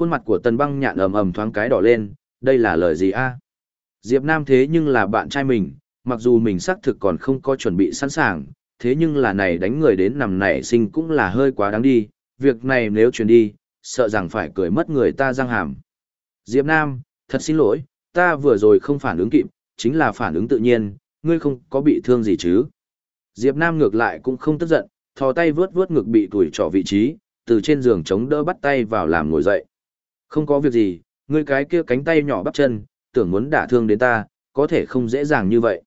Khuôn mặt của Tần Băng Nhạn ầm ầm thoáng cái đỏ lên, đây là lời gì a? Diệp Nam thế nhưng là bạn trai mình, mặc dù mình xác thực còn không có chuẩn bị sẵn sàng, thế nhưng là này đánh người đến nằm nảy sinh cũng là hơi quá đáng đi, việc này nếu truyền đi, sợ rằng phải cười mất người ta răng hàm. Diệp Nam, thật xin lỗi, ta vừa rồi không phản ứng kịp, chính là phản ứng tự nhiên, ngươi không có bị thương gì chứ. Diệp Nam ngược lại cũng không tức giận, thò tay vớt vớt ngực bị tuổi trỏ vị trí, từ trên giường chống đỡ bắt tay vào làm ngồi dậy. Không có việc gì, ngươi cái kia cánh tay nhỏ bắp chân, tưởng muốn đả thương đến ta, có thể không dễ dàng như vậy.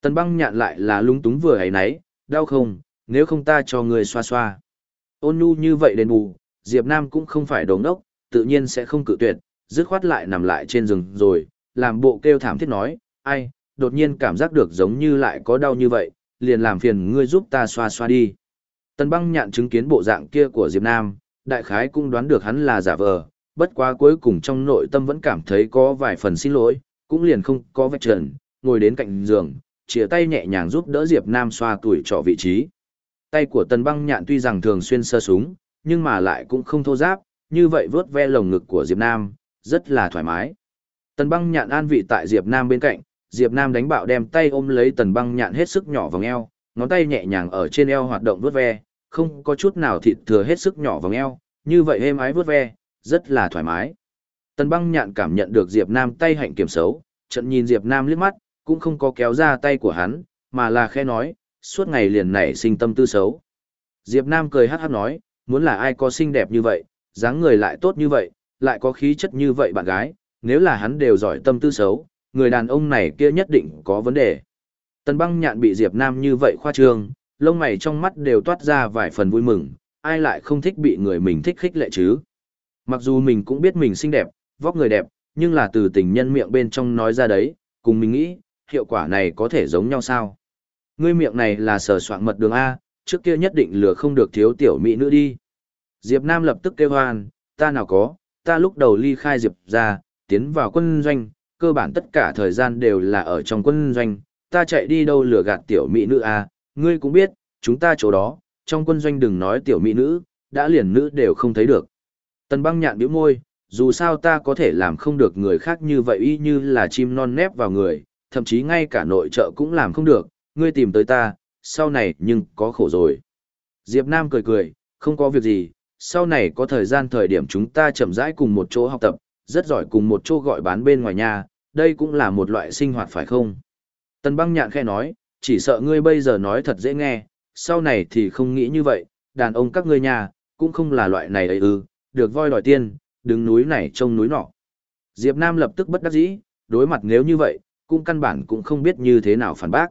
Tần băng nhạn lại là lúng túng vừa ấy nấy, đau không, nếu không ta cho ngươi xoa xoa. Ôn nhu như vậy đền bù, Diệp Nam cũng không phải đồng đốc, tự nhiên sẽ không cự tuyệt, dứt khoát lại nằm lại trên giường rồi, làm bộ kêu thảm thiết nói, ai, đột nhiên cảm giác được giống như lại có đau như vậy, liền làm phiền ngươi giúp ta xoa xoa đi. Tần băng nhạn chứng kiến bộ dạng kia của Diệp Nam, đại khái cũng đoán được hắn là giả vờ, bất quá cuối cùng trong nội tâm vẫn cảm thấy có vài phần xin lỗi, cũng liền không có vạch trần, ngồi đến cạnh giường, chìa tay nhẹ nhàng giúp đỡ Diệp Nam xoa tuổi trọ vị trí. Tay của tần băng nhạn tuy rằng thường xuyên sơ súng, nhưng mà lại cũng không thô giáp, như vậy vớt ve lồng ngực của Diệp Nam, rất là thoải mái. Tần băng nhạn an vị tại Diệp Nam bên cạnh, Diệp Nam đánh bạo đem tay ôm lấy tần băng nhạn hết sức nhỏ vòng eo, ngón tay nhẹ nhàng ở trên eo hoạt động vớt ve, không có chút nào thịt thừa hết sức nhỏ vòng eo, như vậy êm ái vớt ve, rất là thoải mái. Tần băng nhạn cảm nhận được Diệp Nam tay hạnh kiểm xấu, trận nhìn Diệp Nam liếc mắt, cũng không có kéo ra tay của hắn, mà là khẽ nói, suốt ngày liền nảy sinh tâm tư xấu. Diệp Nam cười hát hát nói, muốn là ai có xinh đẹp như vậy, dáng người lại tốt như vậy, lại có khí chất như vậy bạn gái, nếu là hắn đều giỏi tâm tư xấu, người đàn ông này kia nhất định có vấn đề. Tần băng nhạn bị Diệp Nam như vậy khoa trương, lông mày trong mắt đều toát ra vài phần vui mừng, ai lại không thích bị người mình thích khích lệ chứ. Mặc dù mình cũng biết mình xinh đẹp, vóc người đẹp, nhưng là từ tình nhân miệng bên trong nói ra đấy, cùng mình nghĩ, hiệu quả này có thể giống nhau sao? Ngươi miệng này là sở soạn mật đường A, trước kia nhất định lừa không được thiếu tiểu mỹ nữ đi. Diệp Nam lập tức kêu hoan, ta nào có, ta lúc đầu ly khai Diệp ra, tiến vào quân doanh, cơ bản tất cả thời gian đều là ở trong quân doanh, ta chạy đi đâu lừa gạt tiểu mỹ nữ A, ngươi cũng biết, chúng ta chỗ đó, trong quân doanh đừng nói tiểu mỹ nữ, đã liền nữ đều không thấy được. Tần băng nhạn biểu môi, dù sao ta có thể làm không được người khác như vậy y như là chim non nép vào người, thậm chí ngay cả nội trợ cũng làm không được, ngươi tìm tới ta, sau này nhưng có khổ rồi. Diệp Nam cười cười, không có việc gì, sau này có thời gian thời điểm chúng ta chậm rãi cùng một chỗ học tập, rất giỏi cùng một chỗ gọi bán bên ngoài nhà, đây cũng là một loại sinh hoạt phải không? Tần băng nhạn khẽ nói, chỉ sợ ngươi bây giờ nói thật dễ nghe, sau này thì không nghĩ như vậy, đàn ông các ngươi nhà, cũng không là loại này ấy ư, được voi đòi tiên, đứng núi này trông núi nọ. Diệp Nam lập tức bất đắc dĩ, đối mặt nếu như vậy, cũng căn bản cũng không biết như thế nào phản bác.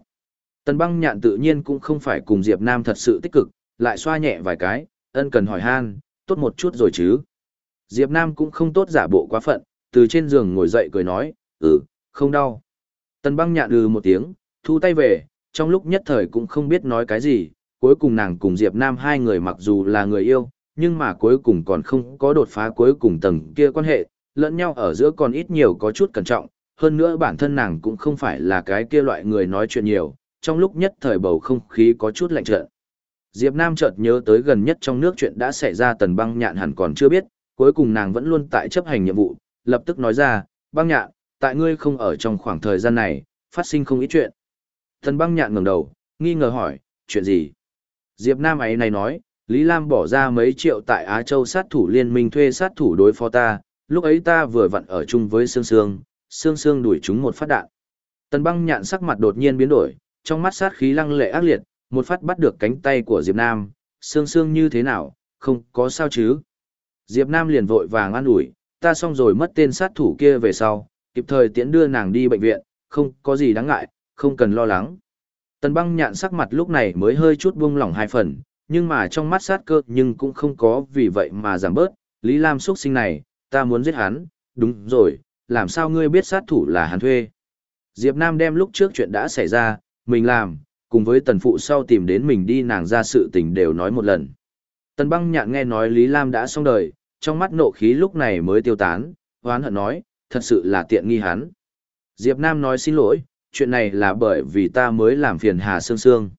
Tần băng nhạn tự nhiên cũng không phải cùng Diệp Nam thật sự tích cực, lại xoa nhẹ vài cái, ân cần hỏi han, tốt một chút rồi chứ. Diệp Nam cũng không tốt giả bộ quá phận, từ trên giường ngồi dậy cười nói, ừ, không đau. Tần băng nhạn ừ một tiếng, thu tay về, trong lúc nhất thời cũng không biết nói cái gì, cuối cùng nàng cùng Diệp Nam hai người mặc dù là người yêu, nhưng mà cuối cùng còn không có đột phá cuối cùng tầng kia quan hệ, lẫn nhau ở giữa còn ít nhiều có chút cẩn trọng, hơn nữa bản thân nàng cũng không phải là cái kia loại người nói chuyện nhiều, trong lúc nhất thời bầu không khí có chút lạnh trợn. Diệp Nam chợt nhớ tới gần nhất trong nước chuyện đã xảy ra tần băng nhạn hẳn còn chưa biết, cuối cùng nàng vẫn luôn tại chấp hành nhiệm vụ, lập tức nói ra, băng nhạn, tại ngươi không ở trong khoảng thời gian này, phát sinh không ít chuyện. Tần băng nhạn ngẩng đầu, nghi ngờ hỏi, chuyện gì? Diệp Nam ấy này nói, Lý Lam bỏ ra mấy triệu tại Á Châu sát thủ liên minh thuê sát thủ đối phó ta, lúc ấy ta vừa vặn ở chung với Sương Sương, Sương Sương đuổi chúng một phát đạn. Tần băng nhạn sắc mặt đột nhiên biến đổi, trong mắt sát khí lăng lệ ác liệt, một phát bắt được cánh tay của Diệp Nam, Sương Sương như thế nào, không có sao chứ. Diệp Nam liền vội vàng an ủi, ta xong rồi mất tên sát thủ kia về sau, kịp thời tiễn đưa nàng đi bệnh viện, không có gì đáng ngại, không cần lo lắng. Tần băng nhạn sắc mặt lúc này mới hơi chút buông lỏng hai phần, nhưng mà trong mắt sát cơ nhưng cũng không có vì vậy mà giảm bớt, Lý Lam xuất sinh này, ta muốn giết hắn, đúng rồi, làm sao ngươi biết sát thủ là hắn thuê. Diệp Nam đem lúc trước chuyện đã xảy ra, mình làm, cùng với tần phụ sau tìm đến mình đi nàng ra sự tình đều nói một lần. Tần băng nhạn nghe nói Lý Lam đã xong đời, trong mắt nộ khí lúc này mới tiêu tán, hoán hận nói, thật sự là tiện nghi hắn. Diệp Nam nói xin lỗi, chuyện này là bởi vì ta mới làm phiền Hà Sương Sương.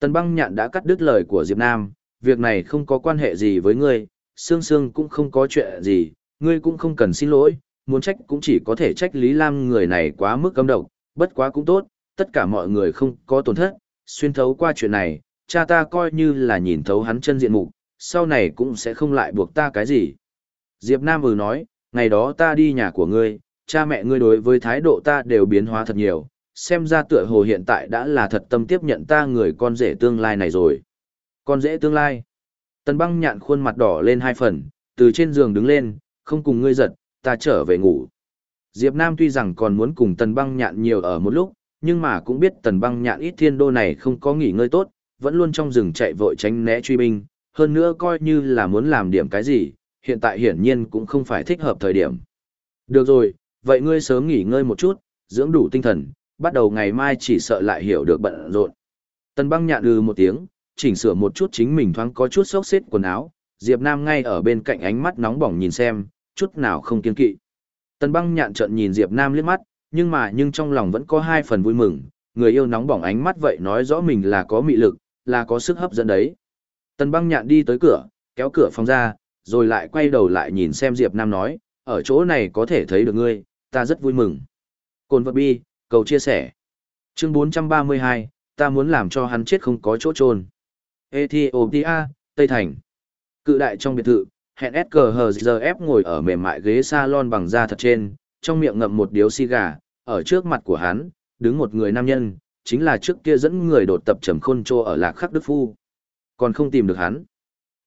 Tần băng nhạn đã cắt đứt lời của Diệp Nam, việc này không có quan hệ gì với ngươi, Sương Sương cũng không có chuyện gì, ngươi cũng không cần xin lỗi, muốn trách cũng chỉ có thể trách Lý Lam người này quá mức cấm độc, bất quá cũng tốt, tất cả mọi người không có tổn thất, xuyên thấu qua chuyện này, cha ta coi như là nhìn thấu hắn chân diện mục, sau này cũng sẽ không lại buộc ta cái gì. Diệp Nam vừa nói, ngày đó ta đi nhà của ngươi, cha mẹ ngươi đối với thái độ ta đều biến hóa thật nhiều, xem ra tựa hồ hiện tại đã là thật tâm tiếp nhận ta người con rể tương lai này rồi. Con rể tương lai. Tần băng nhạn khuôn mặt đỏ lên hai phần, từ trên giường đứng lên, không cùng ngươi giật, ta trở về ngủ. Diệp Nam tuy rằng còn muốn cùng tần băng nhạn nhiều ở một lúc, nhưng mà cũng biết tần băng nhạn ít thiên đô này không có nghỉ ngơi tốt, vẫn luôn trong rừng chạy vội tránh né truy binh, hơn nữa coi như là muốn làm điểm cái gì, hiện tại hiển nhiên cũng không phải thích hợp thời điểm. Được rồi, vậy ngươi sớm nghỉ ngơi một chút, dưỡng đủ tinh thần, bắt đầu ngày mai chỉ sợ lại hiểu được bận rộn. Tần băng nhạn ừ một tiếng, chỉnh sửa một chút chính mình thoáng có chút xốc xếp quần áo, Diệp Nam ngay ở bên cạnh ánh mắt nóng bỏng nhìn xem, chút nào không kiên kỵ. Tần băng nhạn trợn nhìn Diệp Nam liếc mắt, nhưng mà nhưng trong lòng vẫn có hai phần vui mừng, người yêu nóng bỏng ánh mắt vậy nói rõ mình là có mị lực, là có sức hấp dẫn đấy. Tần băng nhạn đi tới cửa, kéo cửa phòng ra, rồi lại quay đầu lại nhìn xem Diệp Nam nói, ở chỗ này có thể thấy được ngươi, ta rất vui mừng. Cồn vật bi, cầu chia sẻ. Chương 432, ta muốn làm cho hắn chết không có chỗ trôn. Ethiopia, Tây Thành. Cự đại trong biệt thự, hẹn SKHZF ngồi ở mềm mại ghế salon bằng da thật trên, trong miệng ngậm một điếu xì gà, ở trước mặt của hắn, đứng một người nam nhân, chính là trước kia dẫn người đột tập trầm khôn trô ở lạc khắc đức phu. Còn không tìm được hắn.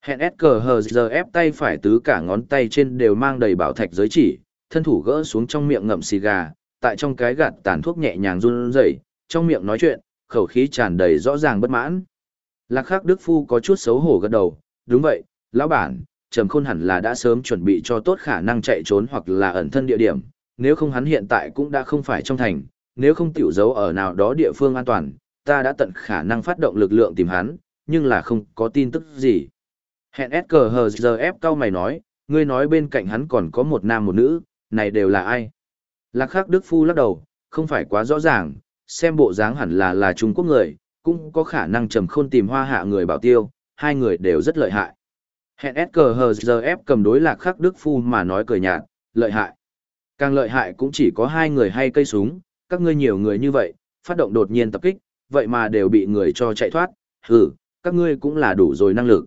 Hẹn SKHZF tay phải tứ cả ngón tay trên đều mang đầy bảo thạch giới chỉ, thân thủ gỡ xuống trong miệng ngậm xì gà, tại trong cái gạt tàn thuốc nhẹ nhàng run rẩy, trong miệng nói chuyện, khẩu khí tràn đầy rõ ràng bất mãn. Lạc khắc đức phu có chút xấu hổ gật đầu, đúng vậy, lão bản, trầm khôn hẳn là đã sớm chuẩn bị cho tốt khả năng chạy trốn hoặc là ẩn thân địa điểm, nếu không hắn hiện tại cũng đã không phải trong thành, nếu không tiểu giấu ở nào đó địa phương an toàn, ta đã tận khả năng phát động lực lượng tìm hắn, nhưng là không có tin tức gì. Hẹn SKHZF cao mày nói, ngươi nói bên cạnh hắn còn có một nam một nữ, này đều là ai? Lạc khắc Đức Phu lắc đầu, không phải quá rõ ràng, xem bộ dáng hẳn là là Trung Quốc người, cũng có khả năng trầm khôn tìm hoa hạ người bảo tiêu, hai người đều rất lợi hại. Hẹn SKHZF cầm đối lạc khắc Đức Phu mà nói cười nhạt, lợi hại. Càng lợi hại cũng chỉ có hai người hay cây súng, các ngươi nhiều người như vậy, phát động đột nhiên tập kích, vậy mà đều bị người cho chạy thoát, hừ, các ngươi cũng là đủ rồi năng lực.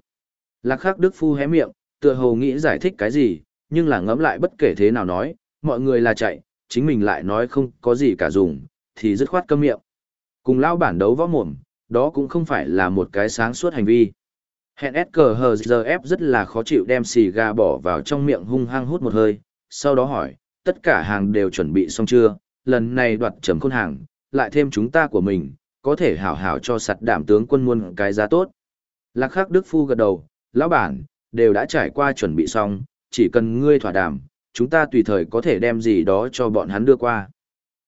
Lạc khắc Đức Phu hé miệng, tựa hồ nghĩ giải thích cái gì, nhưng là ngẫm lại bất kể thế nào nói, mọi người là chạy, chính mình lại nói không có gì cả dùng, thì dứt khoát câm miệng. Cùng lao bản đấu võ mồm, đó cũng không phải là một cái sáng suốt hành vi. Hẹn SKHZF rất là khó chịu đem xì gà bỏ vào trong miệng hung hăng hút một hơi, sau đó hỏi, tất cả hàng đều chuẩn bị xong chưa, lần này đoạt trầm khôn hàng, lại thêm chúng ta của mình, có thể hảo hảo cho sặt đảm tướng quân muôn cái giá tốt. Lạc khắc Đức Phu gật đầu, lão bản, đều đã trải qua chuẩn bị xong, chỉ cần ngươi thỏa đàm, chúng ta tùy thời có thể đem gì đó cho bọn hắn đưa qua.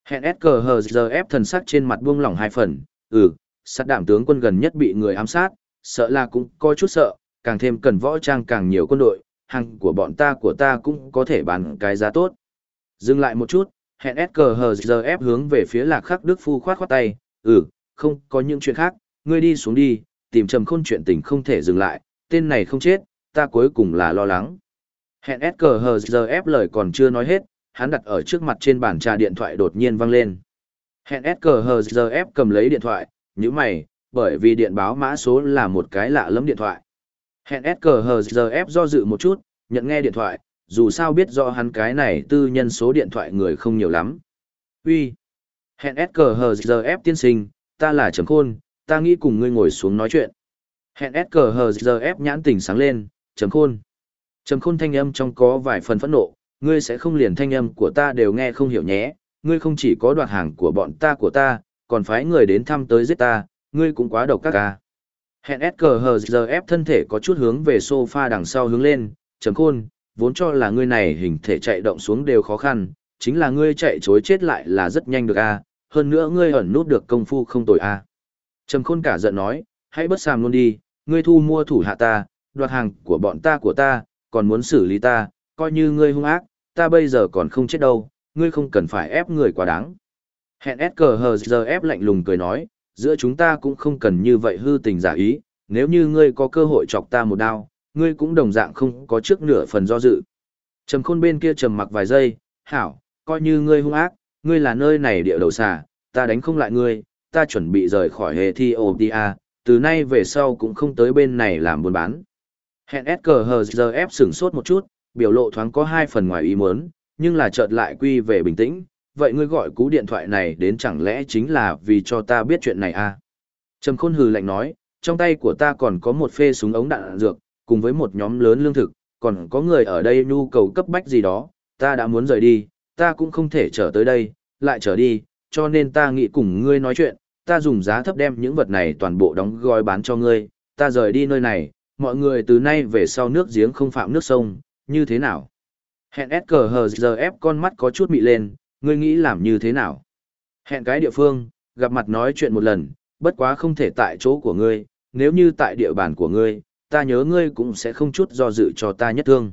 Hẹn SKHZF thần sắc trên mặt buông lỏng hai phần, ừ, sát đảm tướng quân gần nhất bị người ám sát, sợ là cũng có chút sợ, càng thêm cần võ trang càng nhiều quân đội, hàng của bọn ta của ta cũng có thể bán cái giá tốt. Dừng lại một chút, hẹn SKHZF hướng về phía lạc khắc Đức Phu khoát khoát tay, ừ, không có những chuyện khác, ngươi đi xuống đi, tìm trầm khôn chuyện tình không thể dừng lại, tên này không chết, ta cuối cùng là lo lắng. Hẹn SKHZF lời còn chưa nói hết, hắn đặt ở trước mặt trên bàn trà điện thoại đột nhiên vang lên. Hẹn SKHZF cầm lấy điện thoại, như mày, bởi vì điện báo mã số là một cái lạ lẫm điện thoại. Hẹn SKHZF do dự một chút, nhận nghe điện thoại, dù sao biết rõ hắn cái này tư nhân số điện thoại người không nhiều lắm. Uy, Hẹn SKHZF tiên sinh, ta là Trầm Khôn, ta nghĩ cùng ngươi ngồi xuống nói chuyện. Hẹn SKHZF nhãn tỉnh sáng lên, Trầm Khôn. Trầm Khôn thanh âm trong có vài phần phẫn nộ, ngươi sẽ không liền thanh âm của ta đều nghe không hiểu nhé, ngươi không chỉ có đoạt hàng của bọn ta của ta, còn phái người đến thăm tới giết ta, ngươi cũng quá độc các ca. À. Hẹn ép thân thể có chút hướng về sofa đằng sau hướng lên, Trầm Khôn, vốn cho là ngươi này hình thể chạy động xuống đều khó khăn, chính là ngươi chạy chối chết lại là rất nhanh được a, hơn nữa ngươi ẩn nút được công phu không tồi a. Trầm Khôn cả giận nói, hãy bất sàm luôn đi, ngươi thu mua thủ hạ ta, đoạt hàng của bọn ta của ta, còn muốn xử lý ta, coi như ngươi hung ác, ta bây giờ còn không chết đâu, ngươi không cần phải ép người quá đáng. Hẹn ép lạnh lùng cười nói, giữa chúng ta cũng không cần như vậy hư tình giả ý, nếu như ngươi có cơ hội chọc ta một đao, ngươi cũng đồng dạng không có trước nửa phần do dự. Trầm khôn bên kia trầm mặc vài giây, hảo, coi như ngươi hung ác, ngươi là nơi này địa đầu xà, ta đánh không lại ngươi, ta chuẩn bị rời khỏi Ethiopia, từ nay về sau cũng không tới bên này làm buôn bán. Hẹn SKHZF sửng sốt một chút, biểu lộ thoáng có hai phần ngoài ý muốn, nhưng là chợt lại quy về bình tĩnh. Vậy ngươi gọi cú điện thoại này đến chẳng lẽ chính là vì cho ta biết chuyện này à? Trầm khôn hừ lạnh nói, trong tay của ta còn có một phê súng ống đạn dược, cùng với một nhóm lớn lương thực, còn có người ở đây nhu cầu cấp bách gì đó, ta đã muốn rời đi, ta cũng không thể trở tới đây, lại trở đi, cho nên ta nghĩ cùng ngươi nói chuyện, ta dùng giá thấp đem những vật này toàn bộ đóng gói bán cho ngươi, ta rời đi nơi này, mọi người từ nay về sau nước giếng không phạm nước sông, như thế nào? Hẹn S cờ hờ giờ ép con mắt có chút mị lên, ngươi nghĩ làm như thế nào? Hẹn cái địa phương, gặp mặt nói chuyện một lần, bất quá không thể tại chỗ của ngươi, nếu như tại địa bàn của ngươi, ta nhớ ngươi cũng sẽ không chút do dự cho ta nhất thương.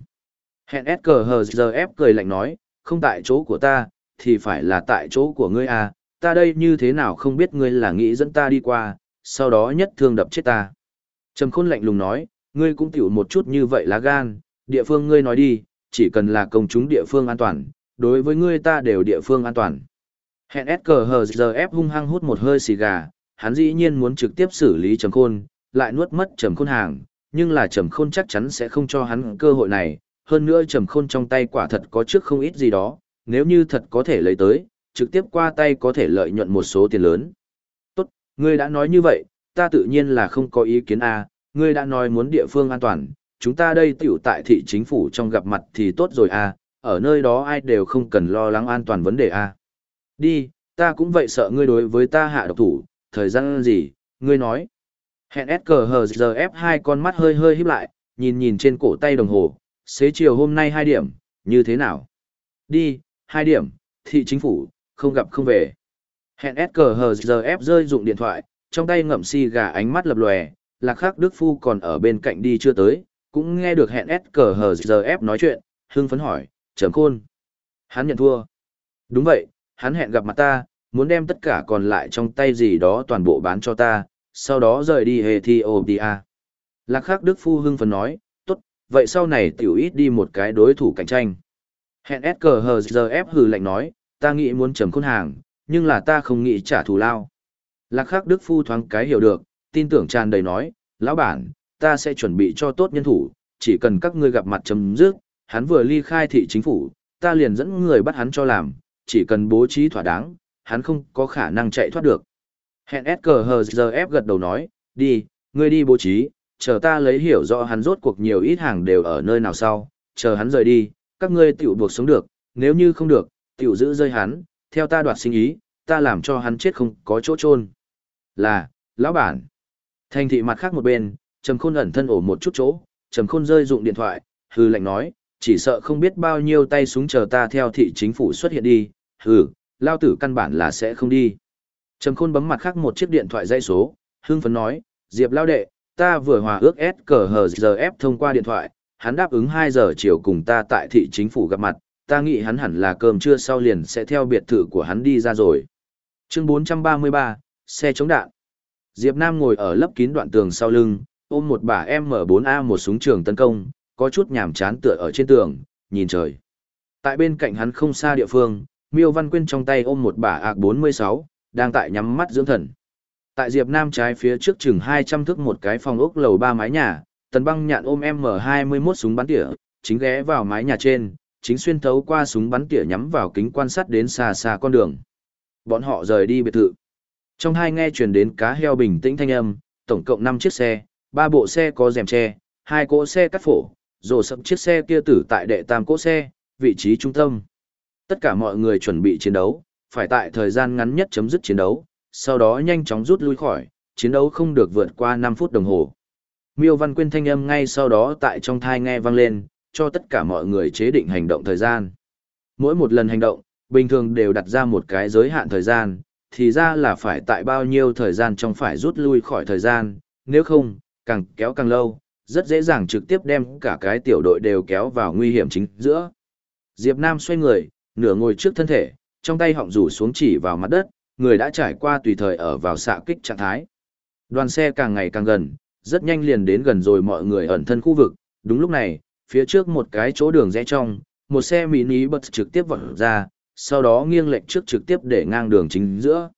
Hẹn S cờ hờ giờ ép cười lạnh nói, không tại chỗ của ta, thì phải là tại chỗ của ngươi à, ta đây như thế nào không biết ngươi là nghĩ dẫn ta đi qua, sau đó nhất thương đập chết ta. Trầm khôn lạnh lùng nói, ngươi cũng tiểu một chút như vậy lá gan, địa phương ngươi nói đi, chỉ cần là công chúng địa phương an toàn, đối với ngươi ta đều địa phương an toàn. Hẹn SKHZF hờ ép hung hăng hút một hơi xì gà, hắn dĩ nhiên muốn trực tiếp xử lý trầm khôn, lại nuốt mất trầm khôn hàng, nhưng là trầm khôn chắc chắn sẽ không cho hắn cơ hội này, hơn nữa trầm khôn trong tay quả thật có trước không ít gì đó, nếu như thật có thể lấy tới, trực tiếp qua tay có thể lợi nhuận một số tiền lớn. Tốt, ngươi đã nói như vậy, ta tự nhiên là không có ý kiến a, ngươi đã nói muốn địa phương an toàn, chúng ta đây tiểu tại thị chính phủ trong gặp mặt thì tốt rồi a, ở nơi đó ai đều không cần lo lắng an toàn vấn đề a. Đi, ta cũng vậy sợ ngươi đối với ta hạ độc thủ, thời gian gì, ngươi nói. Hẹn S cờ giờ ép hai con mắt hơi hơi híp lại, nhìn nhìn trên cổ tay đồng hồ, xế chiều hôm nay hai điểm, như thế nào? Đi, hai điểm, thị chính phủ, không gặp không về. Hẹn SKHZF giờ ép rơi dụng điện thoại, trong tay ngậm si gà ánh mắt lập lòe, lạc khắc Đức Phu còn ở bên cạnh đi chưa tới, cũng nghe được hẹn S cờ hờ giờ ép nói chuyện, hưng phấn hỏi, trầm khôn. Hắn nhận thua. Đúng vậy, hắn hẹn gặp mặt ta, muốn đem tất cả còn lại trong tay gì đó toàn bộ bán cho ta, sau đó rời đi Ethiopia. Lạc khắc Đức Phu hưng phấn nói, tốt, vậy sau này tiểu ít đi một cái đối thủ cạnh tranh. Hẹn S cờ hờ giờ ép hừ lạnh nói, ta nghĩ muốn trầm khôn hàng, nhưng là ta không nghĩ trả thù lao. Lạc khắc Đức Phu thoáng cái hiểu được, tin tưởng tràn đầy nói, lão bản, ta sẽ chuẩn bị cho tốt nhân thủ, chỉ cần các ngươi gặp mặt chấm dứt, hắn vừa ly khai thị chính phủ, ta liền dẫn người bắt hắn cho làm, chỉ cần bố trí thỏa đáng, hắn không có khả năng chạy thoát được. Hẹn SKHZF gật đầu nói, đi, ngươi đi bố trí, chờ ta lấy hiểu rõ hắn rốt cuộc nhiều ít hàng đều ở nơi nào sau, chờ hắn rời đi, các ngươi tiểu buộc sống được, nếu như không được, tiểu giữ rơi hắn, theo ta đoạt sinh ý, ta làm cho hắn chết không có chỗ chôn Là, lão bản. Thành thị mặt khác một bên, Trầm Khôn ẩn thân ổ một chút chỗ, Trầm Khôn rơi dụng điện thoại, hư lệnh nói, chỉ sợ không biết bao nhiêu tay súng chờ ta theo thị chính phủ xuất hiện đi, hừ, lao tử căn bản là sẽ không đi. Trầm Khôn bấm mặt khác một chiếc điện thoại dây số, hưng phấn nói, Diệp lao đệ, ta vừa hòa ước S cờ hờ giờ ép thông qua điện thoại, hắn đáp ứng 2 giờ chiều cùng ta tại thị chính phủ gặp mặt, ta nghĩ hắn hẳn là cơm trưa sau liền sẽ theo biệt thự của hắn đi ra rồi. Chương 433, xe chống đạn. Diệp Nam ngồi ở lấp kín đoạn tường sau lưng, ôm một bả M4A một súng trường tấn công, có chút nhàm chán tựa ở trên tường, nhìn trời. Tại bên cạnh hắn không xa địa phương, Miêu Văn Quyên trong tay ôm một bả AK-46, đang tại nhắm mắt dưỡng thần. Tại Diệp Nam trái phía trước chừng 200 thước một cái phòng ốc lầu ba mái nhà, Tần Băng nhạn ôm M21 súng bắn tỉa, chính ghé vào mái nhà trên, chính xuyên thấu qua súng bắn tỉa nhắm vào kính quan sát đến xa xa con đường. Bọn họ rời đi biệt thự. Trong hai nghe truyền đến cá heo bình tĩnh thanh âm, tổng cộng 5 chiếc xe, ba bộ xe có rèm che, hai cỗ xe cắt phổ, rồi sập chiếc xe kia tử tại đệ tam cỗ xe, vị trí trung tâm. Tất cả mọi người chuẩn bị chiến đấu, phải tại thời gian ngắn nhất chấm dứt chiến đấu, sau đó nhanh chóng rút lui khỏi, chiến đấu không được vượt qua 5 phút đồng hồ. Miêu Văn Quyên thanh âm ngay sau đó tại trong thai nghe vang lên, cho tất cả mọi người chế định hành động thời gian. Mỗi một lần hành động, bình thường đều đặt ra một cái giới hạn thời gian, thì ra là phải tại bao nhiêu thời gian trong phải rút lui khỏi thời gian, nếu không, càng kéo càng lâu, rất dễ dàng trực tiếp đem cả cái tiểu đội đều kéo vào nguy hiểm chính giữa. Diệp Nam xoay người, nửa ngồi trước thân thể, trong tay họng rủ xuống chỉ vào mặt đất, người đã trải qua tùy thời ở vào xạ kích trạng thái. Đoàn xe càng ngày càng gần, rất nhanh liền đến gần rồi mọi người ẩn thân khu vực, đúng lúc này, phía trước một cái chỗ đường rẽ trong, một xe mini bật trực tiếp vọt ra, sau đó nghiêng lệch trước trực tiếp để ngang đường chính giữa.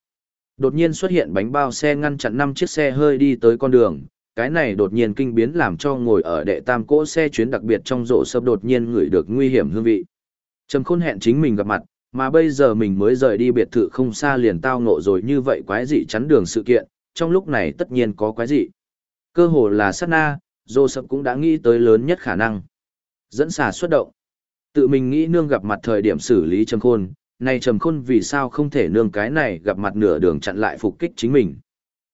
Đột nhiên xuất hiện bánh bao xe ngăn chặn năm chiếc xe hơi đi tới con đường, cái này đột nhiên kinh biến làm cho ngồi ở đệ tam cỗ xe chuyến đặc biệt trong rổ sập đột nhiên ngửi được nguy hiểm hương vị. Trầm khôn hẹn chính mình gặp mặt, mà bây giờ mình mới rời đi biệt thự không xa liền tao ngộ rồi như vậy quái dị chắn đường sự kiện, trong lúc này tất nhiên có quái dị. Cơ hồ là sát na, rổ sập cũng đã nghĩ tới lớn nhất khả năng. Dẫn xà xuất động. Tự mình nghĩ nương gặp mặt thời điểm xử lý trầm khôn, này trầm khôn vì sao không thể nương cái này gặp mặt nửa đường chặn lại phục kích chính mình.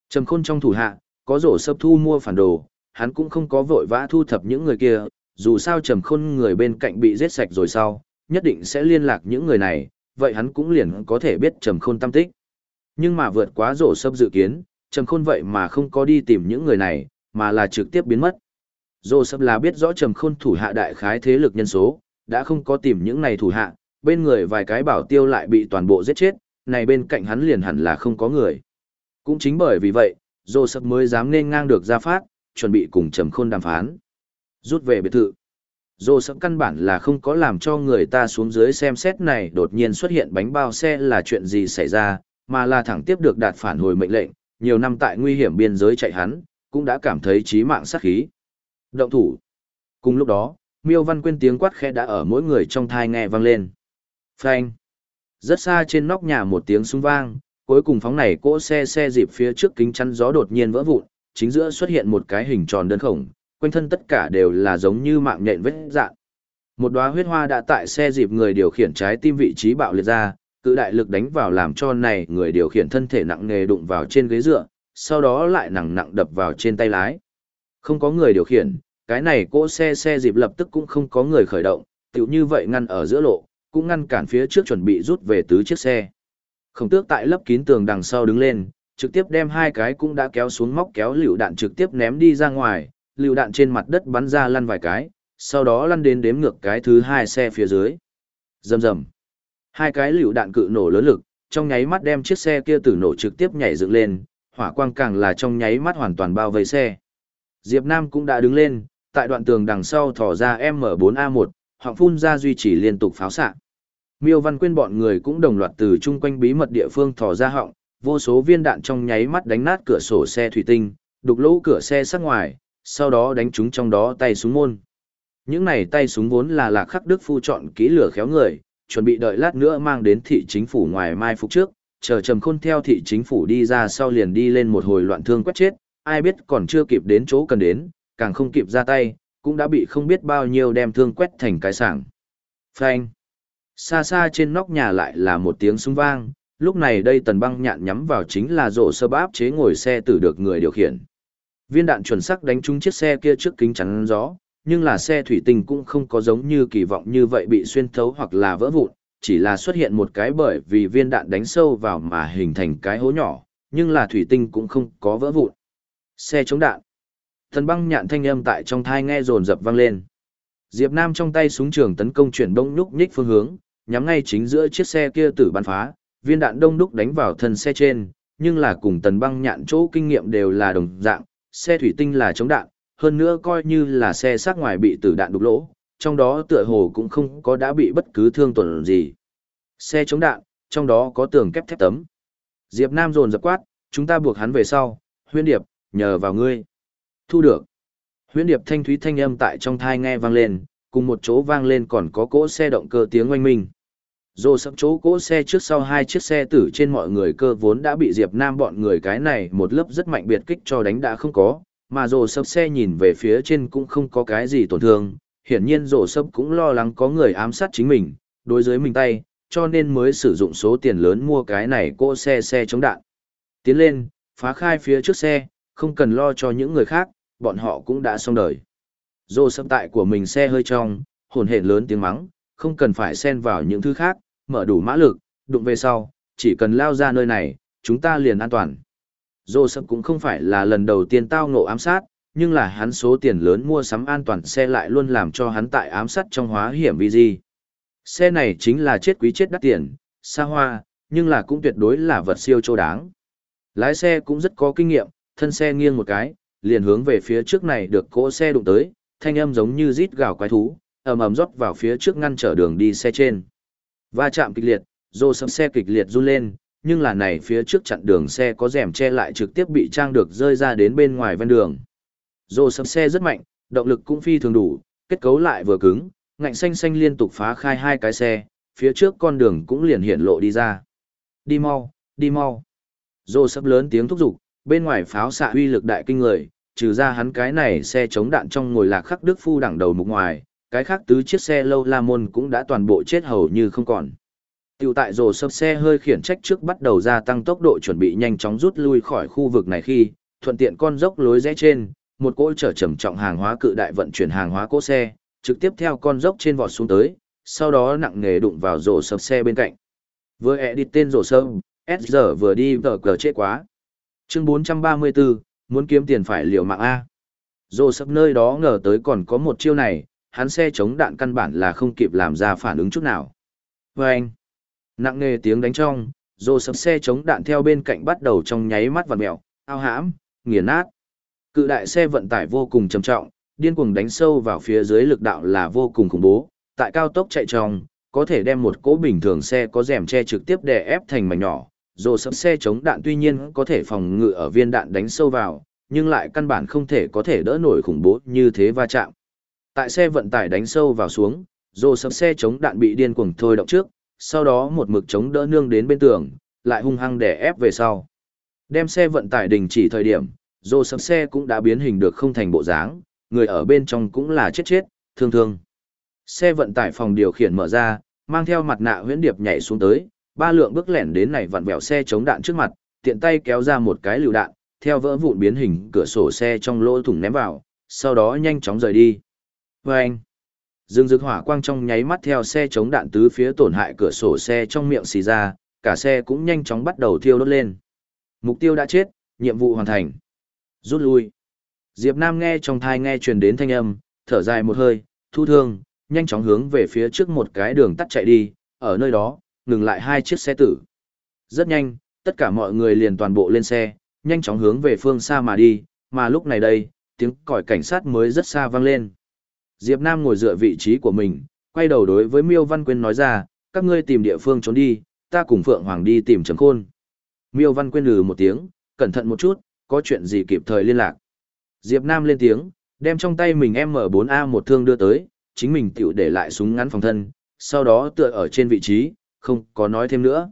Trầm khôn trong thủ hạ, có rổ sấp thu mua phản đồ, hắn cũng không có vội vã thu thập những người kia, dù sao trầm khôn người bên cạnh bị giết sạch rồi sau, nhất định sẽ liên lạc những người này, vậy hắn cũng liền có thể biết trầm khôn tâm tích. Nhưng mà vượt quá rổ sấp dự kiến, trầm khôn vậy mà không có đi tìm những người này, mà là trực tiếp biến mất. Rổ sấp là biết rõ trầm khôn thủ hạ đại khái thế lực nhân số, đã không có tìm những này thủ hạ, bên người vài cái bảo tiêu lại bị toàn bộ giết chết, này bên cạnh hắn liền hẳn là không có người. Cũng chính bởi vì vậy, Joseph mới dám nên ngang được ra phát, chuẩn bị cùng Trầm Khôn đàm phán. Rút về biệt thự. Joseph căn bản là không có làm cho người ta xuống dưới xem xét này đột nhiên xuất hiện bánh bao xe là chuyện gì xảy ra, mà là thẳng tiếp được đạt phản hồi mệnh lệnh, nhiều năm tại nguy hiểm biên giới chạy hắn, cũng đã cảm thấy chí mạng sát khí. Động thủ. Cùng lúc đó, Miêu Văn Quyên tiếng quát khẽ đã ở mỗi người trong thai nghe vang lên. Phanh. Rất xa trên nóc nhà một tiếng súng vang, cuối cùng phóng này cỗ xe xe dịp phía trước kính chắn gió đột nhiên vỡ vụn, chính giữa xuất hiện một cái hình tròn đơn khổng, quanh thân tất cả đều là giống như mạng nhện vết dạn. Một đóa huyết hoa đã tại xe dịp người điều khiển trái tim vị trí bạo liệt ra, cự đại lực đánh vào làm cho này người điều khiển thân thể nặng nề đụng vào trên ghế dựa, sau đó lại nặng nặng đập vào trên tay lái. Không có người điều khiển, cái này cỗ xe xe dịp lập tức cũng không có người khởi động, tiểu như vậy ngăn ở giữa lộ, cũng ngăn cản phía trước chuẩn bị rút về tứ chiếc xe. Khổng tước tại lấp kín tường đằng sau đứng lên, trực tiếp đem hai cái cũng đã kéo xuống móc kéo lựu đạn trực tiếp ném đi ra ngoài, lựu đạn trên mặt đất bắn ra lăn vài cái, sau đó lăn đến đếm ngược cái thứ hai xe phía dưới. Rầm rầm. Hai cái lựu đạn cự nổ lớn lực, trong nháy mắt đem chiếc xe kia tử nổ trực tiếp nhảy dựng lên, hỏa quang càng là trong nháy mắt hoàn toàn bao vây xe. Diệp Nam cũng đã đứng lên, tại đoạn tường đằng sau thò ra M4A1, hoặc phun ra duy trì liên tục pháo xạ. Miêu Văn Quyên bọn người cũng đồng loạt từ chung quanh bí mật địa phương thò ra họng, vô số viên đạn trong nháy mắt đánh nát cửa sổ xe thủy tinh, đục lỗ cửa xe sát ngoài, sau đó đánh chúng trong đó tay súng môn. Những này tay súng vốn là lạc khắc đức phu chọn kỹ lửa khéo người, chuẩn bị đợi lát nữa mang đến thị chính phủ ngoài mai phục trước, chờ trầm khôn theo thị chính phủ đi ra sau liền đi lên một hồi loạn thương quét chết, ai biết còn chưa kịp đến chỗ cần đến, càng không kịp ra tay, cũng đã bị không biết bao nhiêu đem thương quét thành cái sảng. Phanh. Xa xa trên nóc nhà lại là một tiếng súng vang, lúc này đây tần băng nhạn nhắm vào chính là rổ sơ báp chế ngồi xe tử được người điều khiển. Viên đạn chuẩn xác đánh trúng chiếc xe kia trước kính chắn gió, nhưng là xe thủy tinh cũng không có giống như kỳ vọng như vậy bị xuyên thấu hoặc là vỡ vụn, chỉ là xuất hiện một cái bởi vì viên đạn đánh sâu vào mà hình thành cái hố nhỏ, nhưng là thủy tinh cũng không có vỡ vụn. Xe chống đạn. Thần băng nhạn thanh âm tại trong thai nghe rồn rập vang lên. Diệp Nam trong tay súng trường tấn công chuyển đông nhúc nhích phương hướng, nhắm ngay chính giữa chiếc xe kia tử bắn phá, viên đạn đông đúc đánh vào thân xe trên, nhưng là cùng tần băng nhạn chỗ kinh nghiệm đều là đồng dạng, xe thủy tinh là chống đạn, hơn nữa coi như là xe sát ngoài bị tử đạn đục lỗ, trong đó tựa hồ cũng không có đã bị bất cứ thương tổn gì. Xe chống đạn, trong đó có tường kép thép tấm. Diệp Nam dồn dập quát, chúng ta buộc hắn về sau, huyên điệp, nhờ vào ngươi. Thu được. Huyễn điệp thanh thúy thanh âm tại trong thai nghe vang lên, cùng một chỗ vang lên còn có cỗ xe động cơ tiếng oanh minh. Dô sắp chỗ cỗ xe trước sau hai chiếc xe tử trên mọi người cơ vốn đã bị Diệp Nam bọn người cái này một lớp rất mạnh biệt kích cho đánh đã không có, mà rồ sắp xe nhìn về phía trên cũng không có cái gì tổn thương, hiển nhiên rồ sắp cũng lo lắng có người ám sát chính mình, đối với mình tay, cho nên mới sử dụng số tiền lớn mua cái này cỗ xe xe chống đạn. Tiến lên, phá khai phía trước xe, không cần lo cho những người khác, bọn họ cũng đã xong đời. Dô sâm tại của mình xe hơi trong, hồn hển lớn tiếng mắng, không cần phải xen vào những thứ khác, mở đủ mã lực, đụng về sau, chỉ cần lao ra nơi này, chúng ta liền an toàn. Dô sâm cũng không phải là lần đầu tiên tao ngộ ám sát, nhưng là hắn số tiền lớn mua sắm an toàn xe lại luôn làm cho hắn tại ám sát trong hóa hiểm vì gì. Xe này chính là chết quý chết đắt tiền, xa hoa, nhưng là cũng tuyệt đối là vật siêu châu đáng. Lái xe cũng rất có kinh nghiệm, thân xe nghiêng một cái, liền hướng về phía trước này được cỗ xe đụng tới, thanh âm giống như rít gào quái thú, ầm ầm rót vào phía trước ngăn trở đường đi xe trên. Va chạm kịch liệt, rô sấm xe kịch liệt run lên, nhưng là này phía trước chặn đường xe có rèm che lại trực tiếp bị trang được rơi ra đến bên ngoài ven đường. Rô sấm xe rất mạnh, động lực cũng phi thường đủ, kết cấu lại vừa cứng, ngạnh xanh xanh liên tục phá khai hai cái xe, phía trước con đường cũng liền hiện lộ đi ra. Đi mau, đi mau. Rô sấm lớn tiếng thúc giục, bên ngoài pháo xạ uy lực đại kinh người, trừ ra hắn cái này xe chống đạn trong ngồi lạc khắc đức phu đẳng đầu mục ngoài, cái khác tứ chiếc xe lâu la môn cũng đã toàn bộ chết hầu như không còn. Tiểu tại rồ sập xe hơi khiển trách trước bắt đầu gia tăng tốc độ chuẩn bị nhanh chóng rút lui khỏi khu vực này khi, thuận tiện con dốc lối rẽ trên, một cỗ chở trầm trọng hàng hóa cự đại vận chuyển hàng hóa cỗ xe, trực tiếp theo con dốc trên vọt xuống tới, sau đó nặng nghề đụng vào rổ sập xe bên cạnh. Vừa edit tên rổ sâm, S giờ vừa đi vở cờ chết quá. Chương 434, muốn kiếm tiền phải liều mạng A. Dô sắp nơi đó ngờ tới còn có một chiêu này, hắn xe chống đạn căn bản là không kịp làm ra phản ứng chút nào. Và anh, nặng nghề tiếng đánh trong, dô sập xe chống đạn theo bên cạnh bắt đầu trong nháy mắt vặn mèo, ao hãm, nghiền nát. Cự đại xe vận tải vô cùng trầm trọng, điên cuồng đánh sâu vào phía dưới lực đạo là vô cùng khủng bố, tại cao tốc chạy trong, có thể đem một cỗ bình thường xe có rèm che trực tiếp đè ép thành mảnh nhỏ dồ sập xe chống đạn tuy nhiên có thể phòng ngự ở viên đạn đánh sâu vào, nhưng lại căn bản không thể có thể đỡ nổi khủng bố như thế va chạm. Tại xe vận tải đánh sâu vào xuống, dồ sập xe chống đạn bị điên cuồng thôi động trước, sau đó một mực chống đỡ nương đến bên tường, lại hung hăng đè ép về sau. Đem xe vận tải đình chỉ thời điểm, dồ sập xe cũng đã biến hình được không thành bộ dáng, người ở bên trong cũng là chết chết, thương thương. Xe vận tải phòng điều khiển mở ra, mang theo mặt nạ huyễn điệp nhảy xuống tới, ba lượng bước lẻn đến này vặn vẹo xe chống đạn trước mặt, tiện tay kéo ra một cái lựu đạn, theo vỡ vụn biến hình cửa sổ xe trong lỗ thủng ném vào, sau đó nhanh chóng rời đi. Và anh, dương Dực hỏa quang trong nháy mắt theo xe chống đạn tứ phía tổn hại cửa sổ xe trong miệng xì ra, cả xe cũng nhanh chóng bắt đầu thiêu đốt lên. Mục tiêu đã chết, nhiệm vụ hoàn thành. Rút lui. Diệp Nam nghe trong thai nghe truyền đến thanh âm, thở dài một hơi, thu thương, nhanh chóng hướng về phía trước một cái đường tắt chạy đi, ở nơi đó, ngừng lại hai chiếc xe tử. Rất nhanh, tất cả mọi người liền toàn bộ lên xe, nhanh chóng hướng về phương xa mà đi, mà lúc này đây, tiếng còi cảnh sát mới rất xa vang lên. Diệp Nam ngồi dựa vị trí của mình, quay đầu đối với Miêu Văn Quyên nói ra, các ngươi tìm địa phương trốn đi, ta cùng Phượng Hoàng đi tìm Trầm Khôn. Miêu Văn Quyên lừ một tiếng, cẩn thận một chút, có chuyện gì kịp thời liên lạc. Diệp Nam lên tiếng, đem trong tay mình M4A một thương đưa tới, chính mình tiểu để lại súng ngắn phòng thân, sau đó tựa ở trên vị trí, không có nói thêm nữa.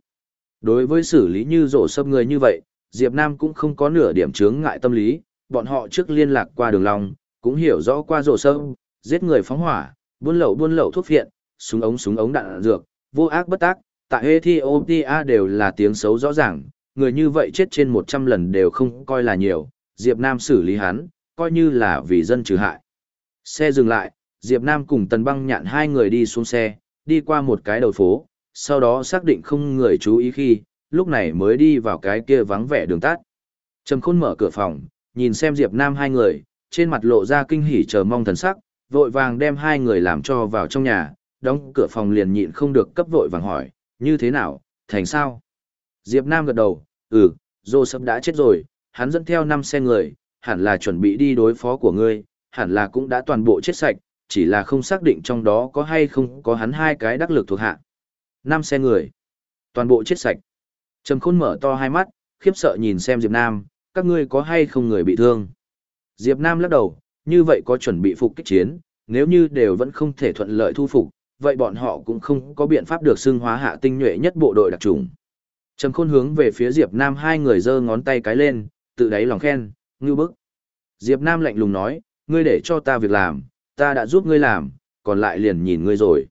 Đối với xử lý như rổ sấp người như vậy, Diệp Nam cũng không có nửa điểm chướng ngại tâm lý, bọn họ trước liên lạc qua đường lòng, cũng hiểu rõ qua rổ sấp, giết người phóng hỏa, buôn lậu buôn lậu thuốc phiện, súng ống súng ống đạn dược, vô ác bất tác, tại Ethiopia đều là tiếng xấu rõ ràng, người như vậy chết trên 100 lần đều không coi là nhiều, Diệp Nam xử lý hắn, coi như là vì dân trừ hại. Xe dừng lại, Diệp Nam cùng Tần Băng nhạn hai người đi xuống xe, đi qua một cái đầu phố, sau đó xác định không người chú ý khi, lúc này mới đi vào cái kia vắng vẻ đường tắt. Trầm Khôn mở cửa phòng, nhìn xem Diệp Nam hai người, trên mặt lộ ra kinh hỉ chờ mong thần sắc, vội vàng đem hai người làm cho vào trong nhà, đóng cửa phòng liền nhịn không được cấp vội vàng hỏi, như thế nào, thành sao? Diệp Nam gật đầu, ừ, Joseph đã chết rồi, hắn dẫn theo năm xe người, hẳn là chuẩn bị đi đối phó của ngươi, hẳn là cũng đã toàn bộ chết sạch, chỉ là không xác định trong đó có hay không có hắn hai cái đắc lực thuộc hạ năm xe người, toàn bộ chết sạch. Trầm khôn mở to hai mắt, khiếp sợ nhìn xem Diệp Nam, các ngươi có hay không người bị thương. Diệp Nam lắc đầu, như vậy có chuẩn bị phục kích chiến, nếu như đều vẫn không thể thuận lợi thu phục, vậy bọn họ cũng không có biện pháp được xưng hóa hạ tinh nhuệ nhất bộ đội đặc trùng. Trầm khôn hướng về phía Diệp Nam hai người giơ ngón tay cái lên, tự đáy lòng khen, ngưu bức. Diệp Nam lạnh lùng nói, ngươi để cho ta việc làm, ta đã giúp ngươi làm, còn lại liền nhìn ngươi rồi.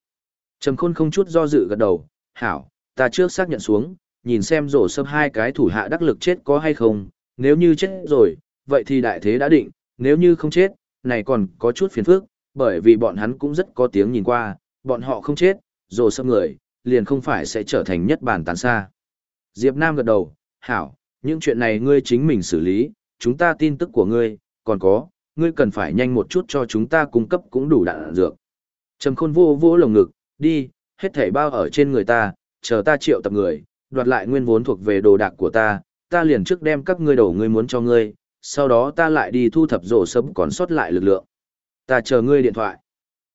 Trầm khôn không chút do dự gật đầu, hảo, ta trước xác nhận xuống, nhìn xem rổ sâm hai cái thủ hạ đắc lực chết có hay không, nếu như chết rồi, vậy thì đại thế đã định, nếu như không chết, này còn có chút phiền phức, bởi vì bọn hắn cũng rất có tiếng nhìn qua, bọn họ không chết, rổ sâm người, liền không phải sẽ trở thành nhất bản tán xa. Diệp Nam gật đầu, hảo, những chuyện này ngươi chính mình xử lý, chúng ta tin tức của ngươi, còn có, ngươi cần phải nhanh một chút cho chúng ta cung cấp cũng đủ đạn dược. Trầm khôn vô vô lồng ngực, đi, hết thảy bao ở trên người ta, chờ ta triệu tập người, đoạt lại nguyên vốn thuộc về đồ đạc của ta, ta liền trước đem các ngươi đổ ngươi muốn cho ngươi, sau đó ta lại đi thu thập rổ sớm còn sót lại lực lượng. Ta chờ ngươi điện thoại.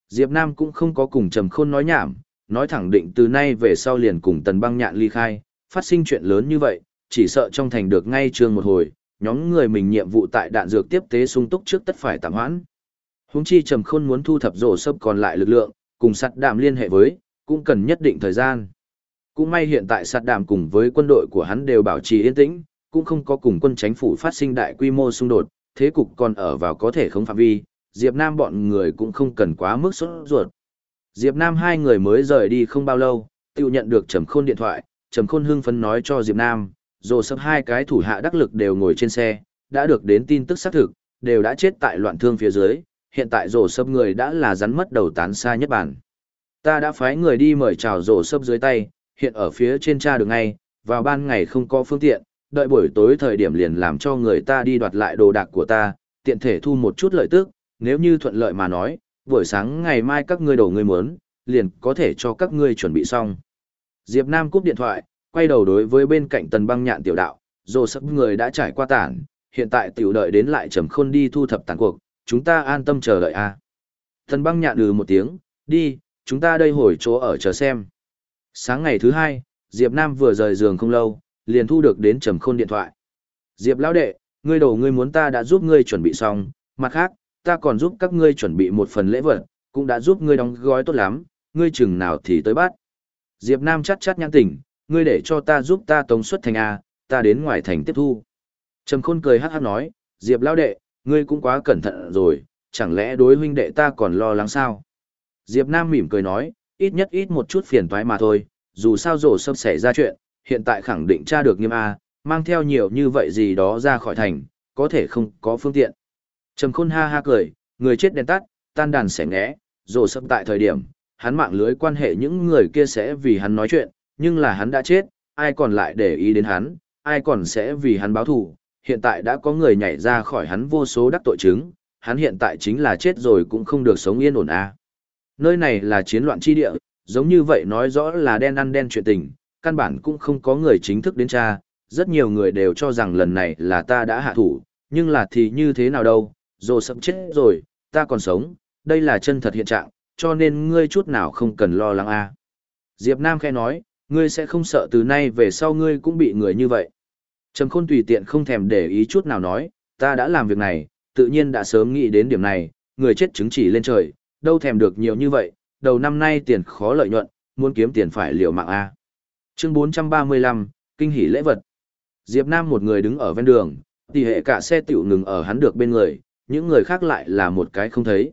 Diệp Nam cũng không có cùng Trầm Khôn nói nhảm, nói thẳng định từ nay về sau liền cùng Tần Băng Nhạn ly khai, phát sinh chuyện lớn như vậy, chỉ sợ trong thành được ngay trường một hồi, nhóm người mình nhiệm vụ tại đạn dược tiếp tế sung túc trước tất phải tạm hoãn. Huống chi Trầm Khôn muốn thu thập rổ sớm còn lại lực lượng, cùng sắt đạm liên hệ với, cũng cần nhất định thời gian. Cũng may hiện tại sắt đạm cùng với quân đội của hắn đều bảo trì yên tĩnh, cũng không có cùng quân chính phủ phát sinh đại quy mô xung đột, thế cục còn ở vào có thể không phạm vi, Diệp Nam bọn người cũng không cần quá mức sốt ruột. Diệp Nam hai người mới rời đi không bao lâu, tiêu nhận được Trầm Khôn điện thoại, Trầm Khôn hưng phấn nói cho Diệp Nam, rồi sắp hai cái thủ hạ đắc lực đều ngồi trên xe, đã được đến tin tức xác thực, đều đã chết tại loạn thương phía dưới, hiện tại rổ sấp người đã là rắn mất đầu tán xa nhất bản. Ta đã phái người đi mời chào rổ sấp dưới tay, hiện ở phía trên cha được ngay, vào ban ngày không có phương tiện, đợi buổi tối thời điểm liền làm cho người ta đi đoạt lại đồ đạc của ta, tiện thể thu một chút lợi tức, nếu như thuận lợi mà nói, buổi sáng ngày mai các ngươi đổ người muốn, liền có thể cho các ngươi chuẩn bị xong. Diệp Nam cúp điện thoại, quay đầu đối với bên cạnh tần băng nhạn tiểu đạo, rổ sắp người đã trải qua tản, hiện tại tiểu đợi đến lại trầm khôn đi thu thập tàn cuộc, chúng ta an tâm chờ đợi a. À. thần băng nhạn ừ một tiếng, đi, chúng ta đây hồi chỗ ở chờ xem. Sáng ngày thứ hai, Diệp Nam vừa rời giường không lâu, liền thu được đến trầm khôn điện thoại. Diệp lão đệ, ngươi đồ ngươi muốn ta đã giúp ngươi chuẩn bị xong, mặt khác, ta còn giúp các ngươi chuẩn bị một phần lễ vật, cũng đã giúp ngươi đóng gói tốt lắm, ngươi chừng nào thì tới bắt. Diệp Nam chắt chắt nhãn tỉnh, ngươi để cho ta giúp ta tống xuất thành A, ta đến ngoài thành tiếp thu. Trầm khôn cười hát hát nói, Diệp lão đệ, ngươi cũng quá cẩn thận rồi, chẳng lẽ đối huynh đệ ta còn lo lắng sao? Diệp Nam mỉm cười nói, ít nhất ít một chút phiền toái mà thôi, dù sao rổ sâm xảy ra chuyện, hiện tại khẳng định tra được nghiêm A, mang theo nhiều như vậy gì đó ra khỏi thành, có thể không có phương tiện. Trầm khôn ha ha cười, người chết đèn tắt, tan đàn sẽ ngẽ, rổ sâm tại thời điểm, hắn mạng lưới quan hệ những người kia sẽ vì hắn nói chuyện, nhưng là hắn đã chết, ai còn lại để ý đến hắn, ai còn sẽ vì hắn báo thù, hiện tại đã có người nhảy ra khỏi hắn vô số đắc tội chứng, hắn hiện tại chính là chết rồi cũng không được sống yên ổn a. Nơi này là chiến loạn chi địa, giống như vậy nói rõ là đen ăn đen chuyện tình, căn bản cũng không có người chính thức đến tra, rất nhiều người đều cho rằng lần này là ta đã hạ thủ, nhưng là thì như thế nào đâu, rồi sắp chết rồi, ta còn sống, đây là chân thật hiện trạng, cho nên ngươi chút nào không cần lo lắng a. Diệp Nam khẽ nói, ngươi sẽ không sợ từ nay về sau ngươi cũng bị người như vậy. Trầm khôn tùy tiện không thèm để ý chút nào nói, ta đã làm việc này, tự nhiên đã sớm nghĩ đến điểm này, người chết chứng chỉ lên trời, đâu thèm được nhiều như vậy, đầu năm nay tiền khó lợi nhuận, muốn kiếm tiền phải liều mạng A. Chương 435, Kinh hỉ lễ vật. Diệp Nam một người đứng ở ven đường, tỷ hệ cả xe tiểu ngừng ở hắn được bên người, những người khác lại là một cái không thấy.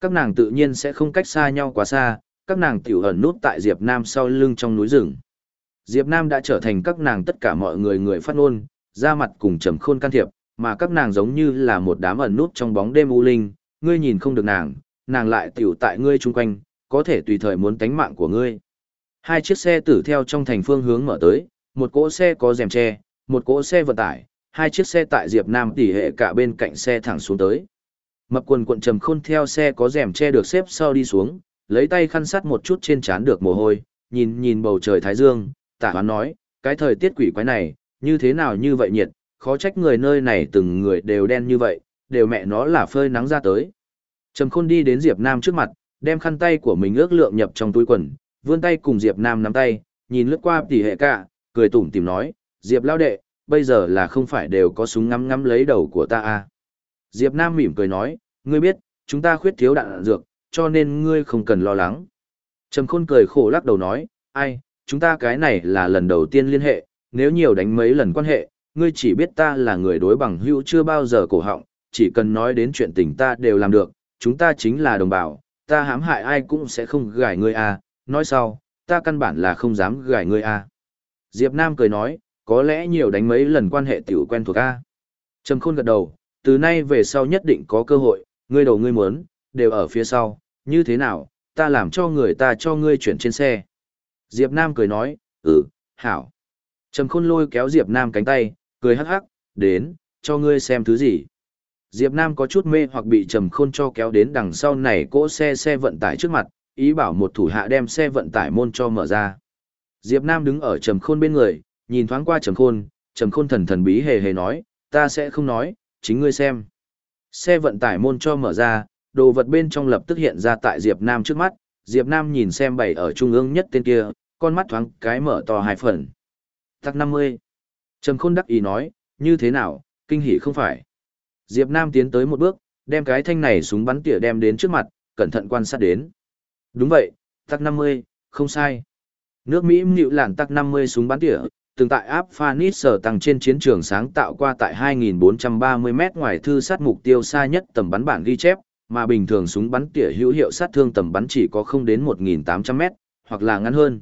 Các nàng tự nhiên sẽ không cách xa nhau quá xa, các nàng tiểu ẩn nút tại Diệp Nam sau lưng trong núi rừng. Diệp Nam đã trở thành các nàng tất cả mọi người người phát ngôn, ra mặt cùng trầm khôn can thiệp, mà các nàng giống như là một đám ẩn nút trong bóng đêm u linh, ngươi nhìn không được nàng, nàng lại tiểu tại ngươi chung quanh, có thể tùy thời muốn tánh mạng của ngươi. Hai chiếc xe tử theo trong thành phương hướng mở tới, một cỗ xe có rèm che, một cỗ xe vận tải, hai chiếc xe tại Diệp Nam tỉ hệ cả bên cạnh xe thẳng xuống tới. Mập quần cuộn trầm khôn theo xe có rèm che được xếp sau đi xuống, lấy tay khăn sát một chút trên trán được mồ hôi, nhìn nhìn bầu trời thái dương, tả hoán nói, cái thời tiết quỷ quái này, như thế nào như vậy nhiệt, khó trách người nơi này từng người đều đen như vậy, đều mẹ nó là phơi nắng ra tới. Trầm khôn đi đến Diệp Nam trước mặt, đem khăn tay của mình ước lượng nhập trong túi quần, vươn tay cùng Diệp Nam nắm tay, nhìn lướt qua tỷ hệ cả, cười tủm tỉm nói, Diệp lao đệ, bây giờ là không phải đều có súng ngắm ngắm lấy đầu của ta à. Diệp Nam mỉm cười nói, ngươi biết, chúng ta khuyết thiếu đạn dược, cho nên ngươi không cần lo lắng. Trầm khôn cười khổ lắc đầu nói, ai, chúng ta cái này là lần đầu tiên liên hệ, nếu nhiều đánh mấy lần quan hệ, ngươi chỉ biết ta là người đối bằng hữu chưa bao giờ cổ họng, chỉ cần nói đến chuyện tình ta đều làm được, chúng ta chính là đồng bào, ta hãm hại ai cũng sẽ không gài ngươi à, nói sau, ta căn bản là không dám gài ngươi à. Diệp Nam cười nói, có lẽ nhiều đánh mấy lần quan hệ tiểu quen thuộc a. Trầm Khôn gật đầu, từ nay về sau nhất định có cơ hội, ngươi đầu ngươi muốn, đều ở phía sau, như thế nào, ta làm cho người ta cho ngươi chuyển trên xe. Diệp Nam cười nói, ừ, hảo. Trầm Khôn lôi kéo Diệp Nam cánh tay, cười hắc hắc, đến, cho ngươi xem thứ gì. Diệp Nam có chút mê hoặc bị Trầm Khôn cho kéo đến đằng sau này cỗ xe xe vận tải trước mặt, ý bảo một thủ hạ đem xe vận tải môn cho mở ra. Diệp Nam đứng ở Trầm Khôn bên người, nhìn thoáng qua Trầm Khôn, Trầm Khôn thần thần bí hề hề nói, ta sẽ không nói, chính ngươi xem. Xe vận tải môn cho mở ra, đồ vật bên trong lập tức hiện ra tại Diệp Nam trước mắt, Diệp Nam nhìn xem bảy ở trung ương nhất tên kia, con mắt thoáng cái mở to hai phần. Tắc 50. Trầm Khôn đắc ý nói, như thế nào, kinh hỉ không phải. Diệp Nam tiến tới một bước, đem cái thanh này súng bắn tỉa đem đến trước mặt, cẩn thận quan sát đến. Đúng vậy, tắc 50, không sai. Nước Mỹ mịu làn tắc 50 súng bắn tỉa, từng tại áp Phanis sở tăng trên chiến trường sáng tạo qua tại 2.430 mét ngoài thư sát mục tiêu xa nhất tầm bắn bản ghi chép, mà bình thường súng bắn tỉa hữu hiệu sát thương tầm bắn chỉ có không đến 1.800 mét, hoặc là ngắn hơn.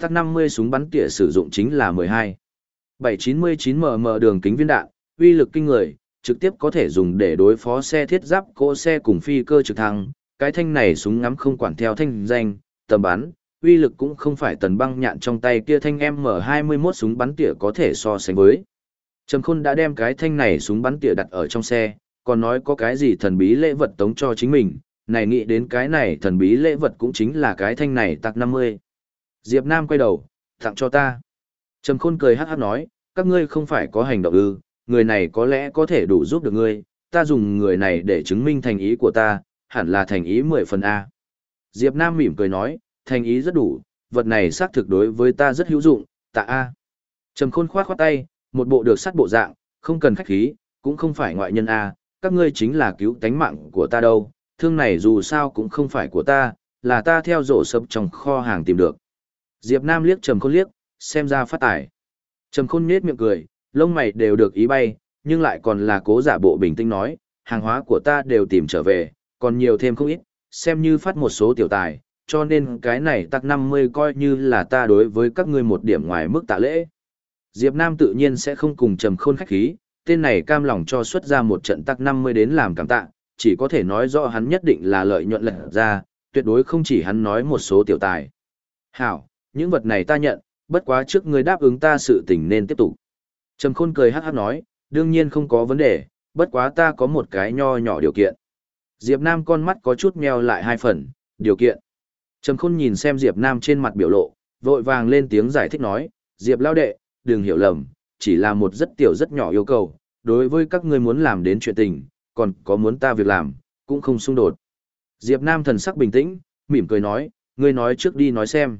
Tắc 50 súng bắn tỉa sử dụng chính là 12. 799 mm đường kính viên đạn, uy lực kinh người, trực tiếp có thể dùng để đối phó xe thiết giáp cỗ xe cùng phi cơ trực thăng. Cái thanh này súng ngắm không quản theo thanh danh, tầm bắn, uy lực cũng không phải tần băng nhạn trong tay kia thanh M21 súng bắn tỉa có thể so sánh với. Trầm Khôn đã đem cái thanh này súng bắn tỉa đặt ở trong xe, còn nói có cái gì thần bí lễ vật tống cho chính mình, này nghĩ đến cái này thần bí lễ vật cũng chính là cái thanh này tạc 50. Diệp Nam quay đầu, tặng cho ta. Trầm Khôn cười hát hát nói, các ngươi không phải có hành động ư, người này có lẽ có thể đủ giúp được ngươi, ta dùng người này để chứng minh thành ý của ta, hẳn là thành ý 10 phần A. Diệp Nam mỉm cười nói, thành ý rất đủ, vật này xác thực đối với ta rất hữu dụng, tạ A. Trầm khôn khoát khoát tay, một bộ được sắt bộ dạng, không cần khách khí, cũng không phải ngoại nhân A, các ngươi chính là cứu tánh mạng của ta đâu, thương này dù sao cũng không phải của ta, là ta theo rổ sập trong kho hàng tìm được. Diệp Nam liếc Trầm khôn liếc, xem ra phát tải. Trầm khôn nhếch miệng cười, lông mày đều được ý bay, nhưng lại còn là cố giả bộ bình tĩnh nói, hàng hóa của ta đều tìm trở về, còn nhiều thêm không ít, xem như phát một số tiểu tài, cho nên cái này tắc 50 coi như là ta đối với các ngươi một điểm ngoài mức tạ lễ. Diệp Nam tự nhiên sẽ không cùng trầm khôn khách khí, tên này cam lòng cho xuất ra một trận tắc 50 đến làm cảm tạ, chỉ có thể nói rõ hắn nhất định là lợi nhuận lật ra, tuyệt đối không chỉ hắn nói một số tiểu tài. Hảo, những vật này ta nhận, bất quá trước ngươi đáp ứng ta sự tình nên tiếp tục. Trầm khôn cười hát hát nói, đương nhiên không có vấn đề, bất quá ta có một cái nho nhỏ điều kiện. Diệp Nam con mắt có chút meo lại hai phần, điều kiện. Trầm khôn nhìn xem Diệp Nam trên mặt biểu lộ, vội vàng lên tiếng giải thích nói, Diệp lao đệ, đừng hiểu lầm, chỉ là một rất tiểu rất nhỏ yêu cầu, đối với các ngươi muốn làm đến chuyện tình, còn có muốn ta việc làm, cũng không xung đột. Diệp Nam thần sắc bình tĩnh, mỉm cười nói, ngươi nói trước đi nói xem.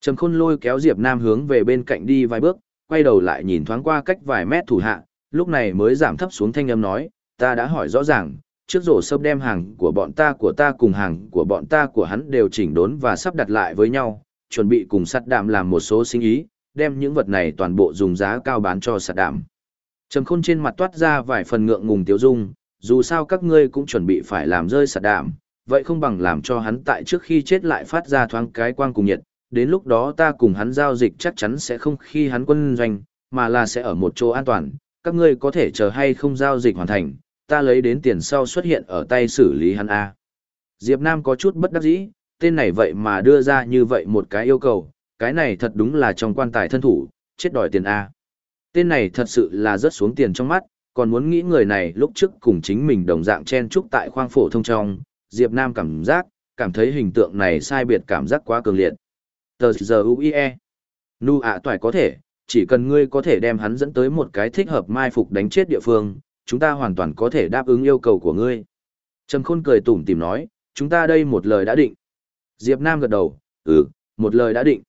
Trầm khôn lôi kéo Diệp Nam hướng về bên cạnh đi vài bước, quay đầu lại nhìn thoáng qua cách vài mét thủ hạ, lúc này mới giảm thấp xuống thanh âm nói, ta đã hỏi rõ ràng, trước rổ sớm đem hàng của bọn ta của ta cùng hàng của bọn ta của hắn đều chỉnh đốn và sắp đặt lại với nhau, chuẩn bị cùng sắt đạm làm một số sinh ý, đem những vật này toàn bộ dùng giá cao bán cho sạt đạm. Trầm khôn trên mặt toát ra vài phần ngượng ngùng tiếu dung, dù sao các ngươi cũng chuẩn bị phải làm rơi sạt đạm, vậy không bằng làm cho hắn tại trước khi chết lại phát ra thoáng cái quang cùng nhiệt, đến lúc đó ta cùng hắn giao dịch chắc chắn sẽ không khi hắn quân doanh, mà là sẽ ở một chỗ an toàn, các ngươi có thể chờ hay không giao dịch hoàn thành, ta lấy đến tiền sau xuất hiện ở tay xử lý hắn A. Diệp Nam có chút bất đắc dĩ, tên này vậy mà đưa ra như vậy một cái yêu cầu, cái này thật đúng là trong quan tài thân thủ, chết đòi tiền A. Tên này thật sự là rất xuống tiền trong mắt, còn muốn nghĩ người này lúc trước cùng chính mình đồng dạng chen trúc tại khoang phổ thông trong, Diệp Nam cảm giác, cảm thấy hình tượng này sai biệt cảm giác quá cường liệt. Tờ giờ UIE. Nu ạ toại có thể, chỉ cần ngươi có thể đem hắn dẫn tới một cái thích hợp mai phục đánh chết địa phương, chúng ta hoàn toàn có thể đáp ứng yêu cầu của ngươi. Trầm khôn cười tủm tỉm nói, chúng ta đây một lời đã định. Diệp Nam gật đầu, ừ, một lời đã định.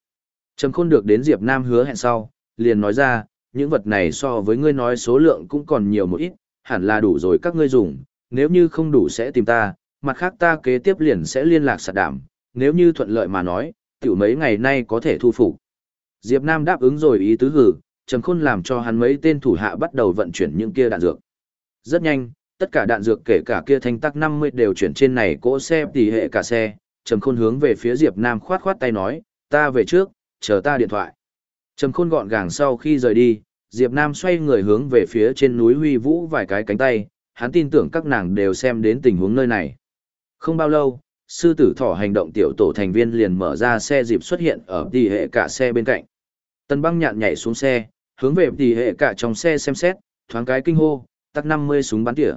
Trầm khôn được đến Diệp Nam hứa hẹn sau, liền nói ra, những vật này so với ngươi nói số lượng cũng còn nhiều một ít, hẳn là đủ rồi các ngươi dùng, nếu như không đủ sẽ tìm ta, mặt khác ta kế tiếp liền sẽ liên lạc sạt đảm, nếu như thuận lợi mà nói, tiểu mấy ngày nay có thể thu phục. Diệp Nam đáp ứng rồi ý tứ hử, Trầm Khôn làm cho hắn mấy tên thủ hạ bắt đầu vận chuyển những kia đạn dược. Rất nhanh, tất cả đạn dược kể cả kia thanh tắc 50 đều chuyển trên này cỗ xe tỉ hệ cả xe, Trầm Khôn hướng về phía Diệp Nam khoát khoát tay nói, ta về trước, chờ ta điện thoại. Trầm Khôn gọn gàng sau khi rời đi, Diệp Nam xoay người hướng về phía trên núi huy vũ vài cái cánh tay, hắn tin tưởng các nàng đều xem đến tình huống nơi này. Không bao lâu, sư tử thỏ hành động tiểu tổ thành viên liền mở ra xe dịp xuất hiện ở tỷ hệ cả xe bên cạnh. Tần băng nhạn nhảy xuống xe, hướng về tỷ hệ cả trong xe xem xét, thoáng cái kinh hô, tắt 50 súng bắn tỉa.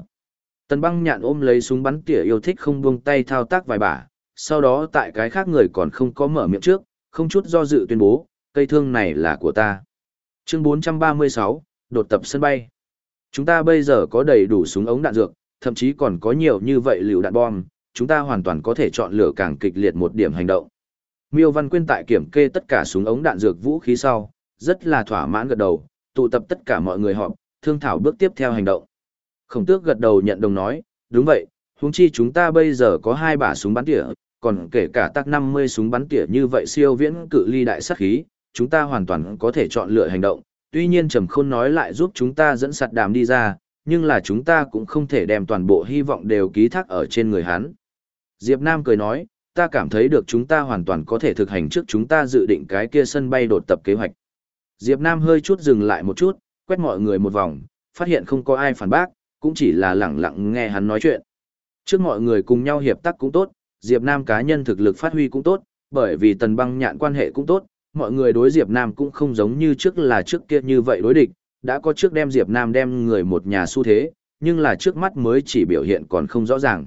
Tần băng nhạn ôm lấy súng bắn tỉa yêu thích không buông tay thao tác vài bả, sau đó tại cái khác người còn không có mở miệng trước, không chút do dự tuyên bố, cây thương này là của ta. Chương 436, đột tập sân bay. Chúng ta bây giờ có đầy đủ súng ống đạn dược, thậm chí còn có nhiều như vậy liều đạn bom, chúng ta hoàn toàn có thể chọn lựa càng kịch liệt một điểm hành động. Miêu Văn Quyên tại kiểm kê tất cả súng ống đạn dược vũ khí sau, rất là thỏa mãn gật đầu, tụ tập tất cả mọi người họp, thương thảo bước tiếp theo hành động. Khổng tước gật đầu nhận đồng nói, đúng vậy, huống chi chúng ta bây giờ có hai bả súng bắn tỉa, còn kể cả tác 50 súng bắn tỉa như vậy siêu viễn cự ly đại sát khí, chúng ta hoàn toàn có thể chọn lựa hành động. Tuy nhiên Trầm Khôn nói lại giúp chúng ta dẫn sạt đàm đi ra, nhưng là chúng ta cũng không thể đem toàn bộ hy vọng đều ký thác ở trên người hắn. Diệp Nam cười nói, ta cảm thấy được chúng ta hoàn toàn có thể thực hành trước chúng ta dự định cái kia sân bay đột tập kế hoạch. Diệp Nam hơi chút dừng lại một chút, quét mọi người một vòng, phát hiện không có ai phản bác, cũng chỉ là lặng lặng nghe hắn nói chuyện. Trước mọi người cùng nhau hiệp tác cũng tốt, Diệp Nam cá nhân thực lực phát huy cũng tốt, bởi vì tần băng nhạn quan hệ cũng tốt, mọi người đối Diệp Nam cũng không giống như trước là trước kia như vậy đối địch, đã có trước đem Diệp Nam đem người một nhà xu thế, nhưng là trước mắt mới chỉ biểu hiện còn không rõ ràng.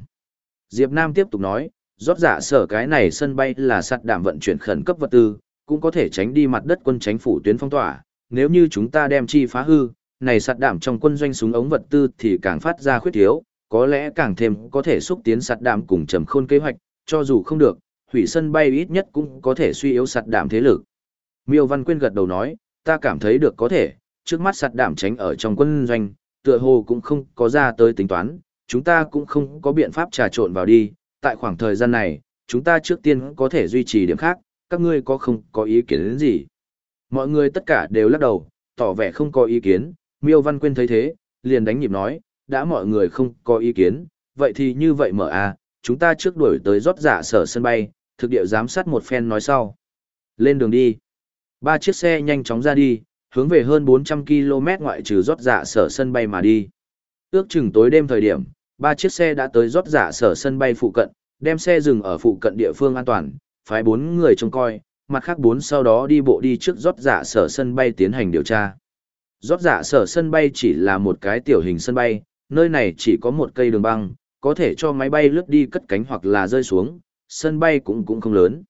Diệp Nam tiếp tục nói, rót giả sở cái này sân bay là sắt đảm vận chuyển khẩn cấp vật tư, cũng có thể tránh đi mặt đất quân tránh phủ tuyến phong tỏa, nếu như chúng ta đem chi phá hư, này sạt đảm trong quân doanh súng ống vật tư thì càng phát ra khuyết thiếu, có lẽ càng thêm có thể xúc tiến sạt đảm cùng trầm khôn kế hoạch, cho dù không được, hủy sân bay ít nhất cũng có thể suy yếu sạt đảm thế lực. Miêu Văn Quyên gật đầu nói, ta cảm thấy được có thể, trước mắt sạt đảm tránh ở trong quân doanh, tựa hồ cũng không có ra tới tính toán, chúng ta cũng không có biện pháp trà trộn vào đi, tại khoảng thời gian này, chúng ta trước tiên có thể duy trì điểm khác, các ngươi có không có ý kiến đến gì? Mọi người tất cả đều lắc đầu, tỏ vẻ không có ý kiến, Miêu Văn Quyên thấy thế, liền đánh nhịp nói, đã mọi người không có ý kiến, vậy thì như vậy mở à, chúng ta trước đuổi tới rót giả sở sân bay, thực địa giám sát một phen nói sau. Lên đường đi. Ba chiếc xe nhanh chóng ra đi, hướng về hơn 400 km ngoại trừ rót giả sở sân bay mà đi. Ước chừng tối đêm thời điểm, ba chiếc xe đã tới rót giả sở sân bay phụ cận, đem xe dừng ở phụ cận địa phương an toàn, phái bốn người trông coi, mặt khác bốn sau đó đi bộ đi trước rót giả sở sân bay tiến hành điều tra. Rót giả sở sân bay chỉ là một cái tiểu hình sân bay, nơi này chỉ có một cây đường băng, có thể cho máy bay lướt đi cất cánh hoặc là rơi xuống, sân bay cũng cũng không lớn.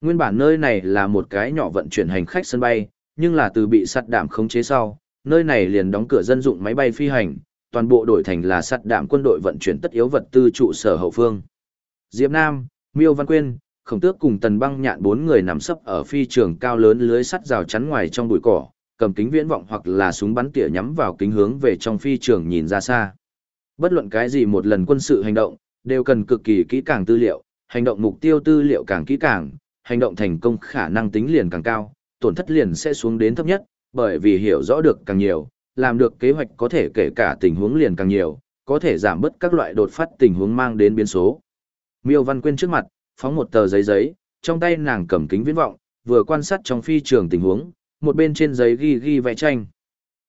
Nguyên bản nơi này là một cái nhỏ vận chuyển hành khách sân bay, nhưng là từ bị sắt đạm khống chế sau, nơi này liền đóng cửa dân dụng máy bay phi hành, toàn bộ đổi thành là sắt đạm quân đội vận chuyển tất yếu vật tư trụ sở hậu phương. Diệp Nam, Miêu Văn Quyên, Khổng Tước cùng Tần Băng Nhạn bốn người nằm sấp ở phi trường cao lớn lưới sắt rào chắn ngoài trong bụi cỏ, cầm kính viễn vọng hoặc là súng bắn tỉa nhắm vào kính hướng về trong phi trường nhìn ra xa. Bất luận cái gì một lần quân sự hành động, đều cần cực kỳ kỹ càng tư liệu, hành động mục tiêu tư liệu càng kỹ càng, hành động thành công khả năng tính liền càng cao, tổn thất liền sẽ xuống đến thấp nhất, bởi vì hiểu rõ được càng nhiều, làm được kế hoạch có thể kể cả tình huống liền càng nhiều, có thể giảm bớt các loại đột phát tình huống mang đến biến số. Miêu Văn Quyên trước mặt, phóng một tờ giấy giấy, trong tay nàng cầm kính viễn vọng, vừa quan sát trong phi trường tình huống, một bên trên giấy ghi ghi vẽ tranh.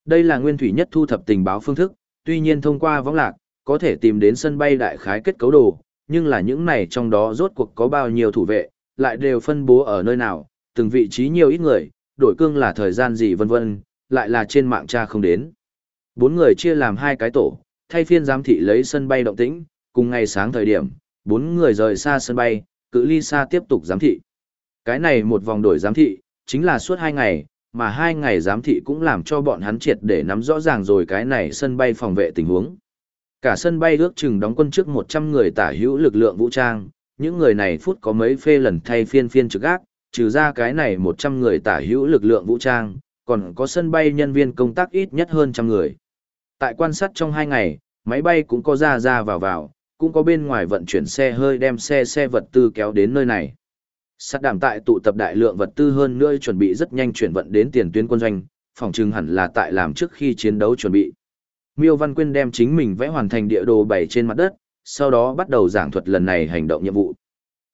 Đây là nguyên thủy nhất thu thập tình báo phương thức, tuy nhiên thông qua võng lạc, có thể tìm đến sân bay đại khái kết cấu đồ, nhưng là những này trong đó rốt cuộc có bao nhiêu thủ vệ, lại đều phân bố ở nơi nào, từng vị trí nhiều ít người, đổi cương là thời gian gì vân vân, lại là trên mạng tra không đến. Bốn người chia làm hai cái tổ, thay phiên giám thị lấy sân bay động tĩnh, cùng ngày sáng thời điểm, bốn người rời xa sân bay, cự ly xa tiếp tục giám thị. Cái này một vòng đổi giám thị, chính là suốt hai ngày, mà hai ngày giám thị cũng làm cho bọn hắn triệt để nắm rõ ràng rồi cái này sân bay phòng vệ tình huống. Cả sân bay ước chừng đóng quân trước 100 người tả hữu lực lượng vũ trang, những người này phút có mấy phê lần thay phiên phiên trực gác, trừ ra cái này 100 người tả hữu lực lượng vũ trang, còn có sân bay nhân viên công tác ít nhất hơn trăm người. Tại quan sát trong hai ngày, máy bay cũng có ra ra vào vào, cũng có bên ngoài vận chuyển xe hơi đem xe xe vật tư kéo đến nơi này. Sát đảm tại tụ tập đại lượng vật tư hơn nữa chuẩn bị rất nhanh chuyển vận đến tiền tuyến quân doanh, phòng trưng hẳn là tại làm trước khi chiến đấu chuẩn bị. Miêu Văn Quyên đem chính mình vẽ hoàn thành địa đồ bày trên mặt đất, sau đó bắt đầu giảng thuật lần này hành động nhiệm vụ.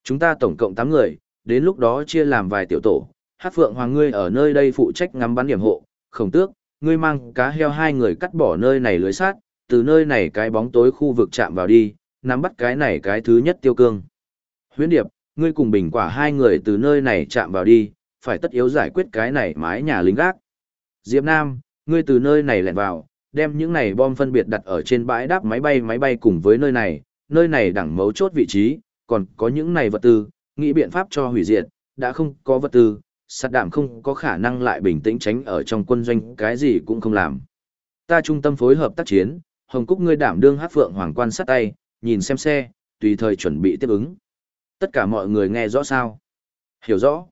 Chúng ta tổng cộng 8 người, đến lúc đó chia làm vài tiểu tổ, Hát Phượng Hoàng ngươi ở nơi đây phụ trách ngắm bắn điểm hộ, khổng tước, ngươi mang cá heo hai người cắt bỏ nơi này lưới sát, từ nơi này cái bóng tối khu vực chạm vào đi, nắm bắt cái này cái thứ nhất tiêu cương. Huyễn Điệp, ngươi cùng bình quả hai người từ nơi này chạm vào đi, phải tất yếu giải quyết cái này mái nhà lính gác. Diệp Nam, ngươi từ nơi này lẻn vào, đem những này bom phân biệt đặt ở trên bãi đáp máy bay máy bay cùng với nơi này, nơi này đẳng mấu chốt vị trí, còn có những này vật tư, nghĩ biện pháp cho hủy diệt, đã không có vật tư, sát đạm không có khả năng lại bình tĩnh tránh ở trong quân doanh cái gì cũng không làm. Ta trung tâm phối hợp tác chiến, Hồng Cúc ngươi đảm đương hát phượng hoàng quan sát tay, nhìn xem xe, tùy thời chuẩn bị tiếp ứng. Tất cả mọi người nghe rõ sao? Hiểu rõ.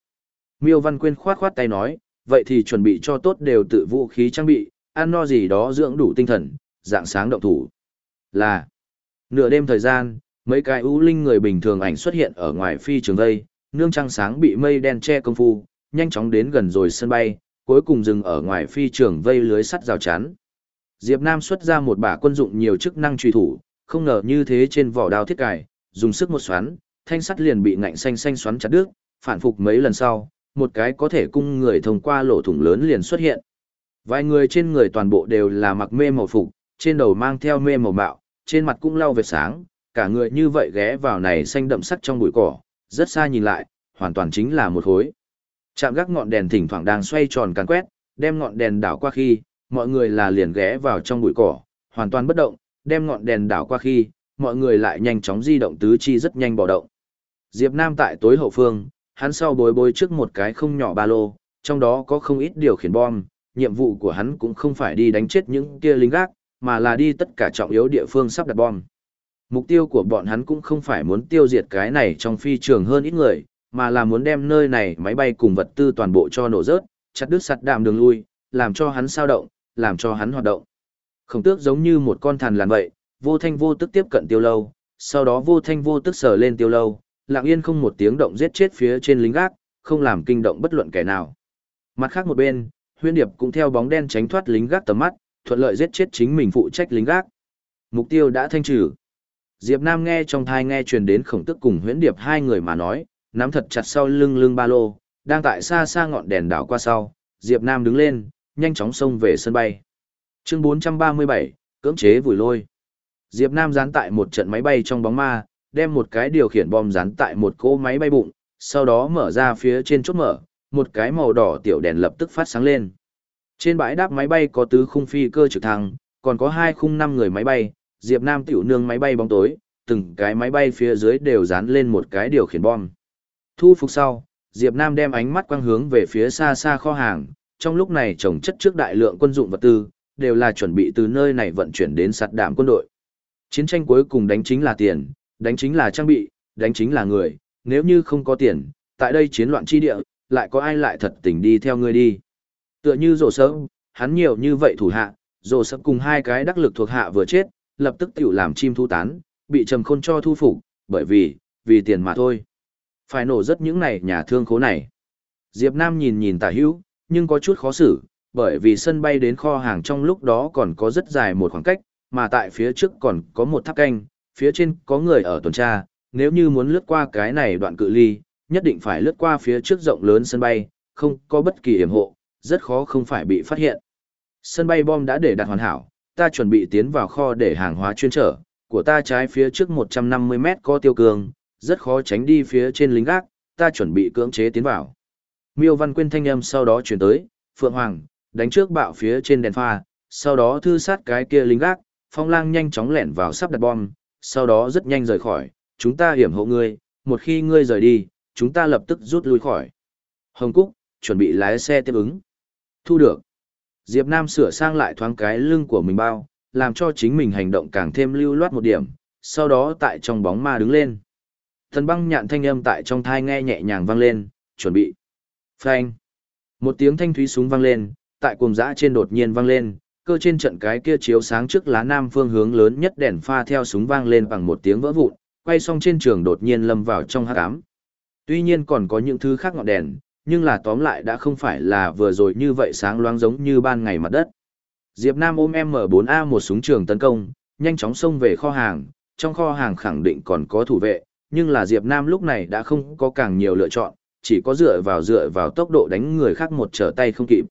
Miêu Văn Quyên khoát khoát tay nói, vậy thì chuẩn bị cho tốt đều tự vũ khí trang bị, ăn no gì đó dưỡng đủ tinh thần, dạng sáng động thủ. Là, nửa đêm thời gian, mấy cái ưu linh người bình thường ảnh xuất hiện ở ngoài phi trường vây, nương trăng sáng bị mây đen che công phu, nhanh chóng đến gần rồi sân bay, cuối cùng dừng ở ngoài phi trường vây lưới sắt rào chắn. Diệp Nam xuất ra một bả quân dụng nhiều chức năng truy thủ, không ngờ như thế trên vỏ đao thiết cài, dùng sức một xoắn, thanh sắt liền bị ngạnh xanh xanh xoắn chặt đứt, phản phục mấy lần sau, một cái có thể cung người thông qua lỗ thủng lớn liền xuất hiện. Vài người trên người toàn bộ đều là mặc mê màu phục, trên đầu mang theo mê màu bạo, trên mặt cũng lau vệt sáng, cả người như vậy ghé vào này xanh đậm sắc trong bụi cỏ, rất xa nhìn lại, hoàn toàn chính là một khối. Chạm gác ngọn đèn thỉnh thoảng đang xoay tròn càn quét, đem ngọn đèn đảo qua khi, mọi người là liền ghé vào trong bụi cỏ, hoàn toàn bất động, đem ngọn đèn đảo qua khi, mọi người lại nhanh chóng di động tứ chi rất nhanh bỏ động. Diệp Nam tại tối hậu phương, hắn sau bối bối trước một cái không nhỏ ba lô, trong đó có không ít điều khiển bom, nhiệm vụ của hắn cũng không phải đi đánh chết những kia lính gác, mà là đi tất cả trọng yếu địa phương sắp đặt bom. Mục tiêu của bọn hắn cũng không phải muốn tiêu diệt cái này trong phi trường hơn ít người, mà là muốn đem nơi này máy bay cùng vật tư toàn bộ cho nổ rớt, chặt đứt sắt đạm đường lui, làm cho hắn sao động, làm cho hắn hoạt động. Khổng tước giống như một con thằn lằn vậy, vô thanh vô tức tiếp cận tiêu lâu, sau đó vô thanh vô tức sờ lên tiêu lâu, lặng yên không một tiếng động giết chết phía trên lính gác, không làm kinh động bất luận kẻ nào. Mặt khác một bên, huyên điệp cũng theo bóng đen tránh thoát lính gác tầm mắt, thuận lợi giết chết chính mình phụ trách lính gác. Mục tiêu đã thanh trừ. Diệp Nam nghe trong thai nghe truyền đến khổng tức cùng huyễn điệp hai người mà nói, nắm thật chặt sau lưng lưng ba lô, đang tại xa xa ngọn đèn đảo qua sau, Diệp Nam đứng lên, nhanh chóng xông về sân bay. Chương 437, cưỡng chế vùi lôi. Diệp Nam dán tại một trận máy bay trong bóng ma, đem một cái điều khiển bom dán tại một cỗ máy bay bụng, sau đó mở ra phía trên chốt mở, một cái màu đỏ tiểu đèn lập tức phát sáng lên. Trên bãi đáp máy bay có tứ khung phi cơ trực thăng, còn có hai khung năm người máy bay, Diệp Nam tiểu nương máy bay bóng tối, từng cái máy bay phía dưới đều dán lên một cái điều khiển bom. Thu phục sau, Diệp Nam đem ánh mắt quang hướng về phía xa xa kho hàng, trong lúc này trồng chất trước đại lượng quân dụng vật tư, đều là chuẩn bị từ nơi này vận chuyển đến sạt đạm quân đội. Chiến tranh cuối cùng đánh chính là tiền, đánh chính là trang bị, đánh chính là người, nếu như không có tiền, tại đây chiến loạn chi địa, lại có ai lại thật tình đi theo ngươi đi. Tựa như rổ sớm, hắn nhiều như vậy thủ hạ, rổ sớm cùng hai cái đắc lực thuộc hạ vừa chết, lập tức tiểu làm chim thu tán, bị trầm khôn cho thu phục, bởi vì, vì tiền mà thôi. Phải nổ rất những này nhà thương khố này. Diệp Nam nhìn nhìn tả hữu, nhưng có chút khó xử, bởi vì sân bay đến kho hàng trong lúc đó còn có rất dài một khoảng cách, mà tại phía trước còn có một tháp canh, phía trên có người ở tuần tra, nếu như muốn lướt qua cái này đoạn cự ly, nhất định phải lướt qua phía trước rộng lớn sân bay, không có bất kỳ hiểm hộ, rất khó không phải bị phát hiện. Sân bay bom đã để đặt hoàn hảo, ta chuẩn bị tiến vào kho để hàng hóa chuyên trở, của ta trái phía trước 150 mét có tiêu cường, rất khó tránh đi phía trên lính gác, ta chuẩn bị cưỡng chế tiến vào. Miêu Văn Quyên thanh âm sau đó chuyển tới, Phượng Hoàng, đánh trước bạo phía trên đèn pha, sau đó thư sát cái kia lính gác, phong lang nhanh chóng lẻn vào sắp đặt bom, sau đó rất nhanh rời khỏi, chúng ta hiểm hộ ngươi, một khi ngươi rời đi, chúng ta lập tức rút lui khỏi. Hồng Cúc, chuẩn bị lái xe tiếp ứng. Thu được. Diệp Nam sửa sang lại thoáng cái lưng của mình bao, làm cho chính mình hành động càng thêm lưu loát một điểm, sau đó tại trong bóng ma đứng lên. Thần băng nhạn thanh âm tại trong thai nghe nhẹ nhàng vang lên, chuẩn bị. Phanh. Một tiếng thanh thúy súng vang lên, tại cuồng dã trên đột nhiên vang lên, cơ trên trận cái kia chiếu sáng trước lá nam phương hướng lớn nhất đèn pha theo súng vang lên bằng một tiếng vỡ vụn, quay xong trên trường đột nhiên lâm vào trong hắc ám. Tuy nhiên còn có những thứ khác ngọn đèn, nhưng là tóm lại đã không phải là vừa rồi như vậy sáng loáng giống như ban ngày mặt đất. Diệp Nam ôm M4A một súng trường tấn công, nhanh chóng xông về kho hàng, trong kho hàng khẳng định còn có thủ vệ, nhưng là Diệp Nam lúc này đã không có càng nhiều lựa chọn, chỉ có dựa vào dựa vào tốc độ đánh người khác một trở tay không kịp.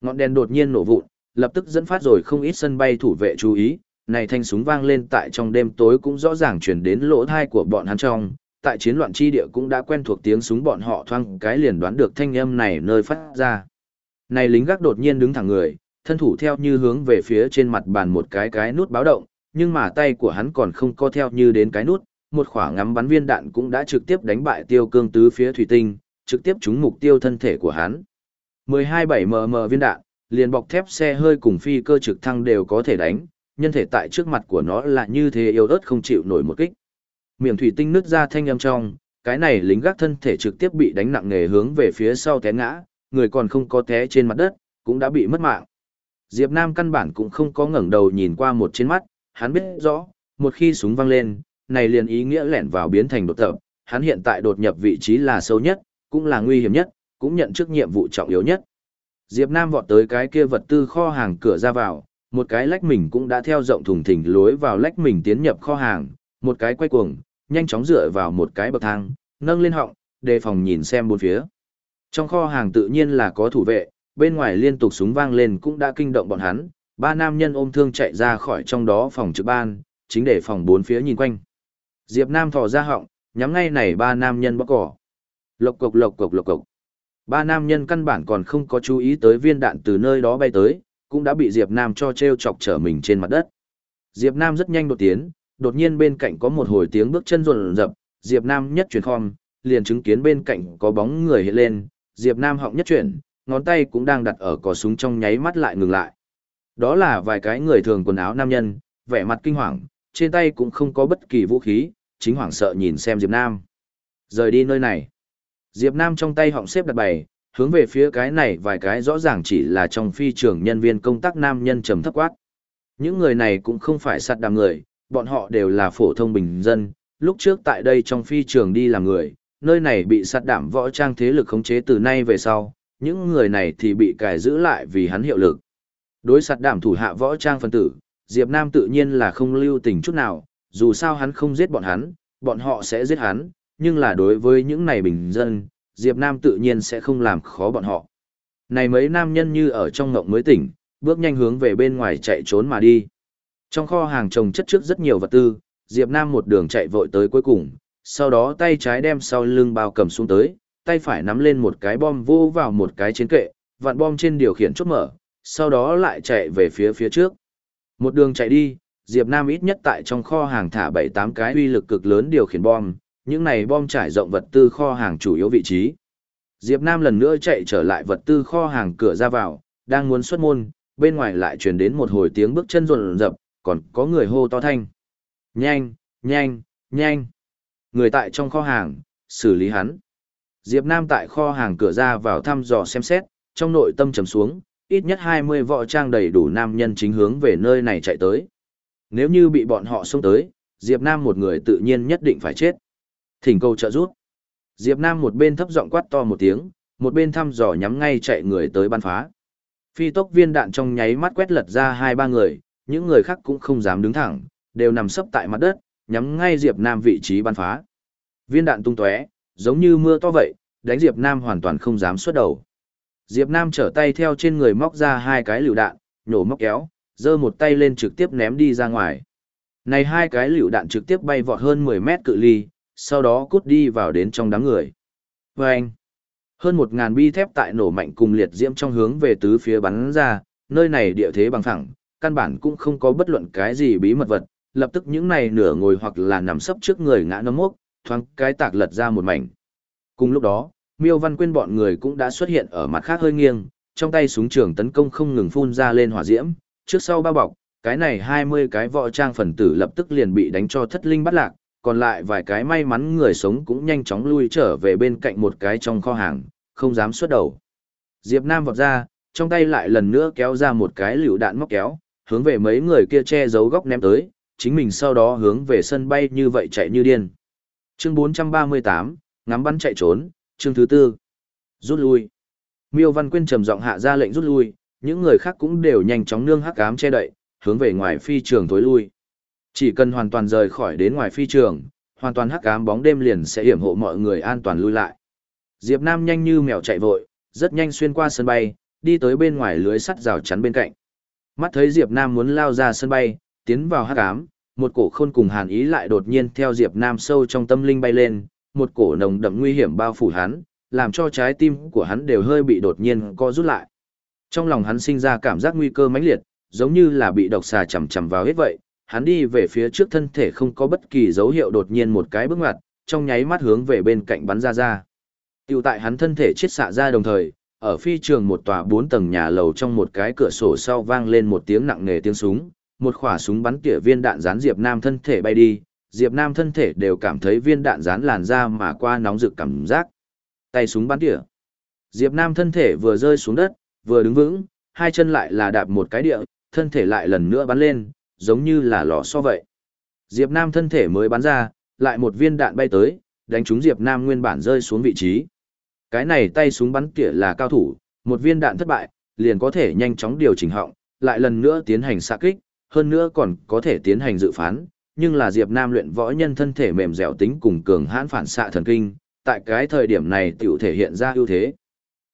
Ngọn đèn đột nhiên nổ vụn, lập tức dẫn phát rồi không ít sân bay thủ vệ chú ý, này thanh súng vang lên tại trong đêm tối cũng rõ ràng truyền đến lỗ tai của bọn hắn trong, tại chiến loạn chi địa cũng đã quen thuộc tiếng súng bọn họ thoang cái liền đoán được thanh âm này nơi phát ra. Này lính gác đột nhiên đứng thẳng người, thân thủ theo như hướng về phía trên mặt bàn một cái cái nút báo động, nhưng mà tay của hắn còn không co theo như đến cái nút, một khỏa ngắm bắn viên đạn cũng đã trực tiếp đánh bại tiêu cương tứ phía thủy tinh, trực tiếp trúng mục tiêu thân thể của hắn. 12-7 mm viên đạn, liền bọc thép xe hơi cùng phi cơ trực thăng đều có thể đánh, nhân thể tại trước mặt của nó là như thế yếu ớt không chịu nổi một kích. Miệng thủy tinh nứt ra thanh âm trong, cái này lính gác thân thể trực tiếp bị đánh nặng nề hướng về phía sau té ngã, người còn không có té trên mặt đất, cũng đã bị mất mạng. Diệp Nam căn bản cũng không có ngẩng đầu nhìn qua một trên mắt, hắn biết rõ, một khi súng vang lên, này liền ý nghĩa lẻn vào biến thành đột tập, hắn hiện tại đột nhập vị trí là sâu nhất, cũng là nguy hiểm nhất, cũng nhận trước nhiệm vụ trọng yếu nhất. Diệp Nam vọt tới cái kia vật tư kho hàng cửa ra vào, một cái lách mình cũng đã theo rộng thùng thình lối vào lách mình tiến nhập kho hàng, một cái quay cuồng, nhanh chóng dựa vào một cái bậc thang, nâng lên họng, đề phòng nhìn xem bốn phía. Trong kho hàng tự nhiên là có thủ vệ, bên ngoài liên tục súng vang lên cũng đã kinh động bọn hắn, ba nam nhân ôm thương chạy ra khỏi trong đó phòng trực ban, chính để phòng bốn phía nhìn quanh. Diệp Nam thò ra họng, nhắm ngay này ba nam nhân bóc cỏ. Lộc cộc lộc cộc lộc cộc. Ba nam nhân căn bản còn không có chú ý tới viên đạn từ nơi đó bay tới, cũng đã bị Diệp Nam cho treo chọc trở mình trên mặt đất. Diệp Nam rất nhanh đột tiến, đột nhiên bên cạnh có một hồi tiếng bước chân rồn rập, Diệp Nam nhất chuyển khom, liền chứng kiến bên cạnh có bóng người hiện lên, Diệp Nam họng nhất chuyển, ngón tay cũng đang đặt ở cò súng trong nháy mắt lại ngừng lại. Đó là vài cái người thường quần áo nam nhân, vẻ mặt kinh hoàng, trên tay cũng không có bất kỳ vũ khí, chính hoảng sợ nhìn xem Diệp Nam. Rời đi nơi này. Diệp Nam trong tay họng xếp đặt bày, hướng về phía cái này vài cái rõ ràng chỉ là trong phi trường nhân viên công tác nam nhân trầm thấp quát. Những người này cũng không phải sạt đàm người, bọn họ đều là phổ thông bình dân, lúc trước tại đây trong phi trường đi làm người, nơi này bị sạt đảm võ trang thế lực khống chế từ nay về sau, những người này thì bị cài giữ lại vì hắn hiệu lực. Đối sạt đảm thủ hạ võ trang phân tử, Diệp Nam tự nhiên là không lưu tình chút nào, dù sao hắn không giết bọn hắn, bọn họ sẽ giết hắn, nhưng là đối với những này bình dân, Diệp Nam tự nhiên sẽ không làm khó bọn họ. Này mấy nam nhân như ở trong ngộng mới tỉnh, bước nhanh hướng về bên ngoài chạy trốn mà đi. Trong kho hàng trồng chất trước rất nhiều vật tư, Diệp Nam một đường chạy vội tới cuối cùng, sau đó tay trái đem sau lưng bao cầm xuống tới, tay phải nắm lên một cái bom vô vào một cái chiến kệ, vặn bom trên điều khiển chốt mở, sau đó lại chạy về phía phía trước. Một đường chạy đi, Diệp Nam ít nhất tại trong kho hàng thả 7-8 cái uy lực cực lớn điều khiển bom, những này bom trải rộng vật tư kho hàng chủ yếu vị trí. Diệp Nam lần nữa chạy trở lại vật tư kho hàng cửa ra vào, đang muốn xuất môn, bên ngoài lại truyền đến một hồi tiếng bước chân rộn rập, còn có người hô to thanh. Nhanh, nhanh, nhanh. Người tại trong kho hàng, xử lý hắn. Diệp Nam tại kho hàng cửa ra vào thăm dò xem xét, trong nội tâm trầm xuống, ít nhất 20 võ trang đầy đủ nam nhân chính hướng về nơi này chạy tới. Nếu như bị bọn họ xông tới, Diệp Nam một người tự nhiên nhất định phải chết. Thỉnh cầu trợ giúp. Diệp Nam một bên thấp giọng quát to một tiếng, một bên thăm dò nhắm ngay chạy người tới ban phá. Phi tốc viên đạn trong nháy mắt quét lật ra hai ba người, những người khác cũng không dám đứng thẳng, đều nằm sấp tại mặt đất, nhắm ngay Diệp Nam vị trí ban phá. Viên đạn tung tóe, giống như mưa to vậy, đánh Diệp Nam hoàn toàn không dám xuất đầu. Diệp Nam trở tay theo trên người móc ra hai cái lựu đạn, nhổ móc kéo, giơ một tay lên trực tiếp ném đi ra ngoài. Này hai cái lựu đạn trực tiếp bay vọt hơn 10 mét cự ly, sau đó cút đi vào đến trong đám người. Vâng! hơn 1.000 bi thép tại nổ mạnh cùng liệt diễm trong hướng về tứ phía bắn ra, nơi này địa thế bằng phẳng, căn bản cũng không có bất luận cái gì bí mật vật, lập tức những này nửa ngồi hoặc là nằm sấp trước người ngã nấm mốc, thoáng cái tạc lật ra một mảnh. Cùng lúc đó, Miêu Văn Quyên bọn người cũng đã xuất hiện ở mặt khác hơi nghiêng, trong tay súng trường tấn công không ngừng phun ra lên hỏa diễm, trước sau ba bọc, cái này 20 cái võ trang phần tử lập tức liền bị đánh cho thất linh bắt lạc, còn lại vài cái may mắn người sống cũng nhanh chóng lui trở về bên cạnh một cái trong kho hàng, không dám xuất đầu. Diệp Nam vọt ra, trong tay lại lần nữa kéo ra một cái liều đạn móc kéo, hướng về mấy người kia che giấu góc ném tới, chính mình sau đó hướng về sân bay như vậy chạy như điên. Chương 438, ngắm bắn chạy trốn, chương thứ tư. Rút lui. Miêu Văn Quyên trầm giọng hạ ra lệnh rút lui, những người khác cũng đều nhanh chóng nương hắc ám che đậy, hướng về ngoài phi trường tối lui. Chỉ cần hoàn toàn rời khỏi đến ngoài phi trường, hoàn toàn hắc ám bóng đêm liền sẽ hiểm hộ mọi người an toàn lui lại. Diệp Nam nhanh như mèo chạy vội, rất nhanh xuyên qua sân bay, đi tới bên ngoài lưới sắt rào chắn bên cạnh. Mắt thấy Diệp Nam muốn lao ra sân bay, tiến vào hắc ám, một cổ khôn cùng hàn ý lại đột nhiên theo Diệp Nam sâu trong tâm linh bay lên, một cổ nồng đậm nguy hiểm bao phủ hắn, làm cho trái tim của hắn đều hơi bị đột nhiên co rút lại. Trong lòng hắn sinh ra cảm giác nguy cơ mãnh liệt, giống như là bị độc xà chầm chầm vào hết vậy, hắn đi về phía trước thân thể không có bất kỳ dấu hiệu đột nhiên một cái bước ngoặt, trong nháy mắt hướng về bên cạnh bắn ra ra. Tiêu tại hắn thân thể chết xạ ra đồng thời, ở phi trường một tòa bốn tầng nhà lầu trong một cái cửa sổ sau vang lên một tiếng nặng nề tiếng súng, một khỏa súng bắn tỉa viên đạn dán Diệp Nam thân thể bay đi, Diệp Nam thân thể đều cảm thấy viên đạn dán làn ra mà qua nóng rực cảm giác. Tay súng bắn tỉa. Diệp Nam thân thể vừa rơi xuống đất, vừa đứng vững, hai chân lại là đạp một cái địa, thân thể lại lần nữa bắn lên, giống như là lò so vậy. Diệp Nam thân thể mới bắn ra, lại một viên đạn bay tới, đánh trúng Diệp Nam nguyên bản rơi xuống vị trí. Cái này tay súng bắn tỉa là cao thủ, một viên đạn thất bại, liền có thể nhanh chóng điều chỉnh họng, lại lần nữa tiến hành xạ kích, hơn nữa còn có thể tiến hành dự phán, nhưng là Diệp Nam luyện võ nhân thân thể mềm dẻo tính cùng cường hãn phản xạ thần kinh, tại cái thời điểm này tiểu thể hiện ra ưu thế.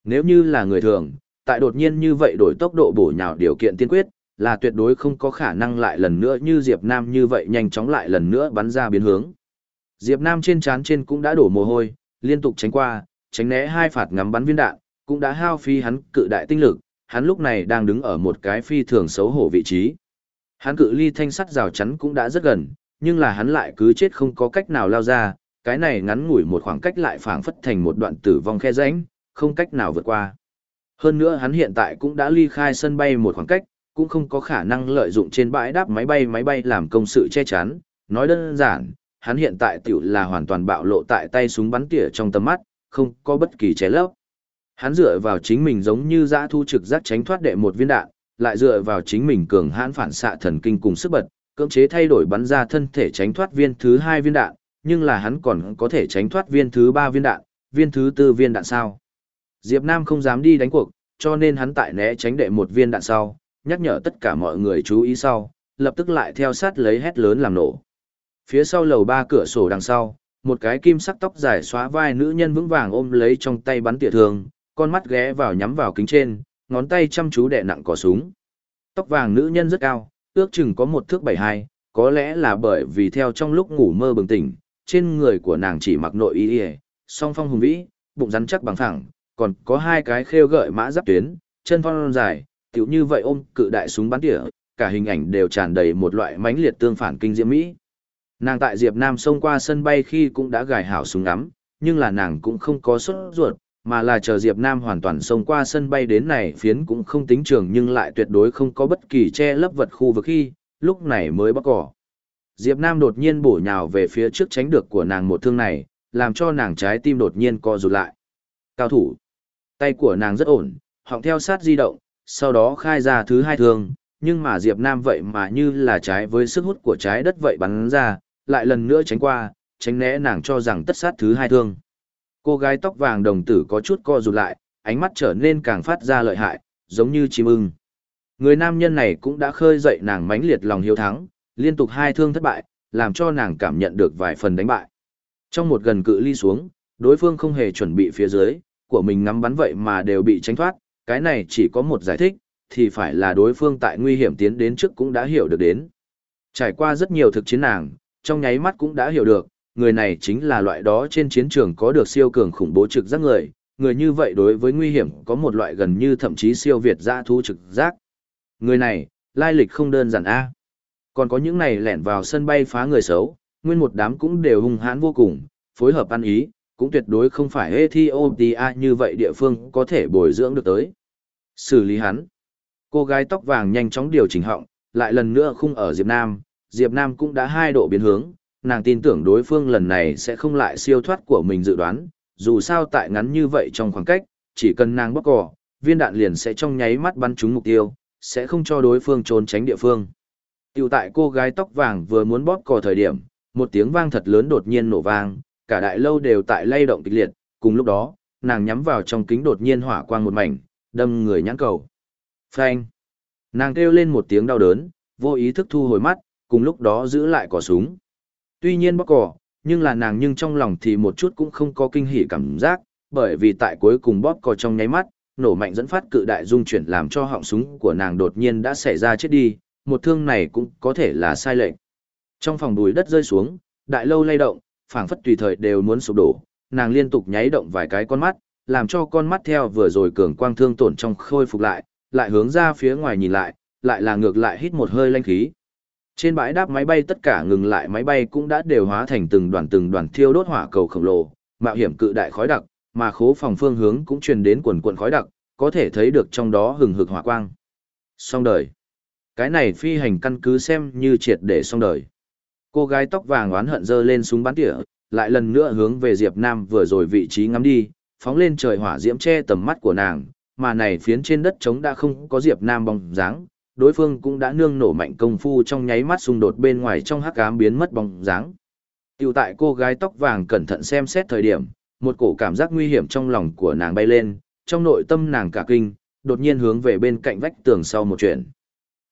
Nếu như là người thường, tại đột nhiên như vậy đổi tốc độ bổ nhào điều kiện tiên quyết, là tuyệt đối không có khả năng lại lần nữa như Diệp Nam như vậy nhanh chóng lại lần nữa bắn ra biến hướng. Diệp Nam trên trán trên cũng đã đổ mồ hôi, liên tục tránh qua, tránh né hai phạt ngắm bắn viên đạn, cũng đã hao phí hắn cự đại tinh lực, hắn lúc này đang đứng ở một cái phi thường xấu hổ vị trí. Hắn cự ly thanh sắt rào chắn cũng đã rất gần, nhưng là hắn lại cứ chết không có cách nào lao ra, cái này ngắn ngủi một khoảng cách lại phảng phất thành một đoạn tử vong khe rãnh, không cách nào vượt qua. Hơn nữa hắn hiện tại cũng đã ly khai sân bay một khoảng cách, cũng không có khả năng lợi dụng trên bãi đáp máy bay máy bay làm công sự che chắn. Nói đơn giản, hắn hiện tại tiểu là hoàn toàn bạo lộ tại tay súng bắn tỉa trong tầm mắt, không có bất kỳ che lấp. Hắn dựa vào chính mình giống như dã thu trực giác tránh thoát đệ một viên đạn, lại dựa vào chính mình cường hãn phản xạ thần kinh cùng sức bật, cưỡng chế thay đổi bắn ra thân thể tránh thoát viên thứ hai viên đạn, nhưng là hắn còn có thể tránh thoát viên thứ ba viên đạn, viên thứ tư viên đạn sao. Diệp Nam không dám đi đánh cuộc, cho nên hắn tại né tránh đệ một viên đạn sau, nhắc nhở tất cả mọi người chú ý sau, lập tức lại theo sát lấy hét lớn làm nổ. Phía sau lầu ba cửa sổ đằng sau, một cái kim sắc tóc dài xóa vai nữ nhân vững vàng ôm lấy trong tay bắn tỉa thường, con mắt ghé vào nhắm vào kính trên, ngón tay chăm chú đè nặng cò súng. Tóc vàng nữ nhân rất cao, ước chừng có một thước bảy hai, có lẽ là bởi vì theo trong lúc ngủ mơ bừng tỉnh, trên người của nàng chỉ mặc nội y y, song phong hùng vĩ, bụng rắn chắc bằng thẳng, còn có hai cái khêu gợi mã giáp tuyến, chân phong dài, tiểu như vậy ôm cự đại súng bắn tỉa, cả hình ảnh đều tràn đầy một loại mãnh liệt tương phản kinh diễm mỹ. Nàng tại Diệp Nam xông qua sân bay khi cũng đã gài hảo súng ngắm, nhưng là nàng cũng không có sốt ruột, mà là chờ Diệp Nam hoàn toàn xông qua sân bay đến này phiến cũng không tính trường nhưng lại tuyệt đối không có bất kỳ che lấp vật khu vực khi, lúc này mới bắt cỏ. Diệp Nam đột nhiên bổ nhào về phía trước tránh được của nàng một thương này, làm cho nàng trái tim đột nhiên co rụt lại. Cao thủ. Tay của nàng rất ổn, họng theo sát di động, sau đó khai ra thứ hai thương, nhưng mà Diệp Nam vậy mà như là trái với sức hút của trái đất vậy bắn ra, lại lần nữa tránh qua, tránh né nàng cho rằng tất sát thứ hai thương. Cô gái tóc vàng đồng tử có chút co rụt lại, ánh mắt trở nên càng phát ra lợi hại, giống như chim ưng. Người nam nhân này cũng đã khơi dậy nàng mãnh liệt lòng hiếu thắng, liên tục hai thương thất bại, làm cho nàng cảm nhận được vài phần đánh bại. Trong một gần cự ly xuống, đối phương không hề chuẩn bị phía dưới, của mình ngắm bắn vậy mà đều bị tránh thoát, cái này chỉ có một giải thích, thì phải là đối phương tại nguy hiểm tiến đến trước cũng đã hiểu được đến. Trải qua rất nhiều thực chiến nàng, trong nháy mắt cũng đã hiểu được, người này chính là loại đó trên chiến trường có được siêu cường khủng bố trực giác người, người như vậy đối với nguy hiểm có một loại gần như thậm chí siêu việt dã thú trực giác. Người này, lai lịch không đơn giản a. Còn có những này lẻn vào sân bay phá người xấu, nguyên một đám cũng đều hung hãn vô cùng, phối hợp ăn ý, cũng tuyệt đối không phải Ethiopia như vậy địa phương có thể bồi dưỡng được tới. Xử lý hắn. Cô gái tóc vàng nhanh chóng điều chỉnh họng, lại lần nữa khung ở Diệp Nam, Diệp Nam cũng đã hai độ biến hướng, nàng tin tưởng đối phương lần này sẽ không lại siêu thoát của mình dự đoán, dù sao tại ngắn như vậy trong khoảng cách, chỉ cần nàng bóc cỏ, viên đạn liền sẽ trong nháy mắt bắn trúng mục tiêu, sẽ không cho đối phương trốn tránh địa phương. Tiểu tại cô gái tóc vàng vừa muốn bóp cò thời điểm, một tiếng vang thật lớn đột nhiên nổ vang, cả đại lâu đều tại lay động kịch liệt, cùng lúc đó, nàng nhắm vào trong kính đột nhiên hỏa quang một mảnh, đâm người nhãn cầu. Phanh! Nàng kêu lên một tiếng đau đớn, vô ý thức thu hồi mắt, cùng lúc đó giữ lại cỏ súng. Tuy nhiên bóc cỏ, nhưng là nàng nhưng trong lòng thì một chút cũng không có kinh hỉ cảm giác, bởi vì tại cuối cùng bóp cò trong nháy mắt, nổ mạnh dẫn phát cự đại dung chuyển làm cho họng súng của nàng đột nhiên đã xảy ra chết đi, một thương này cũng có thể là sai lệch. Trong phòng đùi đất rơi xuống, đại lâu lay động, phảng phất tùy thời đều muốn sụp đổ, nàng liên tục nháy động vài cái con mắt, làm cho con mắt theo vừa rồi cường quang thương tổn trong khôi phục lại, lại hướng ra phía ngoài nhìn lại, lại là ngược lại hít một hơi lanh khí. Trên bãi đáp máy bay tất cả ngừng lại máy bay cũng đã đều hóa thành từng đoàn từng đoàn thiêu đốt hỏa cầu khổng lồ, mạo hiểm cự đại khói đặc, mà khố phòng phương hướng cũng truyền đến quần quần khói đặc, có thể thấy được trong đó hừng hực hỏa quang. Xong đời. Cái này phi hành căn cứ xem như triệt để xong đời. Cô gái tóc vàng oán hận dơ lên súng bắn tỉa, lại lần nữa hướng về Diệp Nam vừa rồi vị trí ngắm đi, phóng lên trời hỏa diễm che tầm mắt của nàng, mà này phiến trên đất trống đã không có Diệp Nam bóng dáng, đối phương cũng đã nương nổ mạnh công phu trong nháy mắt xung đột bên ngoài trong hắc ám biến mất bóng dáng. Tiểu tại cô gái tóc vàng cẩn thận xem xét thời điểm, một cổ cảm giác nguy hiểm trong lòng của nàng bay lên, trong nội tâm nàng cả kinh, đột nhiên hướng về bên cạnh vách tường sau một chuyện.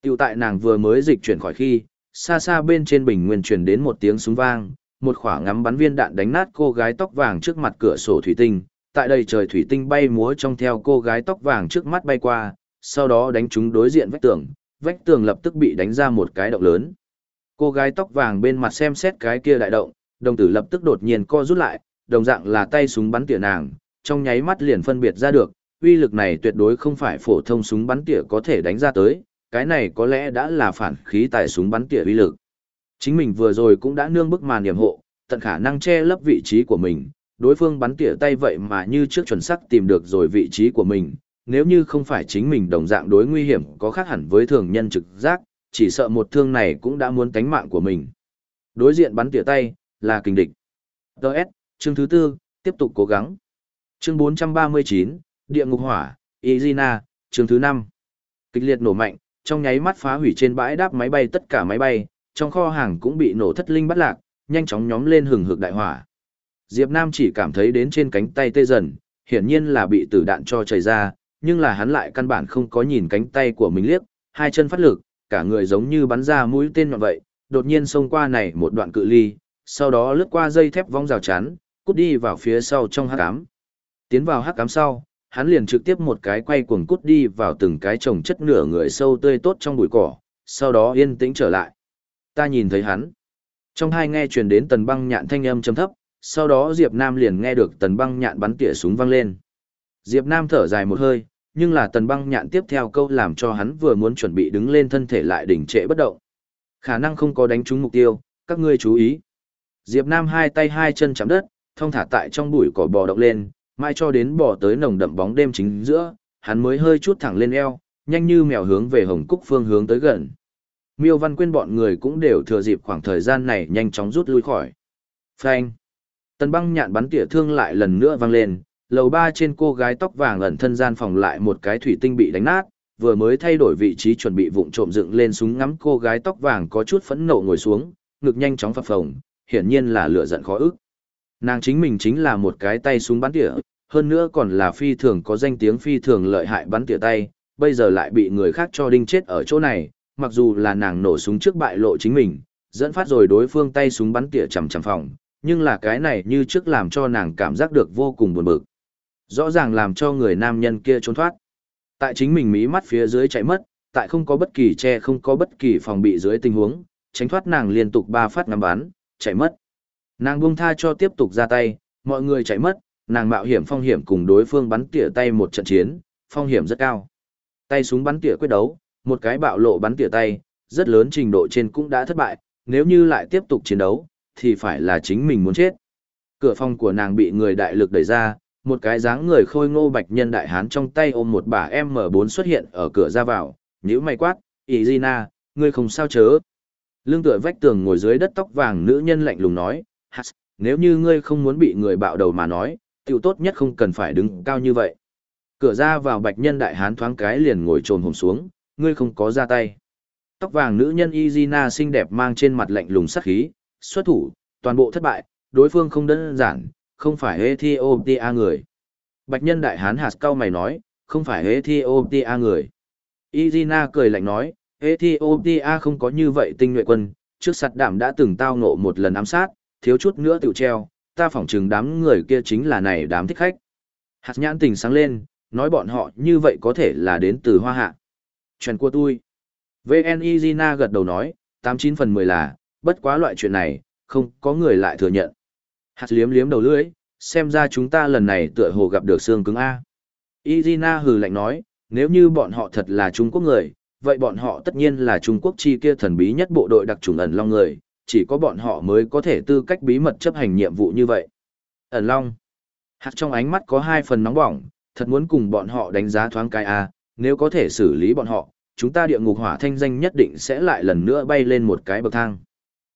Tiểu tại nàng vừa mới dịch chuyển khỏi khi, xa xa bên trên bình nguyên truyền đến một tiếng súng vang, một quả ngắm bắn viên đạn đánh nát cô gái tóc vàng trước mặt cửa sổ thủy tinh, tại đây trời thủy tinh bay múa trong theo cô gái tóc vàng trước mắt bay qua, sau đó đánh trúng đối diện vách tường, vách tường lập tức bị đánh ra một cái động lớn. Cô gái tóc vàng bên mặt xem xét cái kia đại động, đồng tử lập tức đột nhiên co rút lại, đồng dạng là tay súng bắn tỉa nàng, trong nháy mắt liền phân biệt ra được, uy lực này tuyệt đối không phải phổ thông súng bắn tỉa có thể đánh ra tới, cái này có lẽ đã là phản khí tại súng bắn tỉa uy lực. Chính mình vừa rồi cũng đã nương bức màn điểm hộ, tận khả năng che lấp vị trí của mình, đối phương bắn tỉa tay vậy mà như trước chuẩn xác tìm được rồi vị trí của mình, nếu như không phải chính mình đồng dạng đối nguy hiểm có khác hẳn với thường nhân trực giác, chỉ sợ một thương này cũng đã muốn tánh mạng của mình. Đối diện bắn tỉa tay, là kình địch. Đợt, chương thứ tư, tiếp tục cố gắng. Chương 439, Địa ngục hỏa, Izina, chương thứ năm. Kịch liệt nổ mạnh, trong nháy mắt phá hủy trên bãi đáp máy bay tất cả máy bay, trong kho hàng cũng bị nổ thất linh bắt lạc, nhanh chóng nhóm lên hừng hực đại hỏa. Diệp Nam chỉ cảm thấy đến trên cánh tay tê dần, hiển nhiên là bị tử đạn cho chảy ra, nhưng là hắn lại căn bản không có nhìn cánh tay của mình liếc, hai chân phát lực, cả người giống như bắn ra mũi tên nhọn vậy, đột nhiên xông qua này một đoạn cự ly, sau đó lướt qua dây thép vong rào chắn, cút đi vào phía sau trong hắc ám. Tiến vào hắc ám sau, hắn liền trực tiếp một cái quay cuồng cút đi vào từng cái trồng chất nửa người sâu tươi tốt trong bụi cỏ, sau đó yên tĩnh trở lại. Ta nhìn thấy hắn. Trong hai nghe truyền đến tần băng nhạn thanh âm trầm thấp, sau đó Diệp Nam liền nghe được tần băng nhạn bắn tỉa súng vang lên. Diệp Nam thở dài một hơi, nhưng là tần băng nhạn tiếp theo câu làm cho hắn vừa muốn chuẩn bị đứng lên thân thể lại đỉnh trệ bất động. Khả năng không có đánh trúng mục tiêu, các ngươi chú ý. Diệp Nam hai tay hai chân chạm đất, thông thả tại trong bụi cỏ bò động lên, mai cho đến bò tới nồng đậm bóng đêm chính giữa, hắn mới hơi chút thẳng lên eo, nhanh như mèo hướng về Hồng Cúc phương hướng tới gần. Miêu Văn Quyên bọn người cũng đều thừa dịp khoảng thời gian này nhanh chóng rút lui khỏi. Phanh. Tần băng nhạn bắn tỉa thương lại lần nữa vang lên, lầu ba trên cô gái tóc vàng ẩn thân gian phòng lại một cái thủy tinh bị đánh nát, vừa mới thay đổi vị trí chuẩn bị vụng trộm dựng lên súng ngắm cô gái tóc vàng có chút phẫn nộ ngồi xuống, ngực nhanh chóng phập phồng, hiển nhiên là lửa giận khó ức. Nàng chính mình chính là một cái tay súng bắn tỉa, hơn nữa còn là phi thường có danh tiếng phi thường lợi hại bắn tỉa tay, bây giờ lại bị người khác cho đinh chết ở chỗ này, mặc dù là nàng nổ súng trước bại lộ chính mình, dẫn phát rồi đối phương tay súng bắn tỉa chằm chằm phòng, nhưng là cái này như trước làm cho nàng cảm giác được vô cùng buồn bực. Rõ ràng làm cho người nam nhân kia trốn thoát. Tại chính mình mí mắt phía dưới chạy mất, tại không có bất kỳ che không có bất kỳ phòng bị dưới tình huống, tránh thoát nàng liên tục ba phát ngắm bắn, chạy mất. Nàng buông tha cho tiếp tục ra tay, mọi người chạy mất, nàng mạo hiểm phong hiểm cùng đối phương bắn tỉa tay một trận chiến, phong hiểm rất cao. Tay súng bắn tỉa quyết đấu, một cái bạo lộ bắn tỉa tay, rất lớn trình độ trên cũng đã thất bại, nếu như lại tiếp tục chiến đấu, thì phải là chính mình muốn chết. Cửa phòng của nàng bị người đại lực đẩy ra, một cái dáng người khôi ngô bạch nhân đại hán trong tay ôm một bà M4 xuất hiện ở cửa ra vào, nhíu mày quát, Izina, ngươi không sao chớ. Lương tựa vách tường ngồi dưới đất tóc vàng nữ nhân lạnh lùng nói, Hats, nếu như ngươi không muốn bị người bạo đầu mà nói, tiểu tốt nhất không cần phải đứng cao như vậy. Cửa ra vào bạch nhân đại hán thoáng cái liền ngồi trồn hồn xuống, ngươi không có ra tay. Tóc vàng nữ nhân Izina xinh đẹp mang trên mặt lạnh lùng sắc khí, xuất thủ, toàn bộ thất bại, đối phương không đơn giản, không phải Ethiopia người. Bạch nhân đại hán hạt cao mày nói, không phải Ethiopia người. Izina cười lạnh nói, Ethiopia không có như vậy tinh nhuệ quân, trước sạt đảm đã từng tao ngộ một lần ám sát, thiếu chút nữa tiểu treo, ta phỏng chừng đám người kia chính là này đám thích khách. Hạt nhãn tình sáng lên, nói bọn họ như vậy có thể là đến từ hoa hạ. Chuyện của tôi. VN Izina gật đầu nói, 89 phần 10 là, bất quá loại chuyện này, không có người lại thừa nhận. Hạt liếm liếm đầu lưỡi, xem ra chúng ta lần này tựa hồ gặp được xương cứng A. Izina hừ lạnh nói, nếu như bọn họ thật là Trung Quốc người, vậy bọn họ tất nhiên là Trung Quốc chi kia thần bí nhất bộ đội đặc trùng ẩn long người, chỉ có bọn họ mới có thể tư cách bí mật chấp hành nhiệm vụ như vậy. Ẩn long. Hạt trong ánh mắt có hai phần nóng bỏng, thật muốn cùng bọn họ đánh giá thoáng cái A, nếu có thể xử lý bọn họ, chúng ta địa ngục hỏa thanh danh nhất định sẽ lại lần nữa bay lên một cái bậc thang.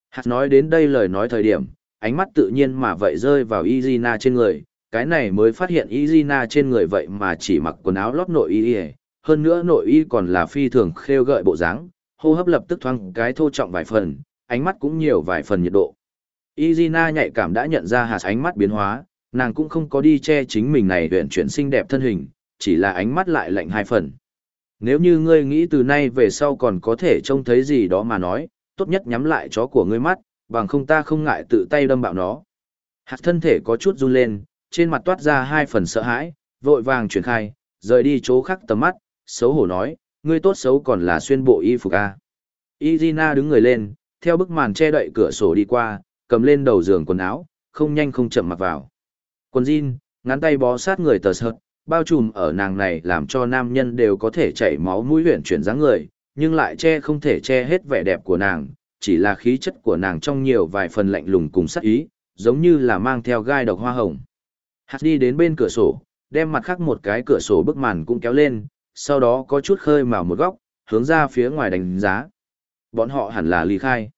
Hạt nói đến đây lời nói thời điểm, ánh mắt tự nhiên mà vậy rơi vào Izina trên người, cái này mới phát hiện Izina trên người vậy mà chỉ mặc quần áo lót nội y, hơn nữa nội y còn là phi thường khêu gợi bộ dáng, hô hấp lập tức thoáng cái thô trọng vài phần, ánh mắt cũng nhiều vài phần nhiệt độ. Izina nhạy cảm đã nhận ra hạt ánh mắt biến hóa, nàng cũng không có đi che chính mình này huyện chuyển xinh đẹp thân hình, chỉ là ánh mắt lại lạnh hai phần. Nếu như ngươi nghĩ từ nay về sau còn có thể trông thấy gì đó mà nói, tốt nhất nhắm lại chó của ngươi mắt, bằng không ta không ngại tự tay đâm bạo nó. Hạt thân thể có chút run lên, trên mặt toát ra hai phần sợ hãi, vội vàng chuyển khai, rời đi chỗ khác tầm mắt, xấu hổ nói, ngươi tốt xấu còn là xuyên bộ y phục a. Izina đứng người lên, theo bức màn che đậy cửa sổ đi qua, cầm lên đầu giường quần áo, không nhanh không chậm mặc vào. Quần jean, ngắn tay bó sát người tờ sợt, bao trùm ở nàng này làm cho nam nhân đều có thể chảy máu mũi huyển chuyển dáng người, nhưng lại che không thể che hết vẻ đẹp của nàng, chỉ là khí chất của nàng trong nhiều vài phần lạnh lùng cùng sắc ý, giống như là mang theo gai độc hoa hồng. Hạt đi đến bên cửa sổ, đem mặt khác một cái cửa sổ bức màn cũng kéo lên, sau đó có chút khơi màu một góc, hướng ra phía ngoài đánh giá. Bọn họ hẳn là ly khai.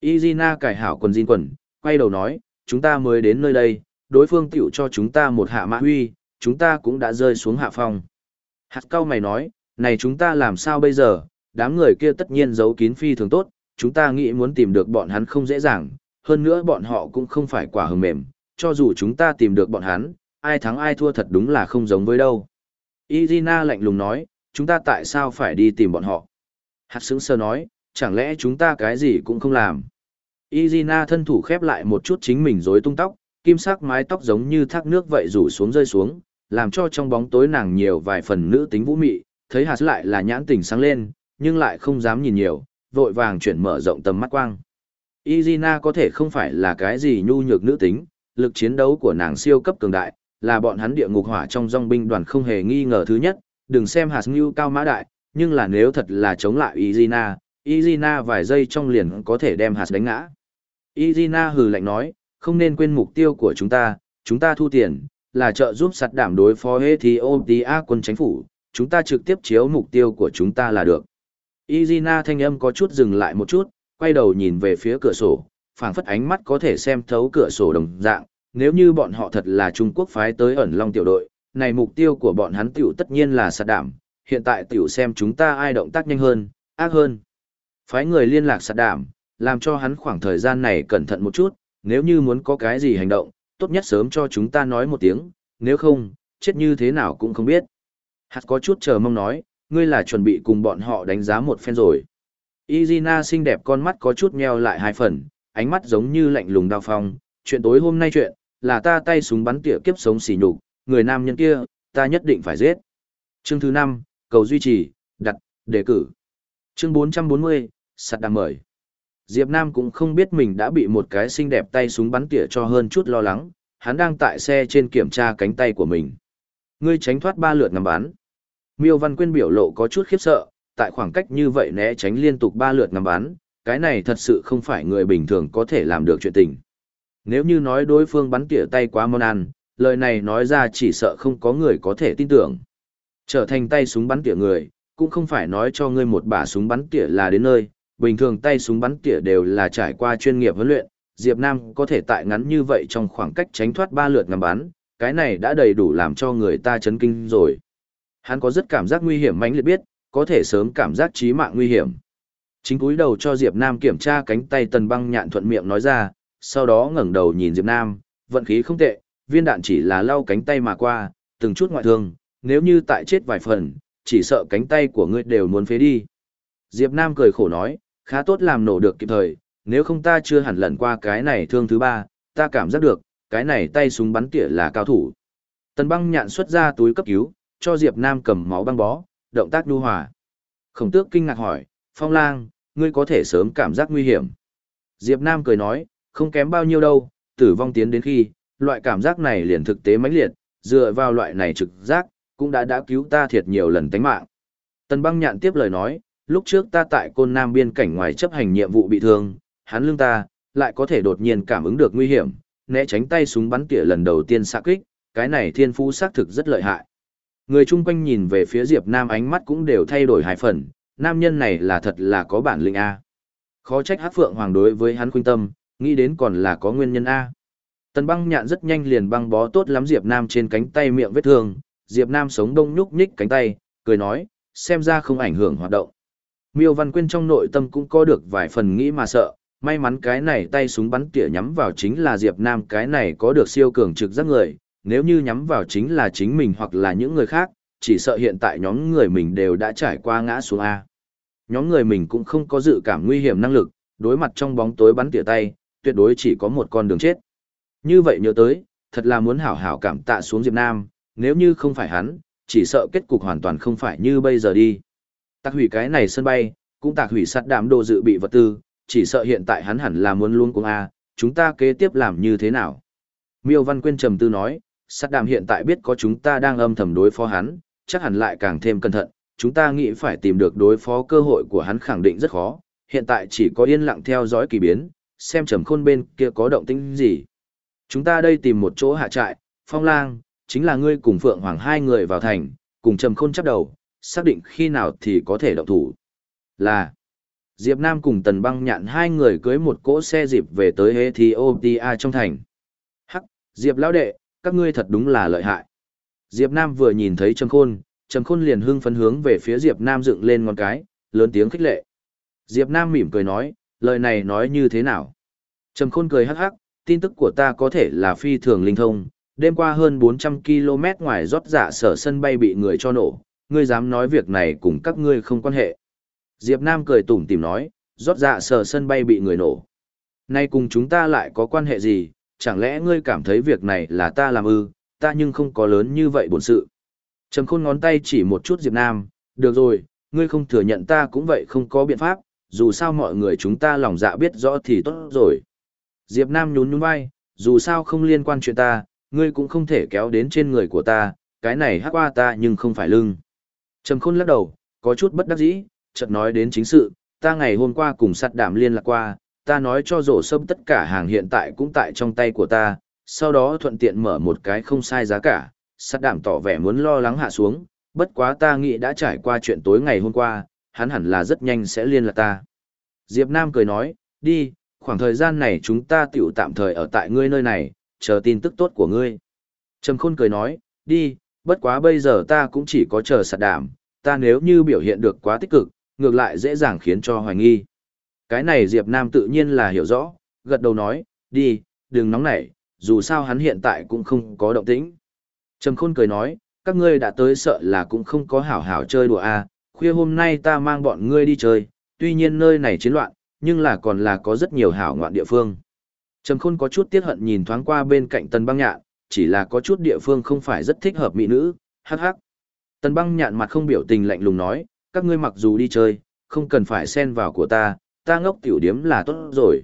Izina cải hảo quần jean quần, quay đầu nói, chúng ta mới đến nơi đây, đối phương tiểu cho chúng ta một hạ mã huy, chúng ta cũng đã rơi xuống hạ phong. Hạt cao mày nói, này chúng ta làm sao bây giờ, đám người kia tất nhiên giấu kín phi thường tốt, chúng ta nghĩ muốn tìm được bọn hắn không dễ dàng, hơn nữa bọn họ cũng không phải quả hờ mềm, cho dù chúng ta tìm được bọn hắn, ai thắng ai thua thật đúng là không giống với đâu. Irina lạnh lùng nói, chúng ta tại sao phải đi tìm bọn họ? Hạt sững sờ nói, chẳng lẽ chúng ta cái gì cũng không làm? Irina thân thủ khép lại một chút chính mình rối tung tóc, kim sắc mái tóc giống như thác nước vậy rủ xuống rơi xuống, làm cho trong bóng tối nàng nhiều vài phần nữ tính vũ mị, thấy hạt lại là nhãn tình sáng lên, nhưng lại không dám nhìn nhiều, vội vàng chuyển mở rộng tầm mắt quang. Izina có thể không phải là cái gì nhu nhược nữ tính, lực chiến đấu của nàng siêu cấp cường đại, là bọn hắn địa ngục hỏa trong dòng binh đoàn không hề nghi ngờ thứ nhất, đừng xem hạt như cao mã đại, nhưng là nếu thật là chống lại Izina, Izina vài giây trong liền có thể đem hạt đánh ngã. Izina hừ lạnh nói, không nên quên mục tiêu của chúng ta, chúng ta thu tiền, là trợ giúp sạt đảm đối phó Ethiopia quân chính phủ, chúng ta trực tiếp chiếu mục tiêu của chúng ta là được. Izina thanh âm có chút dừng lại một chút, quay đầu nhìn về phía cửa sổ, phảng phất ánh mắt có thể xem thấu cửa sổ đồng dạng, nếu như bọn họ thật là Trung Quốc phái tới ẩn long tiểu đội, này mục tiêu của bọn hắn tiểu tất nhiên là sạt đảm, hiện tại tiểu xem chúng ta ai động tác nhanh hơn, ác hơn. Phái người liên lạc sạt đảm, làm cho hắn khoảng thời gian này cẩn thận một chút, nếu như muốn có cái gì hành động, tốt nhất sớm cho chúng ta nói một tiếng, nếu không, chết như thế nào cũng không biết. Hạt có chút chờ mong nói, ngươi là chuẩn bị cùng bọn họ đánh giá một phen rồi. Izina xinh đẹp con mắt có chút nheo lại hai phần, ánh mắt giống như lạnh lùng đao phong, chuyện tối hôm nay chuyện, là ta tay súng bắn tỉa kiếp sống xỉ nhục, người nam nhân kia, ta nhất định phải giết. Chương thứ 5, cầu duy trì, đặt, đề cử. Chương 440, sạt đàm mời. Diệp Nam cũng không biết mình đã bị một cái xinh đẹp tay súng bắn tỉa cho hơn chút lo lắng, hắn đang tại xe trên kiểm tra cánh tay của mình. Ngươi tránh thoát ba lượt ngắm bắn. Miêu Văn Quyên biểu lộ có chút khiếp sợ, tại khoảng cách như vậy né tránh liên tục ba lượt ngắm bắn, cái này thật sự không phải người bình thường có thể làm được chuyện tình. Nếu như nói đối phương bắn tỉa tay quá món ăn, lời này nói ra chỉ sợ không có người có thể tin tưởng. Trở thành tay súng bắn tỉa người, cũng không phải nói cho ngươi một bả súng bắn tỉa là đến nơi, bình thường tay súng bắn tỉa đều là trải qua chuyên nghiệp huấn luyện, Diệp Nam có thể tại ngắn như vậy trong khoảng cách tránh thoát ba lượt ngắm bắn, cái này đã đầy đủ làm cho người ta chấn kinh rồi. Hắn có rất cảm giác nguy hiểm mãnh liệt biết, có thể sớm cảm giác chí mạng nguy hiểm. Chính cúi đầu cho Diệp Nam kiểm tra cánh tay tần băng nhạn thuận miệng nói ra, sau đó ngẩng đầu nhìn Diệp Nam, vận khí không tệ, viên đạn chỉ là lau cánh tay mà qua, từng chút ngoại thương, nếu như tại chết vài phần, chỉ sợ cánh tay của ngươi đều muốn phế đi. Diệp Nam cười khổ nói, khá tốt làm nổ được kịp thời, nếu không ta chưa hẳn lần qua cái này thương thứ ba, ta cảm giác được, cái này tay súng bắn tỉa là cao thủ. Tần băng nhạn xuất ra túi cấp cứu, cho Diệp Nam cầm máu băng bó, động tác nhu hòa. Khổng tước kinh ngạc hỏi, Phong lang, ngươi có thể sớm cảm giác nguy hiểm. Diệp Nam cười nói, không kém bao nhiêu đâu, tử vong tiến đến khi, loại cảm giác này liền thực tế mãnh liệt, dựa vào loại này trực giác, cũng đã đã cứu ta thiệt nhiều lần tánh mạng. Tần băng nhạn tiếp lời nói, lúc trước ta tại côn nam biên cảnh ngoài chấp hành nhiệm vụ bị thương, hắn lưng ta, lại có thể đột nhiên cảm ứng được nguy hiểm, né tránh tay súng bắn tỉa lần đầu tiên xạ kích, cái này thiên phú xác thực rất lợi hại. Người chung quanh nhìn về phía Diệp Nam ánh mắt cũng đều thay đổi hai phần, nam nhân này là thật là có bản lĩnh A. Khó trách hát phượng hoàng đối với hắn khuyên tâm, nghĩ đến còn là có nguyên nhân A. Tần băng nhạn rất nhanh liền băng bó tốt lắm Diệp Nam trên cánh tay miệng vết thương, Diệp Nam sống đông nhúc nhích cánh tay, cười nói, xem ra không ảnh hưởng hoạt động. Miêu Văn Quyên trong nội tâm cũng có được vài phần nghĩ mà sợ, may mắn cái này tay súng bắn tỉa nhắm vào chính là Diệp Nam cái này có được siêu cường trực giác người, nếu như nhắm vào chính là chính mình hoặc là những người khác, chỉ sợ hiện tại nhóm người mình đều đã trải qua ngã xuống A. Nhóm người mình cũng không có dự cảm nguy hiểm năng lực, đối mặt trong bóng tối bắn tỉa tay, tuyệt đối chỉ có một con đường chết. Như vậy nhớ tới, thật là muốn hảo hảo cảm tạ xuống Diệp Nam, nếu như không phải hắn, chỉ sợ kết cục hoàn toàn không phải như bây giờ đi. Tạc hủy cái này sân bay, cũng tạc hủy sát đạm đồ dự bị vật tư, chỉ sợ hiện tại hắn hẳn là muốn luôn cùng A, chúng ta kế tiếp làm như thế nào? Miêu Văn Quyên trầm tư nói, sát đàm hiện tại biết có chúng ta đang âm thầm đối phó hắn, chắc hẳn lại càng thêm cẩn thận, chúng ta nghĩ phải tìm được đối phó cơ hội của hắn khẳng định rất khó, hiện tại chỉ có yên lặng theo dõi kỳ biến, xem trầm khôn bên kia có động tĩnh gì. Chúng ta đây tìm một chỗ hạ trại, phong lang, chính là ngươi cùng Phượng Hoàng hai người vào thành, cùng trầm khôn chấp đầu, xác định khi nào thì có thể động thủ. Là, Diệp Nam cùng Tần Băng Nhạn hai người cưới một cỗ xe dịp về tới Ethiopia trong thành. Hắc, Diệp lão đệ, các ngươi thật đúng là lợi hại. Diệp Nam vừa nhìn thấy Trầm Khôn, Trầm Khôn liền hưng phấn hướng về phía Diệp Nam dựng lên ngón cái, lớn tiếng khích lệ. Diệp Nam mỉm cười nói, lời này nói như thế nào? Trầm Khôn cười hắc hắc, tin tức của ta có thể là phi thường linh thông, đêm qua hơn 400 km ngoài rót dạ sở sân bay bị người cho nổ, ngươi dám nói việc này cùng các ngươi không quan hệ. Diệp Nam cười tủm tỉm nói, rót dạ sở sân bay bị người nổ. Nay cùng chúng ta lại có quan hệ gì, chẳng lẽ ngươi cảm thấy việc này là ta làm ư, ta nhưng không có lớn như vậy bổn sự. Trầm khôn ngón tay chỉ một chút Diệp Nam, được rồi, ngươi không thừa nhận ta cũng vậy không có biện pháp, dù sao mọi người chúng ta lòng dạ biết rõ thì tốt rồi. Diệp Nam nhún nhún vai, dù sao không liên quan chuyện ta, ngươi cũng không thể kéo đến trên người của ta, cái này hắc qua ta nhưng không phải lưng. Trầm khôn lắc đầu, có chút bất đắc dĩ, chợt nói đến chính sự, ta ngày hôm qua cùng sắt đảm liên lạc qua, ta nói cho rổ sâm tất cả hàng hiện tại cũng tại trong tay của ta, sau đó thuận tiện mở một cái không sai giá cả, sắt đảm tỏ vẻ muốn lo lắng hạ xuống, bất quá ta nghĩ đã trải qua chuyện tối ngày hôm qua, hắn hẳn là rất nhanh sẽ liên lạc ta. Diệp Nam cười nói, đi, khoảng thời gian này chúng ta tiểu tạm thời ở tại ngươi nơi này, chờ tin tức tốt của ngươi. Trầm khôn cười nói, đi, bất quá bây giờ ta cũng chỉ có chờ sạt đảm, ta nếu như biểu hiện được quá tích cực, ngược lại dễ dàng khiến cho hoài nghi. Cái này Diệp Nam tự nhiên là hiểu rõ, gật đầu nói, đi, đừng nóng nảy, dù sao hắn hiện tại cũng không có động tĩnh. Trầm khôn cười nói, các ngươi đã tới sợ là cũng không có hảo hảo chơi đùa à, khuya hôm nay ta mang bọn ngươi đi chơi, tuy nhiên nơi này chiến loạn, nhưng là còn là có rất nhiều hảo ngoạn địa phương. Trầm khôn có chút tiếc hận nhìn thoáng qua bên cạnh tần băng nhạn, chỉ là có chút địa phương không phải rất thích hợp mỹ nữ, hắc hắc. Tần băng nhạn mặt không biểu tình lạnh lùng nói, các ngươi mặc dù đi chơi, không cần phải xen vào của ta, ta ngốc tiểu điếm là tốt rồi.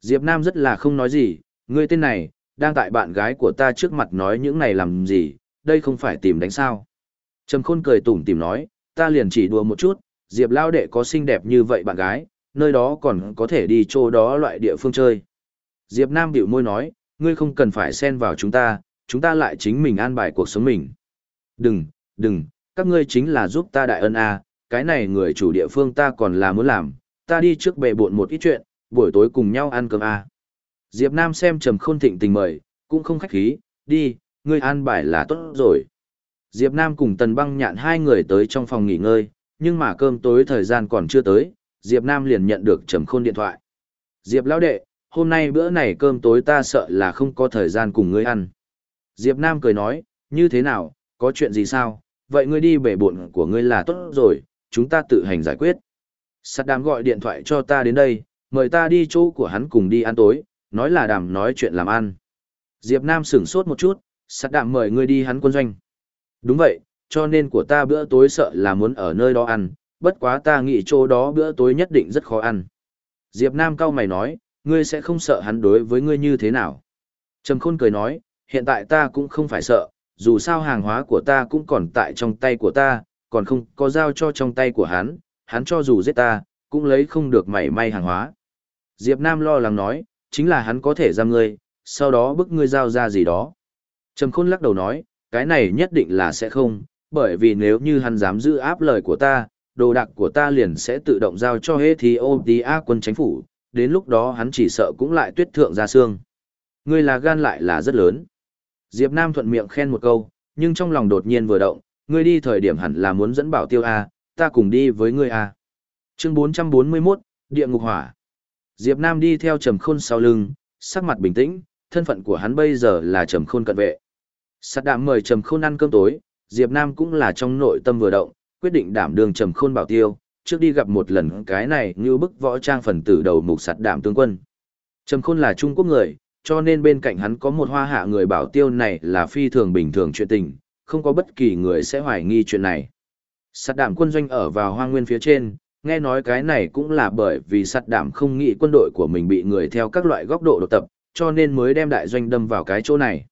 Diệp Nam rất là không nói gì, ngươi tên này, đang tại bạn gái của ta trước mặt nói những này làm gì, đây không phải tìm đánh sao. Trầm khôn cười tủm tỉm nói, ta liền chỉ đùa một chút, Diệp lao đệ có xinh đẹp như vậy bạn gái, nơi đó còn có thể đi chỗ đó loại địa phương chơi. Diệp Nam biểu môi nói, ngươi không cần phải xen vào chúng ta, chúng ta lại chính mình an bài cuộc sống mình. Đừng, đừng, các ngươi chính là giúp ta đại ân a, à, cái này người chủ địa phương ta còn là muốn làm, ta đi trước bề bộn một ít chuyện, buổi tối cùng nhau ăn cơm. À. Diệp Nam xem trầm khôn thịnh tình mời, cũng không khách khí, đi, ngươi an bài là tốt rồi. Diệp Nam cùng Tần Băng Nhạn hai người tới trong phòng nghỉ ngơi, nhưng mà cơm tối thời gian còn chưa tới, Diệp Nam liền nhận được trầm khôn điện thoại. Diệp lão đệ, hôm nay bữa này cơm tối ta sợ là không có thời gian cùng ngươi ăn. Diệp Nam cười nói, như thế nào, có chuyện gì sao, vậy ngươi đi bể bộn của ngươi là tốt rồi, chúng ta tự hành giải quyết. Sát đàm gọi điện thoại cho ta đến đây, mời ta đi chỗ của hắn cùng đi ăn tối, nói là đàm nói chuyện làm ăn. Diệp Nam sửng sốt một chút, sát đàm mời ngươi đi hắn quân doanh. Đúng vậy, cho nên của ta bữa tối sợ là muốn ở nơi đó ăn, bất quá ta nghĩ chỗ đó bữa tối nhất định rất khó ăn. Diệp Nam cao mày nói, ngươi sẽ không sợ hắn đối với ngươi như thế nào. Trầm khôn cười nói, hiện tại ta cũng không phải sợ, dù sao hàng hóa của ta cũng còn tại trong tay của ta, còn không có giao cho trong tay của hắn, hắn cho dù giết ta, cũng lấy không được mảy may hàng hóa. Diệp Nam lo lắng nói, chính là hắn có thể giam ngươi, sau đó bức ngươi giao ra gì đó. Trầm khôn lắc đầu nói, cái này nhất định là sẽ không, bởi vì nếu như hắn dám giữ áp lời của ta, đồ đạc của ta liền sẽ tự động giao cho Ethiopia quân chính phủ, đến lúc đó hắn chỉ sợ cũng lại tuyết thượng ra xương. Ngươi là gan lại là rất lớn. Diệp Nam thuận miệng khen một câu, nhưng trong lòng đột nhiên vừa động, ngươi đi thời điểm hẳn là muốn dẫn bảo tiêu A, ta cùng đi với ngươi à Chương 441, Địa ngục hỏa. Diệp Nam đi theo Trầm Khôn sau lưng, sắc mặt bình tĩnh, thân phận của hắn bây giờ là Trầm Khôn cận vệ. Sát đạm mời Trầm Khôn ăn cơm tối, Diệp Nam cũng là trong nội tâm vừa động, quyết định đảm đường Trầm Khôn bảo tiêu, trước đi gặp một lần cái này như bức võ trang phần tử đầu mục sạt đạm tướng quân. Trầm Khôn là Trung Quốc người, cho nên bên cạnh hắn có một hoa hạ người bảo tiêu này là phi thường bình thường chuyện tình, không có bất kỳ người sẽ hoài nghi chuyện này. Sạt đảm quân doanh ở vào hoang nguyên phía trên, nghe nói cái này cũng là bởi vì sạt đảm không nghĩ quân đội của mình bị người theo các loại góc độ độc tập, cho nên mới đem đại doanh đâm vào cái chỗ này.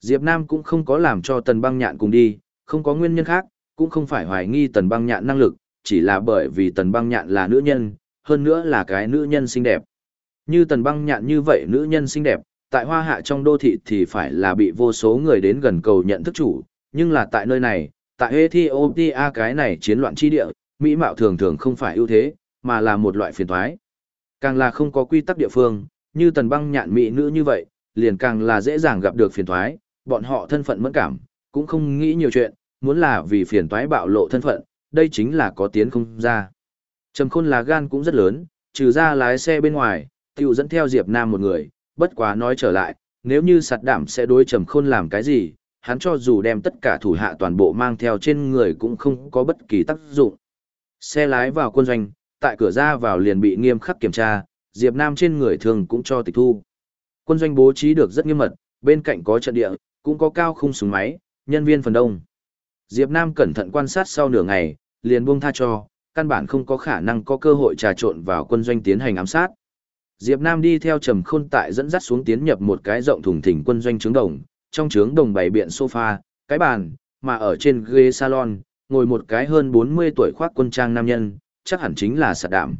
Diệp Nam cũng không có làm cho tần băng nhạn cùng đi, không có nguyên nhân khác, cũng không phải hoài nghi tần băng nhạn năng lực, chỉ là bởi vì tần băng nhạn là nữ nhân, hơn nữa là cái nữ nhân xinh đẹp. Như tần băng nhạn như vậy nữ nhân xinh đẹp, tại hoa hạ trong đô thị thì phải là bị vô số người đến gần cầu nhận thức chủ, nhưng là tại nơi này, tại Ethiopia cái này chiến loạn chi địa, mỹ mạo thường thường không phải ưu thế, mà là một loại phiền toái. Càng là không có quy tắc địa phương, như tần băng nhạn mỹ nữ như vậy, liền càng là dễ dàng gặp được phiền toái, bọn họ thân phận mẫn cảm, cũng không nghĩ nhiều chuyện, muốn là vì phiền toái bạo lộ thân phận, đây chính là có tiến không ra. Trầm khôn là gan cũng rất lớn, trừ ra lái xe bên ngoài, tiểu dẫn theo Diệp Nam một người, bất quá nói trở lại, nếu như sạt đảm sẽ đối trầm khôn làm cái gì, hắn cho dù đem tất cả thủ hạ toàn bộ mang theo trên người cũng không có bất kỳ tác dụng. Xe lái vào quân doanh, tại cửa ra vào liền bị nghiêm khắc kiểm tra, Diệp Nam trên người thường cũng cho tịch thu. Quân doanh bố trí được rất nghiêm mật, bên cạnh có trận địa, cũng có cao khung súng máy, nhân viên phần đông. Diệp Nam cẩn thận quan sát sau nửa ngày, liền buông tha cho, căn bản không có khả năng có cơ hội trà trộn vào quân doanh tiến hành ám sát. Diệp Nam đi theo Trầm Khôn tại dẫn dắt xuống tiến nhập một cái rộng thùng thình quân doanh trướng đồng, trong trướng đồng bày biện sofa, cái bàn, mà ở trên ghế salon, ngồi một cái hơn 40 tuổi khoác quân trang nam nhân, chắc hẳn chính là Sạt Đạm.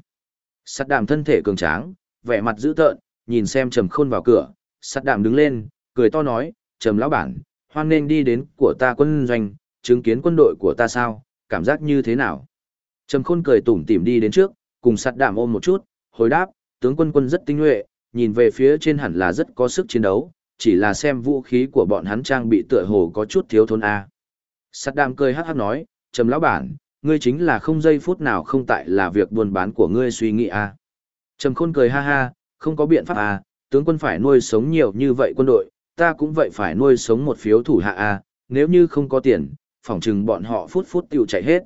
Sạt Đạm thân thể cường tráng, vẻ mặt dữ tợn, nhìn xem Trầm Khôn vào cửa, Sạt Đạm đứng lên, cười to nói, Trầm lão bản, hoan nên đi đến của ta quân doanh, chứng kiến quân đội của ta sao, cảm giác như thế nào? Trầm Khôn cười tủm tỉm đi đến trước, cùng Sạt Đạm ôm một chút, hồi đáp, tướng quân quân rất tinh nhuệ, nhìn về phía trên hẳn là rất có sức chiến đấu, chỉ là xem vũ khí của bọn hắn trang bị tựa hồ có chút thiếu thốn A. sắt đam cười hắc hắc nói, trầm lão bản, ngươi chính là không giây phút nào không tại là việc buôn bán của ngươi suy nghĩ A. Trầm khôn cười ha ha, không có biện pháp A, tướng quân phải nuôi sống nhiều như vậy quân đội, ta cũng vậy phải nuôi sống một phiếu thủ hạ A, nếu như không có tiền, phỏng chừng bọn họ phút phút tiêu chạy hết.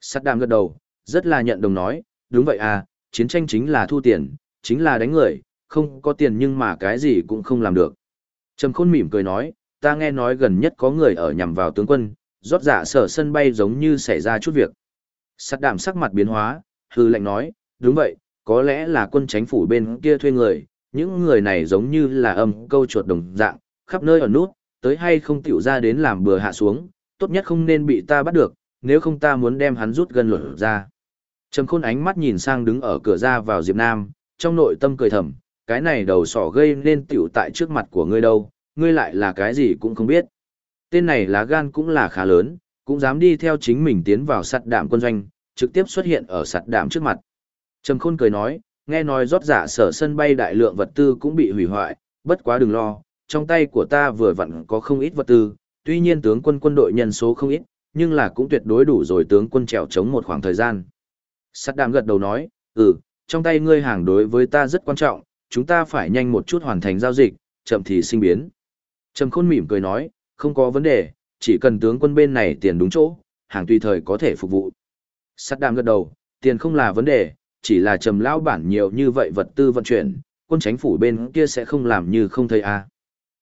sắt đam gật đầu, rất là nhận đồng nói, đúng vậy A, chiến tranh chính là thu tiền, chính là đánh người, không có tiền nhưng mà cái gì cũng không làm được. Trầm khôn mỉm cười nói, ta nghe nói gần nhất có người ở nhằm vào tướng quân, rót dạ sở sân bay giống như xảy ra chút việc. Sát đạm sắc mặt biến hóa, hư lệnh nói, đúng vậy, có lẽ là quân chánh phủ bên kia thuê người, những người này giống như là âm câu chuột đồng dạng, khắp nơi ở nút, tới hay không tiểu ra đến làm bừa hạ xuống, tốt nhất không nên bị ta bắt được, nếu không ta muốn đem hắn rút gần luật ra. Trầm khôn ánh mắt nhìn sang đứng ở cửa ra vào Diệp Nam, trong nội tâm cười thầm, cái này đầu sỏ gây nên tiểu tại trước mặt của ngươi đâu, ngươi lại là cái gì cũng không biết. Tên này lá gan cũng là khá lớn, cũng dám đi theo chính mình tiến vào sạt đạm quân doanh, trực tiếp xuất hiện ở sạt đạm trước mặt. Trầm khôn cười nói, nghe nói rót giả sở sân bay đại lượng vật tư cũng bị hủy hoại, bất quá đừng lo, trong tay của ta vừa vặn có không ít vật tư, tuy nhiên tướng quân quân đội nhân số không ít, nhưng là cũng tuyệt đối đủ rồi tướng quân trèo chống một khoảng thời gian. Sắt đạm gật đầu nói, ừ, trong tay ngươi hàng đối với ta rất quan trọng, chúng ta phải nhanh một chút hoàn thành giao dịch, chậm thì sinh biến. Trầm khôn mỉm cười nói, không có vấn đề, chỉ cần tướng quân bên này tiền đúng chỗ, hàng tùy thời có thể phục vụ. Sắt đàm gật đầu, tiền không là vấn đề, chỉ là trầm lão bản nhiều như vậy vật tư vận chuyển, quân chính phủ bên kia sẽ không làm như không thấy a. À.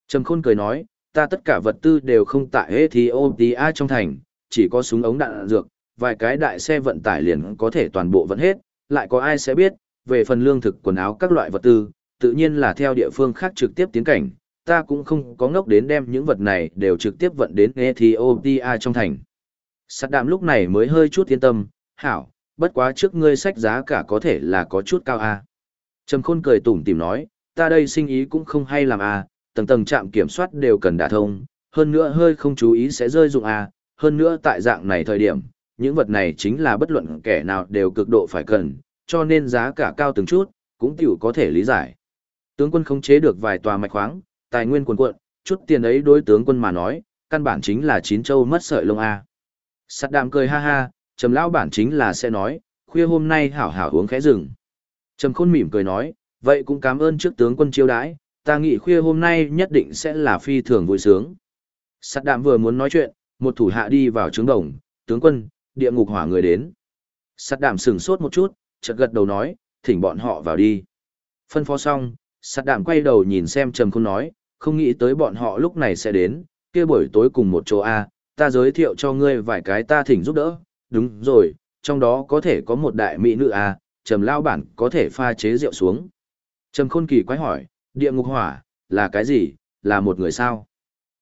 Trầm khôn cười nói, ta tất cả vật tư đều không tại Ethiopia trong thành, chỉ có súng ống đạn dược, vài cái đại xe vận tải liền có thể toàn bộ vận hết, lại có ai sẽ biết, về phần lương thực quần áo các loại vật tư, tự nhiên là theo địa phương khác trực tiếp tiến cảnh, ta cũng không có ngốc đến đem những vật này đều trực tiếp vận đến Ethiopia trong thành. Sát đạm lúc này mới hơi chút yên tâm, hảo, bất quá trước ngươi sách giá cả có thể là có chút cao a. Trầm khôn cười tủm tìm nói, ta đây sinh ý cũng không hay làm a, tầng tầng trạm kiểm soát đều cần đả thông, hơn nữa hơi không chú ý sẽ rơi dụng a, hơn nữa tại dạng này thời điểm, những vật này chính là bất luận kẻ nào đều cực độ phải cần, cho nên giá cả cao từng chút, cũng tiểu có thể lý giải. Tướng quân khống chế được vài tòa mạch khoáng, tài nguyên quần quận, chút tiền ấy đối tướng quân mà nói, căn bản chính là chín châu mất sợi lông A. Sắt đạm cười ha ha, trầm lão bản chính là sẽ nói, khuya hôm nay hảo hảo uống khẽ rừng. Trầm khôn mỉm cười nói, vậy cũng cảm ơn trước tướng quân chiêu đãi, ta nghĩ khuya hôm nay nhất định sẽ là phi thường vui sướng. Sắt đạm vừa muốn nói chuyện, một thủ hạ đi vào trướng đồng, tướng quân, địa ngục hỏa người đến. Sắt đạm sửng sốt một chút, chợt gật đầu nói, thỉnh bọn họ vào đi. Phân phó xong, sạt đạm quay đầu nhìn xem trầm khôn nói, không nghĩ tới bọn họ lúc này sẽ đến, kia buổi tối cùng một chỗ A, ta giới thiệu cho ngươi vài cái ta thỉnh giúp đỡ, đúng rồi, trong đó có thể có một đại mỹ nữ A, trầm lao bản có thể pha chế rượu xuống. Trầm khôn kỳ quái hỏi, địa ngục hỏa, là cái gì, là một người sao?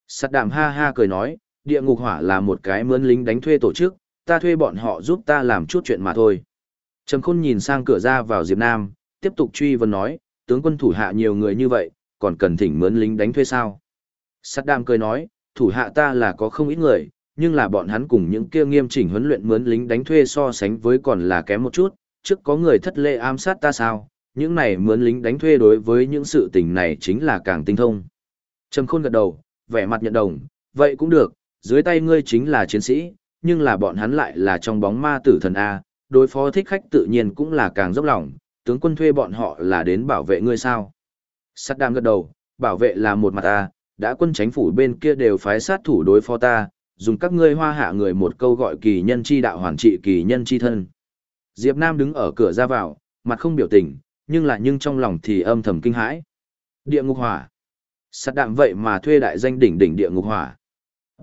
sạt đạm ha ha cười nói, địa ngục hỏa là một cái mướn lính đánh thuê tổ chức, ta thuê bọn họ giúp ta làm chút chuyện mà thôi. Trầm khôn nhìn sang cửa ra vào Diệp Nam, tiếp tục truy vấn nói, tướng quân thủ hạ nhiều người như vậy, còn cần thỉnh mướn lính đánh thuê sao? Sắt đạm cười nói, thủ hạ ta là có không ít người, nhưng là bọn hắn cùng những kia nghiêm chỉnh huấn luyện mướn lính đánh thuê so sánh với còn là kém một chút, trước có người thất lễ ám sát ta sao, những này mướn lính đánh thuê đối với những sự tình này chính là càng tinh thông. Trầm khôn gật đầu, vẻ mặt nhận đồng, vậy cũng được, dưới tay ngươi chính là chiến sĩ, nhưng là bọn hắn lại là trong bóng ma tử thần A, đối phó thích khách tự nhiên cũng là càng dốc lòng, tướng quân thuê bọn họ là đến bảo vệ ngươi sao. Sắt đam gật đầu, bảo vệ là một mặt A, đã quân chính phủ bên kia đều phái sát thủ đối phó ta, dùng các ngươi hoa hạ người một câu gọi kỳ nhân chi đạo hoàn trị kỳ nhân chi thân. Diệp Nam đứng ở cửa ra vào, mặt không biểu tình, nhưng lại nhưng trong lòng thì âm thầm kinh hãi. Địa ngục hỏa. Sát đạm vậy mà thuê đại danh đỉnh đỉnh địa ngục hỏa.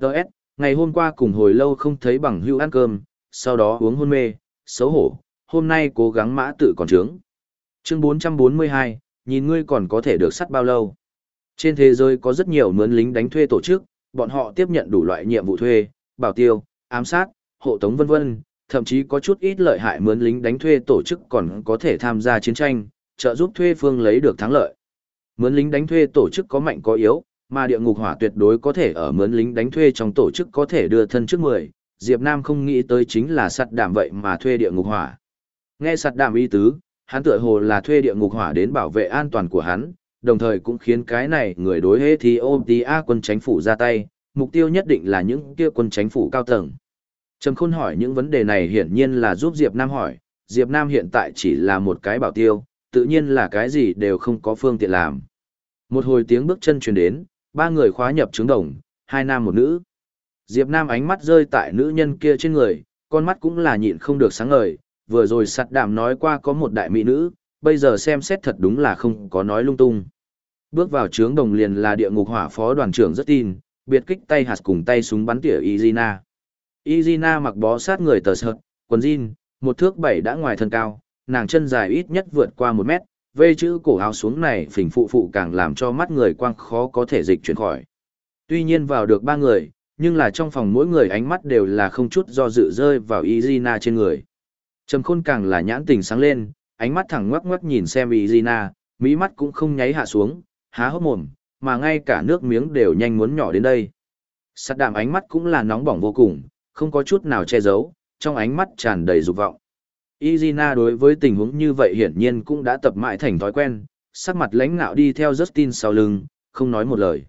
Đợt, ngày hôm qua cùng hồi lâu không thấy bằng hưu ăn cơm, sau đó uống hôn mê, xấu hổ, hôm nay cố gắng mã tự còn trướng. Chương 442, nhìn ngươi còn có thể được sắt bao lâu. Trên thế giới có rất nhiều mướn lính đánh thuê tổ chức, bọn họ tiếp nhận đủ loại nhiệm vụ thuê, bảo tiêu, ám sát, hộ tống vân vân, thậm chí có chút ít lợi hại mướn lính đánh thuê tổ chức còn có thể tham gia chiến tranh, trợ giúp thuê phương lấy được thắng lợi. Mướn lính đánh thuê tổ chức có mạnh có yếu, mà địa ngục hỏa tuyệt đối có thể ở mướn lính đánh thuê trong tổ chức có thể đưa thân trước 10, Diệp Nam không nghĩ tới chính là sắt đảm vậy mà thuê địa ngục hỏa. Nghe sắt đảm ý tứ, hắn tựa hồ là thuê địa ngục hỏa đến bảo vệ an toàn của hắn, đồng thời cũng khiến cái này người đối hệ thì Ethiopia quân chính phủ ra tay, mục tiêu nhất định là những kia quân chính phủ cao tầng. Trầm Khôn hỏi những vấn đề này hiển nhiên là giúp Diệp Nam hỏi, Diệp Nam hiện tại chỉ là một cái bảo tiêu, tự nhiên là cái gì đều không có phương tiện làm. Một hồi tiếng bước chân truyền đến, ba người khóa nhập trướng đồng, hai nam một nữ. Diệp Nam ánh mắt rơi tại nữ nhân kia trên người, con mắt cũng là nhịn không được sáng ngời, vừa rồi sạt đàm nói qua có một đại mỹ nữ, bây giờ xem xét thật đúng là không có nói lung tung. Bước vào trướng đồng liền là địa ngục hỏa phó đoàn trưởng rất tin, biệt kích tay hạt cùng tay súng bắn tỉa Izina. Izina mặc bó sát người tờ sợt, quần jean, một thước bảy đã ngoài thân cao, nàng chân dài ít nhất vượt qua một mét, vê chữ cổ áo xuống này phình phụ phụ càng làm cho mắt người quang khó có thể dịch chuyển khỏi. Tuy nhiên vào được ba người, nhưng là trong phòng mỗi người ánh mắt đều là không chút do dự rơi vào Izina trên người. Trầm khôn càng là nhãn tình sáng lên, ánh mắt thẳng ngoắc ngoắc nhìn xem Izina, mỹ mắt cũng không nháy hạ xuống, há hốc mồm, mà ngay cả nước miếng đều nhanh muốn nhỏ đến đây. Sát đạm ánh mắt cũng là nóng bỏng vô cùng, không có chút nào che giấu, trong ánh mắt tràn đầy dục vọng. Izina đối với tình huống như vậy hiển nhiên cũng đã tập mãi thành thói quen, sắc mặt lãnh ngạo đi theo Justin sau lưng, không nói một lời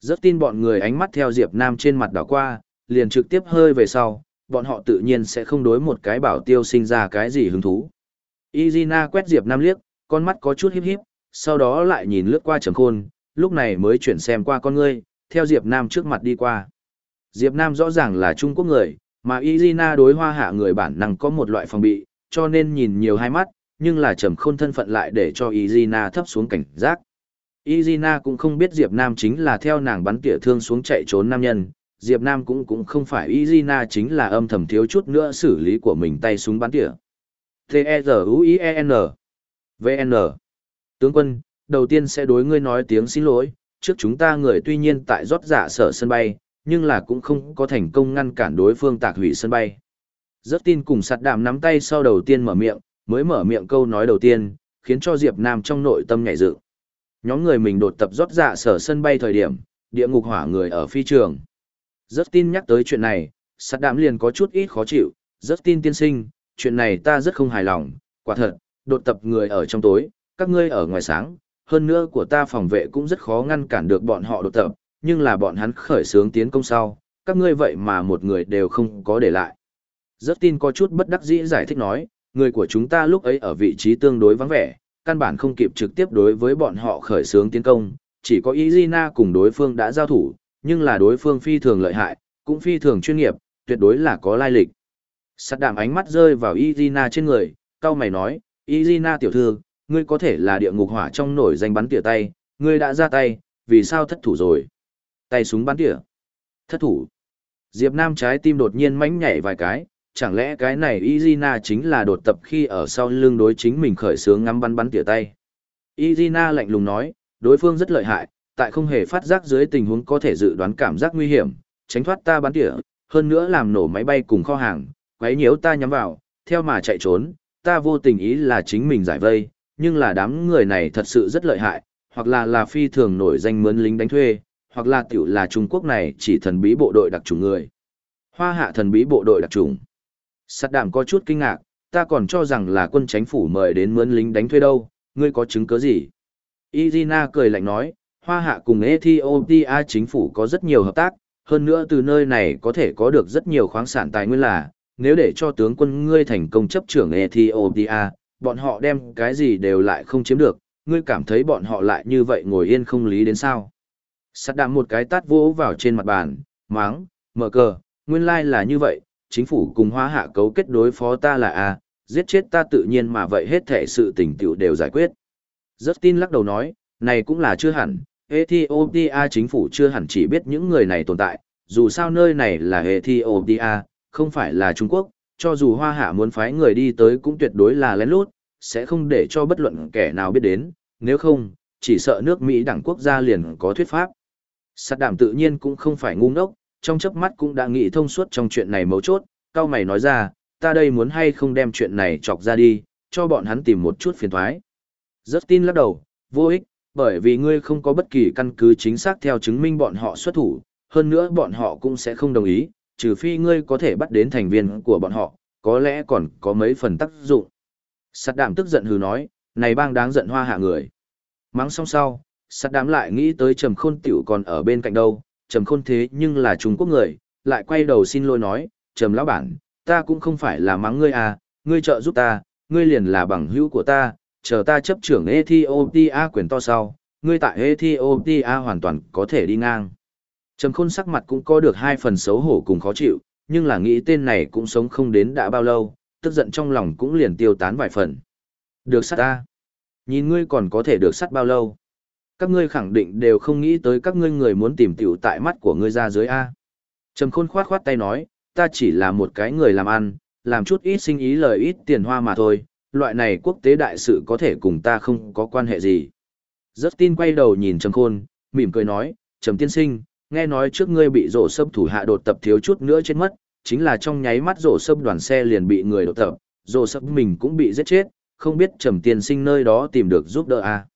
rất tin bọn người ánh mắt theo Diệp Nam trên mặt đảo qua, liền trực tiếp hơi về sau, bọn họ tự nhiên sẽ không đối một cái bảo tiêu sinh ra cái gì hứng thú. Izina quét Diệp Nam liếc, con mắt có chút híp híp, sau đó lại nhìn lướt qua Trầm Khôn, lúc này mới chuyển xem qua con ngươi, theo Diệp Nam trước mặt đi qua. Diệp Nam rõ ràng là Trung Quốc người, mà Izina đối hoa hạ người bản năng có một loại phòng bị, cho nên nhìn nhiều hai mắt, nhưng là trầm khôn thân phận lại để cho Izina thấp xuống cảnh giác. Izina cũng không biết Diệp Nam chính là theo nàng bắn tỉa thương xuống chạy trốn nam nhân, Diệp Nam cũng cũng không phải Izina chính là âm thầm thiếu chút nữa xử lý của mình tay súng bắn tỉa. T-E-Z-U-I-E-N V-N Tướng quân, đầu tiên sẽ đối ngươi nói tiếng xin lỗi, trước chúng ta người tuy nhiên tại rót giả dạ sở sân bay, nhưng là cũng không có thành công ngăn cản đối phương tạc hủy sân bay. Rất tin cùng sạt đàm nắm tay sau đầu tiên mở miệng, mới mở miệng câu nói đầu tiên, khiến cho Diệp Nam trong nội tâm nhảy dựng. Nhóm người mình đột tập rót dạ sở sân bay thời điểm, địa ngục hỏa người ở phi trường. Rất tin nhắc tới chuyện này, sát đạm liền có chút ít khó chịu, rất tin tiên sinh, chuyện này ta rất không hài lòng, quả thật, đột tập người ở trong tối, các ngươi ở ngoài sáng, hơn nữa của ta phòng vệ cũng rất khó ngăn cản được bọn họ đột tập, nhưng là bọn hắn khởi sướng tiến công sau, các ngươi vậy mà một người đều không có để lại. Rất tin có chút bất đắc dĩ giải thích nói, người của chúng ta lúc ấy ở vị trí tương đối vắng vẻ, căn bản không kịp trực tiếp đối với bọn họ khởi xướng tiến công, chỉ có Izina cùng đối phương đã giao thủ, nhưng là đối phương phi thường lợi hại, cũng phi thường chuyên nghiệp, tuyệt đối là có lai lịch. Sát đạm ánh mắt rơi vào Izina trên người, cao mày nói, Izina tiểu thư, ngươi có thể là địa ngục hỏa trong nổi danh bắn tỉa tay, ngươi đã ra tay, vì sao thất thủ rồi? Tay súng bắn tỉa. Thất thủ. Diệp Nam trái tim đột nhiên mãnh nhảy vài cái, chẳng lẽ cái này Izina chính là đột tập khi ở sau lưng đối chính mình khởi sướng ngắm bắn bắn tỉa tay. Izina lạnh lùng nói, đối phương rất lợi hại, tại không hề phát giác dưới tình huống có thể dự đoán cảm giác nguy hiểm, tránh thoát ta bắn tỉa, hơn nữa làm nổ máy bay cùng kho hàng, quấy nhiễu ta nhắm vào, theo mà chạy trốn, ta vô tình ý là chính mình giải vây, nhưng là đám người này thật sự rất lợi hại, hoặc là là phi thường nổi danh mướn lính đánh thuê, hoặc là tiểu là Trung Quốc này chỉ thần bí bộ đội đặc chủng người. Hoa hạ thần bí bộ đội đặc chủng. Sát đạm có chút kinh ngạc, ta còn cho rằng là quân chánh phủ mời đến mướn lính đánh thuê đâu, ngươi có chứng cứ gì? Irina cười lạnh nói, Hoa hạ cùng Ethiopia chính phủ có rất nhiều hợp tác, hơn nữa từ nơi này có thể có được rất nhiều khoáng sản tài nguyên là, nếu để cho tướng quân ngươi thành công chấp trưởng Ethiopia, bọn họ đem cái gì đều lại không chiếm được, ngươi cảm thấy bọn họ lại như vậy ngồi yên không lý đến sao. Sát đạm một cái tát vỗ vào trên mặt bàn, máng, mở cờ, nguyên lai like là như vậy, chính phủ cùng hoa hạ cấu kết đối phó ta là A, giết chết ta tự nhiên mà vậy hết thể sự tình tiểu đều giải quyết. Rất tin lắc đầu nói, này cũng là chưa hẳn, Ethiopia chính phủ chưa hẳn chỉ biết những người này tồn tại, dù sao nơi này là Ethiopia, không phải là Trung Quốc, cho dù Hoa Hạ muốn phái người đi tới cũng tuyệt đối là lén lút, sẽ không để cho bất luận kẻ nào biết đến, nếu không, chỉ sợ nước Mỹ đảng quốc gia liền có thuyết pháp. Sát đảm tự nhiên cũng không phải ngu ngốc, trong chớp mắt cũng đã nghĩ thông suốt trong chuyện này mấu chốt, cao mày nói ra, ta đây muốn hay không đem chuyện này chọc ra đi, cho bọn hắn tìm một chút phiền thoái. Rất tin lắc đầu, vô ích, bởi vì ngươi không có bất kỳ căn cứ chính xác theo chứng minh bọn họ xuất thủ, hơn nữa bọn họ cũng sẽ không đồng ý, trừ phi ngươi có thể bắt đến thành viên của bọn họ, có lẽ còn có mấy phần tác dụng. Sát đạm tức giận hừ nói, này bang đáng giận hoa hạ người. Mắng xong sau, sát đám lại nghĩ tới trầm khôn tiểu còn ở bên cạnh đâu, trầm khôn thế nhưng là Trung Quốc người, lại quay đầu xin lỗi nói, trầm lão bản, ta cũng không phải là mắng ngươi à, ngươi trợ giúp ta, ngươi liền là bằng hữu của ta, chờ ta chấp trưởng Ethiopia quyền to sau, ngươi tại Ethiopia hoàn toàn có thể đi ngang. Trầm khôn sắc mặt cũng có được hai phần xấu hổ cùng khó chịu, nhưng là nghĩ tên này cũng sống không đến đã bao lâu, tức giận trong lòng cũng liền tiêu tán vài phần. Được sát ta. Nhìn ngươi còn có thể được sát bao lâu. Các ngươi khẳng định đều không nghĩ tới các ngươi người muốn tìm tiểu tại mắt của ngươi ra dưới A. Trầm khôn khoát khoát tay nói, ta chỉ là một cái người làm ăn, làm chút ít sinh ý lời ít tiền hoa mà thôi, loại này quốc tế đại sự có thể cùng ta không có quan hệ gì. Rất tin quay đầu nhìn Trầm Khôn, mỉm cười nói, Trầm tiên sinh, nghe nói trước ngươi bị rổ sâm thủ hạ đột tập thiếu chút nữa chết mất, chính là trong nháy mắt rổ sâm đoàn xe liền bị người đột tập, rổ sâm mình cũng bị giết chết, không biết Trầm tiên sinh nơi đó tìm được giúp đỡ à.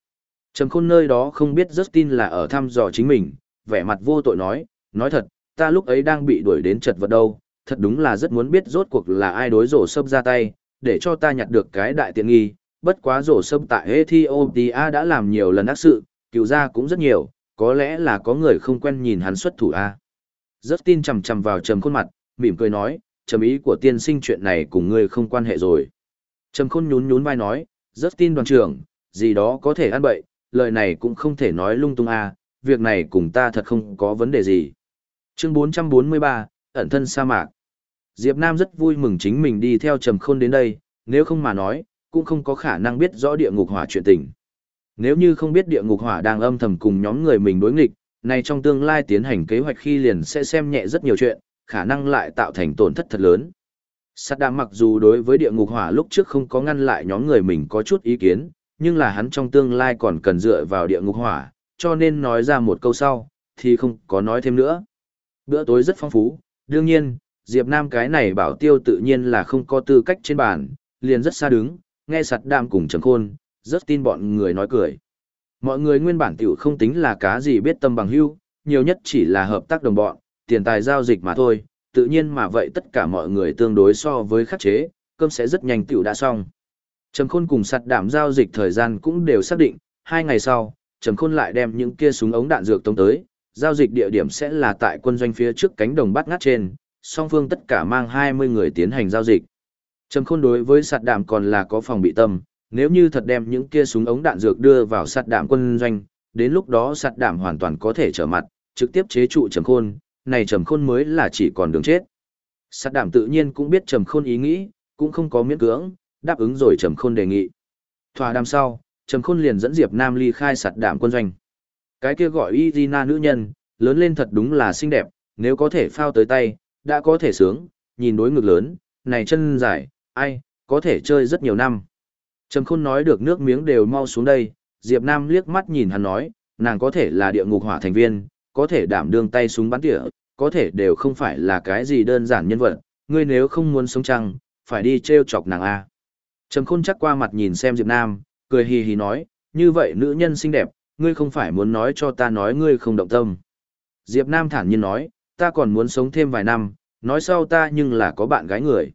Trầm Khôn nơi đó không biết rất tin là ở thăm dò chính mình, vẻ mặt vô tội nói, nói thật, ta lúc ấy đang bị đuổi đến chật vật đâu, thật đúng là rất muốn biết rốt cuộc là ai đối rổ sâm ra tay, để cho ta nhặt được cái đại tiện nghi, bất quá rổ sâm tại Ethiopia đã làm nhiều lần ác sự, cứu ra cũng rất nhiều, có lẽ là có người không quen nhìn hắn xuất thủ a. Rất tin chầm chầm vào trầm khuôn mặt, mỉm cười nói, trầm ý của tiên sinh chuyện này cùng ngươi không quan hệ rồi. Trầm khôn nhún nhún vai nói, rất tin đoàn trưởng, gì đó có thể ăn bậy, lời này cũng không thể nói lung tung a, việc này cùng ta thật không có vấn đề gì. Chương 443, ẩn thân sa mạc. Diệp Nam rất vui mừng chính mình đi theo Trầm Khôn đến đây, nếu không mà nói, cũng không có khả năng biết rõ địa ngục hỏa chuyện tình. Nếu như không biết địa ngục hỏa đang âm thầm cùng nhóm người mình đối nghịch, này trong tương lai tiến hành kế hoạch khi liền sẽ xem nhẹ rất nhiều chuyện, khả năng lại tạo thành tổn thất thật lớn. Sát đàm mặc dù đối với địa ngục hỏa lúc trước không có ngăn lại nhóm người mình có chút ý kiến, nhưng là hắn trong tương lai còn cần dựa vào địa ngục hỏa, cho nên nói ra một câu sau, thì không có nói thêm nữa. Bữa tối rất phong phú, đương nhiên, Diệp Nam cái này bảo tiêu tự nhiên là không có tư cách trên bàn, liền rất xa đứng, nghe sạt đạm cùng trầm khôn, rất tin bọn người nói cười. Mọi người nguyên bản tiểu không tính là cá gì biết tâm bằng hữu, nhiều nhất chỉ là hợp tác đồng bọn, tiền tài giao dịch mà thôi, tự nhiên mà vậy tất cả mọi người tương đối so với khắc chế, cơm sẽ rất nhanh tiểu đã xong. Trầm Khôn cùng sạt đảm giao dịch thời gian cũng đều xác định, hai ngày sau, Trầm Khôn lại đem những kia súng ống đạn dược tống tới, giao dịch địa điểm sẽ là tại quân doanh phía trước cánh đồng bắt ngát trên, song phương tất cả mang 20 người tiến hành giao dịch. Trầm Khôn đối với sạt đảm còn là có phòng bị tâm, nếu như thật đem những kia súng ống đạn dược đưa vào sạt đảm quân doanh, đến lúc đó sạt đảm hoàn toàn có thể trở mặt, trực tiếp chế trụ Trầm Khôn, này Trầm Khôn mới là chỉ còn đường chết. Sạt đảm tự nhiên cũng biết Trầm Khôn ý nghĩ, cũng không có miễn cưỡng, đáp ứng rồi Trầm Khôn đề nghị. Thỏa đàm sau, Trầm Khôn liền dẫn Diệp Nam ly khai sạt đảm quân doanh. Cái kia gọi Izina nữ nhân, lớn lên thật đúng là xinh đẹp, nếu có thể phao tới tay, đã có thể sướng, nhìn đối ngực lớn, này chân dài, ai, có thể chơi rất nhiều năm. Trầm Khôn nói được nước miếng đều mau xuống đây, Diệp Nam liếc mắt nhìn hắn nói, nàng có thể là địa ngục hỏa thành viên, có thể đảm đương tay súng bắn tỉa, có thể đều không phải là cái gì đơn giản nhân vật, ngươi nếu không muốn sống chăng, phải đi treo chọc nàng a. Trầm Khôn chắc qua mặt nhìn xem Diệp Nam, cười hì hì nói, như vậy nữ nhân xinh đẹp, ngươi không phải muốn nói cho ta nói ngươi không động tâm. Diệp Nam thản nhiên nói, ta còn muốn sống thêm vài năm, nói sau ta nhưng là có bạn gái người.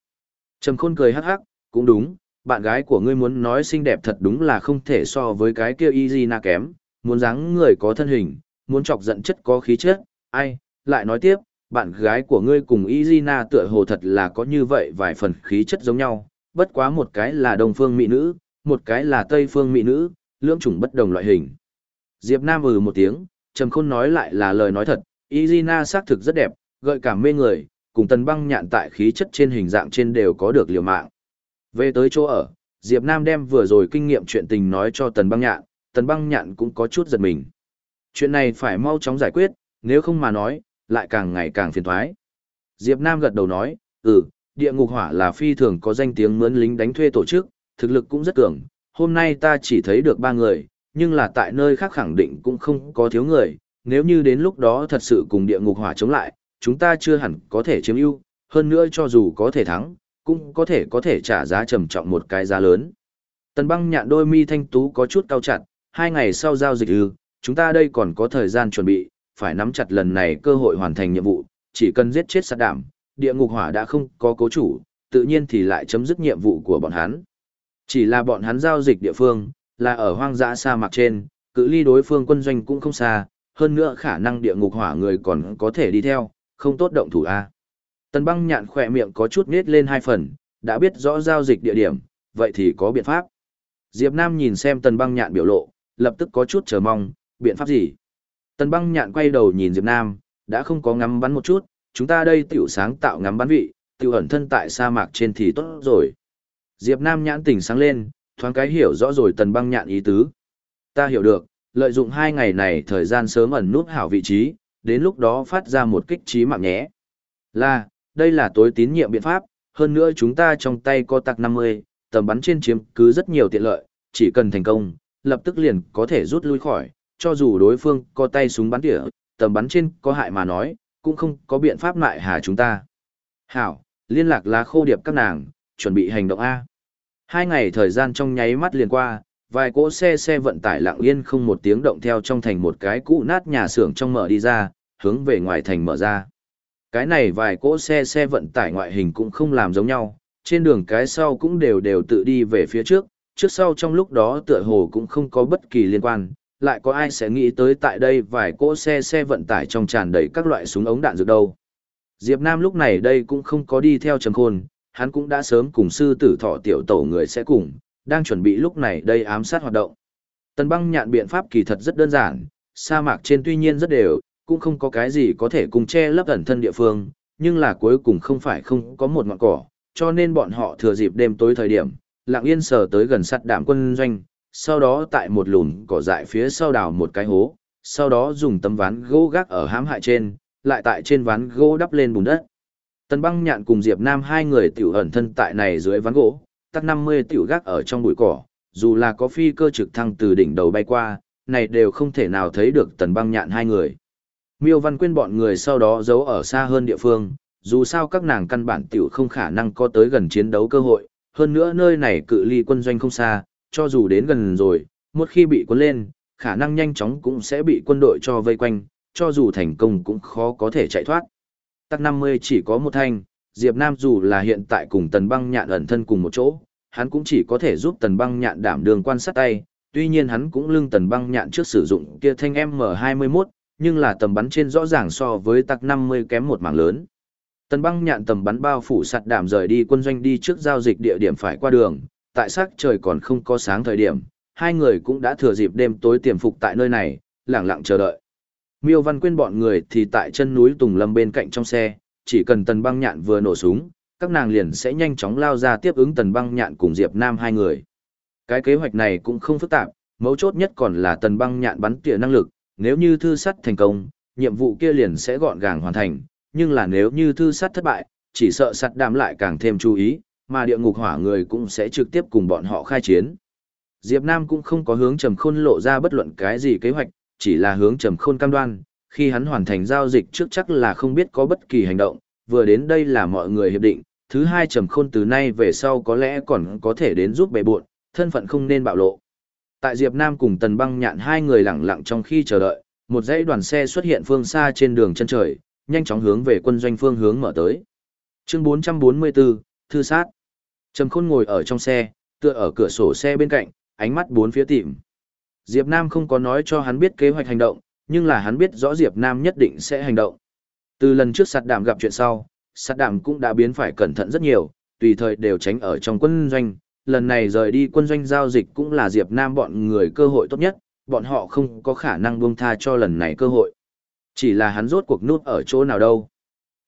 Trầm Khôn cười hắc hắc, cũng đúng, bạn gái của ngươi muốn nói xinh đẹp thật đúng là không thể so với cái kia easy na kém, muốn dáng người có thân hình, muốn chọc giận chất có khí chất, ai, lại nói tiếp, bạn gái của ngươi cùng Izina tựa hồ thật là có như vậy vài phần khí chất giống nhau, bất quá một cái là đông phương mỹ nữ, một cái là tây phương mỹ nữ, lưỡng chủng bất đồng loại hình. Diệp Nam ừ một tiếng, Trầm Khôn nói lại là lời nói thật, Izina xác thực rất đẹp, gợi cảm mê người, cùng tần băng nhạn tại khí chất trên hình dạng trên đều có được liều mạng. Về tới chỗ ở, Diệp Nam đem vừa rồi kinh nghiệm chuyện tình nói cho tần băng nhạn, tần băng nhạn cũng có chút giật mình. Chuyện này phải mau chóng giải quyết, nếu không mà nói, lại càng ngày càng phiền toái. Diệp Nam gật đầu nói, ừ, địa ngục hỏa là phi thường có danh tiếng mướn lính đánh thuê tổ chức, thực lực cũng rất cường. Hôm nay ta chỉ thấy được ba người, nhưng là tại nơi khác khẳng định cũng không có thiếu người. Nếu như đến lúc đó thật sự cùng địa ngục hỏa chống lại, chúng ta chưa hẳn có thể chiếm ưu, hơn nữa cho dù có thể thắng, cũng có thể có thể trả giá trầm trọng một cái giá lớn. Tần băng nhạn đôi mi thanh tú có chút cao chặt, hai ngày sau giao dịch ư, chúng ta đây còn có thời gian chuẩn bị, phải nắm chặt lần này cơ hội hoàn thành nhiệm vụ, chỉ cần giết chết sát đảm, địa ngục hỏa đã không có cố chủ, tự nhiên thì lại chấm dứt nhiệm vụ của bọn hắn. Chỉ là bọn hắn giao dịch địa phương, là ở hoang dã sa mạc trên, cự ly đối phương quân doanh cũng không xa, hơn nữa khả năng địa ngục hỏa người còn có thể đi theo, không tốt động thủ A. Tần băng nhạn khỏe miệng có chút nết lên hai phần, đã biết rõ giao dịch địa điểm, vậy thì có biện pháp. Diệp Nam nhìn xem tần băng nhạn biểu lộ, lập tức có chút chờ mong, biện pháp gì? Tần băng nhạn quay đầu nhìn Diệp Nam, đã không có ngắm bắn một chút, chúng ta đây tiểu sáng tạo ngắm bắn vị, tiểu ẩn thân tại sa mạc trên thì tốt rồi. Diệp Nam nhãn tỉnh sáng lên, thoáng cái hiểu rõ rồi tần băng nhạn ý tứ. Ta hiểu được, lợi dụng hai ngày này thời gian sớm ẩn nút hảo vị trí, đến lúc đó phát ra một kích trí mạng nhé. Là, đây là tối tín nhiệm biện pháp, hơn nữa chúng ta trong tay có tạc 50, tầm bắn trên chiếm cứ rất nhiều tiện lợi, chỉ cần thành công, lập tức liền có thể rút lui khỏi, cho dù đối phương có tay súng bắn tỉa, tầm bắn trên có hại mà nói, cũng không có biện pháp lại hà chúng ta. Hảo, liên lạc lá khô điệp các nàng, chuẩn bị hành động A. Hai ngày thời gian trong nháy mắt liền qua, vài cỗ xe xe vận tải lặng yên không một tiếng động theo trong thành một cái cũ nát nhà xưởng trong mở đi ra, hướng về ngoài thành mở ra. Cái này vài cỗ xe xe vận tải ngoại hình cũng không làm giống nhau, trên đường cái sau cũng đều đều tự đi về phía trước, trước sau trong lúc đó tựa hồ cũng không có bất kỳ liên quan, lại có ai sẽ nghĩ tới tại đây vài cỗ xe xe vận tải trong tràn đầy các loại súng ống đạn dược đâu. Diệp Nam lúc này đây cũng không có đi theo Trầm Khôn, hắn cũng đã sớm cùng sư tử thọ tiểu tổ người sẽ cùng, đang chuẩn bị lúc này đây ám sát hoạt động. Tần băng nhạn biện pháp kỳ thật rất đơn giản, sa mạc trên tuy nhiên rất đều, cũng không có cái gì có thể cùng che lấp ẩn thân địa phương, nhưng là cuối cùng không phải không có một ngọn cỏ, cho nên bọn họ thừa dịp đêm tối thời điểm, lặng yên sờ tới gần sắt đạm quân doanh, sau đó tại một lùn cỏ dại phía sau đào một cái hố, sau đó dùng tấm ván gỗ gác ở hãm hại trên, lại tại trên ván gỗ đắp lên bùn đất. Tần băng nhạn cùng Diệp Nam hai người tiểu ẩn thân tại này dưới ván gỗ, tắt 50 tiểu gác ở trong bụi cỏ, dù là có phi cơ trực thăng từ đỉnh đầu bay qua, này đều không thể nào thấy được tần băng nhạn hai người. Miêu Văn Quyên bọn người sau đó giấu ở xa hơn địa phương, dù sao các nàng căn bản tiểu không khả năng có tới gần chiến đấu cơ hội, hơn nữa nơi này cự ly quân doanh không xa, cho dù đến gần rồi, một khi bị cuốn lên, khả năng nhanh chóng cũng sẽ bị quân đội cho vây quanh, cho dù thành công cũng khó có thể chạy thoát. Tắc 50 chỉ có một thanh, Diệp Nam dù là hiện tại cùng tần băng nhạn ẩn thân cùng một chỗ, hắn cũng chỉ có thể giúp tần băng nhạn đảm đường quan sát tay, tuy nhiên hắn cũng lưng tần băng nhạn trước sử dụng kia thanh M21, nhưng là tầm bắn trên rõ ràng so với tắc 50 kém một mảng lớn. Tần băng nhạn tầm bắn bao phủ sạt đảm rời đi quân doanh đi trước giao dịch địa điểm phải qua đường, tại sắc trời còn không có sáng thời điểm, hai người cũng đã thừa dịp đêm tối tiềm phục tại nơi này, lặng lặng chờ đợi. Miêu Văn Quyên bọn người thì tại chân núi Tùng Lâm bên cạnh trong xe, chỉ cần tần băng nhạn vừa nổ súng, các nàng liền sẽ nhanh chóng lao ra tiếp ứng tần băng nhạn cùng Diệp Nam hai người. Cái kế hoạch này cũng không phức tạp, mấu chốt nhất còn là tần băng nhạn bắn tỉa năng lực, nếu như thư sắt thành công, nhiệm vụ kia liền sẽ gọn gàng hoàn thành, nhưng là nếu như thư sắt thất bại, chỉ sợ sắt đám lại càng thêm chú ý, mà địa ngục hỏa người cũng sẽ trực tiếp cùng bọn họ khai chiến. Diệp Nam cũng không có hướng Trầm Khôn lộ ra bất luận cái gì kế hoạch, chỉ là hướng Trầm Khôn cam đoan, khi hắn hoàn thành giao dịch trước chắc là không biết có bất kỳ hành động, vừa đến đây là mọi người hiệp định, thứ hai Trầm Khôn từ nay về sau có lẽ còn có thể đến giúp bệ buộn, thân phận không nên bạo lộ. Tại Diệp Nam cùng Tần Băng Nhạn hai người lặng lặng trong khi chờ đợi, một dãy đoàn xe xuất hiện phương xa trên đường chân trời, nhanh chóng hướng về quân doanh phương hướng mở tới. Chương 444, thư sát. Trầm Khôn ngồi ở trong xe, tựa ở cửa sổ xe bên cạnh, ánh mắt bốn phía tìm. Diệp Nam không có nói cho hắn biết kế hoạch hành động, nhưng là hắn biết rõ Diệp Nam nhất định sẽ hành động. Từ lần trước sạt đạm gặp chuyện sau, sạt đạm cũng đã biến phải cẩn thận rất nhiều, tùy thời đều tránh ở trong quân doanh. Lần này rời đi quân doanh giao dịch cũng là Diệp Nam bọn người cơ hội tốt nhất, bọn họ không có khả năng buông tha cho lần này cơ hội. Chỉ là hắn rốt cuộc nút ở chỗ nào đâu.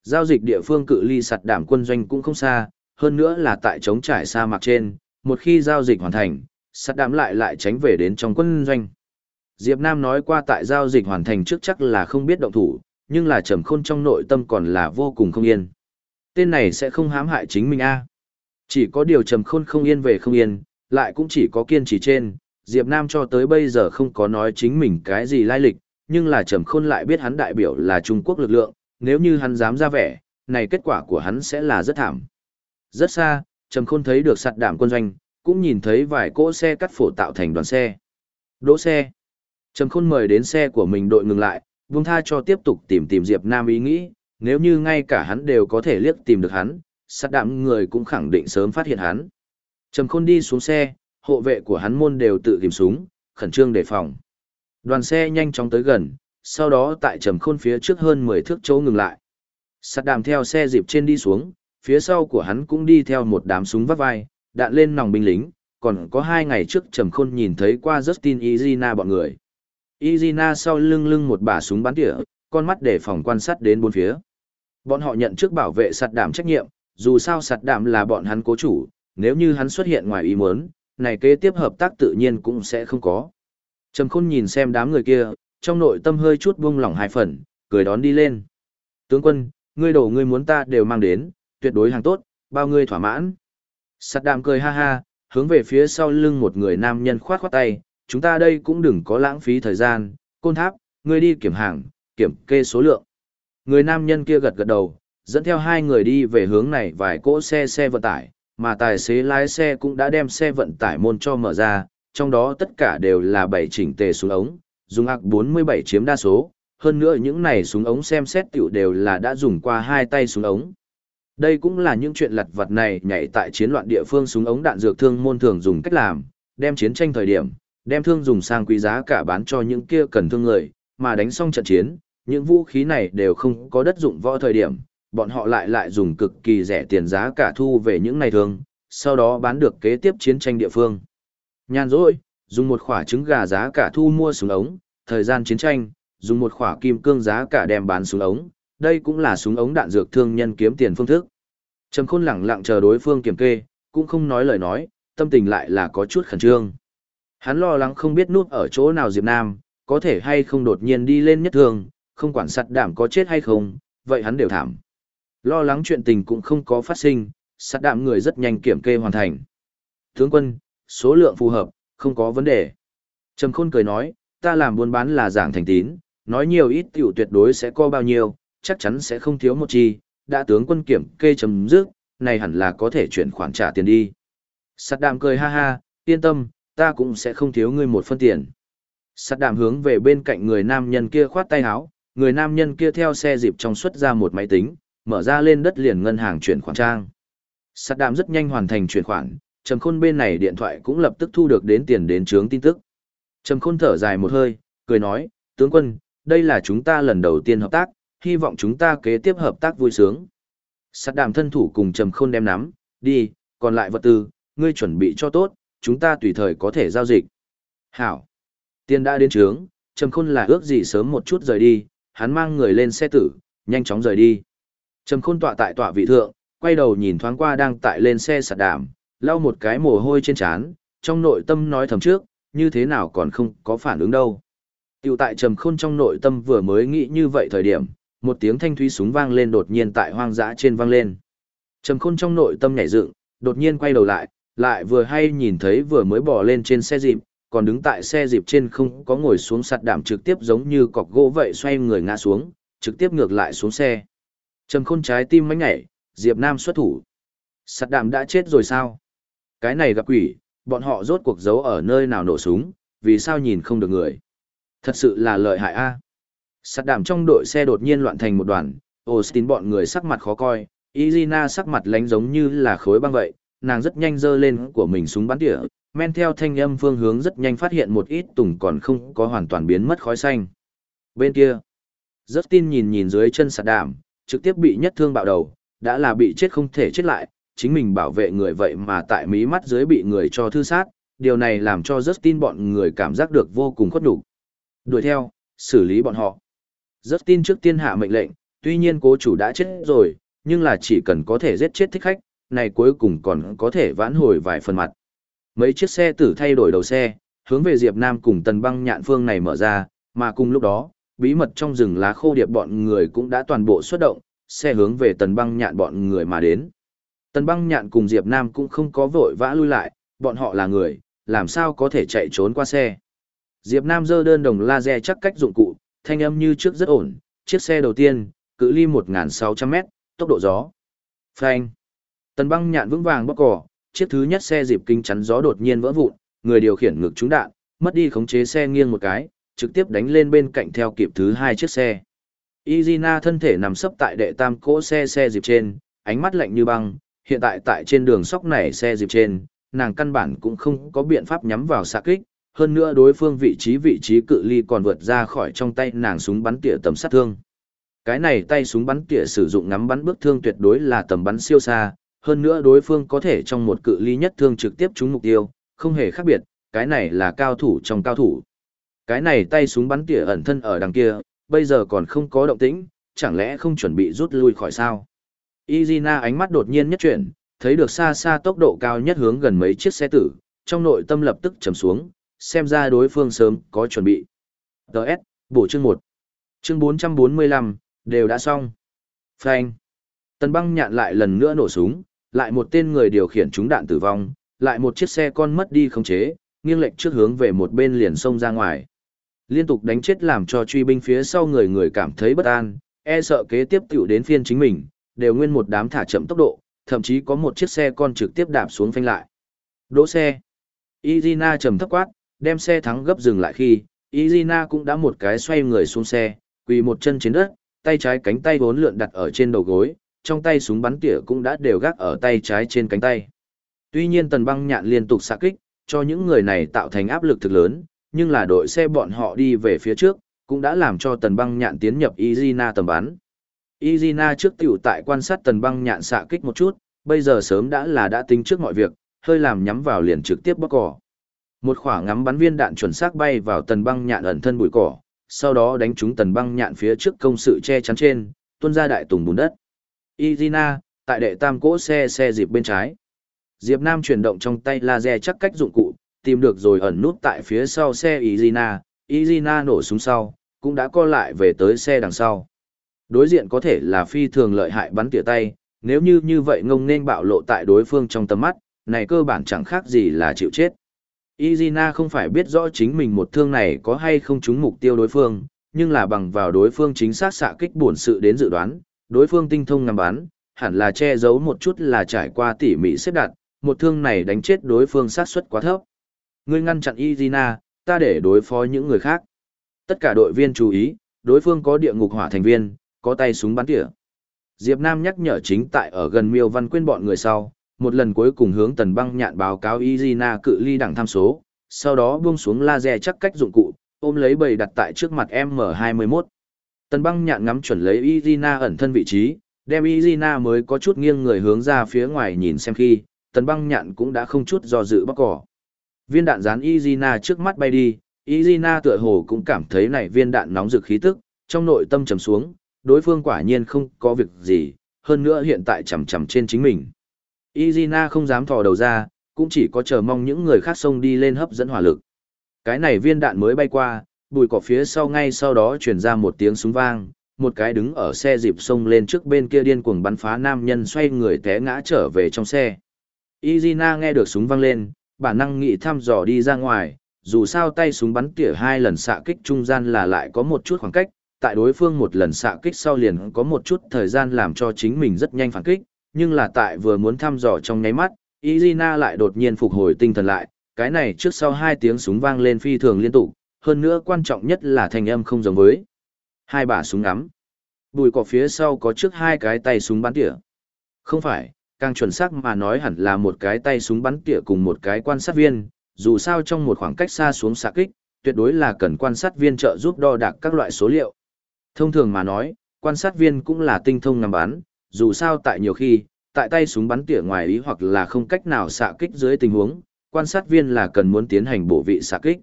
Giao dịch địa phương cự ly sạt đạm quân doanh cũng không xa, hơn nữa là tại chống trải sa mạc trên, một khi giao dịch hoàn thành, sát đám lại lại tránh về đến trong quân doanh. Diệp Nam nói qua tại giao dịch hoàn thành trước chắc là không biết động thủ, nhưng là trầm khôn trong nội tâm còn là vô cùng không yên. Tên này sẽ không hãm hại chính mình a. Chỉ có điều trầm khôn không yên về không yên, lại cũng chỉ có kiên trì trên, Diệp Nam cho tới bây giờ không có nói chính mình cái gì lai lịch, nhưng là trầm khôn lại biết hắn đại biểu là Trung Quốc lực lượng, nếu như hắn dám ra vẻ, này kết quả của hắn sẽ là rất thảm. Rất xa, trầm khôn thấy được sạt đảm quân doanh, cũng nhìn thấy vài cỗ xe cắt phổ tạo thành đoàn xe. Đỗ xe. Trầm khôn mời đến xe của mình đội ngừng lại, vung tha cho tiếp tục tìm tìm Diệp Nam ý nghĩ, nếu như ngay cả hắn đều có thể liếc tìm được hắn, sạt đạm người cũng khẳng định sớm phát hiện hắn. Trầm khôn đi xuống xe, hộ vệ của hắn môn đều tự tìm súng, khẩn trương đề phòng. Đoàn xe nhanh chóng tới gần, sau đó tại trầm khôn phía trước hơn 10 thước chỗ ngừng lại. sạt đạm theo xe dịp trên đi xuống, phía sau của hắn cũng đi theo một đám súng vắt vai, đạn lên nòng binh lính, còn có hai ngày trước trầm khôn nhìn thấy qua Justin Izina bọn người. Izina sau lưng lưng một bả súng bắn tỉa, con mắt để phòng quan sát đến bốn phía. Bọn họ nhận trước bảo vệ sạt đảm trách nhiệm, dù sao sạt đảm là bọn hắn cố chủ, nếu như hắn xuất hiện ngoài ý muốn, này kế tiếp hợp tác tự nhiên cũng sẽ không có. Trầm khôn nhìn xem đám người kia, trong nội tâm hơi chút buông lỏng hai phần, cười đón đi lên. Tướng quân, ngươi đổ ngươi muốn ta đều mang đến, tuyệt đối hàng tốt, bao ngươi thỏa mãn. Sạt đàm cười ha ha, hướng về phía sau lưng một người nam nhân khoát khoát tay, chúng ta đây cũng đừng có lãng phí thời gian, côn tháp, ngươi đi kiểm hàng, kiểm kê số lượng. Người nam nhân kia gật gật đầu, dẫn theo hai người đi về hướng này vài cỗ xe xe vận tải, mà tài xế lái xe cũng đã đem xe vận tải môn cho mở ra, trong đó tất cả đều là bảy chỉnh tề xuống ống, dùng ạc 47 chiếm đa số, hơn nữa những này súng ống xem xét tiểu đều là đã dùng qua hai tay súng ống. Đây cũng là những chuyện lặt vặt này nhảy tại chiến loạn địa phương súng ống đạn dược thương môn thường dùng cách làm, đem chiến tranh thời điểm, đem thương dùng sang quý giá cả bán cho những kia cần thương người, mà đánh xong trận chiến, những vũ khí này đều không có đất dụng võ thời điểm, bọn họ lại lại dùng cực kỳ rẻ tiền giá cả thu về những này thương, sau đó bán được kế tiếp chiến tranh địa phương. Nhàn rỗi, dùng một khỏa trứng gà giá cả thu mua súng ống, thời gian chiến tranh, dùng một khỏa kim cương giá cả đem bán súng ống, đây cũng là súng ống đạn dược thương nhân kiếm tiền phương thức. Trầm Khôn lẳng lặng chờ đối phương kiểm kê, cũng không nói lời nói, tâm tình lại là có chút khẩn trương. Hắn lo lắng không biết nút ở chỗ nào Diệp Nam, có thể hay không đột nhiên đi lên nhất thường, không quản sắt đảm có chết hay không, vậy hắn đều thảm. Lo lắng chuyện tình cũng không có phát sinh, sắt đạm người rất nhanh kiểm kê hoàn thành. Tướng quân, số lượng phù hợp, không có vấn đề. Trầm Khôn cười nói, ta làm buôn bán là giảng thành tín, nói nhiều ít tiểu tuyệt đối sẽ có bao nhiêu, chắc chắn sẽ không thiếu một chi, đã tướng quân kiểm kê chấm dứt, này hẳn là có thể chuyển khoản trả tiền đi. Sắt đạm cười ha ha, yên tâm, ta cũng sẽ không thiếu ngươi một phân tiền. Sắt đạm hướng về bên cạnh người nam nhân kia khoát tay áo, người nam nhân kia theo xe dịp trong xuất ra một máy tính, mở ra lên đất liền ngân hàng chuyển khoản trang. Sát đạm rất nhanh hoàn thành chuyển khoản, Trầm Khôn bên này điện thoại cũng lập tức thu được đến tiền đến chướng tin tức. Trầm Khôn thở dài một hơi, cười nói, tướng quân, đây là chúng ta lần đầu tiên hợp tác, hy vọng chúng ta kế tiếp hợp tác vui sướng. Sát đàm thân thủ cùng Trầm Khôn đem nắm, đi, còn lại vật tư, ngươi chuẩn bị cho tốt, chúng ta tùy thời có thể giao dịch. Hảo. Tiền đã đến trướng, Trầm Khôn là ước gì sớm một chút rời đi, hắn mang người lên xe tử, nhanh chóng rời đi. Trầm Khôn tọa tại tọa vị thượng, quay đầu nhìn thoáng qua đang tại lên xe sạt đàm, lau một cái mồ hôi trên trán, trong nội tâm nói thầm trước, như thế nào còn không có phản ứng đâu. Tiểu tại Trầm Khôn trong nội tâm vừa mới nghĩ như vậy thời điểm, một tiếng thanh thúy súng vang lên đột nhiên tại hoang dã trên vang lên. Trầm Khôn trong nội tâm nhảy dựng, đột nhiên quay đầu lại, lại vừa hay nhìn thấy vừa mới bỏ lên trên xe dịp, còn đứng tại xe dịp trên không có ngồi xuống sạt đảm trực tiếp giống như cọc gỗ vậy xoay người ngã xuống, trực tiếp ngược lại xuống xe. Trầm khôn trái tim mánh nhảy, Diệp Nam xuất thủ. Sạt đảm đã chết rồi sao? Cái này gặp quỷ, bọn họ rốt cuộc giấu ở nơi nào nổ súng, vì sao nhìn không được người? Thật sự là lợi hại a. Sạt đảm trong đội xe đột nhiên loạn thành một đoàn, Austin bọn người sắc mặt khó coi, Izina sắc mặt lánh giống như là khối băng vậy, nàng rất nhanh giơ lên của mình súng bắn tỉa, men theo thanh âm phương hướng rất nhanh phát hiện một ít tùng còn không có hoàn toàn biến mất khói xanh. Bên kia, rất tin nhìn nhìn dưới chân sạt đảm, trực tiếp bị nhất thương bạo đầu, đã là bị chết không thể chết lại, chính mình bảo vệ người vậy mà tại mí mắt dưới bị người cho thư sát, điều này làm cho rất tin bọn người cảm giác được vô cùng khuất nhục. Đuổi theo, xử lý bọn họ. Rất tin trước tiên hạ mệnh lệnh, tuy nhiên cố chủ đã chết rồi, nhưng là chỉ cần có thể giết chết thích khách, này cuối cùng còn có thể vãn hồi vài phần mặt. Mấy chiếc xe tử thay đổi đầu xe, hướng về Diệp Nam cùng tần băng nhạn phương này mở ra, mà cùng lúc đó, bí mật trong rừng lá khô điệp bọn người cũng đã toàn bộ xuất động, xe hướng về tần băng nhạn bọn người mà đến. Tần băng nhạn cùng Diệp Nam cũng không có vội vã lui lại, bọn họ là người, làm sao có thể chạy trốn qua xe. Diệp Nam giơ đơn đồng laser chắc cách dụng cụ, thanh âm như trước rất ổn, chiếc xe đầu tiên, cự ly 1.600 mét, tốc độ gió. Phanh. Tần băng nhạn vững vàng bóc cỏ, chiếc thứ nhất xe dịp kính chắn gió đột nhiên vỡ vụn, người điều khiển ngực trúng đạn, mất đi khống chế xe nghiêng một cái, trực tiếp đánh lên bên cạnh theo kịp thứ hai chiếc xe. Izina thân thể nằm sấp tại đệ tam cỗ xe xe dịp trên, ánh mắt lạnh như băng, hiện tại tại trên đường sóc này xe dịp trên, nàng căn bản cũng không có biện pháp nhắm vào xạ kích, hơn nữa đối phương vị trí vị trí cự ly còn vượt ra khỏi trong tay nàng súng bắn tỉa tầm sát thương. Cái này tay súng bắn tỉa sử dụng ngắm bắn bước thương tuyệt đối là tầm bắn siêu xa, hơn nữa đối phương có thể trong một cự ly nhất thương trực tiếp trúng mục tiêu, không hề khác biệt, cái này là cao thủ trong cao thủ. Cái này tay súng bắn tỉa ẩn thân ở đằng kia, bây giờ còn không có động tĩnh, chẳng lẽ không chuẩn bị rút lui khỏi sao? Izina ánh mắt đột nhiên nhất chuyển, thấy được xa xa tốc độ cao nhất hướng gần mấy chiếc xe tử, trong nội tâm lập tức trầm xuống, xem ra đối phương sớm có chuẩn bị. Đợt, bổ chương 1. Chương 445, đều đã xong. Phanh. Tần băng nhạn lại lần nữa nổ súng, lại một tên người điều khiển chúng đạn tử vong, lại một chiếc xe con mất đi khống chế, nghiêng lệch trước hướng về một bên liền xông ra ngoài. Liên tục đánh chết làm cho truy binh phía sau người người cảm thấy bất an, e sợ kế tiếp tiểu đến phiên chính mình, đều nguyên một đám thả chậm tốc độ, thậm chí có một chiếc xe con trực tiếp đạp xuống phanh lại. Đỗ xe. Izina trầm thấp quát, đem xe thắng gấp dừng lại khi, Izina cũng đã một cái xoay người xuống xe, quỳ một chân trên đất, tay trái cánh tay vốn lượn đặt ở trên đầu gối, trong tay súng bắn tỉa cũng đã đều gác ở tay trái trên cánh tay. Tuy nhiên tần băng nhạn liên tục xạ kích, cho những người này tạo thành áp lực thực lớn, nhưng là đội xe bọn họ đi về phía trước, cũng đã làm cho tần băng nhạn tiến nhập Izina tầm bắn. Izina trước tiểu tại quan sát tần băng nhạn xạ kích một chút, bây giờ sớm đã là đã tính trước mọi việc, hơi làm nhắm vào liền trực tiếp bóc cỏ. Một quả ngắm bắn viên đạn chuẩn xác bay vào tần băng nhạn ẩn thân bụi cỏ, sau đó đánh trúng tần băng nhạn phía trước công sự che chắn trên, tuôn ra đại tùng bùn đất. Izina, tại đệ tam cỗ xe xe dịp bên trái. Diệp Nam chuyển động trong tay laser chắc cách dụng cụ, tìm được rồi ẩn nút tại phía sau xe Izina, Izina nổ súng sau, cũng đã co lại về tới xe đằng sau. Đối diện có thể là phi thường lợi hại bắn tỉa tay, nếu như như vậy ngông nên bạo lộ tại đối phương trong tầm mắt, này cơ bản chẳng khác gì là chịu chết. Izina không phải biết rõ chính mình một thương này có hay không trúng mục tiêu đối phương, nhưng là bằng vào đối phương chính xác xạ kích bổn sự đến dự đoán, đối phương tinh thông ngắm bắn, hẳn là che giấu một chút là trải qua tỉ mỉ xếp đặt, một thương này đánh chết đối phương sát suất quá thấp. Ngươi ngăn chặn Izina, ta để đối phó những người khác. Tất cả đội viên chú ý, đối phương có địa ngục hỏa thành viên, có tay súng bắn tỉa. Diệp Nam nhắc nhở chính tại ở gần Miêu Văn Quyên bọn người sau, một lần cuối cùng hướng Tần Băng nhạn báo cáo Izina cự ly đẳng tham số, sau đó buông xuống laser chắc cách dụng cụ, ôm lấy bầy đặt tại trước mặt M21. Tần Băng nhạn ngắm chuẩn lấy Izina ẩn thân vị trí, đem Izina mới có chút nghiêng người hướng ra phía ngoài nhìn xem khi, Tần Băng nhạn cũng đã không chút do dự bóc cỏ. Viên đạn dán Izina trước mắt bay đi, Izina tựa hồ cũng cảm thấy này viên đạn nóng rực khí tức, trong nội tâm trầm xuống, đối phương quả nhiên không có việc gì, hơn nữa hiện tại chầm chầm trên chính mình. Izina không dám thò đầu ra, cũng chỉ có chờ mong những người khác xông đi lên hấp dẫn hỏa lực. Cái này viên đạn mới bay qua, bụi cỏ phía sau ngay sau đó truyền ra một tiếng súng vang, một cái đứng ở xe dịp xông lên trước bên kia điên cuồng bắn phá nam nhân xoay người té ngã trở về trong xe. Izina nghe được súng vang lên, bản năng nghĩ thăm dò đi ra ngoài, dù sao tay súng bắn tỉa hai lần xạ kích trung gian là lại có một chút khoảng cách, tại đối phương một lần xạ kích sau liền có một chút thời gian làm cho chính mình rất nhanh phản kích, nhưng là tại vừa muốn thăm dò trong nháy mắt, Izina lại đột nhiên phục hồi tinh thần lại, cái này trước sau hai tiếng súng vang lên phi thường liên tục, hơn nữa quan trọng nhất là thanh âm không giống với. Hai bả súng ngắm. Bùi cỏ phía sau có trước hai cái tay súng bắn tỉa. Không phải, càng chuẩn xác mà nói hẳn là một cái tay súng bắn tỉa cùng một cái quan sát viên, dù sao trong một khoảng cách xa xuống xạ kích, tuyệt đối là cần quan sát viên trợ giúp đo đạc các loại số liệu. Thông thường mà nói, quan sát viên cũng là tinh thông ngắm bắn, dù sao tại nhiều khi, tại tay súng bắn tỉa ngoài ý hoặc là không cách nào xạ kích dưới tình huống, quan sát viên là cần muốn tiến hành bổ vị xạ kích.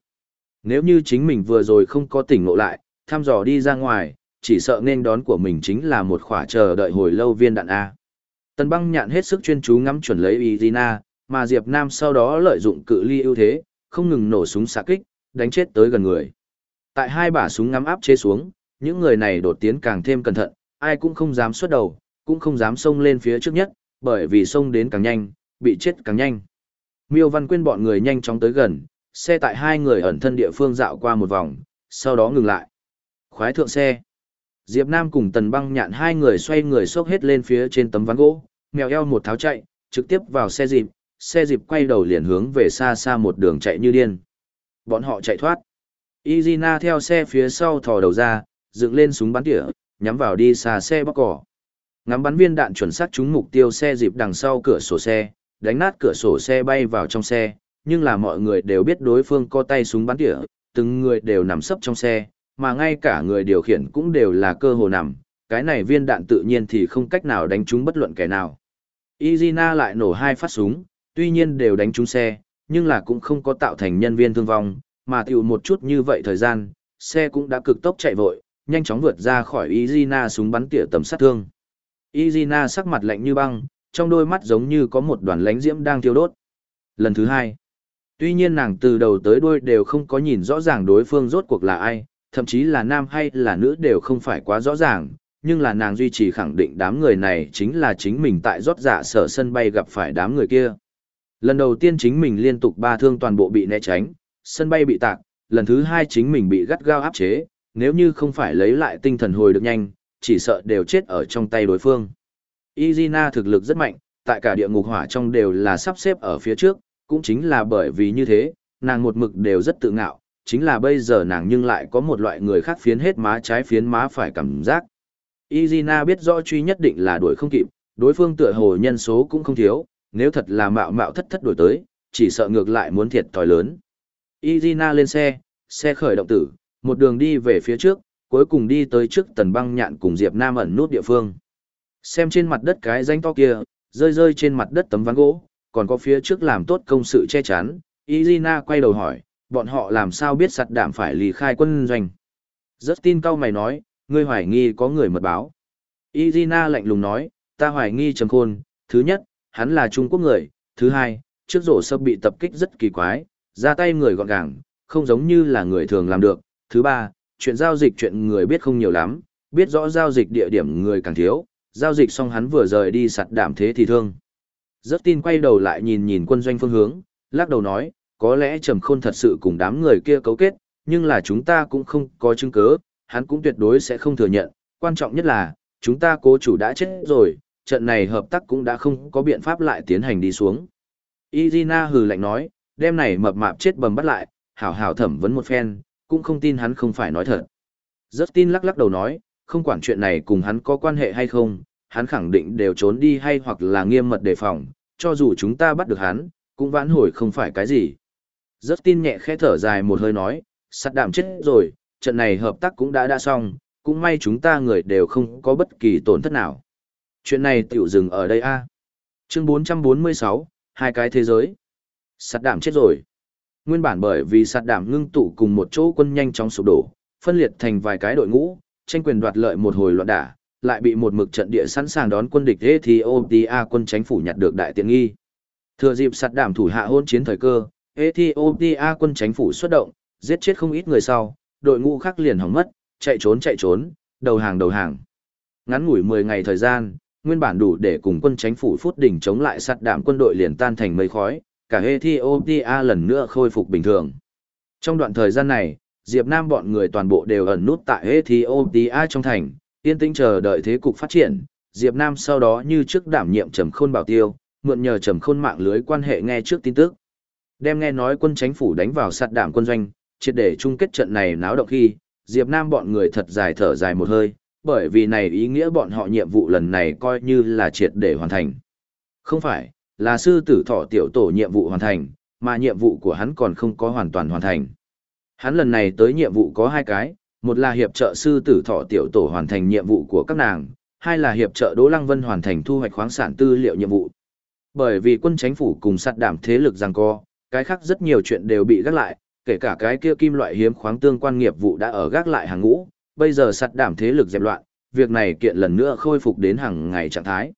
Nếu như chính mình vừa rồi không có tỉnh ngộ lại, thăm dò đi ra ngoài, chỉ sợ nên đón của mình chính là một khỏa chờ đợi hồi lâu viên đạn A. Tần băng nhạn hết sức chuyên chú ngắm chuẩn lấy Izina, mà Diệp Nam sau đó lợi dụng cự ly ưu thế, không ngừng nổ súng xạ kích, đánh chết tới gần người. Tại hai bả súng ngắm áp chế xuống, những người này đột tiến càng thêm cẩn thận, ai cũng không dám xuất đầu, cũng không dám xông lên phía trước nhất, bởi vì xông đến càng nhanh, bị chết càng nhanh. Miêu Văn Quyên bọn người nhanh chóng tới gần, xe tại hai người ẩn thân địa phương dạo qua một vòng, sau đó ngừng lại. Khoái thượng xe. Diệp Nam cùng Tần Băng Nhạn hai người xoay người xốc hết lên phía trên tấm ván gỗ, mèo eo một tháo chạy, trực tiếp vào xe dịp, xe dịp quay đầu liền hướng về xa xa một đường chạy như điên. Bọn họ chạy thoát. Izina theo xe phía sau thò đầu ra, dựng lên súng bắn tỉa, nhắm vào đi xa xe bóc cỏ. Ngắm bắn viên đạn chuẩn xác trúng mục tiêu xe dịp đằng sau cửa sổ xe, đánh nát cửa sổ xe bay vào trong xe, nhưng là mọi người đều biết đối phương có tay súng bắn tỉa, từng người đều nằm sấp trong xe, mà ngay cả người điều khiển cũng đều là cơ hồ nằm, cái này viên đạn tự nhiên thì không cách nào đánh trúng bất luận kẻ nào. Izina lại nổ hai phát súng, tuy nhiên đều đánh trúng xe, nhưng là cũng không có tạo thành nhân viên thương vong, mà tiểu một chút như vậy thời gian, xe cũng đã cực tốc chạy vội, nhanh chóng vượt ra khỏi Izina súng bắn tỉa tầm sát thương. Izina sắc mặt lạnh như băng, trong đôi mắt giống như có một đoàn lánh diễm đang thiêu đốt. Lần thứ hai, tuy nhiên nàng từ đầu tới đuôi đều không có nhìn rõ ràng đối phương rốt cuộc là ai, thậm chí là nam hay là nữ đều không phải quá rõ ràng, nhưng là nàng duy trì khẳng định đám người này chính là chính mình tại rót dạ sở sân bay gặp phải đám người kia. Lần đầu tiên chính mình liên tục ba thương toàn bộ bị né tránh, sân bay bị tạc, lần thứ hai chính mình bị gắt gao áp chế, nếu như không phải lấy lại tinh thần hồi được nhanh, chỉ sợ đều chết ở trong tay đối phương. Izina thực lực rất mạnh, tại cả địa ngục hỏa trong đều là sắp xếp ở phía trước, cũng chính là bởi vì như thế, nàng một mực đều rất tự ngạo, chính là bây giờ nàng nhưng lại có một loại người khác phiến hết má trái phiến má phải cảm giác. Izina biết rõ truy nhất định là đuổi không kịp, đối phương tựa hồ nhân số cũng không thiếu, nếu thật là mạo mạo thất thất đuổi tới, chỉ sợ ngược lại muốn thiệt thòi lớn. Izina lên xe, xe khởi động tử, một đường đi về phía trước, cuối cùng đi tới trước tần băng nhạn cùng Diệp Nam ẩn nút địa phương. Xem trên mặt đất cái danh to kia, rơi rơi trên mặt đất tấm ván gỗ, còn có phía trước làm tốt công sự che chắn, Izina quay đầu hỏi, bọn họ làm sao biết sặt đảm phải lì khai quân doanh. Rất tin cao mày nói, ngươi hoài nghi có người mật báo. Izina lạnh lùng nói, ta hoài nghi trầm khôn, thứ nhất, hắn là Trung Quốc người, thứ hai, trước rổ sập bị tập kích rất kỳ quái, ra tay người gọn gàng, không giống như là người thường làm được, thứ ba, chuyện giao dịch chuyện người biết không nhiều lắm, biết rõ giao dịch địa điểm người càng thiếu, giao dịch xong hắn vừa rời đi sặt đảm thế thì thương. Rất tin quay đầu lại nhìn nhìn quân doanh phương hướng, lắc đầu nói, có lẽ Trầm Khôn thật sự cùng đám người kia cấu kết, nhưng là chúng ta cũng không có chứng cứ, hắn cũng tuyệt đối sẽ không thừa nhận, quan trọng nhất là, chúng ta cố chủ đã chết rồi, trận này hợp tác cũng đã không có biện pháp lại tiến hành đi xuống. Izina hừ lạnh nói, đêm này mập mạp chết bầm bắt lại, hảo hảo thẩm vấn một phen, cũng không tin hắn không phải nói thật. Rất tin lắc lắc đầu nói, không quản chuyện này cùng hắn có quan hệ hay không, hắn khẳng định đều trốn đi hay hoặc là nghiêm mật đề phòng, cho dù chúng ta bắt được hắn, cũng vãn hồi không phải cái gì. Rất tin nhẹ khẽ thở dài một hơi nói, sắt đạm chết rồi, trận này hợp tác cũng đã đã xong, cũng may chúng ta người đều không có bất kỳ tổn thất nào. Chuyện này tiểu dừng ở đây a. Chương 446, hai cái thế giới. Sắt đạm chết rồi. Nguyên bản bởi vì sạt đạm ngưng tụ cùng một chỗ quân nhanh chóng sụp đổ, phân liệt thành vài cái đội ngũ, tranh quyền đoạt lợi một hồi loạn đả, lại bị một mực trận địa sẵn sàng đón quân địch Ethiopia quân chính phủ nhặt được đại tiện nghi. Thừa dịp sạt đạm thủ hạ hôn chiến thời cơ, Ethiopia quân chính phủ xuất động, giết chết không ít người sau, đội ngũ khác liền hỏng mất, chạy trốn chạy trốn, đầu hàng đầu hàng. Ngắn ngủi 10 ngày thời gian, nguyên bản đủ để cùng quân chính phủ phút đỉnh chống lại sạt đạm quân đội liền tan thành mây khói, cả Ethiopia lần nữa khôi phục bình thường. Trong đoạn thời gian này, Diệp Nam bọn người toàn bộ đều ẩn nút tại Ethiopia trong thành, yên tĩnh chờ đợi thế cục phát triển. Diệp Nam sau đó như trước đảm nhiệm trầm khôn bảo tiêu, mượn nhờ trầm khôn mạng lưới quan hệ nghe trước tin tức. Đem nghe nói quân chánh phủ đánh vào sát đảm quân doanh, triệt để chung kết trận này náo động khi, Diệp Nam bọn người thật dài thở dài một hơi, bởi vì này ý nghĩa bọn họ nhiệm vụ lần này coi như là triệt để hoàn thành. Không phải, là sư tử thọ tiểu tổ nhiệm vụ hoàn thành, mà nhiệm vụ của hắn còn không có hoàn toàn hoàn thành. Hắn lần này tới nhiệm vụ có hai cái, một là hiệp trợ sư tử thọ tiểu tổ hoàn thành nhiệm vụ của các nàng, hai là hiệp trợ Đỗ Lăng Vân hoàn thành thu hoạch khoáng sản tư liệu nhiệm vụ. Bởi vì quân chính phủ cùng sát đảm thế lực giằng co, cái khác rất nhiều chuyện đều bị gác lại, kể cả cái kia kim loại hiếm khoáng tương quan nghiệp vụ đã ở gác lại hàng ngũ, bây giờ sát đảm thế lực dẹp loạn, việc này kiện lần nữa khôi phục đến hàng ngày trạng thái.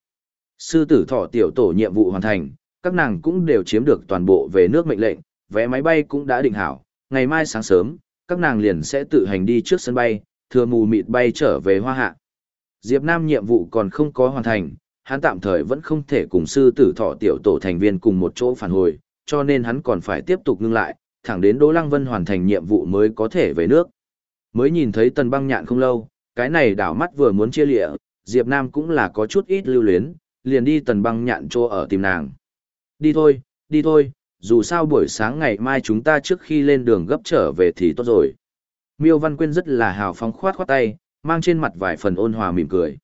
Sư tử thọ tiểu tổ nhiệm vụ hoàn thành, các nàng cũng đều chiếm được toàn bộ về nước mệnh lệnh, vé máy bay cũng đã định hảo, ngày mai sáng sớm, các nàng liền sẽ tự hành đi trước sân bay, thừa mù mịt bay trở về hoa hạ. Diệp Nam nhiệm vụ còn không có hoàn thành, hắn tạm thời vẫn không thể cùng sư tử thọ tiểu tổ thành viên cùng một chỗ phản hồi, cho nên hắn còn phải tiếp tục ngưng lại, thẳng đến Đỗ Lăng Vân hoàn thành nhiệm vụ mới có thể về nước. Mới nhìn thấy tần băng nhạn không lâu, cái này đảo mắt vừa muốn chia lịa, Diệp Nam cũng là có chút ít lưu luyến, liền đi tần băng nhạn chỗ ở tìm nàng. Đi thôi, đi thôi, dù sao buổi sáng ngày mai chúng ta trước khi lên đường gấp trở về thì tốt rồi. Miêu Văn Quyên rất là hào phóng khoát khoát tay, mang trên mặt vài phần ôn hòa mỉm cười.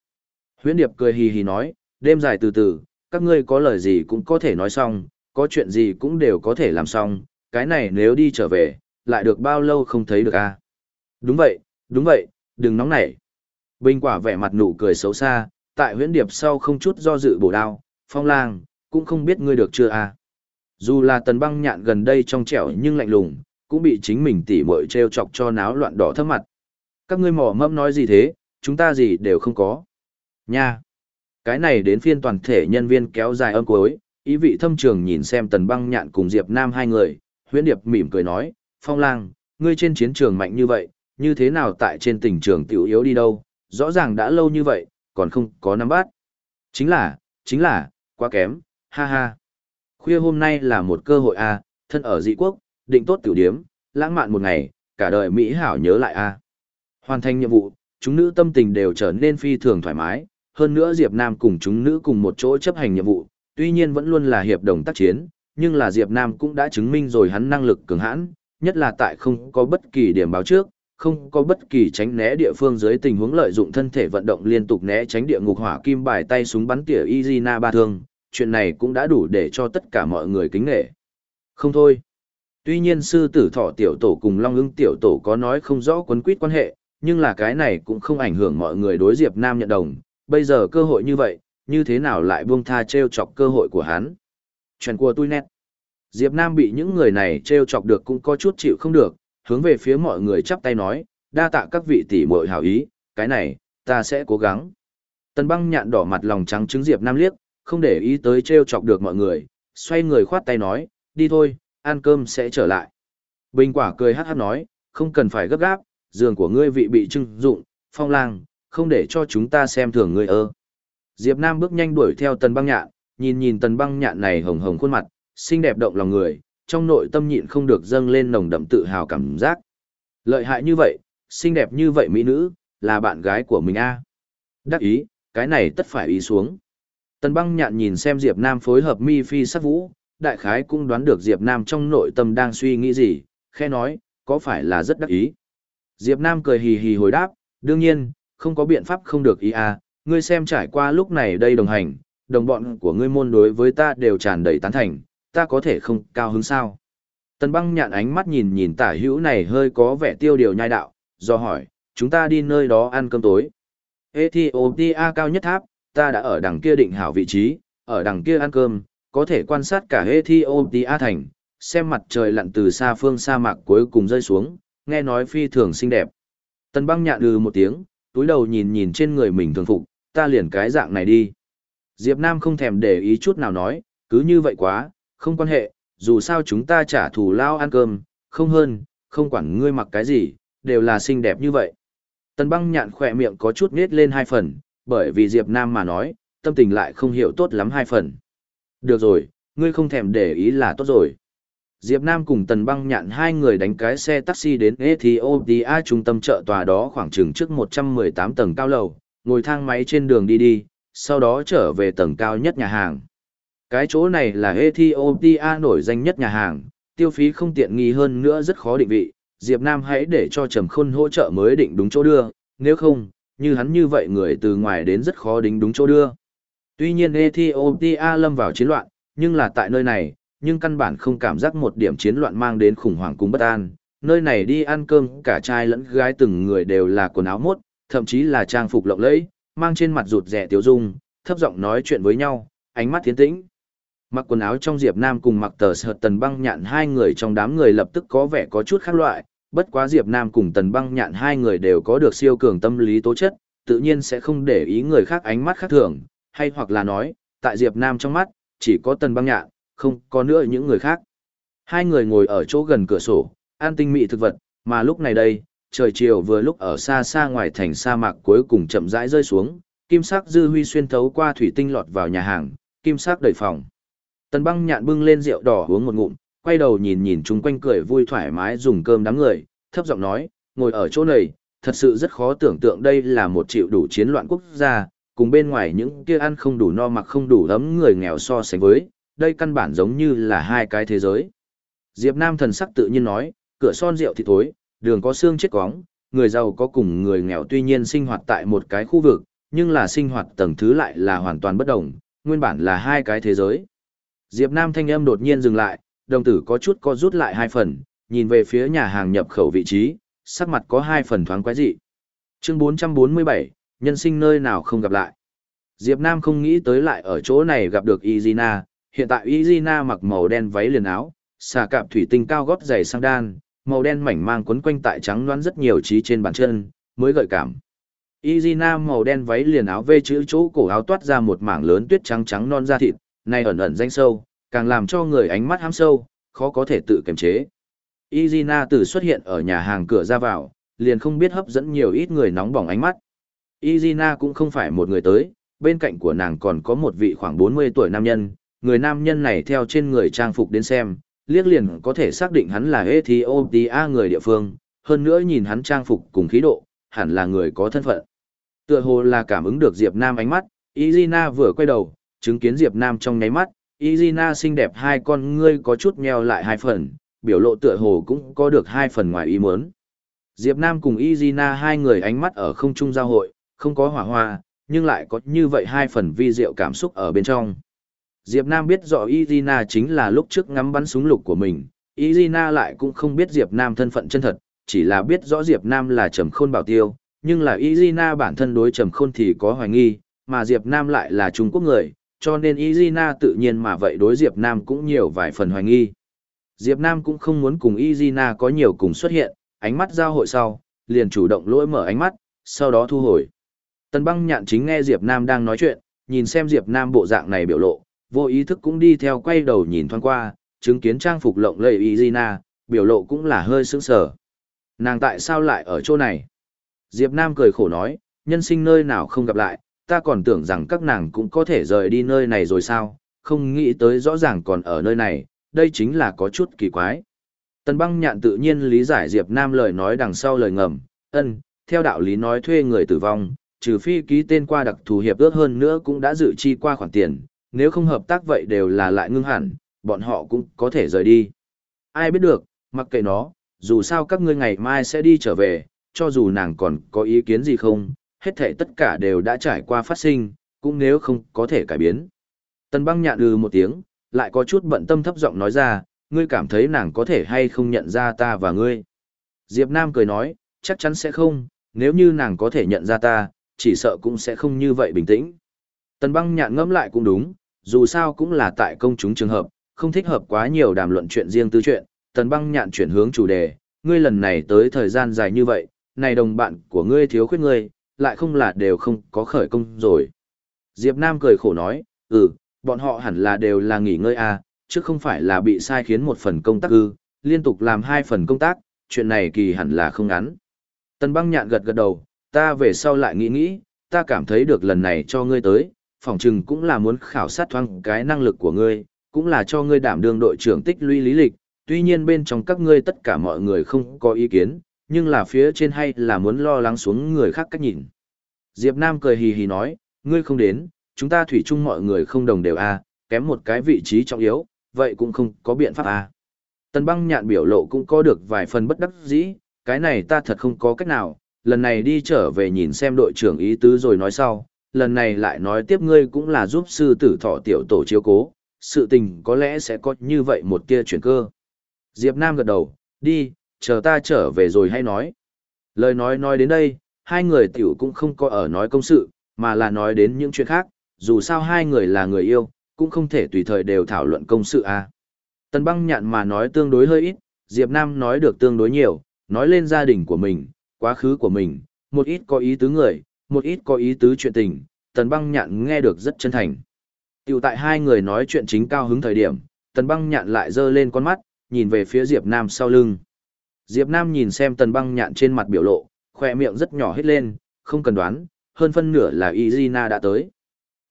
Huyễn Điệp cười hì hì nói, đêm dài từ từ, các ngươi có lời gì cũng có thể nói xong, có chuyện gì cũng đều có thể làm xong, cái này nếu đi trở về, lại được bao lâu không thấy được a? Đúng vậy, đúng vậy, đừng nóng nảy. Bình quả vẻ mặt nụ cười xấu xa, tại huyễn điệp sau không chút do dự bổ đao, phong lang, cũng không biết ngươi được chưa à? Dù là tần băng nhạn gần đây trong trẻo nhưng lạnh lùng, cũng bị chính mình tỉ mội treo chọc cho náo loạn đỏ thấp mặt. Các ngươi mỏ mẫm nói gì thế, chúng ta gì đều không có. Nha! Cái này đến phiên toàn thể nhân viên kéo dài âm cuối, ý vị thâm trường nhìn xem tần băng nhạn cùng Diệp Nam hai người, huyễn điệp mỉm cười nói, phong lang, ngươi trên chiến trường mạnh như vậy, như thế nào tại trên tình trường tiểu yếu đi đâu, rõ ràng đã lâu như vậy, còn không có nắm bắt. Chính là, chính là, quá kém, ha ha. Khuya hôm nay là một cơ hội a, thân ở dị quốc, định tốt tiểu điếm, lãng mạn một ngày, cả đời Mỹ hảo nhớ lại a. Hoàn thành nhiệm vụ, chúng nữ tâm tình đều trở nên phi thường thoải mái, hơn nữa Diệp Nam cùng chúng nữ cùng một chỗ chấp hành nhiệm vụ, tuy nhiên vẫn luôn là hiệp đồng tác chiến, nhưng là Diệp Nam cũng đã chứng minh rồi hắn năng lực cường hãn, nhất là tại không có bất kỳ điểm báo trước, không có bất kỳ tránh né địa phương dưới tình huống lợi dụng thân thể vận động liên tục né tránh địa ngục hỏa kim bài tay súng bắn tỉa Izina ba thương, chuyện này cũng đã đủ để cho tất cả mọi người kính nể. Không thôi. Tuy nhiên sư tử thọ tiểu tổ cùng long ưng tiểu tổ có nói không rõ quấn quýt quan hệ, nhưng là cái này cũng không ảnh hưởng mọi người đối Diệp Nam nhận đồng. Bây giờ cơ hội như vậy, như thế nào lại buông tha treo chọc cơ hội của hắn. Chuyện của tôi nét. Diệp Nam bị những người này treo chọc được cũng có chút chịu không được, hướng về phía mọi người chắp tay nói, đa tạ các vị tỷ muội hảo ý, cái này, ta sẽ cố gắng. Tần băng nhạn đỏ mặt lòng trắng trứng Diệp Nam liếc, không để ý tới treo chọc được mọi người, xoay người khoát tay nói, đi thôi, ăn cơm sẽ trở lại. Bình quả cười hát hát nói, không cần phải gấp gáp, giường của ngươi vị bị trưng dụng, phong lang, không để cho chúng ta xem thường ngươi ơ. Diệp Nam bước nhanh đuổi theo tần băng nhạn, nhìn nhìn tần băng nhạn này hồng hồng khuôn mặt, xinh đẹp động lòng người, trong nội tâm nhịn không được dâng lên nồng đậm tự hào cảm giác. Lợi hại như vậy, xinh đẹp như vậy mỹ nữ, là bạn gái của mình a. Đắc ý, cái này tất phải ý xuống. Tần băng nhạn nhìn xem Diệp Nam phối hợp mi phi sát vũ, đại khái cũng đoán được Diệp Nam trong nội tâm đang suy nghĩ gì, khe nói, có phải là rất đắc ý. Diệp Nam cười hì hì hồi đáp, đương nhiên, không có biện pháp không được ý à, ngươi xem trải qua lúc này đây đồng hành, đồng bọn của ngươi môn đối với ta đều tràn đầy tán thành, ta có thể không cao hứng sao. Tần băng nhạn ánh mắt nhìn nhìn tả hữu này hơi có vẻ tiêu điều nhai đạo, do hỏi, chúng ta đi nơi đó ăn cơm tối. Ethiopia cao nhất tháp, ta đã ở đằng kia định hảo vị trí, ở đằng kia ăn cơm, có thể quan sát cả Ethiopia thành, xem mặt trời lặn từ xa phương sa mạc cuối cùng rơi xuống, nghe nói phi thường xinh đẹp. Tần băng nhạn lừ một tiếng, túi đầu nhìn nhìn trên người mình thường phục, ta liền cái dạng này đi. Diệp Nam không thèm để ý chút nào nói, cứ như vậy quá, không quan hệ, dù sao chúng ta trả thù lao ăn cơm, không hơn, không quản ngươi mặc cái gì, đều là xinh đẹp như vậy. Tần băng nhạn khỏe miệng có chút nết lên hai phần, bởi vì Diệp Nam mà nói, tâm tình lại không hiểu tốt lắm hai phần. Được rồi, ngươi không thèm để ý là tốt rồi. Diệp Nam cùng Tần Băng Nhạn hai người đánh cái xe taxi đến Ethiopia trung tâm chợ tòa đó khoảng chừng trước 118 tầng cao lầu, ngồi thang máy trên đường đi đi, sau đó trở về tầng cao nhất nhà hàng. Cái chỗ này là Ethiopia nổi danh nhất nhà hàng, tiêu phí không tiện nghi hơn nữa rất khó định vị, Diệp Nam hãy để cho Trầm Khôn hỗ trợ mới định đúng chỗ đưa, nếu không, như hắn như vậy người từ ngoài đến rất khó đính đúng chỗ đưa. Tuy nhiên Ethiopia lâm vào chiến loạn, nhưng là tại nơi này, nhưng căn bản không cảm giác một điểm chiến loạn mang đến khủng hoảng cùng bất an. Nơi này đi ăn cơm, cả trai lẫn gái từng người đều là quần áo mốt, thậm chí là trang phục lộng lẫy, mang trên mặt rụt rẻ tiêu dung, thấp giọng nói chuyện với nhau, ánh mắt tiến tĩnh. Mặc quần áo trong Diệp Nam cùng mặc tờ sợt tần băng nhạn hai người trong đám người lập tức có vẻ có chút khác loại, bất quá Diệp Nam cùng tần băng nhạn hai người đều có được siêu cường tâm lý tố chất, tự nhiên sẽ không để ý người khác ánh mắt khác thường, hay hoặc là nói, tại Diệp Nam trong mắt, chỉ có tần băng nhạn, không có nữa những người khác. Hai người ngồi ở chỗ gần cửa sổ, ăn tinh mỹ thực vật, mà lúc này đây, trời chiều vừa lúc ở xa xa ngoài thành sa mạc cuối cùng chậm rãi rơi xuống, kim sắc dư huy xuyên thấu qua thủy tinh lọt vào nhà hàng, kim sắc đầy phòng. Tần băng nhạn bưng lên rượu đỏ uống một ngụm, quay đầu nhìn nhìn chúng quanh cười vui thoải mái dùng cơm đám người, thấp giọng nói, ngồi ở chỗ này, thật sự rất khó tưởng tượng đây là một triệu đủ chiến loạn quốc gia, cùng bên ngoài những kia ăn không đủ no mặc không đủ ấm người nghèo so sánh với, đây căn bản giống như là hai cái thế giới. Diệp Nam thần sắc tự nhiên nói, cửa son rượu thì thối, đường có xương chết quóng, người giàu có cùng người nghèo tuy nhiên sinh hoạt tại một cái khu vực, nhưng là sinh hoạt tầng thứ lại là hoàn toàn bất đồng, nguyên bản là hai cái thế giới. Diệp Nam thanh âm đột nhiên dừng lại, đồng tử có chút co rút lại hai phần, nhìn về phía nhà hàng nhập khẩu vị trí, sắc mặt có hai phần thoáng quái dị. Chương 447, nhân sinh nơi nào không gặp lại. Diệp Nam không nghĩ tới lại ở chỗ này gặp được Izina, hiện tại Izina mặc màu đen váy liền áo, xà cạp thủy tinh cao gót giày sang đan, màu đen mảnh mang quấn quanh tại trắng loãng rất nhiều trí trên bàn chân, mới gợi cảm. Izina màu đen váy liền áo vê chữ chỗ cổ áo toát ra một mảng lớn tuyết trắng trắng non da thịt, nay ẩn ẩn danh sâu, càng làm cho người ánh mắt hám sâu, khó có thể tự kiềm chế. Izina từ xuất hiện ở nhà hàng cửa ra vào, liền không biết hấp dẫn nhiều ít người nóng bỏng ánh mắt. Izina cũng không phải một người tới, bên cạnh của nàng còn có một vị khoảng 40 tuổi nam nhân, người nam nhân này theo trên người trang phục đến xem, liếc liền có thể xác định hắn là Ethiopia người địa phương, hơn nữa nhìn hắn trang phục cùng khí độ, hẳn là người có thân phận. Tựa hồ là cảm ứng được Diệp Nam ánh mắt, Izina vừa quay đầu, chứng kiến Diệp Nam trong nháy mắt, Izina xinh đẹp hai con ngươi có chút nheo lại hai phần, biểu lộ tựa hồ cũng có được hai phần ngoài ý muốn. Diệp Nam cùng Izina hai người ánh mắt ở không trung giao hội, không có hỏa hoa, nhưng lại có như vậy hai phần vi diệu cảm xúc ở bên trong. Diệp Nam biết rõ Izina chính là lúc trước ngắm bắn súng lục của mình, Izina lại cũng không biết Diệp Nam thân phận chân thật, chỉ là biết rõ Diệp Nam là Trầm Khôn bảo tiêu, nhưng là Izina bản thân đối Trầm Khôn thì có hoài nghi, mà Diệp Nam lại là Trung Quốc người, cho nên Izina tự nhiên mà vậy đối Diệp Nam cũng nhiều vài phần hoài nghi. Diệp Nam cũng không muốn cùng Izina có nhiều cùng xuất hiện, ánh mắt giao hội sau, liền chủ động lỗi mở ánh mắt, sau đó thu hồi. Tần băng nhạn chính nghe Diệp Nam đang nói chuyện, nhìn xem Diệp Nam bộ dạng này biểu lộ, vô ý thức cũng đi theo quay đầu nhìn thoáng qua, chứng kiến trang phục lộng lẫy Izina, biểu lộ cũng là hơi sững sờ. Nàng tại sao lại ở chỗ này? Diệp Nam cười khổ nói, nhân sinh nơi nào không gặp lại, ta còn tưởng rằng các nàng cũng có thể rời đi nơi này rồi sao, không nghĩ tới rõ ràng còn ở nơi này, đây chính là có chút kỳ quái. Tần băng nhạn tự nhiên lý giải Diệp Nam lời nói đằng sau lời ngầm, ân, theo đạo lý nói thuê người tử vong, trừ phi ký tên qua đặc thù hiệp ước hơn nữa cũng đã dự chi qua khoản tiền, nếu không hợp tác vậy đều là lại ngưng hẳn, bọn họ cũng có thể rời đi. Ai biết được, mặc kệ nó, dù sao các ngươi ngày mai sẽ đi trở về, cho dù nàng còn có ý kiến gì không, hết thể tất cả đều đã trải qua phát sinh, cũng nếu không có thể cải biến. Tần băng nhạn ừ một tiếng, lại có chút bận tâm thấp giọng nói ra, ngươi cảm thấy nàng có thể hay không nhận ra ta và ngươi. Diệp Nam cười nói, chắc chắn sẽ không, nếu như nàng có thể nhận ra ta, chỉ sợ cũng sẽ không như vậy bình tĩnh. Tần băng nhạn ngẫm lại cũng đúng, dù sao cũng là tại công chúng trường hợp, không thích hợp quá nhiều đàm luận chuyện riêng tư chuyện. Tần băng nhạn chuyển hướng chủ đề, ngươi lần này tới thời gian dài như vậy, này đồng bạn của ngươi thiếu khuyết ngươi, lại không là đều không có khởi công rồi. Diệp Nam cười khổ nói, ừ, bọn họ hẳn là đều là nghỉ ngơi à, chứ không phải là bị sai khiến một phần công tác ư, liên tục làm hai phần công tác, chuyện này kỳ hẳn là không ngắn. Tần băng nhạn gật gật đầu, ta về sau lại nghĩ nghĩ, ta cảm thấy được lần này cho ngươi tới, phỏng chừng cũng là muốn khảo sát thoáng cái năng lực của ngươi, cũng là cho ngươi đảm đương đội trưởng tích lũy lý lịch, tuy nhiên bên trong các ngươi tất cả mọi người không có ý kiến, nhưng là phía trên hay là muốn lo lắng xuống người khác cách nhìn. Diệp Nam cười hì hì nói, ngươi không đến, chúng ta thủy chung mọi người không đồng đều a, à, kém một cái vị trí trọng yếu, vậy cũng không có biện pháp a. À. Tần băng nhạn biểu lộ cũng có được vài phần bất đắc dĩ, cái này ta thật không có cách nào, lần này đi trở về nhìn xem đội trưởng ý tứ rồi nói sau, lần này lại nói tiếp ngươi cũng là giúp sư tử thọ tiểu tổ chiếu cố, sự tình có lẽ sẽ có như vậy một tia chuyển cơ. Diệp Nam gật đầu, đi, chờ ta trở về rồi hay nói. Lời nói nói đến đây, hai người tiểu cũng không có ở nói công sự, mà là nói đến những chuyện khác, dù sao hai người là người yêu, cũng không thể tùy thời đều thảo luận công sự à. Tần băng nhạn mà nói tương đối hơi ít, Diệp Nam nói được tương đối nhiều, nói lên gia đình của mình, quá khứ của mình, một ít có ý tứ người, một ít có ý tứ chuyện tình, tần băng nhạn nghe được rất chân thành. Tiểu tại hai người nói chuyện chính cao hứng thời điểm, tần băng nhạn lại dơ lên con mắt, nhìn về phía Diệp Nam sau lưng. Diệp Nam nhìn xem tần băng nhạn trên mặt biểu lộ, khoe miệng rất nhỏ hết lên, không cần đoán, hơn phân nửa là Izina đã tới.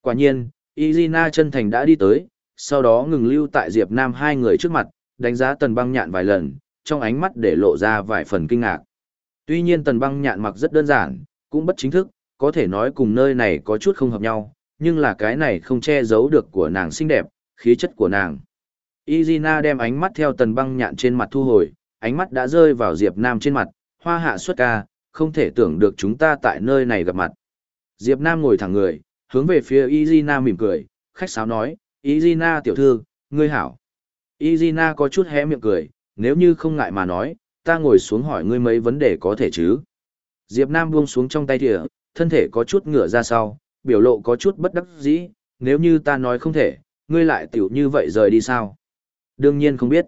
Quả nhiên, Izina chân thành đã đi tới, sau đó ngừng lưu tại Diệp Nam hai người trước mặt, đánh giá tần băng nhạn vài lần, trong ánh mắt để lộ ra vài phần kinh ngạc. Tuy nhiên tần băng nhạn mặc rất đơn giản, cũng bất chính thức, có thể nói cùng nơi này có chút không hợp nhau, nhưng là cái này không che giấu được của nàng xinh đẹp, khí chất của nàng. Izina đem ánh mắt theo tần băng nhạn trên mặt thu hồi, ánh mắt đã rơi vào Diệp Nam trên mặt, hoa hạ xuất ca, không thể tưởng được chúng ta tại nơi này gặp mặt. Diệp Nam ngồi thẳng người, hướng về phía Izina mỉm cười, khách sáo nói, Izina tiểu thư, ngươi hảo. Izina có chút hé miệng cười, nếu như không ngại mà nói, ta ngồi xuống hỏi ngươi mấy vấn đề có thể chứ. Diệp Nam buông xuống trong tay thìa, thân thể có chút ngửa ra sau, biểu lộ có chút bất đắc dĩ, nếu như ta nói không thể, ngươi lại tiểu như vậy rời đi sao? Đương nhiên không biết.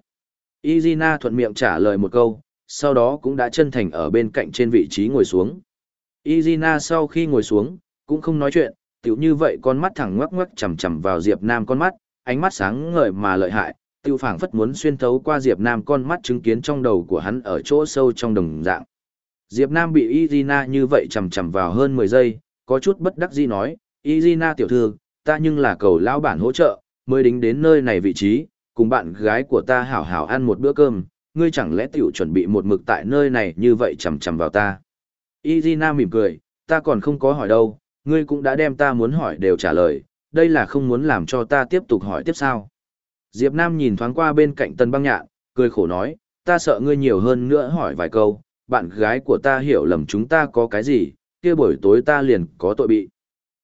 Izina thuận miệng trả lời một câu, sau đó cũng đã chân thành ở bên cạnh trên vị trí ngồi xuống. Izina sau khi ngồi xuống, cũng không nói chuyện, tiểu như vậy con mắt thẳng ngoắc ngoắc chầm chầm vào Diệp Nam con mắt, ánh mắt sáng ngời mà lợi hại, tiểu phảng phất muốn xuyên thấu qua Diệp Nam con mắt chứng kiến trong đầu của hắn ở chỗ sâu trong đồng dạng. Diệp Nam bị Izina như vậy chầm chầm vào hơn 10 giây, có chút bất đắc dĩ nói, Izina tiểu thư, ta nhưng là cầu lão bản hỗ trợ, mới đính đến nơi này vị trí, cùng bạn gái của ta hảo hảo ăn một bữa cơm, ngươi chẳng lẽ tiểu chuẩn bị một mực tại nơi này như vậy chầm chầm vào ta. Izina mỉm cười, ta còn không có hỏi đâu, ngươi cũng đã đem ta muốn hỏi đều trả lời, đây là không muốn làm cho ta tiếp tục hỏi tiếp sao. Diệp Nam nhìn thoáng qua bên cạnh tân băng nhạn, cười khổ nói, ta sợ ngươi nhiều hơn nữa hỏi vài câu, bạn gái của ta hiểu lầm chúng ta có cái gì, kia buổi tối ta liền có tội bị.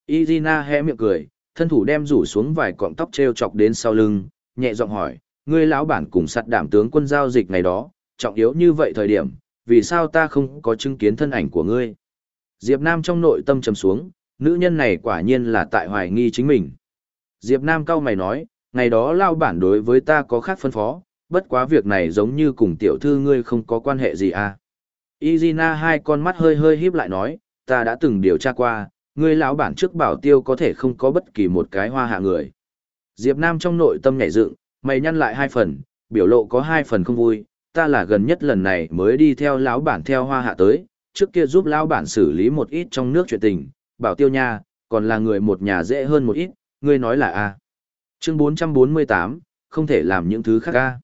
Izina hé miệng cười, thân thủ đem rủ xuống vài cọng tóc treo chọc đến sau lưng, nhẹ giọng hỏi, ngươi lão bản cùng sát đảm tướng quân giao dịch ngày đó, trọng yếu như vậy thời điểm, vì sao ta không có chứng kiến thân ảnh của ngươi? Diệp Nam trong nội tâm trầm xuống, nữ nhân này quả nhiên là tại hoài nghi chính mình. Diệp Nam cao mày nói, ngày đó lao bản đối với ta có khác phân phó, bất quá việc này giống như cùng tiểu thư ngươi không có quan hệ gì à. Izina hai con mắt hơi hơi híp lại nói, ta đã từng điều tra qua, ngươi lão bản trước bảo tiêu có thể không có bất kỳ một cái hoa hạ người. Diệp Nam trong nội tâm nhảy dựng, mày nhăn lại hai phần, biểu lộ có hai phần không vui, ta là gần nhất lần này mới đi theo lão bản theo hoa hạ tới, trước kia giúp lão bản xử lý một ít trong nước chuyện tình, bảo tiêu nha, còn là người một nhà dễ hơn một ít, ngươi nói là a. Chương 448, không thể làm những thứ khác a.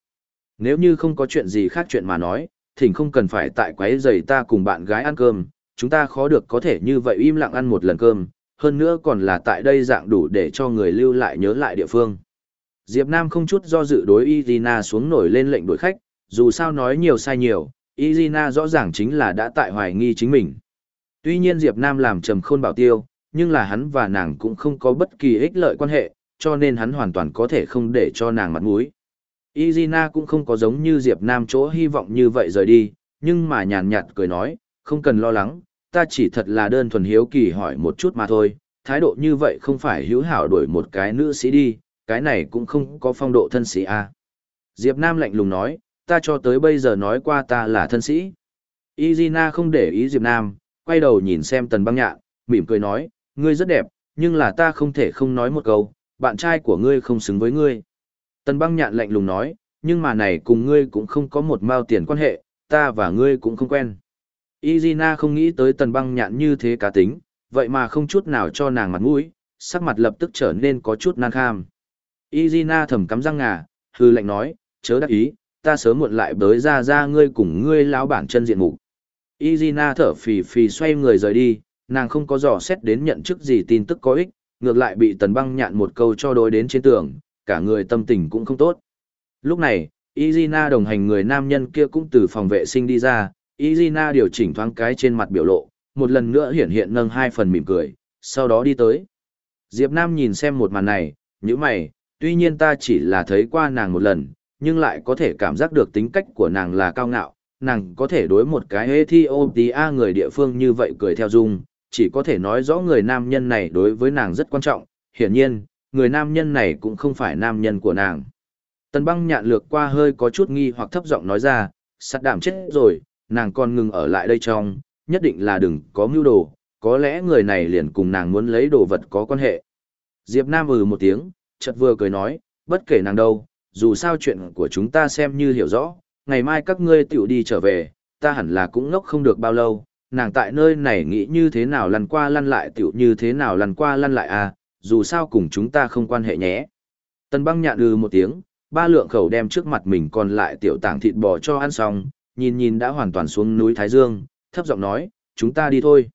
Nếu như không có chuyện gì khác chuyện mà nói, thỉnh không cần phải tại quấy giày ta cùng bạn gái ăn cơm, chúng ta khó được có thể như vậy im lặng ăn một lần cơm, hơn nữa còn là tại đây dạng đủ để cho người lưu lại nhớ lại địa phương. Diệp Nam không chút do dự đối Irina xuống nổi lên lệnh đuổi khách, dù sao nói nhiều sai nhiều, Irina rõ ràng chính là đã tại hoài nghi chính mình. Tuy nhiên Diệp Nam làm trầm khôn bảo tiêu, nhưng là hắn và nàng cũng không có bất kỳ ích lợi quan hệ, cho nên hắn hoàn toàn có thể không để cho nàng mặt mũi. Irina cũng không có giống như Diệp Nam chỗ hy vọng như vậy rời đi, nhưng mà nhàn nhạt cười nói, không cần lo lắng, ta chỉ thật là đơn thuần hiếu kỳ hỏi một chút mà thôi, thái độ như vậy không phải hữu hảo đổi một cái nữ sĩ đi, cái này cũng không có phong độ thân sĩ a. À. Diệp Nam lạnh lùng nói, ta cho tới bây giờ nói qua ta là thân sĩ. Izina không để ý Diệp Nam, quay đầu nhìn xem tần băng nhạn, mỉm cười nói, ngươi rất đẹp, nhưng là ta không thể không nói một câu, bạn trai của ngươi không xứng với ngươi. Tần băng nhạn lạnh lùng nói, nhưng mà này cùng ngươi cũng không có một mao tiền quan hệ, ta và ngươi cũng không quen. Izina không nghĩ tới tần băng nhạn như thế cá tính, vậy mà không chút nào cho nàng mặt mũi, sắc mặt lập tức trở nên có chút nan kham. Izina thầm cắm răng ngà, hư lệnh nói, chớ đắc ý, ta sớm muộn lại bới ra ra ngươi cùng ngươi lão bản chân diện mục. Izina thở phì phì xoay người rời đi, nàng không có dò xét đến nhận chức gì tin tức có ích, ngược lại bị tần băng nhạn một câu cho đối đến trên tường, cả người tâm tình cũng không tốt. Lúc này, Izina đồng hành người nam nhân kia cũng từ phòng vệ sinh đi ra, Izina điều chỉnh thoáng cái trên mặt biểu lộ, một lần nữa hiện hiện nâng hai phần mỉm cười, sau đó đi tới. Diệp Nam nhìn xem một màn này, như mày, tuy nhiên ta chỉ là thấy qua nàng một lần, nhưng lại có thể cảm giác được tính cách của nàng là cao ngạo, nàng có thể đối một cái Ethiopia người địa phương như vậy cười theo dung, chỉ có thể nói rõ người nam nhân này đối với nàng rất quan trọng, hiển nhiên, người nam nhân này cũng không phải nam nhân của nàng. Tần băng nhạn lược qua hơi có chút nghi hoặc thấp giọng nói ra, sát đảm chết rồi, nàng còn ngừng ở lại đây trong, nhất định là đừng có mưu đồ, có lẽ người này liền cùng nàng muốn lấy đồ vật có quan hệ. Diệp Nam ừ một tiếng, chợt vừa cười nói, bất kể nàng đâu, dù sao chuyện của chúng ta xem như hiểu rõ, ngày mai các ngươi tiểu đi trở về, ta hẳn là cũng ngốc không được bao lâu, nàng tại nơi này nghĩ như thế nào lăn qua lăn lại tiểu như thế nào lăn qua lăn lại à, dù sao cùng chúng ta không quan hệ nhé. Tần băng nhạn ừ một tiếng, ba lượng khẩu đem trước mặt mình còn lại tiểu tảng thịt bò cho ăn xong, nhìn nhìn đã hoàn toàn xuống núi Thái Dương, thấp giọng nói, chúng ta đi thôi.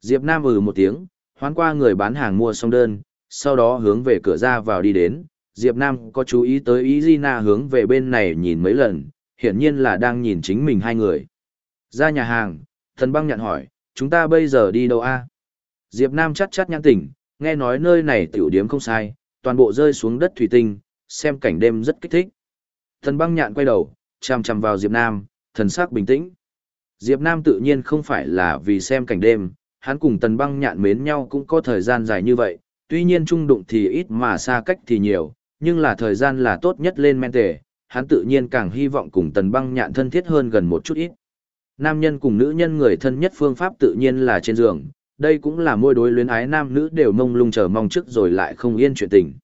Diệp Nam ừ một tiếng, hoán qua người bán hàng mua xong đơn, sau đó hướng về cửa ra vào đi đến. Diệp Nam có chú ý tới Izina hướng về bên này nhìn mấy lần, hiển nhiên là đang nhìn chính mình hai người. Ra nhà hàng, thần băng nhận hỏi, chúng ta bây giờ đi đâu a? Diệp Nam chắt chắt nhãn tỉnh, nghe nói nơi này tiểu điếm không sai, toàn bộ rơi xuống đất thủy tinh, xem cảnh đêm rất kích thích. Thần băng nhạn quay đầu, chằm chằm vào Diệp Nam, thần sắc bình tĩnh. Diệp Nam tự nhiên không phải là vì xem cảnh đêm, hắn cùng tần băng nhạn mến nhau cũng có thời gian dài như vậy, tuy nhiên trung đụng thì ít mà xa cách thì nhiều, nhưng là thời gian là tốt nhất lên men tề, hắn tự nhiên càng hy vọng cùng tần băng nhạn thân thiết hơn gần một chút ít. Nam nhân cùng nữ nhân người thân nhất phương pháp tự nhiên là trên giường, đây cũng là môi đối luyến ái nam nữ đều mông lung chờ mong trước rồi lại không yên chuyện tình.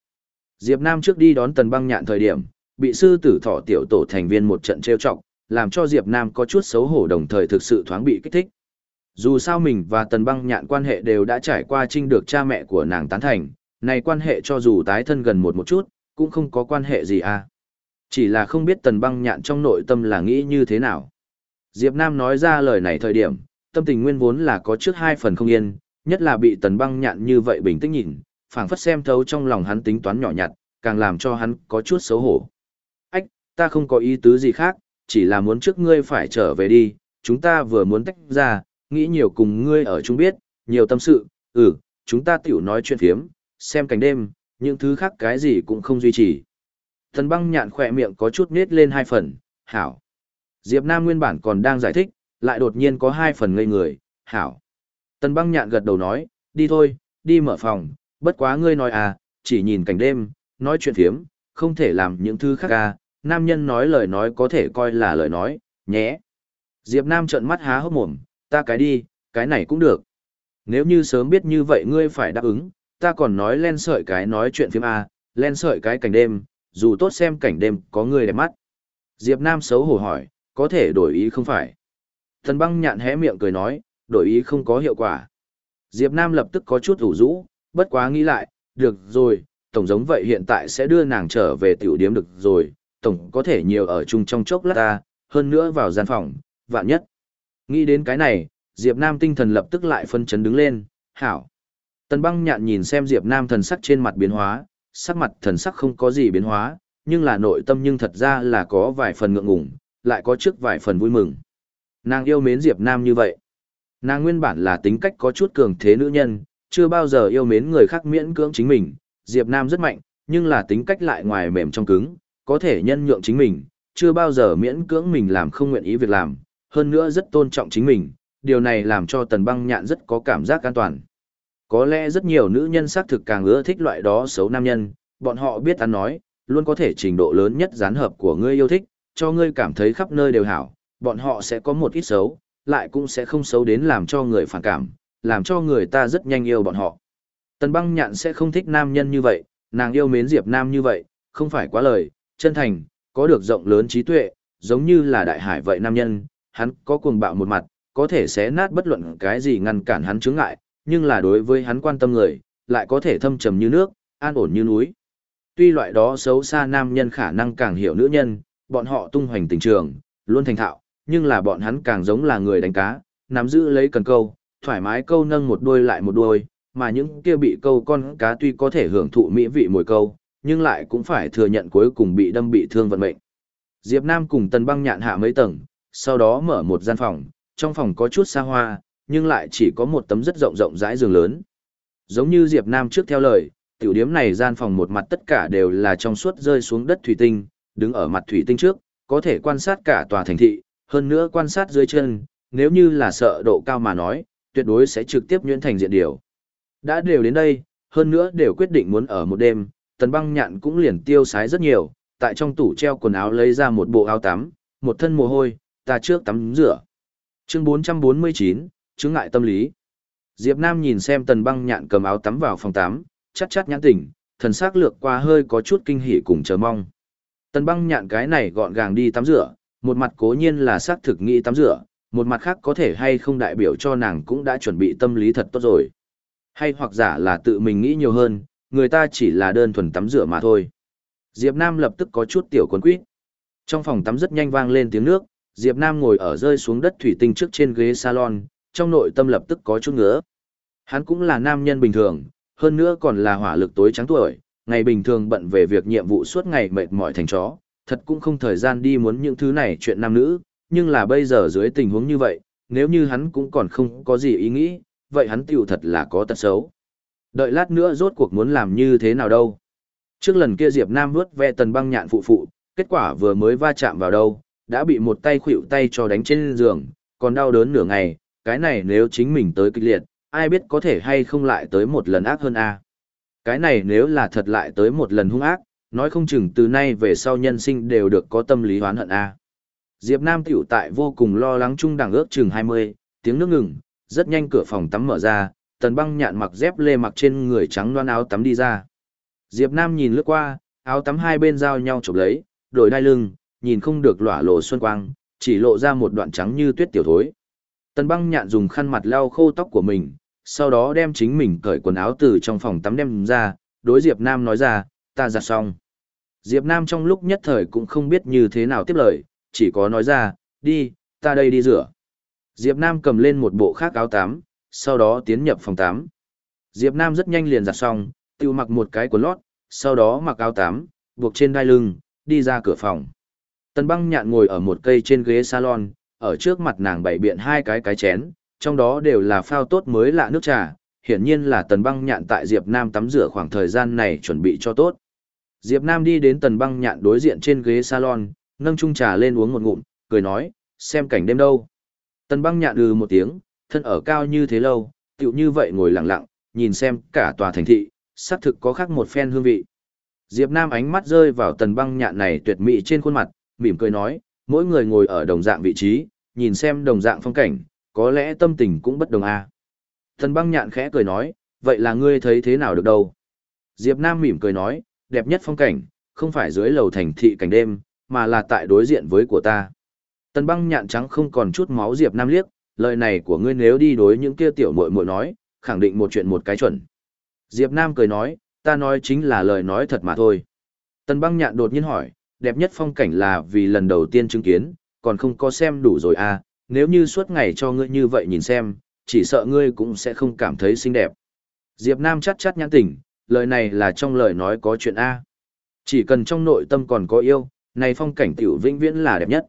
Diệp Nam trước đi đón tần băng nhạn thời điểm, bị sư tử thỏ tiểu tổ thành viên một trận trêu chọc, làm cho Diệp Nam có chút xấu hổ đồng thời thực sự thoáng bị kích thích. Dù sao mình và tần băng nhạn quan hệ đều đã trải qua trinh được cha mẹ của nàng tán thành, này quan hệ cho dù tái thân gần một một chút, cũng không có quan hệ gì à. Chỉ là không biết tần băng nhạn trong nội tâm là nghĩ như thế nào. Diệp Nam nói ra lời này thời điểm, tâm tình nguyên vốn là có trước hai phần không yên, nhất là bị tần băng nhạn như vậy bình tĩnh nhìn, phảng phất xem thấu trong lòng hắn tính toán nhỏ nhặt, càng làm cho hắn có chút xấu hổ. Ách, ta không có ý tứ gì khác, chỉ là muốn trước ngươi phải trở về đi, chúng ta vừa muốn tách ra, nghĩ nhiều cùng ngươi ở chung biết, nhiều tâm sự, ừ, chúng ta tiểu nói chuyện phiếm, xem cảnh đêm, những thứ khác cái gì cũng không duy trì. Thần băng nhạn khỏe miệng có chút nết lên hai phần, hảo. Diệp Nam nguyên bản còn đang giải thích, lại đột nhiên có hai phần ngây người, hảo. Tần băng nhạn gật đầu nói, đi thôi, đi mở phòng, bất quá ngươi nói à, chỉ nhìn cảnh đêm, nói chuyện phiếm, không thể làm những thứ khác à, nam nhân nói lời nói có thể coi là lời nói, nhé. Diệp Nam trợn mắt há hốc mồm, ta cái đi, cái này cũng được. Nếu như sớm biết như vậy ngươi phải đáp ứng, ta còn nói len sợi cái nói chuyện phim A, len sợi cái cảnh đêm, dù tốt xem cảnh đêm có người đẹp mắt. Diệp Nam xấu hổ hỏi, có thể đổi ý không phải. Thần băng nhạn hé miệng cười nói, đổi ý không có hiệu quả. Diệp Nam lập tức có chút ủ rũ, bất quá nghĩ lại, được rồi, tổng giống vậy hiện tại sẽ đưa nàng trở về tiểu điếm được rồi, tổng có thể nhiều ở chung trong chốc lát ta, hơn nữa vào gian phòng, vạn nhất. Nghĩ đến cái này, Diệp Nam tinh thần lập tức lại phân chấn đứng lên, hảo. Tần băng nhạn nhìn xem Diệp Nam thần sắc trên mặt biến hóa, sắc mặt thần sắc không có gì biến hóa, nhưng là nội tâm nhưng thật ra là có vài phần ngượng ngùng, lại có trước vài phần vui mừng. Nàng yêu mến Diệp Nam như vậy. Nàng nguyên bản là tính cách có chút cường thế nữ nhân, chưa bao giờ yêu mến người khác miễn cưỡng chính mình, Diệp Nam rất mạnh, nhưng là tính cách lại ngoài mềm trong cứng, có thể nhân nhượng chính mình, chưa bao giờ miễn cưỡng mình làm không nguyện ý việc làm, hơn nữa rất tôn trọng chính mình, điều này làm cho tần băng nhạn rất có cảm giác an toàn. Có lẽ rất nhiều nữ nhân xác thực càng ưa thích loại đó xấu nam nhân, bọn họ biết ăn nói, luôn có thể trình độ lớn nhất gián hợp của ngươi yêu thích, cho ngươi cảm thấy khắp nơi đều hảo, bọn họ sẽ có một ít xấu, lại cũng sẽ không xấu đến làm cho người phản cảm, làm cho người ta rất nhanh yêu bọn họ. Tần băng nhạn sẽ không thích nam nhân như vậy, nàng yêu mến Diệp Nam như vậy, không phải quá lời, chân thành, có được rộng lớn trí tuệ, giống như là đại hải vậy nam nhân, hắn có cuồng bạo một mặt, có thể xé nát bất luận cái gì ngăn cản hắn chướng ngại, nhưng là đối với hắn quan tâm người, lại có thể thâm trầm như nước, an ổn như núi. Tuy loại đó xấu xa nam nhân khả năng càng hiểu nữ nhân, bọn họ tung hoành tình trường, luôn thành thạo, nhưng là bọn hắn càng giống là người đánh cá, nắm giữ lấy cần câu, thoải mái câu nâng một đuôi lại một đuôi, mà những kia bị câu con cá tuy có thể hưởng thụ mỹ vị mồi câu, nhưng lại cũng phải thừa nhận cuối cùng bị đâm bị thương vận mệnh. Diệp Nam cùng Tần Băng nhạn hạ mấy tầng, sau đó mở một gian phòng, trong phòng có chút xa hoa, nhưng lại chỉ có một tấm rất rộng rộng rãi giường lớn. Giống như Diệp Nam trước theo lời, tiểu điểm này gian phòng một mặt tất cả đều là trong suốt rơi xuống đất thủy tinh, đứng ở mặt thủy tinh trước, có thể quan sát cả tòa thành thị, hơn nữa quan sát dưới chân, nếu như là sợ độ cao mà nói, tuyệt đối sẽ trực tiếp nhuyễn thành diện điều. Đã đều đến đây, hơn nữa đều quyết định muốn ở một đêm, tần băng nhạn cũng liền tiêu sái rất nhiều, tại trong tủ treo quần áo lấy ra một bộ áo tắm, một thân mồ hôi, ta trước tắm rửa. Chương 449, chứng ngại tâm lý. Diệp Nam nhìn xem tần băng nhạn cầm áo tắm vào phòng tắm, chắc chắc nhãn tỉnh, thần sắc lược qua hơi có chút kinh hỉ cùng chờ mong. Tần băng nhạn cái này gọn gàng đi tắm rửa, một mặt cố nhiên là xác thực nghĩ tắm rửa, một mặt khác có thể hay không đại biểu cho nàng cũng đã chuẩn bị tâm lý thật tốt rồi. Hay hoặc giả là tự mình nghĩ nhiều hơn, người ta chỉ là đơn thuần tắm rửa mà thôi. Diệp Nam lập tức có chút tiểu quấn quýt. Trong phòng tắm rất nhanh vang lên tiếng nước, Diệp Nam ngồi ở rơi xuống đất thủy tinh trước trên ghế salon, trong nội tâm lập tức có chút ngứa. Hắn cũng là nam nhân bình thường, hơn nữa còn là hỏa lực tối trắng tuổi, ngày bình thường bận về việc nhiệm vụ suốt ngày mệt mỏi thành chó, thật cũng không thời gian đi muốn những thứ này chuyện nam nữ, nhưng là bây giờ dưới tình huống như vậy, nếu như hắn cũng còn không có gì ý nghĩ, vậy hắn tiểu thật là có tật xấu. Đợi lát nữa rốt cuộc muốn làm như thế nào đâu. Trước lần kia Diệp Nam vớt ve tần băng nhạn phụ phụ, kết quả vừa mới va chạm vào đâu, đã bị một tay khuỵu tay cho đánh trên giường, còn đau đớn nửa ngày, cái này nếu chính mình tới kịch liệt, ai biết có thể hay không lại tới một lần ác hơn a. Cái này nếu là thật lại tới một lần hung ác, nói không chừng từ nay về sau nhân sinh đều được có tâm lý hoán hận a. Diệp Nam tiểu tại vô cùng lo lắng chung đẳng ước chừng 20, tiếng nước ngừng, rất nhanh cửa phòng tắm mở ra, tần băng nhạn mặc dép lê mặc trên người trắng loan áo tắm đi ra. Diệp Nam nhìn lướt qua, áo tắm hai bên giao nhau chụp lấy, đổi đai lưng, nhìn không được lỏa lộ xuân quang, chỉ lộ ra một đoạn trắng như tuyết tiểu thối. Tần băng nhạn dùng khăn mặt lau khô tóc của mình, sau đó đem chính mình cởi quần áo từ trong phòng tắm đem ra, đối Diệp Nam nói ra, ta giặt xong. Diệp Nam trong lúc nhất thời cũng không biết như thế nào tiếp lời, chỉ có nói ra, đi, ta đây đi rửa. Diệp Nam cầm lên một bộ khác áo tắm, sau đó tiến nhập phòng tắm. Diệp Nam rất nhanh liền giặt xong, tiêu mặc một cái quần lót, sau đó mặc áo tắm, buộc trên đai lưng, đi ra cửa phòng. Tần băng nhạn ngồi ở một cây trên ghế salon, ở trước mặt nàng bày biện hai cái cái chén, trong đó đều là phao tốt mới lạ nước trà, hiển nhiên là tần băng nhạn tại Diệp Nam tắm rửa khoảng thời gian này chuẩn bị cho tốt. Diệp Nam đi đến tần băng nhạn đối diện trên ghế salon, nâng chung trà lên uống một ngụm, cười nói, xem cảnh đêm đâu. Tần băng nhạn ừ một tiếng, thân ở cao như thế lâu, tựu như vậy ngồi lặng lặng, nhìn xem cả tòa thành thị, xác thực có khác một phen hương vị. Diệp Nam ánh mắt rơi vào tần băng nhạn này tuyệt mỹ trên khuôn mặt, mỉm cười nói, mỗi người ngồi ở đồng dạng vị trí, nhìn xem đồng dạng phong cảnh, có lẽ tâm tình cũng bất đồng a. À. Tần băng nhạn khẽ cười nói, vậy là ngươi thấy thế nào được đâu. Diệp Nam mỉm cười nói, đẹp nhất phong cảnh, không phải dưới lầu thành thị cảnh đêm, mà là tại đối diện với của ta. Tần băng nhạn trắng không còn chút máu Diệp Nam liếc, lời này của ngươi nếu đi đối những kia tiểu muội muội nói, khẳng định một chuyện một cái chuẩn. Diệp Nam cười nói, ta nói chính là lời nói thật mà thôi. Tần băng nhạn đột nhiên hỏi, đẹp nhất phong cảnh là vì lần đầu tiên chứng kiến, còn không có xem đủ rồi à, nếu như suốt ngày cho ngươi như vậy nhìn xem, chỉ sợ ngươi cũng sẽ không cảm thấy xinh đẹp. Diệp Nam chắt chắt nhãn tỉnh, lời này là trong lời nói có chuyện A. Chỉ cần trong nội tâm còn có yêu, này phong cảnh tiểu vĩnh viễn là đẹp nhất.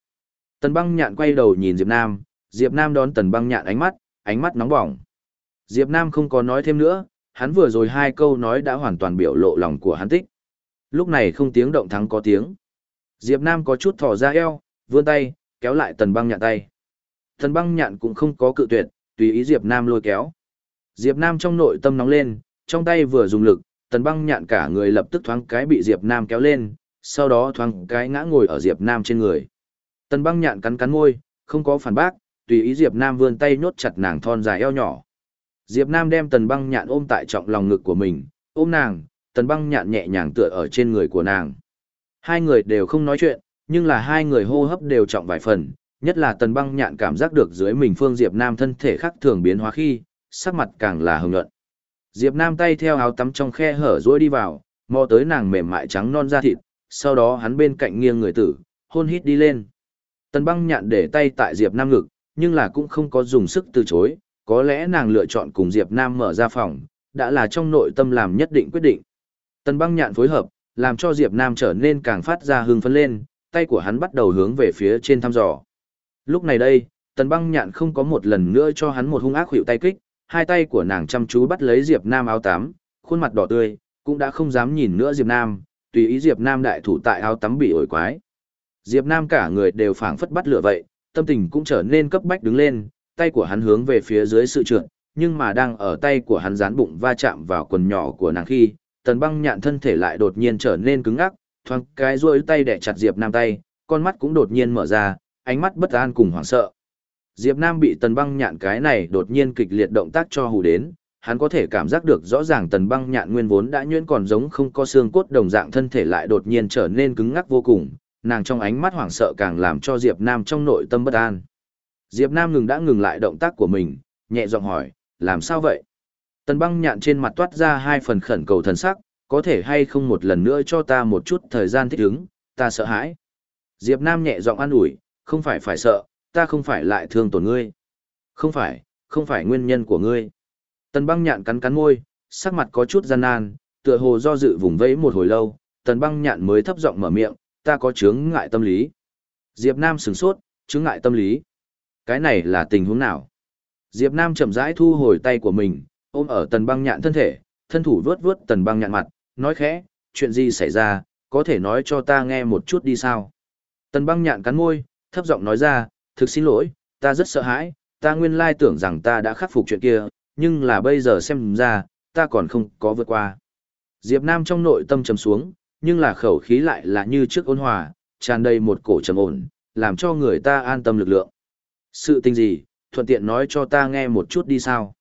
Tần băng nhạn quay đầu nhìn Diệp Nam, Diệp Nam đón tần băng nhạn ánh mắt, ánh mắt nóng bỏng. Diệp Nam không có nói thêm nữa, hắn vừa rồi hai câu nói đã hoàn toàn biểu lộ lòng của hắn tích. Lúc này không tiếng động thắng có tiếng. Diệp Nam có chút thò ra eo, vươn tay, kéo lại tần băng nhạn tay. Tần băng nhạn cũng không có cự tuyệt, tùy ý Diệp Nam lôi kéo. Diệp Nam trong nội tâm nóng lên, trong tay vừa dùng lực, tần băng nhạn cả người lập tức thoáng cái bị Diệp Nam kéo lên, sau đó thoáng cái ngã ngồi ở Diệp Nam trên người. Tần băng nhạn cắn cắn môi, không có phản bác, tùy ý Diệp Nam vươn tay nhốt chặt nàng thon dài eo nhỏ. Diệp Nam đem tần băng nhạn ôm tại trọng lòng ngực của mình, ôm nàng, tần băng nhạn nhẹ nhàng tựa ở trên người của nàng. Hai người đều không nói chuyện, nhưng là hai người hô hấp đều trọng vài phần, nhất là tần băng nhạn cảm giác được dưới mình phương Diệp Nam thân thể khác thường biến hóa khi, sắc mặt càng là hồng nhuận. Diệp Nam tay theo áo tắm trong khe hở rối đi vào, mò tới nàng mềm mại trắng non da thịt, sau đó hắn bên cạnh nghiêng người tử, hôn hít đi lên. Tần băng nhạn để tay tại Diệp Nam ngực, nhưng là cũng không có dùng sức từ chối, có lẽ nàng lựa chọn cùng Diệp Nam mở ra phòng, đã là trong nội tâm làm nhất định quyết định. Tần băng nhạn phối hợp, làm cho Diệp Nam trở nên càng phát ra hưng phấn lên, tay của hắn bắt đầu hướng về phía trên thăm dò. Lúc này đây, tần băng nhạn không có một lần nữa cho hắn một hung ác hiệu tay kích, hai tay của nàng chăm chú bắt lấy Diệp Nam áo tắm, khuôn mặt đỏ tươi, cũng đã không dám nhìn nữa Diệp Nam, tùy ý Diệp Nam đại thủ tại áo tắm bị ổi quái. Diệp Nam cả người đều phảng phất bắt lửa vậy, tâm tình cũng trở nên cấp bách đứng lên, tay của hắn hướng về phía dưới sự trượt, nhưng mà đang ở tay của hắn dán bụng va chạm vào quần nhỏ của nàng khi, tần băng nhạn thân thể lại đột nhiên trở nên cứng ngắc, thoáng cái duỗi tay để chặt Diệp Nam tay, con mắt cũng đột nhiên mở ra, ánh mắt bất an cùng hoảng sợ. Diệp Nam bị tần băng nhạn cái này đột nhiên kịch liệt động tác cho hù đến, hắn có thể cảm giác được rõ ràng tần băng nhạn nguyên vốn đã nhuyễn còn giống không có xương cốt đồng dạng thân thể lại đột nhiên trở nên cứng ngắc vô cùng, nàng trong ánh mắt hoảng sợ càng làm cho Diệp Nam trong nội tâm bất an. Diệp Nam ngừng đã ngừng lại động tác của mình, nhẹ giọng hỏi, làm sao vậy? Tần băng nhạn trên mặt toát ra hai phần khẩn cầu thần sắc, có thể hay không một lần nữa cho ta một chút thời gian thích ứng, ta sợ hãi. Diệp Nam nhẹ giọng an ủi, không phải phải sợ, ta không phải lại thương tổn ngươi. Không phải, không phải nguyên nhân của ngươi. Tần băng nhạn cắn cắn môi, sắc mặt có chút gian nan, tựa hồ do dự vùng vẫy một hồi lâu, tần băng nhạn mới thấp giọng mở miệng, ta có chướng ngại tâm lý. Diệp Nam sửng sốt, chướng ngại tâm lý. Cái này là tình huống nào? Diệp Nam chậm rãi thu hồi tay của mình, ôm ở tần băng nhạn thân thể, thân thủ vướt vướt tần băng nhạn mặt, nói khẽ, chuyện gì xảy ra, có thể nói cho ta nghe một chút đi sao? Tần băng nhạn cắn môi, thấp giọng nói ra, thực xin lỗi, ta rất sợ hãi, ta nguyên lai tưởng rằng ta đã khắc phục chuyện kia, nhưng là bây giờ xem ra, ta còn không có vượt qua. Diệp Nam trong nội tâm trầm xuống, nhưng là khẩu khí lại là như trước ôn hòa, tràn đầy một cổ trầm ổn, làm cho người ta an tâm lực lượng. Sự tình gì, thuận tiện nói cho ta nghe một chút đi sao.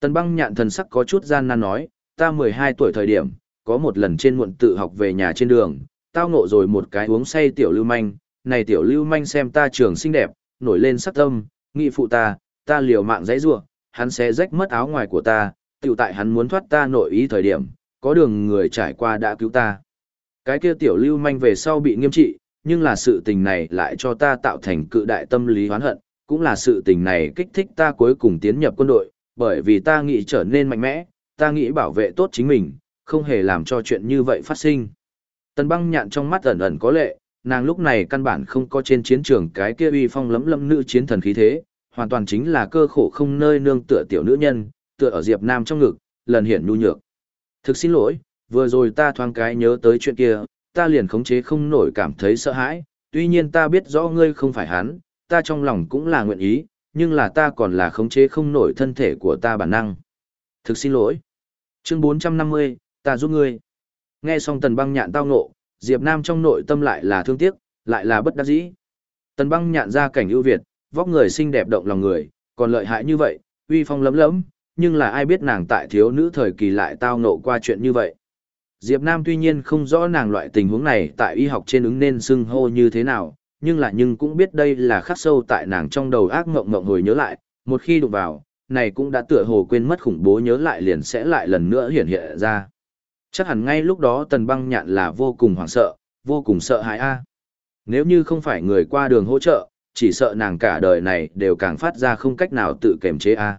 Tần băng nhạn thần sắc có chút gian nan nói, ta 12 tuổi thời điểm, có một lần trên muộn tự học về nhà trên đường, tao ngộ rồi một cái uống say tiểu lưu manh, này tiểu lưu manh xem ta trường xinh đẹp, nổi lên sắc tâm, nghị phụ ta, ta liều mạng dãy rua, hắn sẽ rách mất áo ngoài của ta, tiểu tại hắn muốn thoát ta nội ý thời điểm, có đường người trải qua đã cứu ta. Cái kia tiểu lưu manh về sau bị nghiêm trị, nhưng là sự tình này lại cho ta tạo thành cự đại tâm lý hoán hận, cũng là sự tình này kích thích ta cuối cùng tiến nhập quân đội, bởi vì ta nghĩ trở nên mạnh mẽ, ta nghĩ bảo vệ tốt chính mình, không hề làm cho chuyện như vậy phát sinh. Tần băng nhạn trong mắt ẩn ẩn có lệ, nàng lúc này căn bản không có trên chiến trường cái kia uy phong lấm lấm nữ chiến thần khí thế, hoàn toàn chính là cơ khổ không nơi nương tựa tiểu nữ nhân, tựa ở Diệp Nam trong ngực, lần hiển nhu nhược. Thực xin lỗi, vừa rồi ta thoáng cái nhớ tới chuyện kia, ta liền khống chế không nổi cảm thấy sợ hãi, tuy nhiên ta biết rõ ngươi không phải hắn, ta trong lòng cũng là nguyện ý, nhưng là ta còn là khống chế không nổi thân thể của ta bản năng. Thực xin lỗi. Chương 450, ta giúp ngươi. Nghe xong tần băng nhạn tao ngộ, Diệp Nam trong nội tâm lại là thương tiếc, lại là bất đắc dĩ. Tần băng nhạn ra cảnh ưu việt, vóc người xinh đẹp động lòng người, còn lợi hại như vậy, uy phong lấm lấm, nhưng là ai biết nàng tại thiếu nữ thời kỳ lại tao ngộ qua chuyện như vậy. Diệp Nam tuy nhiên không rõ nàng loại tình huống này tại y học trên ứng nên xưng hô như thế nào, nhưng là nhưng cũng biết đây là khắc sâu tại nàng trong đầu ác mộng mộng hồi nhớ lại, một khi đụng vào, này cũng đã tựa hồ quên mất khủng bố nhớ lại liền sẽ lại lần nữa hiện hiện ra. Chắc hẳn ngay lúc đó tần băng nhạn là vô cùng hoảng sợ, vô cùng sợ hãi a. Nếu như không phải người qua đường hỗ trợ, chỉ sợ nàng cả đời này đều càng phát ra không cách nào tự kềm chế a.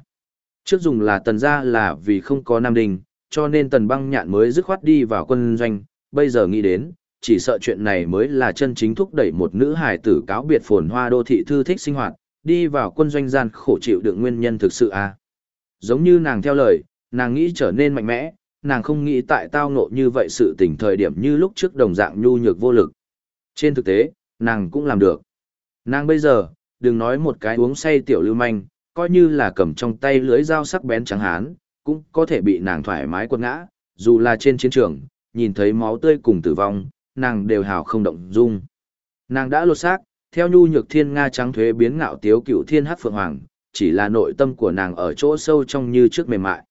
Trước dùng là tần gia là vì không có nam đình, cho nên tần băng nhạn mới dứt khoát đi vào quân doanh, bây giờ nghĩ đến, chỉ sợ chuyện này mới là chân chính thúc đẩy một nữ hài tử cáo biệt phồn hoa đô thị thư thích sinh hoạt, đi vào quân doanh gian khổ chịu đựng nguyên nhân thực sự à. Giống như nàng theo lời, nàng nghĩ trở nên mạnh mẽ, nàng không nghĩ tại tao ngộ như vậy sự tình thời điểm như lúc trước đồng dạng nhu nhược vô lực. Trên thực tế, nàng cũng làm được. Nàng bây giờ, đừng nói một cái uống say tiểu lưu manh, coi như là cầm trong tay lưới dao sắc bén trắng hán, cũng có thể bị nàng thoải mái quật ngã, dù là trên chiến trường, nhìn thấy máu tươi cùng tử vong, nàng đều hào không động dung. Nàng đã lột xác, theo nhu nhược thiên nga trắng thuế biến ngạo tiếu cựu thiên hát phượng hoàng, chỉ là nội tâm của nàng ở chỗ sâu trong như trước mềm mại.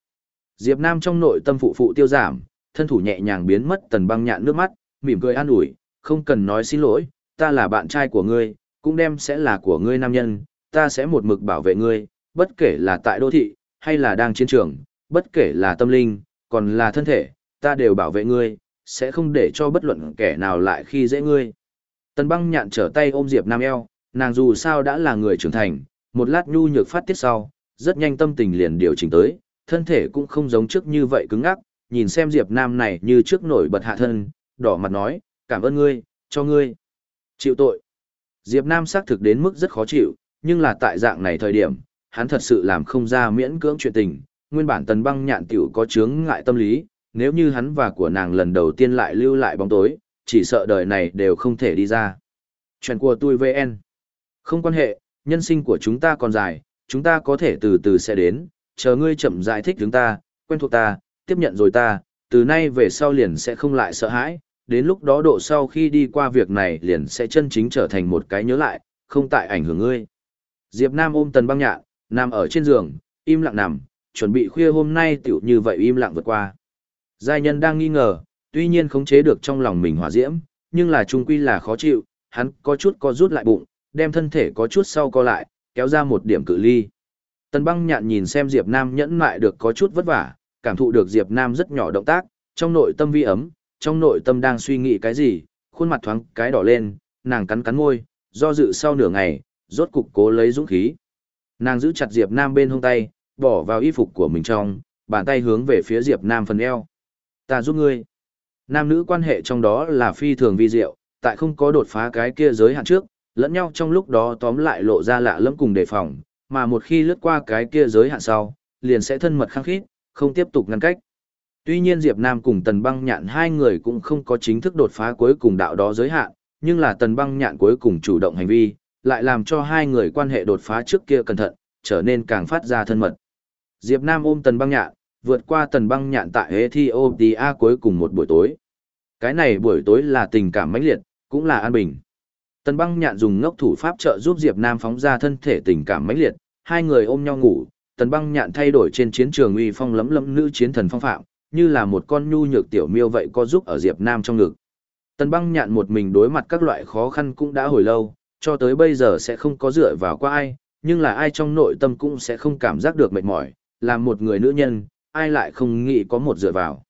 Diệp Nam trong nội tâm phụ phụ tiêu giảm, thân thủ nhẹ nhàng biến mất tần băng nhạn nước mắt, mỉm cười an ủi, không cần nói xin lỗi, ta là bạn trai của ngươi, cũng đem sẽ là của ngươi nam nhân, ta sẽ một mực bảo vệ ngươi, bất kể là tại đô thị, hay là đang chiến trường, bất kể là tâm linh, còn là thân thể, ta đều bảo vệ ngươi, sẽ không để cho bất luận kẻ nào lại khi dễ ngươi. Tần băng nhạn trở tay ôm Diệp Nam eo, nàng dù sao đã là người trưởng thành, một lát nhu nhược phát tiết sau, rất nhanh tâm tình liền điều chỉnh tới, thân thể cũng không giống trước như vậy cứng ngắc, nhìn xem Diệp Nam này như trước nổi bật hạ thân, đỏ mặt nói, cảm ơn ngươi, cho ngươi. Chịu tội. Diệp Nam xác thực đến mức rất khó chịu, nhưng là tại dạng này thời điểm, hắn thật sự làm không ra miễn cưỡng chuyện tình, nguyên bản tần băng nhạn tiểu có chướng ngại tâm lý, nếu như hắn và của nàng lần đầu tiên lại lưu lại bóng tối, chỉ sợ đời này đều không thể đi ra. Chuyện của tôi VN. Không quan hệ, nhân sinh của chúng ta còn dài, chúng ta có thể từ từ sẽ đến, chờ ngươi chậm giải thích chúng ta, quen thuộc ta, tiếp nhận rồi ta, từ nay về sau liền sẽ không lại sợ hãi, đến lúc đó độ sau khi đi qua việc này liền sẽ chân chính trở thành một cái nhớ lại, không tại ảnh hưởng ngươi. Diệp Nam ôm tần băng nhạn, nằm ở trên giường, im lặng nằm, chuẩn bị khuya hôm nay tiểu như vậy im lặng vượt qua. Giai nhân đang nghi ngờ, tuy nhiên khống chế được trong lòng mình hỏa diễm, nhưng là trung quy là khó chịu, hắn có chút co rút lại bụng, đem thân thể có chút sau co lại, kéo ra một điểm cự ly. Tần băng nhạn nhìn xem Diệp Nam nhẫn mại được có chút vất vả, cảm thụ được Diệp Nam rất nhỏ động tác, trong nội tâm vi ấm, trong nội tâm đang suy nghĩ cái gì, khuôn mặt thoáng cái đỏ lên, nàng cắn cắn môi, do dự sau nửa ngày, rốt cục cố lấy dũng khí. Nàng giữ chặt Diệp Nam bên hông tay, bỏ vào y phục của mình trong, bàn tay hướng về phía Diệp Nam phần eo. Ta giúp ngươi. Nam nữ quan hệ trong đó là phi thường vi diệu, tại không có đột phá cái kia giới hạn trước, lẫn nhau trong lúc đó tóm lại lộ ra lạ lẫm cùng đề phòng, mà một khi lướt qua cái kia giới hạn sau, liền sẽ thân mật khăng khít, không tiếp tục ngăn cách. Tuy nhiên Diệp Nam cùng Tần Băng Nhạn hai người cũng không có chính thức đột phá cuối cùng đạo đó giới hạn, nhưng là Tần Băng Nhạn cuối cùng chủ động hành vi, lại làm cho hai người quan hệ đột phá trước kia cẩn thận, trở nên càng phát ra thân mật. Diệp Nam ôm Tần Băng Nhạn, vượt qua Tần Băng Nhạn tại Ethiopia cuối cùng một buổi tối. Cái này buổi tối là tình cảm mãnh liệt, cũng là an bình. Tần Băng Nhạn dùng ngốc thủ pháp trợ giúp Diệp Nam phóng ra thân thể tình cảm mãnh liệt, hai người ôm nhau ngủ, Tần Băng Nhạn thay đổi trên chiến trường uy phong lấm lấm nữ chiến thần phong phạm, như là một con nhu nhược tiểu miêu vậy có giúp ở Diệp Nam trong ngực. Tần Băng Nhạn một mình đối mặt các loại khó khăn cũng đã hồi lâu, cho tới bây giờ sẽ không có dựa vào qua ai, nhưng là ai trong nội tâm cũng sẽ không cảm giác được mệt mỏi, làm một người nữ nhân, ai lại không nghĩ có một dựa vào.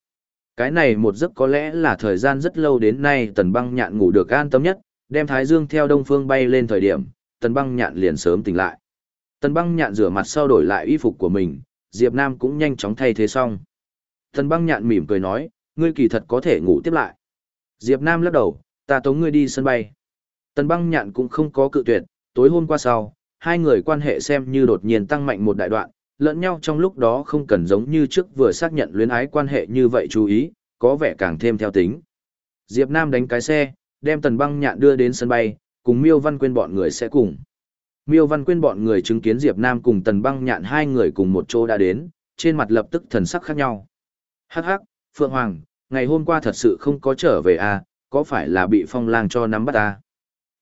Cái này một giấc có lẽ là thời gian rất lâu đến nay tần băng nhạn ngủ được an tâm nhất, đem thái dương theo đông phương bay lên thời điểm, tần băng nhạn liền sớm tỉnh lại. Tần băng nhạn rửa mặt sau đổi lại y phục của mình, Diệp Nam cũng nhanh chóng thay thế xong. Tần băng nhạn mỉm cười nói, ngươi kỳ thật có thể ngủ tiếp lại. Diệp Nam lắc đầu, ta tống ngươi đi sân bay. Tần băng nhạn cũng không có cự tuyệt, tối hôm qua sau, hai người quan hệ xem như đột nhiên tăng mạnh một đại đoạn, lẫn nhau trong lúc đó không cần giống như trước vừa xác nhận luyến ái quan hệ như vậy chú ý, có vẻ càng thêm theo tính. Diệp Nam đánh cái xe, đem tần băng nhạn đưa đến sân bay, cùng Miêu Văn Quyên bọn người sẽ cùng. Miêu Văn Quyên bọn người chứng kiến Diệp Nam cùng tần băng nhạn hai người cùng một chỗ đã đến, trên mặt lập tức thần sắc khác nhau. Hắc hắc, Phượng Hoàng, ngày hôm qua thật sự không có trở về à, có phải là bị phong lang cho nắm bắt à?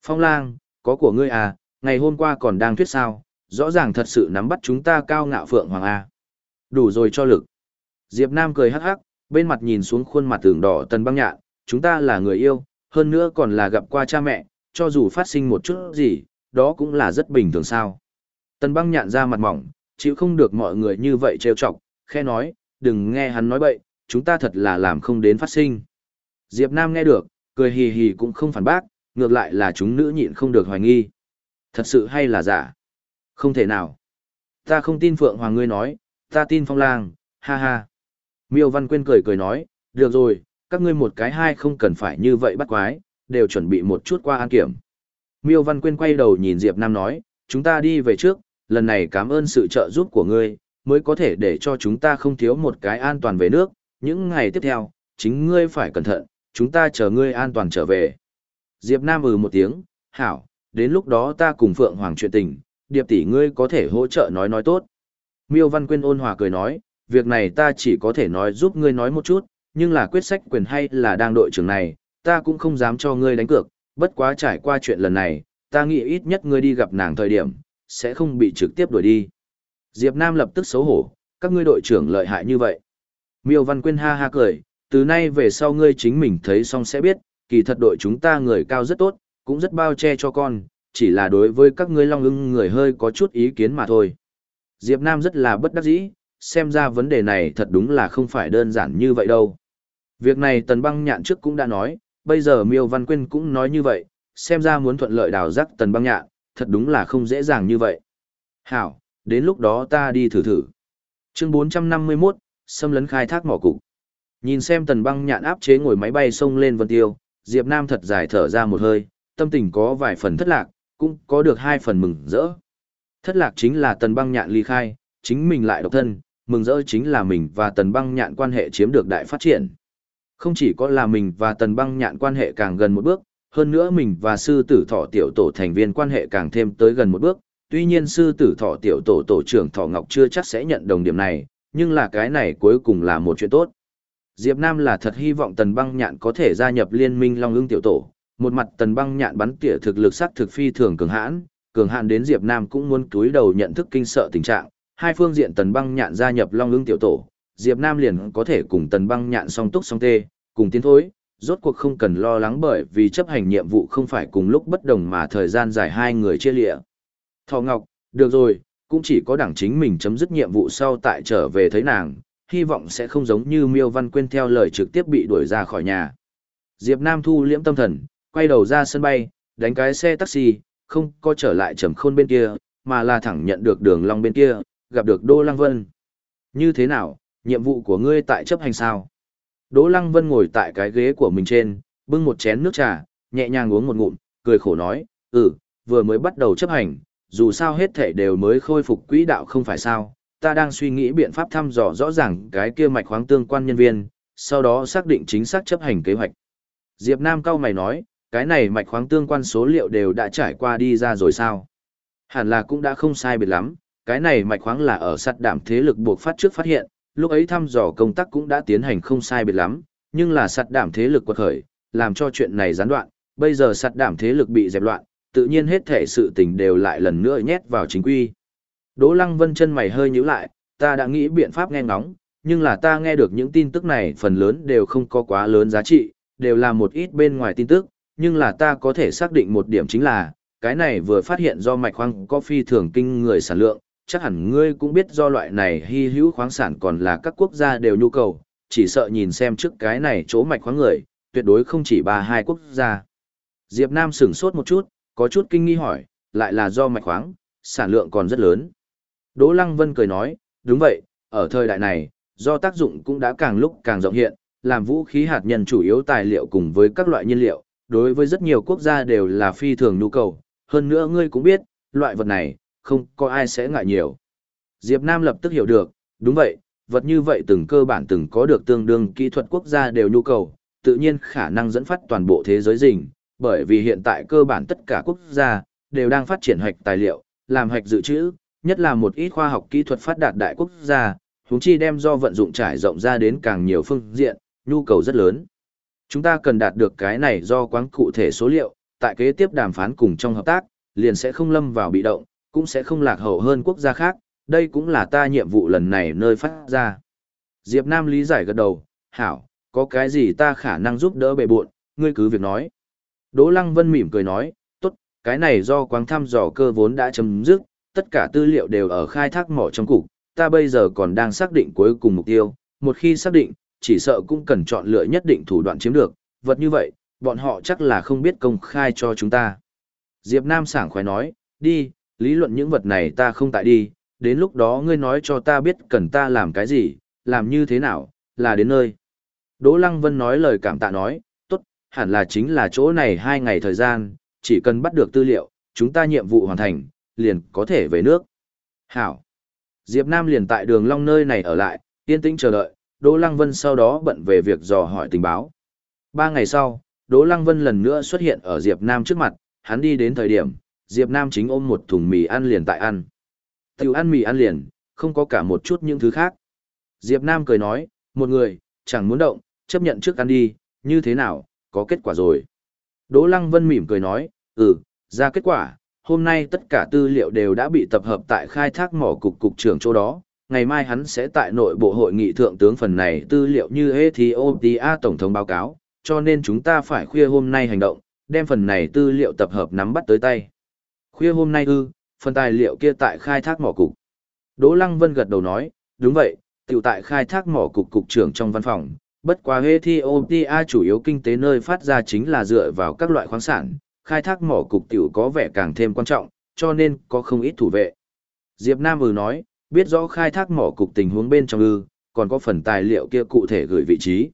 Phong lang, có của ngươi à, ngày hôm qua còn đang thuyết sao, rõ ràng thật sự nắm bắt chúng ta cao ngạo phượng hoàng A. Đủ rồi cho lực. Diệp Nam cười hắc hắc, bên mặt nhìn xuống khuôn mặt tường đỏ tần băng nhạn, chúng ta là người yêu, hơn nữa còn là gặp qua cha mẹ, cho dù phát sinh một chút gì, đó cũng là rất bình thường sao. Tần băng nhạn ra mặt mỏng, chịu không được mọi người như vậy trêu chọc, khe nói, đừng nghe hắn nói bậy, chúng ta thật là làm không đến phát sinh. Diệp Nam nghe được, cười hì hì cũng không phản bác, ngược lại là chúng nữ nhịn không được hoài nghi. Thật sự hay là giả? Không thể nào. Ta không tin Phượng Hoàng ngươi nói, ta tin Phong Lang, ha ha. Miêu Văn Quyên cười cười nói, được rồi, các ngươi một cái hai không cần phải như vậy bắt quái, đều chuẩn bị một chút qua an kiểm. Miêu Văn Quyên quay đầu nhìn Diệp Nam nói, chúng ta đi về trước, lần này cảm ơn sự trợ giúp của ngươi, mới có thể để cho chúng ta không thiếu một cái an toàn về nước, những ngày tiếp theo, chính ngươi phải cẩn thận, chúng ta chờ ngươi an toàn trở về. Diệp Nam ừ một tiếng, hảo, đến lúc đó ta cùng Phượng Hoàng chuyện tình, điệp tỷ ngươi có thể hỗ trợ nói nói tốt. Miêu Văn Quyên ôn hòa cười nói, việc này ta chỉ có thể nói giúp ngươi nói một chút, nhưng là quyết sách quyền hay là đang đội trưởng này, ta cũng không dám cho ngươi đánh cược, bất quá trải qua chuyện lần này, ta nghĩ ít nhất ngươi đi gặp nàng thời điểm, sẽ không bị trực tiếp đuổi đi. Diệp Nam lập tức xấu hổ, các ngươi đội trưởng lợi hại như vậy. Miêu Văn Quyên ha ha cười, từ nay về sau ngươi chính mình thấy xong sẽ biết, kỳ thật đội chúng ta người cao rất tốt, cũng rất bao che cho con, chỉ là đối với các ngươi long ưng người hơi có chút ý kiến mà thôi. Diệp Nam rất là bất đắc dĩ, xem ra vấn đề này thật đúng là không phải đơn giản như vậy đâu. Việc này Tần Băng Nhạn trước cũng đã nói, bây giờ Miêu Văn Quyên cũng nói như vậy, xem ra muốn thuận lợi đào rắc Tần Băng Nhạn, thật đúng là không dễ dàng như vậy. Hảo, đến lúc đó ta đi thử thử. Chương 451, xâm lấn khai thác mỏ cục. Nhìn xem Tần Băng Nhạn áp chế ngồi máy bay xông lên Vân Tiêu, Diệp Nam thật dài thở ra một hơi, tâm tình có vài phần thất lạc, cũng có được hai phần mừng rỡ. Thất lạc chính là Tần Băng Nhạn ly khai, chính mình lại độc thân, mừng rỡ chính là mình và Tần Băng Nhạn quan hệ chiếm được đại phát triển. Không chỉ có là mình và Tần Băng Nhạn quan hệ càng gần một bước, hơn nữa mình và sư tử thọ tiểu tổ thành viên quan hệ càng thêm tới gần một bước, tuy nhiên sư tử thọ tiểu tổ tổ trưởng thọ Ngọc chưa chắc sẽ nhận đồng điểm này, nhưng là cái này cuối cùng là một chuyện tốt. Diệp Nam là thật hy vọng Tần Băng Nhạn có thể gia nhập liên minh Long Ưng tiểu tổ, một mặt Tần Băng Nhạn bắn tỉa thực lực sắc thực phi thường cường hãn, cường hãn đến Diệp Nam cũng muốn túi đầu nhận thức kinh sợ tình trạng, hai phương diện Tần Băng Nhạn gia nhập Long Ưng tiểu tổ, Diệp Nam liền có thể cùng Tần Băng Nhạn song túc song tê, cùng tiến thối, rốt cuộc không cần lo lắng bởi vì chấp hành nhiệm vụ không phải cùng lúc bất đồng mà thời gian dài hai người chia lịa. Thọ Ngọc, được rồi, cũng chỉ có đảng chính mình chấm dứt nhiệm vụ sau tại trở về thấy nàng, hy vọng sẽ không giống như Miêu Văn Quyên theo lời trực tiếp bị đuổi ra khỏi nhà. Diệp Nam thu liễm tâm thần, quay đầu ra sân bay, đánh cái xe taxi, không có trở lại trầm khôn bên kia, mà là thẳng nhận được đường long bên kia, gặp được Đô Lăng Vân. Như thế nào, nhiệm vụ của ngươi tại chấp hành sao? Đỗ Lăng Vân ngồi tại cái ghế của mình trên, bưng một chén nước trà, nhẹ nhàng uống một ngụm, cười khổ nói, ừ, vừa mới bắt đầu chấp hành, dù sao hết thể đều mới khôi phục quỹ đạo không phải sao, ta đang suy nghĩ biện pháp thăm dò rõ ràng cái kia mạch khoáng tương quan nhân viên, sau đó xác định chính xác chấp hành kế hoạch. Diệp Nam cao mày nói, cái này mạch khoáng tương quan số liệu đều đã trải qua đi ra rồi sao? Hẳn là cũng đã không sai biệt lắm, cái này mạch khoáng là ở sắt đảm thế lực buộc phát trước phát hiện, lúc ấy thăm dò công tác cũng đã tiến hành không sai biệt lắm, nhưng là sắt đảm thế lực quật khởi, làm cho chuyện này gián đoạn, bây giờ sắt đảm thế lực bị dẹp loạn, tự nhiên hết thể sự tình đều lại lần nữa nhét vào chính quy. Đỗ Lăng Vân chân mày hơi nhíu lại, ta đã nghĩ biện pháp nghe ngóng, nhưng là ta nghe được những tin tức này phần lớn đều không có quá lớn giá trị, đều là một ít bên ngoài tin tức, nhưng là ta có thể xác định một điểm chính là, cái này vừa phát hiện do mạch khoáng có phi thường kinh người sản lượng, chắc hẳn ngươi cũng biết do loại này hy hữu khoáng sản còn là các quốc gia đều nhu cầu, chỉ sợ nhìn xem trước cái này chỗ mạch khoáng người, tuyệt đối không chỉ ba hai quốc gia. Diệp Nam sửng sốt một chút, có chút kinh nghi hỏi, lại là do mạch khoáng, sản lượng còn rất lớn. Đỗ Lăng Vân cười nói, đúng vậy, ở thời đại này, do tác dụng cũng đã càng lúc càng rộng hiện, làm vũ khí hạt nhân chủ yếu tài liệu cùng với các loại nhiên liệu, đối với rất nhiều quốc gia đều là phi thường nhu cầu, hơn nữa ngươi cũng biết, loại vật này, không có ai sẽ ngại nhiều. Diệp Nam lập tức hiểu được, đúng vậy, vật như vậy từng cơ bản từng có được tương đương kỹ thuật quốc gia đều nhu cầu, tự nhiên khả năng dẫn phát toàn bộ thế giới rình, bởi vì hiện tại cơ bản tất cả quốc gia đều đang phát triển hoạch tài liệu, làm hoạch dự trữ, nhất là một ít khoa học kỹ thuật phát đạt đại quốc gia, huống chi đem do vận dụng trải rộng ra đến càng nhiều phương diện, nhu cầu rất lớn. Chúng ta cần đạt được cái này do quán cụ thể số liệu, tại kế tiếp đàm phán cùng trong hợp tác, liền sẽ không lâm vào bị động, cũng sẽ không lạc hậu hơn quốc gia khác, đây cũng là ta nhiệm vụ lần này nơi phát ra. Diệp Nam lý giải gật đầu, hảo, có cái gì ta khả năng giúp đỡ bề buộn, ngươi cứ việc nói. Đỗ Lăng Vân mỉm cười nói, tốt, cái này do quáng thăm dò cơ vốn đã chấm dứt, tất cả tư liệu đều ở khai thác mỏ trong cục, ta bây giờ còn đang xác định cuối cùng mục tiêu, một khi xác định, chỉ sợ cũng cần chọn lựa nhất định thủ đoạn chiếm được, vật như vậy, bọn họ chắc là không biết công khai cho chúng ta. Diệp Nam sảng khoái nói, đi, lý luận những vật này ta không tại đi, đến lúc đó ngươi nói cho ta biết cần ta làm cái gì, làm như thế nào, là đến nơi. Đỗ Lăng Vân nói lời cảm tạ nói, tốt, hẳn là chính là chỗ này hai ngày thời gian, chỉ cần bắt được tư liệu, chúng ta nhiệm vụ hoàn thành, liền có thể về nước. Hảo. Diệp Nam liền tại đường long nơi này ở lại, yên tĩnh chờ đợi, Đỗ Lăng Vân sau đó bận về việc dò hỏi tình báo. Ba ngày sau, Đỗ Lăng Vân lần nữa xuất hiện ở Diệp Nam trước mặt, hắn đi đến thời điểm, Diệp Nam chính ôm một thùng mì ăn liền tại ăn. Tiểu ăn mì ăn liền, không có cả một chút những thứ khác. Diệp Nam cười nói, một người, chẳng muốn động, chấp nhận trước ăn đi, như thế nào, có kết quả rồi. Đỗ Lăng Vân mỉm cười nói, ừ, ra kết quả, hôm nay tất cả tư liệu đều đã bị tập hợp tại khai thác mỏ cục cục trưởng chỗ đó, ngày mai hắn sẽ tại nội bộ hội nghị thượng tướng phần này tư liệu như Ethiopia Tổng thống báo cáo, cho nên chúng ta phải khuya hôm nay hành động, đem phần này tư liệu tập hợp nắm bắt tới tay. Khuya hôm nay ư, phần tài liệu kia tại khai thác mỏ cục. Đỗ Lăng Vân gật đầu nói, đúng vậy, tiểu tại khai thác mỏ cục cục trưởng trong văn phòng, bất quá Ethiopia chủ yếu kinh tế nơi phát ra chính là dựa vào các loại khoáng sản, khai thác mỏ cục tiểu có vẻ càng thêm quan trọng, cho nên có không ít thủ vệ. Diệp Nam ừ nói, biết rõ khai thác mỏ cục tình huống bên trong ư, còn có phần tài liệu kia cụ thể gửi vị trí.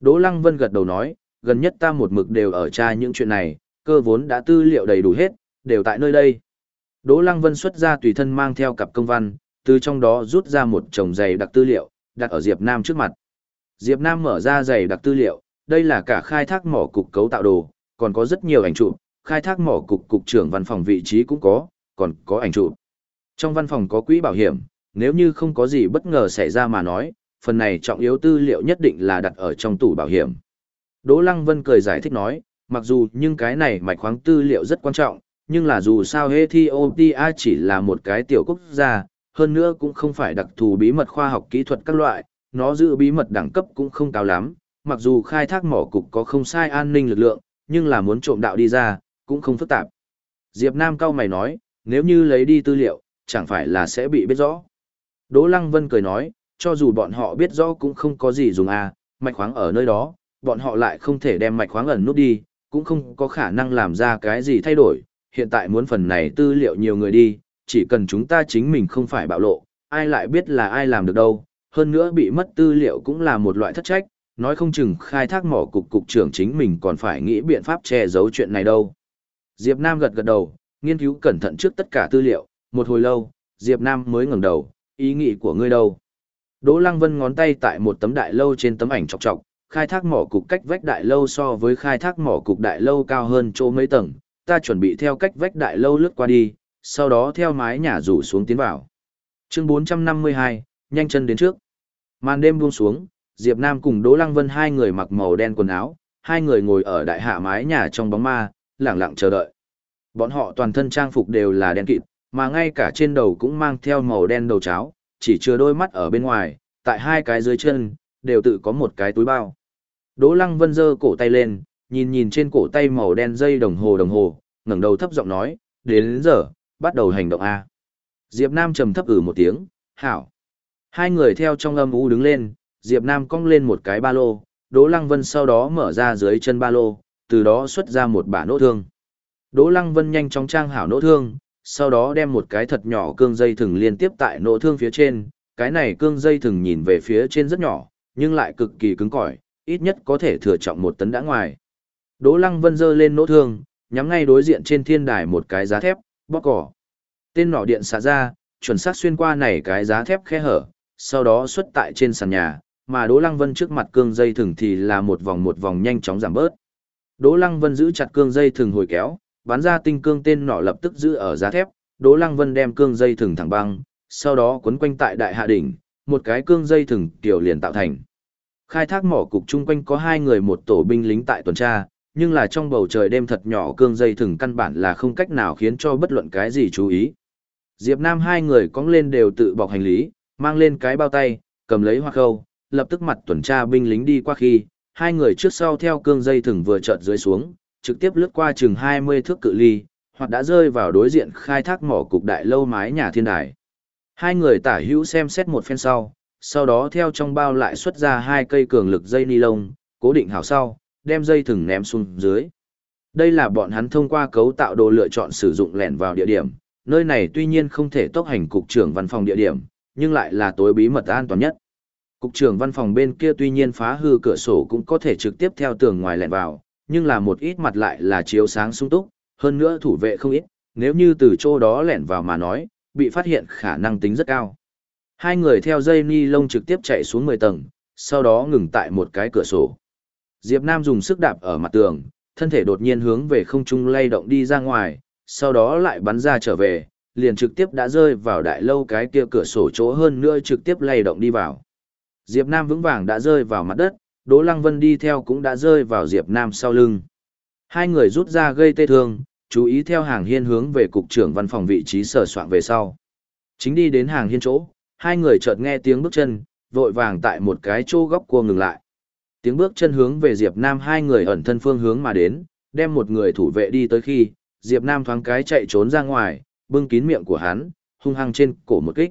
Đỗ Lăng Vân gật đầu nói, gần nhất ta một mực đều ở tra những chuyện này, cơ vốn đã tư liệu đầy đủ hết, đều tại nơi đây. Đỗ Lăng Vân xuất ra tùy thân mang theo cặp công văn, từ trong đó rút ra một chồng giày đặc tư liệu, đặt ở Diệp Nam trước mặt. Diệp Nam mở ra giày đặc tư liệu, đây là cả khai thác mỏ cục cấu tạo đồ, còn có rất nhiều ảnh chụp, khai thác mỏ cục cục trưởng văn phòng vị trí cũng có, còn có ảnh chụp. Trong văn phòng có quỹ bảo hiểm, nếu như không có gì bất ngờ xảy ra mà nói, phần này trọng yếu tư liệu nhất định là đặt ở trong tủ bảo hiểm. Đỗ Lăng Vân cười giải thích nói, mặc dù nhưng cái này mạch khoáng tư liệu rất quan trọng, nhưng là dù sao Ethiopia chỉ là một cái tiểu quốc gia, hơn nữa cũng không phải đặc thù bí mật khoa học kỹ thuật các loại, nó giữ bí mật đẳng cấp cũng không cao lắm, mặc dù khai thác mỏ cục có không sai an ninh lực lượng, nhưng là muốn trộm đạo đi ra, cũng không phức tạp. Diệp Nam cao mày nói, nếu như lấy đi tư liệu, chẳng phải là sẽ bị biết rõ. Đỗ Lăng Vân cười nói, cho dù bọn họ biết rõ cũng không có gì dùng à, mạch khoáng ở nơi đó, bọn họ lại không thể đem mạch khoáng ẩn nút đi, cũng không có khả năng làm ra cái gì thay đổi. Hiện tại muốn phần này tư liệu nhiều người đi, chỉ cần chúng ta chính mình không phải bạo lộ, ai lại biết là ai làm được đâu. Hơn nữa bị mất tư liệu cũng là một loại thất trách, nói không chừng khai thác mỏ cục cục trưởng chính mình còn phải nghĩ biện pháp che giấu chuyện này đâu. Diệp Nam gật gật đầu, nghiên cứu cẩn thận trước tất cả tư liệu, một hồi lâu, Diệp Nam mới ngẩng đầu, ý nghĩ của ngươi đâu? Đỗ Lăng Vân ngón tay tại một tấm đại lâu trên tấm ảnh chọc chọc, khai thác mỏ cục cách vách đại lâu so với khai thác mỏ cục đại lâu cao hơn chỗ mấy tầng, ta chuẩn bị theo cách vách đại lâu lướt qua đi, sau đó theo mái nhà rủ xuống tiến vào. Chương 452, nhanh chân đến trước. Màn đêm buông xuống, Diệp Nam cùng Đỗ Lăng Vân hai người mặc màu đen quần áo, hai người ngồi ở đại hạ mái nhà trong bóng ma, lặng lặng chờ đợi. Bọn họ toàn thân trang phục đều là đen kịt, mà ngay cả trên đầu cũng mang theo màu đen đầu cháo, chỉ chừa đôi mắt ở bên ngoài, tại hai cái dưới chân, đều tự có một cái túi bao. Đỗ Lăng Vân giơ cổ tay lên, nhìn nhìn trên cổ tay màu đen dây đồng hồ đồng hồ, ngẩng đầu thấp giọng nói, đến, đến giờ, bắt đầu hành động A. Diệp Nam trầm thấp ử một tiếng, hảo. Hai người theo trong âm u đứng lên, Diệp Nam cong lên một cái ba lô, Đỗ Lăng Vân sau đó mở ra dưới chân ba lô, từ đó xuất ra một bả nỗ thương. Đỗ Lăng Vân nhanh chóng trang hảo nỗ thương, sau đó đem một cái thật nhỏ cương dây thừng liên tiếp tại nỗ thương phía trên, cái này cương dây thừng nhìn về phía trên rất nhỏ, nhưng lại cực kỳ cứng cỏi, ít nhất có thể thừa trọng một tấn đã ngoài. Đỗ Lăng Vân giơ lên nỗ thương, nhắm ngay đối diện trên thiên đài một cái giá thép, bóc cỏ. Tên nỏ điện xả ra, chuẩn xác xuyên qua này cái giá thép khe hở, sau đó xuất tại trên sàn nhà, mà Đỗ Lăng Vân trước mặt cương dây thừng thì là một vòng một vòng nhanh chóng giảm bớt. Đỗ Lăng Vân giữ chặt cương dây thừng hồi kéo, bắn ra tinh cương tên nỏ lập tức giữ ở giá thép, Đỗ Lăng Vân đem cương dây thừng thẳng băng, sau đó quấn quanh tại đại hạ đỉnh, một cái cương dây thừng tiểu liền tạo thành. Khai thác mỏ cục chung quanh có hai người một tổ binh lính tại tuần tra, nhưng là trong bầu trời đêm thật nhỏ cương dây thừng căn bản là không cách nào khiến cho bất luận cái gì chú ý. Diệp Nam hai người cong lên đều tự bọc hành lý, mang lên cái bao tay, cầm lấy hoa khâu, lập tức mặt tuần tra binh lính đi qua khi, hai người trước sau theo cương dây thừng vừa chợt dưới xuống, trực tiếp lướt qua chừng 20 thước cự ly, hoặc đã rơi vào đối diện khai thác mỏ cục đại lâu mái nhà thiên đài. Hai người tả hữu xem xét một phen sau, sau đó theo trong bao lại xuất ra hai cây cường lực dây ni lông, cố định hảo sau, đem dây thừng ném xuống dưới. Đây là bọn hắn thông qua cấu tạo đồ lựa chọn sử dụng lẻn vào địa điểm, nơi này tuy nhiên không thể tốc hành cục trưởng văn phòng địa điểm, nhưng lại là tối bí mật an toàn nhất. Cục trưởng văn phòng bên kia tuy nhiên phá hư cửa sổ cũng có thể trực tiếp theo tường ngoài lẻn vào, nhưng là một ít mặt lại là chiếu sáng sung túc, hơn nữa thủ vệ không ít, nếu như từ chỗ đó lẻn vào mà nói, bị phát hiện khả năng tính rất cao. Hai người theo dây ni lông trực tiếp chạy xuống 10 tầng, sau đó ngừng tại một cái cửa sổ. Diệp Nam dùng sức đạp ở mặt tường, thân thể đột nhiên hướng về không trung lay động đi ra ngoài, sau đó lại bắn ra trở về, liền trực tiếp đã rơi vào đại lâu cái kia cửa sổ chỗ hơn nữa trực tiếp lay động đi vào. Diệp Nam vững vàng đã rơi vào mặt đất, Đỗ Lăng Vân đi theo cũng đã rơi vào Diệp Nam sau lưng. Hai người rút ra gây tê thương, chú ý theo hàng hiên hướng về cục trưởng văn phòng vị trí sở soạn về sau. Chính đi đến hàng hiên chỗ, hai người chợt nghe tiếng bước chân, vội vàng tại một cái chỗ góc cua ngừng lại. Tiếng bước chân hướng về Diệp Nam hai người ẩn thân phương hướng mà đến, đem một người thủ vệ đi tới khi, Diệp Nam thoáng cái chạy trốn ra ngoài, bưng kín miệng của hắn, hung hăng trên cổ một kích.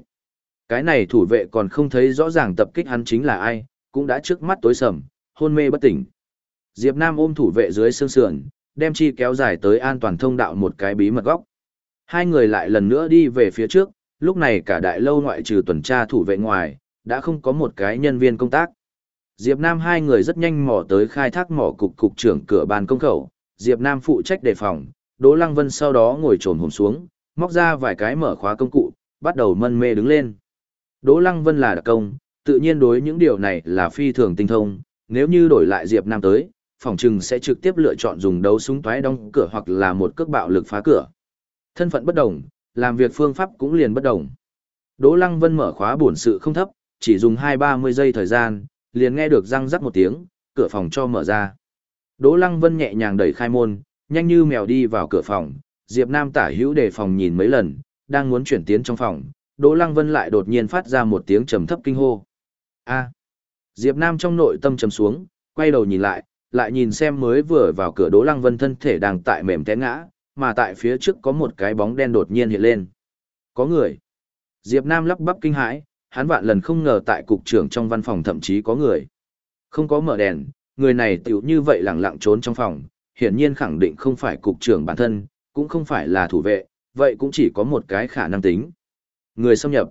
Cái này thủ vệ còn không thấy rõ ràng tập kích hắn chính là ai, cũng đã trước mắt tối sầm, hôn mê bất tỉnh. Diệp Nam ôm thủ vệ dưới xương sườn, đem chi kéo dài tới an toàn thông đạo một cái bí mật góc. Hai người lại lần nữa đi về phía trước, lúc này cả đại lâu ngoại trừ tuần tra thủ vệ ngoài, đã không có một cái nhân viên công tác. Diệp Nam hai người rất nhanh mò tới khai thác mỏ cục cục trưởng cửa bàn công khẩu, Diệp Nam phụ trách đề phòng, Đỗ Lăng Vân sau đó ngồi trồn hồn xuống, móc ra vài cái mở khóa công cụ, bắt đầu mân mê đứng lên. Đỗ Lăng Vân là đặc công, tự nhiên đối những điều này là phi thường tinh thông, nếu như đổi lại Diệp Nam tới, phòng trừng sẽ trực tiếp lựa chọn dùng đấu súng toái đóng cửa hoặc là một cước bạo lực phá cửa. Thân phận bất đồng, làm việc phương pháp cũng liền bất đồng. Đỗ Lăng Vân mở khóa bổn sự không thấp, chỉ dùng 2-30 giây thời gian, liền nghe được răng rắc một tiếng, cửa phòng cho mở ra. Đỗ Lăng Vân nhẹ nhàng đẩy khai môn, nhanh như mèo đi vào cửa phòng, Diệp Nam tả hữu đề phòng nhìn mấy lần, đang muốn chuyển tiến trong phòng, Đỗ Lăng Vân lại đột nhiên phát ra một tiếng trầm thấp kinh hô. A. Diệp Nam trong nội tâm trầm xuống, quay đầu nhìn lại, lại nhìn xem mới vừa vào cửa Đỗ Lăng Vân thân thể đang tại mềm té ngã, mà tại phía trước có một cái bóng đen đột nhiên hiện lên. Có người. Diệp Nam lắp bắp kinh hãi, hắn vạn lần không ngờ tại cục trưởng trong văn phòng thậm chí có người. Không có mở đèn, người này tiểu như vậy lặng lặng trốn trong phòng, hiển nhiên khẳng định không phải cục trưởng bản thân, cũng không phải là thủ vệ, vậy cũng chỉ có một cái khả năng tính. Người xâm nhập.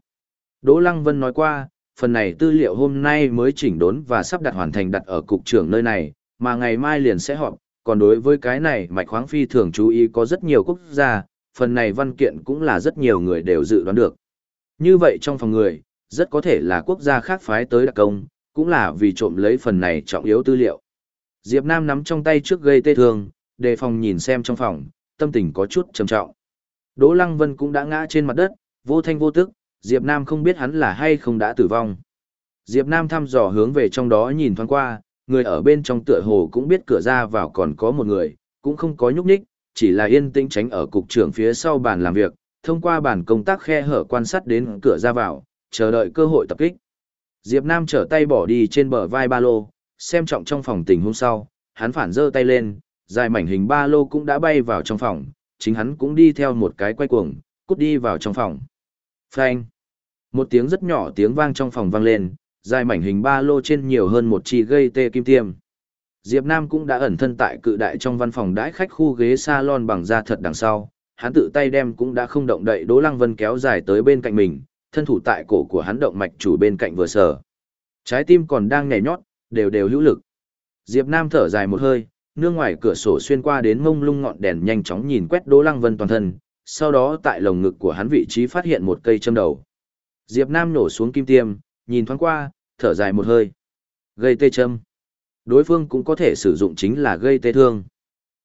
Đỗ Lăng Vân nói qua, phần này tư liệu hôm nay mới chỉnh đốn và sắp đặt hoàn thành đặt ở cục trưởng nơi này, mà ngày mai liền sẽ họp, còn đối với cái này mạch khoáng phi thường chú ý có rất nhiều quốc gia, phần này văn kiện cũng là rất nhiều người đều dự đoán được. Như vậy trong phòng người, rất có thể là quốc gia khác phái tới đặc công, cũng là vì trộm lấy phần này trọng yếu tư liệu. Diệp Nam nắm trong tay trước gây tê thương, đề phòng nhìn xem trong phòng, tâm tình có chút trầm trọng. Đỗ Lăng Vân cũng đã ngã trên mặt đất, vô thanh vô tức, Diệp Nam không biết hắn là hay không đã tử vong. Diệp Nam thăm dò hướng về trong đó nhìn thoáng qua, người ở bên trong tựa hồ cũng biết cửa ra vào còn có một người, cũng không có nhúc nhích, chỉ là yên tĩnh tránh ở cục trưởng phía sau bàn làm việc, thông qua bàn công tác khe hở quan sát đến cửa ra vào, chờ đợi cơ hội tập kích. Diệp Nam trở tay bỏ đi trên bờ vai ba lô, xem trọng trong phòng tình hôm sau, hắn phản giơ tay lên, dài mảnh hình ba lô cũng đã bay vào trong phòng, chính hắn cũng đi theo một cái quay cuồng, cút đi vào trong phòng. Phanh. Một tiếng rất nhỏ tiếng vang trong phòng vang lên, dài mảnh hình ba lô trên nhiều hơn một chi gây tê kim tiêm. Diệp Nam cũng đã ẩn thân tại cự đại trong văn phòng đãi khách khu ghế salon bằng da thật đằng sau, hắn tự tay đem cũng đã không động đậy Đỗ Lăng Vân kéo dài tới bên cạnh mình, thân thủ tại cổ của hắn động mạch chủ bên cạnh vừa sở. Trái tim còn đang nhảy nhót, đều đều hữu lực. Diệp Nam thở dài một hơi, nương ngoài cửa sổ xuyên qua đến mông lung ngọn đèn nhanh chóng nhìn quét Đỗ Lăng Vân toàn thân, sau đó tại lồng ngực của hắn vị trí phát hiện một cây châm đầu. Diệp Nam nổ xuống kim tiêm, nhìn thoáng qua, thở dài một hơi. Gây tê châm. Đối phương cũng có thể sử dụng chính là gây tê thương.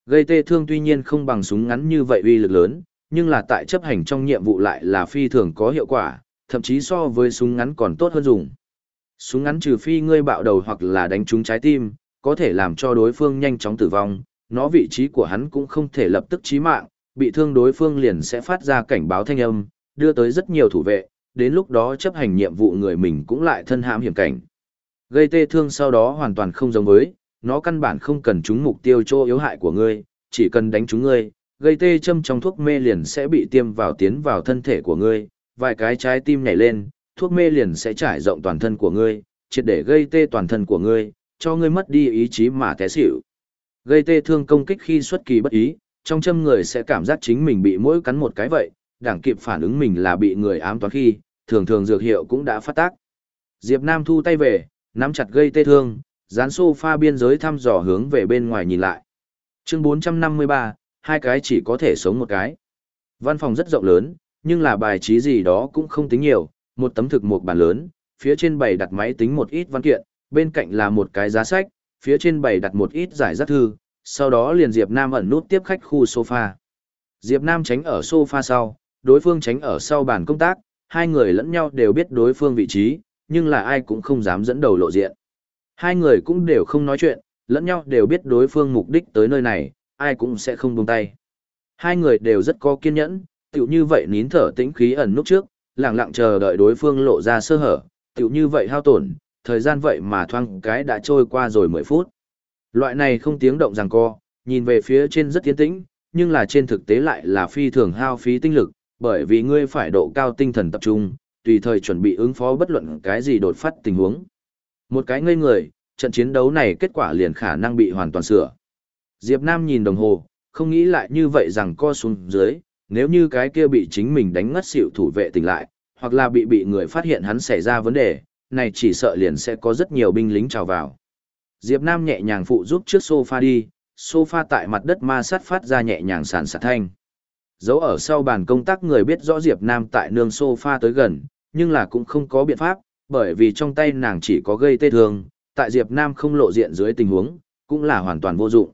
Gây tê thương tuy nhiên không bằng súng ngắn như vậy uy lực lớn, nhưng là tại chấp hành trong nhiệm vụ lại là phi thường có hiệu quả, thậm chí so với súng ngắn còn tốt hơn dùng. Súng ngắn trừ phi ngươi bạo đầu hoặc là đánh trúng trái tim, có thể làm cho đối phương nhanh chóng tử vong, nó vị trí của hắn cũng không thể lập tức chí mạng, bị thương đối phương liền sẽ phát ra cảnh báo thanh âm, đưa tới rất nhiều thủ vệ, đến lúc đó chấp hành nhiệm vụ người mình cũng lại thân hãm hiểm cảnh. Gây tê thương sau đó hoàn toàn không giống với, nó căn bản không cần trúng mục tiêu chỗ yếu hại của ngươi, chỉ cần đánh trúng ngươi, gây tê châm trong thuốc mê liền sẽ bị tiêm vào tiến vào thân thể của ngươi, vài cái trái tim nhảy lên, thuốc mê liền sẽ trải rộng toàn thân của ngươi, triệt để gây tê toàn thân của ngươi, cho ngươi mất đi ý chí mà té xỉu. Gây tê thương công kích khi xuất kỳ bất ý, trong châm người sẽ cảm giác chính mình bị mỗi cắn một cái vậy, đảng kịp phản ứng mình là bị người ám toán khi, thường thường dược hiệu cũng đã phát tác. Diệp Nam thu tay về, nắm chặt gây tê thương, dán sofa biên giới thăm dò hướng về bên ngoài nhìn lại. Chương 453, hai cái chỉ có thể sống một cái. Văn phòng rất rộng lớn, nhưng là bài trí gì đó cũng không tính nhiều, một tấm thực một bàn lớn, phía trên bày đặt máy tính một ít văn kiện, bên cạnh là một cái giá sách, phía trên bày đặt một ít giải rác thư, sau đó liền Diệp Nam ẩn nút tiếp khách khu sofa. Diệp Nam tránh ở sofa sau, đối phương tránh ở sau bàn công tác, hai người lẫn nhau đều biết đối phương vị trí, nhưng là ai cũng không dám dẫn đầu lộ diện. Hai người cũng đều không nói chuyện, lẫn nhau đều biết đối phương mục đích tới nơi này, ai cũng sẽ không buông tay. Hai người đều rất có kiên nhẫn, tiểu như vậy nín thở tĩnh khí ẩn nút trước, lặng lặng chờ đợi đối phương lộ ra sơ hở, tiểu như vậy hao tổn, thời gian vậy mà thoang cái đã trôi qua rồi 10 phút. Loại này không tiếng động rằng co, nhìn về phía trên rất tiến tĩnh, nhưng là trên thực tế lại là phi thường hao phí tinh lực, bởi vì ngươi phải độ cao tinh thần tập trung, tùy thời chuẩn bị ứng phó bất luận cái gì đột phát tình huống. Một cái ngây người, trận chiến đấu này kết quả liền khả năng bị hoàn toàn sửa. Diệp Nam nhìn đồng hồ, không nghĩ lại như vậy rằng co xuống dưới, nếu như cái kia bị chính mình đánh ngất xỉu thủ vệ tỉnh lại, hoặc là bị bị người phát hiện hắn xảy ra vấn đề, này chỉ sợ liền sẽ có rất nhiều binh lính trào vào. Diệp Nam nhẹ nhàng phụ giúp trước sofa đi, sofa tại mặt đất ma sát phát ra nhẹ nhàng sàn sạt thanh. Dấu ở sau bàn công tác người biết rõ Diệp Nam tại nương sofa tới gần, nhưng là cũng không có biện pháp, bởi vì trong tay nàng chỉ có gây tê thương, tại Diệp Nam không lộ diện dưới tình huống, cũng là hoàn toàn vô dụng.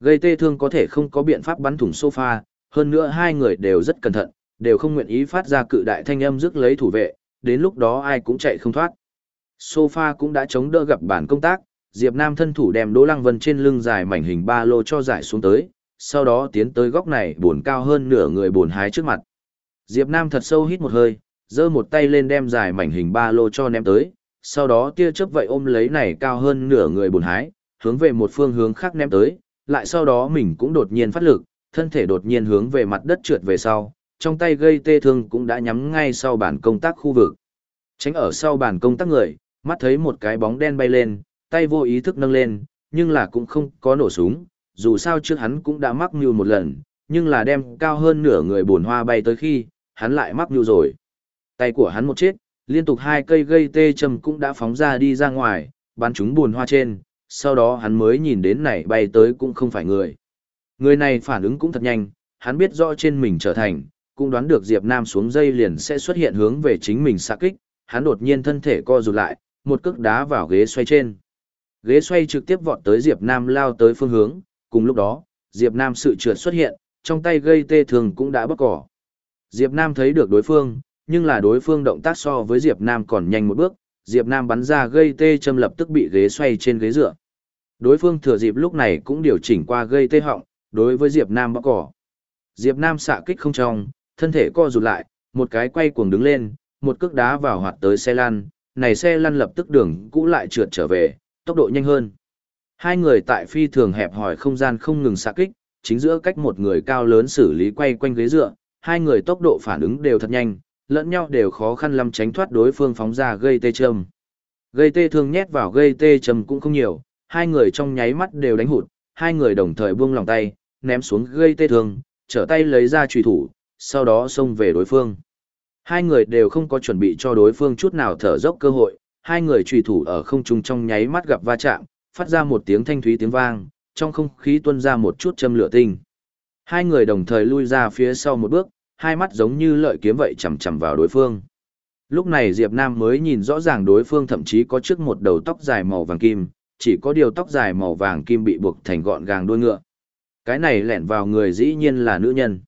Gây tê thương có thể không có biện pháp bắn thủng sofa, hơn nữa hai người đều rất cẩn thận, đều không nguyện ý phát ra cự đại thanh âm rước lấy thủ vệ, đến lúc đó ai cũng chạy không thoát. Sofa cũng đã chống đỡ gặp bản công tác, Diệp Nam thân thủ đem Đỗ Lăng Vân trên lưng dài mảnh hình ba lô cho giải xuống tới, sau đó tiến tới góc này buồn cao hơn nửa người buồn hái trước mặt. Diệp Nam thật sâu hít một hơi, giơ một tay lên đem dài mảnh hình ba lô cho ném tới, sau đó tia chớp vậy ôm lấy này cao hơn nửa người buồn hái, hướng về một phương hướng khác ném tới, lại sau đó mình cũng đột nhiên phát lực, thân thể đột nhiên hướng về mặt đất trượt về sau, trong tay gây tê thương cũng đã nhắm ngay sau bàn công tác khu vực. Tránh ở sau bàn công tác người, mắt thấy một cái bóng đen bay lên, tay vô ý thức nâng lên, nhưng là cũng không có nổ súng, dù sao trước hắn cũng đã mắc mưu một lần, nhưng là đem cao hơn nửa người bổn hoa bay tới khi, hắn lại mắc mưu rồi. Tay của hắn một chết, liên tục hai cây gây tê châm cũng đã phóng ra đi ra ngoài, bắn chúng bùn hoa trên, sau đó hắn mới nhìn đến này bay tới cũng không phải người. Người này phản ứng cũng thật nhanh, hắn biết rõ trên mình trở thành, cũng đoán được Diệp Nam xuống dây liền sẽ xuất hiện hướng về chính mình xạ kích, hắn đột nhiên thân thể co rụt lại, một cước đá vào ghế xoay trên. Ghế xoay trực tiếp vọt tới Diệp Nam lao tới phương hướng, cùng lúc đó, Diệp Nam sự trượt xuất hiện, trong tay gây tê thường cũng đã bóc cỏ. Diệp Nam thấy được đối phương, nhưng là đối phương động tác so với Diệp Nam còn nhanh một bước, Diệp Nam bắn ra gây tê châm lập tức bị ghế xoay trên ghế dựa. Đối phương thừa dịp lúc này cũng điều chỉnh qua gây tê họng, đối với Diệp Nam bóc cỏ. Diệp Nam xạ kích không trong, thân thể co rụt lại, một cái quay cuồng đứng lên, một cước đá vào hoạt tới xe lăn, này xe lăn lập tức đường cũ lại trượt trở về, tốc độ nhanh hơn. Hai người tại phi thường hẹp hỏi không gian không ngừng xạ kích, chính giữa cách một người cao lớn xử lý quay quanh ghế dựa, hai người tốc độ phản ứng đều thật nhanh, lẫn nhau đều khó khăn lắm tránh thoát đối phương phóng ra gây tê châm. Gây tê thương nhét vào gây tê châm cũng không nhiều, hai người trong nháy mắt đều đánh hụt, hai người đồng thời buông lòng tay, ném xuống gây tê thương, trở tay lấy ra trùy thủ, sau đó xông về đối phương. Hai người đều không có chuẩn bị cho đối phương chút nào thở dốc cơ hội, hai người trùy thủ ở không trung trong nháy mắt gặp va chạm, phát ra một tiếng thanh thúy tiếng vang, trong không khí tuôn ra một chút châm lửa tinh. Hai người đồng thời lui ra phía sau một bước, hai mắt giống như lợi kiếm vậy chầm chầm vào đối phương. Lúc này Diệp Nam mới nhìn rõ ràng đối phương thậm chí có trước một đầu tóc dài màu vàng kim, chỉ có điều tóc dài màu vàng kim bị buộc thành gọn gàng đuôi ngựa. Cái này lẻn vào người dĩ nhiên là nữ nhân.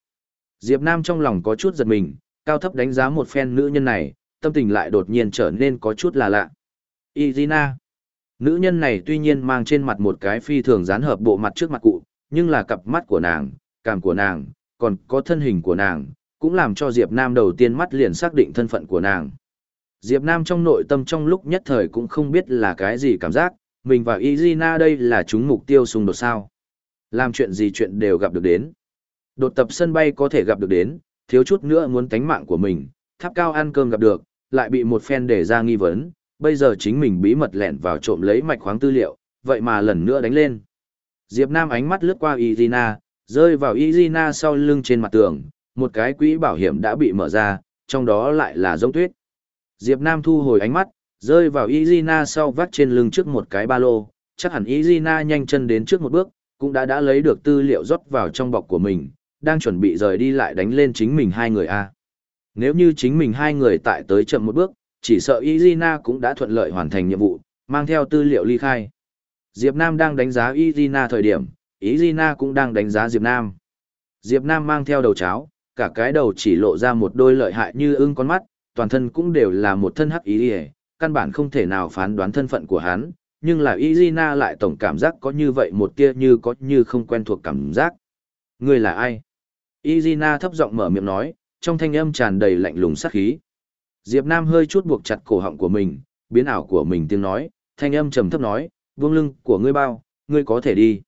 Diệp Nam trong lòng có chút giật mình, cao thấp đánh giá một phen nữ nhân này, tâm tình lại đột nhiên trở nên có chút là lạ. Izina. Nữ nhân này tuy nhiên mang trên mặt một cái phi thường dán hợp bộ mặt trước mặt cụ, nhưng là cặp mắt của nàng, cảm của nàng, còn có thân hình của nàng, cũng làm cho Diệp Nam đầu tiên mắt liền xác định thân phận của nàng. Diệp Nam trong nội tâm trong lúc nhất thời cũng không biết là cái gì cảm giác, mình và Izina đây là chúng mục tiêu xung đột sao. Làm chuyện gì chuyện đều gặp được đến. Đột tập sân bay có thể gặp được đến, thiếu chút nữa muốn tánh mạng của mình, tháp cao ăn cơm gặp được, lại bị một phen để ra nghi vấn, bây giờ chính mình bí mật lẻn vào trộm lấy mạch khoáng tư liệu, vậy mà lần nữa đánh lên. Diệp Nam ánh mắt lướt qua Izina, rơi vào Izina sau lưng trên mặt tường, một cái quỹ bảo hiểm đã bị mở ra, trong đó lại là giống tuyết. Diệp Nam thu hồi ánh mắt, rơi vào Izina sau vắt trên lưng trước một cái ba lô, chắc hẳn Izina nhanh chân đến trước một bước, cũng đã đã lấy được tư liệu rót vào trong bọc của mình, đang chuẩn bị rời đi lại đánh lên chính mình hai người a. Nếu như chính mình hai người tại tới chậm một bước, chỉ sợ Izina cũng đã thuận lợi hoàn thành nhiệm vụ, mang theo tư liệu ly khai. Diệp Nam đang đánh giá Izina thời điểm, Izina cũng đang đánh giá Diệp Nam. Diệp Nam mang theo đầu cháo, cả cái đầu chỉ lộ ra một đôi lợi hại như ưng con mắt, toàn thân cũng đều là một thân hắc ý hề, căn bản không thể nào phán đoán thân phận của hắn, nhưng là Izina lại tổng cảm giác có như vậy một tia như có như không quen thuộc cảm giác. Người là ai? Izina thấp giọng mở miệng nói, trong thanh âm tràn đầy lạnh lùng sát khí. Diệp Nam hơi chút buộc chặt cổ họng của mình, biến ảo của mình tiếng nói, thanh âm trầm thấp nói, vương lưng của ngươi bao, ngươi có thể đi.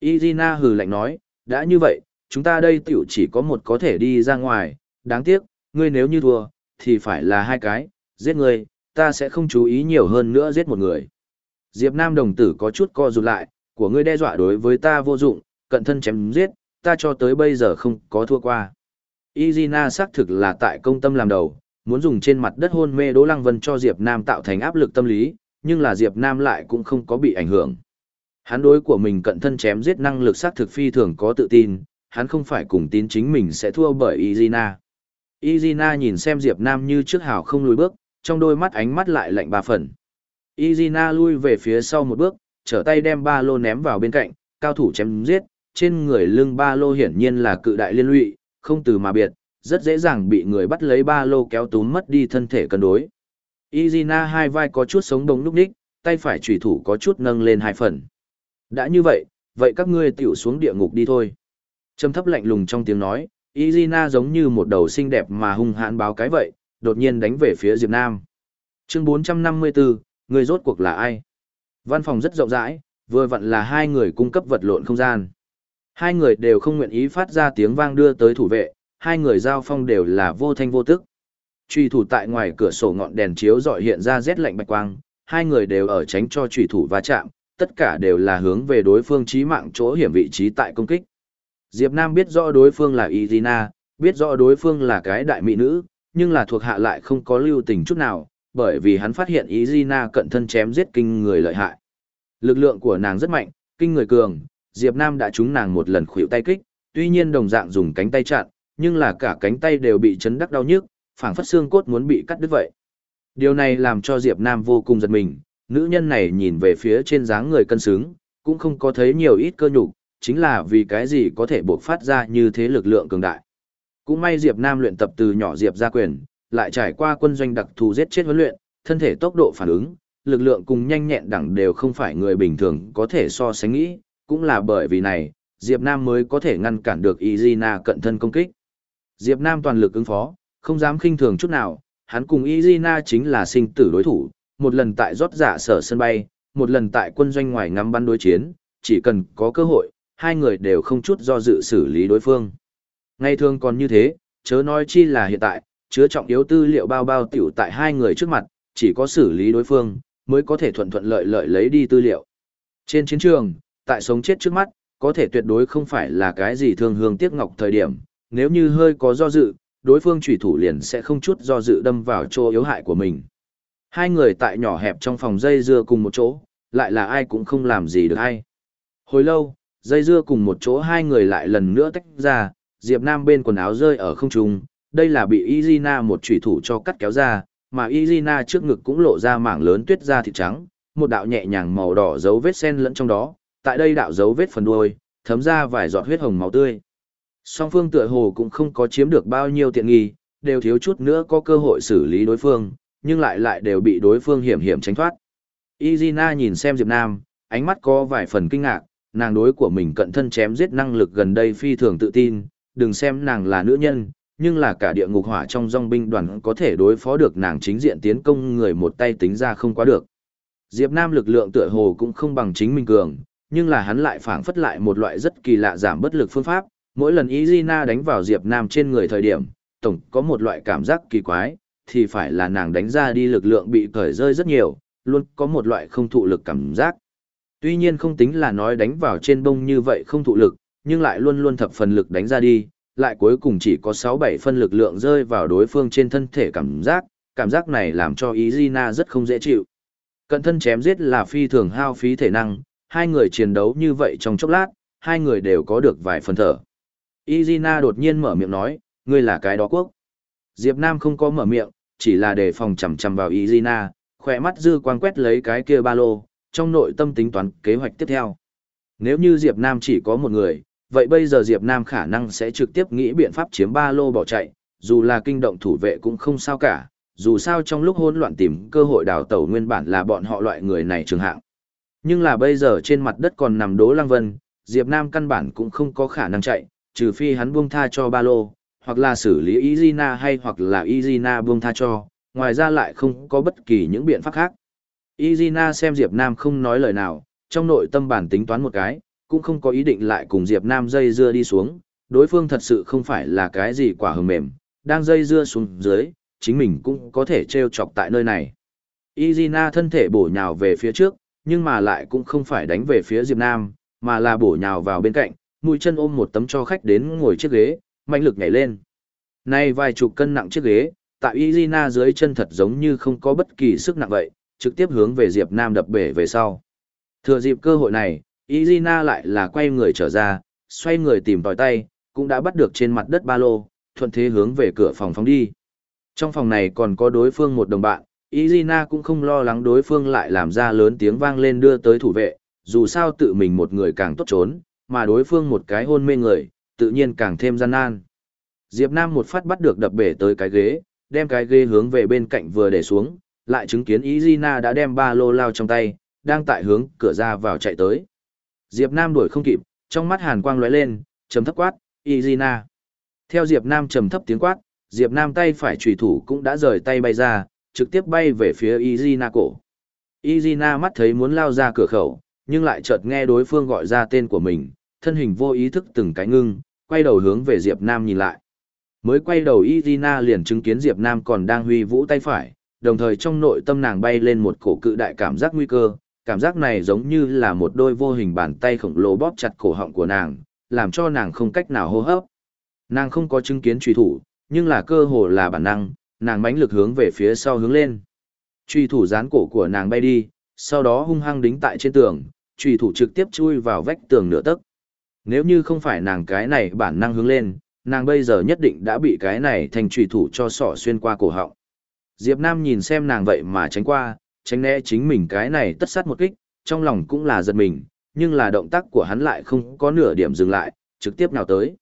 Izina hừ lạnh nói, đã như vậy, chúng ta đây tiểu chỉ có một có thể đi ra ngoài, đáng tiếc, ngươi nếu như thua, thì phải là hai cái, giết ngươi, ta sẽ không chú ý nhiều hơn nữa giết một người. Diệp Nam đồng tử có chút co rụt lại, của ngươi đe dọa đối với ta vô dụng, cận thân chém giết, ta cho tới bây giờ không có thua qua. Izina xác thực là tại công tâm làm đầu, muốn dùng trên mặt đất hôn mê Đỗ Lăng Vân cho Diệp Nam tạo thành áp lực tâm lý, nhưng là Diệp Nam lại cũng không có bị ảnh hưởng. Hắn đối của mình cận thân chém giết năng lực xác thực phi thường có tự tin, hắn không phải cùng tin chính mình sẽ thua bởi Izina. Izina nhìn xem Diệp Nam như trước hào không lùi bước, trong đôi mắt ánh mắt lại lạnh ba phần. Izina lui về phía sau một bước, trở tay đem ba lô ném vào bên cạnh, cao thủ chém giết, trên người lưng ba lô hiển nhiên là cự đại liên lụy, không từ mà biệt, rất dễ dàng bị người bắt lấy ba lô kéo túm mất đi thân thể cân đối. Izina hai vai có chút sống bóng lúc đích, tay phải chủy thủ có chút nâng lên hai phần. Đã như vậy, vậy các ngươi tiểu xuống địa ngục đi thôi. Trầm thấp lạnh lùng trong tiếng nói, Izina giống như một đầu xinh đẹp mà hung hãn báo cái vậy, đột nhiên đánh về phía Diệp Nam. Chương 454, người rốt cuộc là ai? Văn phòng rất rộng rãi, vừa vặn là hai người cung cấp vật lộn không gian. Hai người đều không nguyện ý phát ra tiếng vang đưa tới thủ vệ, hai người giao phong đều là vô thanh vô tức. Truy thủ tại ngoài cửa sổ ngọn đèn chiếu dọi hiện ra rét lạnh bạch quang, hai người đều ở tránh cho truy thủ va chạm, tất cả đều là hướng về đối phương chí mạng chỗ hiểm vị trí tại công kích. Diệp Nam biết rõ đối phương là Irina, biết rõ đối phương là cái đại mỹ nữ, nhưng là thuộc hạ lại không có lưu tình chút nào, bởi vì hắn phát hiện Irina cận thân chém giết kinh người lợi hại. Lực lượng của nàng rất mạnh, kinh người cường, Diệp Nam đã trúng nàng một lần khuỷu tay kích, tuy nhiên đồng dạng dùng cánh tay chặn, nhưng là cả cánh tay đều bị chấn đắc đau nhức, phảng phất xương cốt muốn bị cắt đứt vậy. Điều này làm cho Diệp Nam vô cùng giật mình, nữ nhân này nhìn về phía trên dáng người cân xứng, cũng không có thấy nhiều ít cơ nhục, chính là vì cái gì có thể buộc phát ra như thế lực lượng cường đại. Cũng may Diệp Nam luyện tập từ nhỏ Diệp gia quyền, lại trải qua quân doanh đặc thù giết chết huấn luyện, thân thể tốc độ phản ứng, lực lượng cùng nhanh nhẹn đẳng đều không phải người bình thường có thể so sánh nghĩ, cũng là bởi vì này, Diệp Nam mới có thể ngăn cản được Izina cận thân công kích. Diệp Nam toàn lực ứng phó, không dám khinh thường chút nào, hắn cùng Izina chính là sinh tử đối thủ, một lần tại rót giả sở sân bay, một lần tại quân doanh ngoài ngắm bắn đối chiến, chỉ cần có cơ hội, hai người đều không chút do dự xử lý đối phương. Ngày thường còn như thế, chớ nói chi là hiện tại, chứa trọng yếu tư liệu bao bao tiểu tại hai người trước mặt, chỉ có xử lý đối phương, mới có thể thuận thuận lợi lợi lấy đi tư liệu. Trên chiến trường, tại sống chết trước mắt, có thể tuyệt đối không phải là cái gì thương hương tiếc ngọc thời điểm, nếu như hơi có do dự, đối phương chủy thủ liền sẽ không chút do dự đâm vào chỗ yếu hại của mình. Hai người tại nhỏ hẹp trong phòng dây dưa cùng một chỗ, lại là ai cũng không làm gì được hay. Hồi lâu, dây dưa cùng một chỗ hai người lại lần nữa tách ra, Diệp Nam bên quần áo rơi ở không trung, đây là bị Izina một chủy thủ cho cắt kéo ra, mà Izina trước ngực cũng lộ ra mảng lớn tuyết da thịt trắng, một đạo nhẹ nhàng màu đỏ dấu vết sen lẫn trong đó, tại đây đạo dấu vết phần đuôi, thấm ra vài giọt huyết hồng máu tươi. Song phương tựa hồ cũng không có chiếm được bao nhiêu tiện nghi, đều thiếu chút nữa có cơ hội xử lý đối phương, nhưng lại lại đều bị đối phương hiểm hiểm tránh thoát. Izina nhìn xem Diệp Nam, ánh mắt có vài phần kinh ngạc, nàng đối của mình cận thân chém giết năng lực gần đây phi thường tự tin, đừng xem nàng là nữ nhân, nhưng là cả địa ngục hỏa trong dòng binh đoàn có thể đối phó được nàng chính diện tiến công người một tay tính ra không quá được. Diệp Nam lực lượng tựa hồ cũng không bằng chính mình cường, nhưng là hắn lại phảng phất lại một loại rất kỳ lạ giảm bất lực phương pháp, mỗi lần Izina đánh vào Diệp Nam trên người thời điểm, tổng có một loại cảm giác kỳ quái, thì phải là nàng đánh ra đi lực lượng bị cởi rơi rất nhiều, luôn có một loại không thụ lực cảm giác. Tuy nhiên không tính là nói đánh vào trên bông như vậy không thụ lực, nhưng lại luôn luôn thập phần lực đánh ra đi, lại cuối cùng chỉ có 6-7 phân lực lượng rơi vào đối phương trên thân thể cảm giác, cảm giác này làm cho Izina rất không dễ chịu. Cận thân chém giết là phi thường hao phí thể năng, hai người chiến đấu như vậy trong chốc lát, hai người đều có được vài phần thở. Izina đột nhiên mở miệng nói, ngươi là cái đó quốc. Diệp Nam không có mở miệng, chỉ là để phòng chầm chầm vào Izina, khỏe mắt dư quang quét lấy cái kia ba lô, trong nội tâm tính toán kế hoạch tiếp theo. Nếu như Diệp Nam chỉ có một người, vậy bây giờ Diệp Nam khả năng sẽ trực tiếp nghĩ biện pháp chiếm ba lô bỏ chạy, dù là kinh động thủ vệ cũng không sao cả, dù sao trong lúc hỗn loạn tìm cơ hội đào tẩu nguyên bản là bọn họ loại người này trường hạng. Nhưng là bây giờ trên mặt đất còn nằm Đỗ Lăng Vân, Diệp Nam căn bản cũng không có khả năng chạy, trừ phi hắn buông tha cho ba lô, hoặc là xử lý Izina hay hoặc là Izina buông tha cho, ngoài ra lại không có bất kỳ những biện pháp khác. Izina xem Diệp Nam không nói lời nào, trong nội tâm bản tính toán một cái, cũng không có ý định lại cùng Diệp Nam dây dưa đi xuống, đối phương thật sự không phải là cái gì quả hờ mềm, đang dây dưa xuống dưới, chính mình cũng có thể treo chọc tại nơi này. Izina thân thể bổ nhào về phía trước, nhưng mà lại cũng không phải đánh về phía Diệp Nam, mà là bổ nhào vào bên cạnh, mũi chân ôm một tấm cho khách đến ngồi chiếc ghế, mạnh lực nhảy lên. Nay vài chục cân nặng chiếc ghế, tại Izina dưới chân thật giống như không có bất kỳ sức nặng vậy, trực tiếp hướng về Diệp Nam đập bể về sau. Thừa dịp cơ hội này, Izina lại là quay người trở ra, xoay người tìm tòi tay, cũng đã bắt được trên mặt đất ba lô, thuận thế hướng về cửa phòng phóng đi. Trong phòng này còn có đối phương một đồng bạn, Izina cũng không lo lắng đối phương lại làm ra lớn tiếng vang lên đưa tới thủ vệ, dù sao tự mình một người càng tốt trốn, mà đối phương một cái hôn mê người, tự nhiên càng thêm gian nan. Diệp Nam một phát bắt được đập bể tới cái ghế, đem cái ghế hướng về bên cạnh vừa để xuống, lại chứng kiến Izina đã đem ba lô lao trong tay, đang tại hướng cửa ra vào chạy tới. Diệp Nam đuổi không kịp, trong mắt hàn quang lóe lên, trầm thấp quát, Izina. Theo Diệp Nam trầm thấp tiếng quát, Diệp Nam tay phải chủy thủ cũng đã rời tay bay ra, trực tiếp bay về phía Izina cổ. Izina mắt thấy muốn lao ra cửa khẩu, nhưng lại chợt nghe đối phương gọi ra tên của mình, thân hình vô ý thức từng cái ngưng, quay đầu hướng về Diệp Nam nhìn lại. Mới quay đầu Izina liền chứng kiến Diệp Nam còn đang huy vũ tay phải, đồng thời trong nội tâm nàng bay lên một cổ cự đại cảm giác nguy cơ, cảm giác này giống như là một đôi vô hình bàn tay khổng lồ bóp chặt cổ họng của nàng, làm cho nàng không cách nào hô hấp. Nàng không có chứng kiến truy thủ, nhưng là cơ hồ là bản năng, nàng mãnh lực hướng về phía sau hướng lên. Truy thủ gián cổ của nàng bay đi, sau đó hung hăng đính tại trên tường, truy thủ trực tiếp chui vào vách tường nửa tấc. Nếu như không phải nàng cái này bản năng hướng lên, nàng bây giờ nhất định đã bị cái này thành truy thủ cho sỏ xuyên qua cổ họng. Diệp Nam nhìn xem nàng vậy mà tránh qua, tránh né chính mình cái này tất sát một kích, trong lòng cũng là giật mình, nhưng là động tác của hắn lại không có nửa điểm dừng lại, trực tiếp nào tới.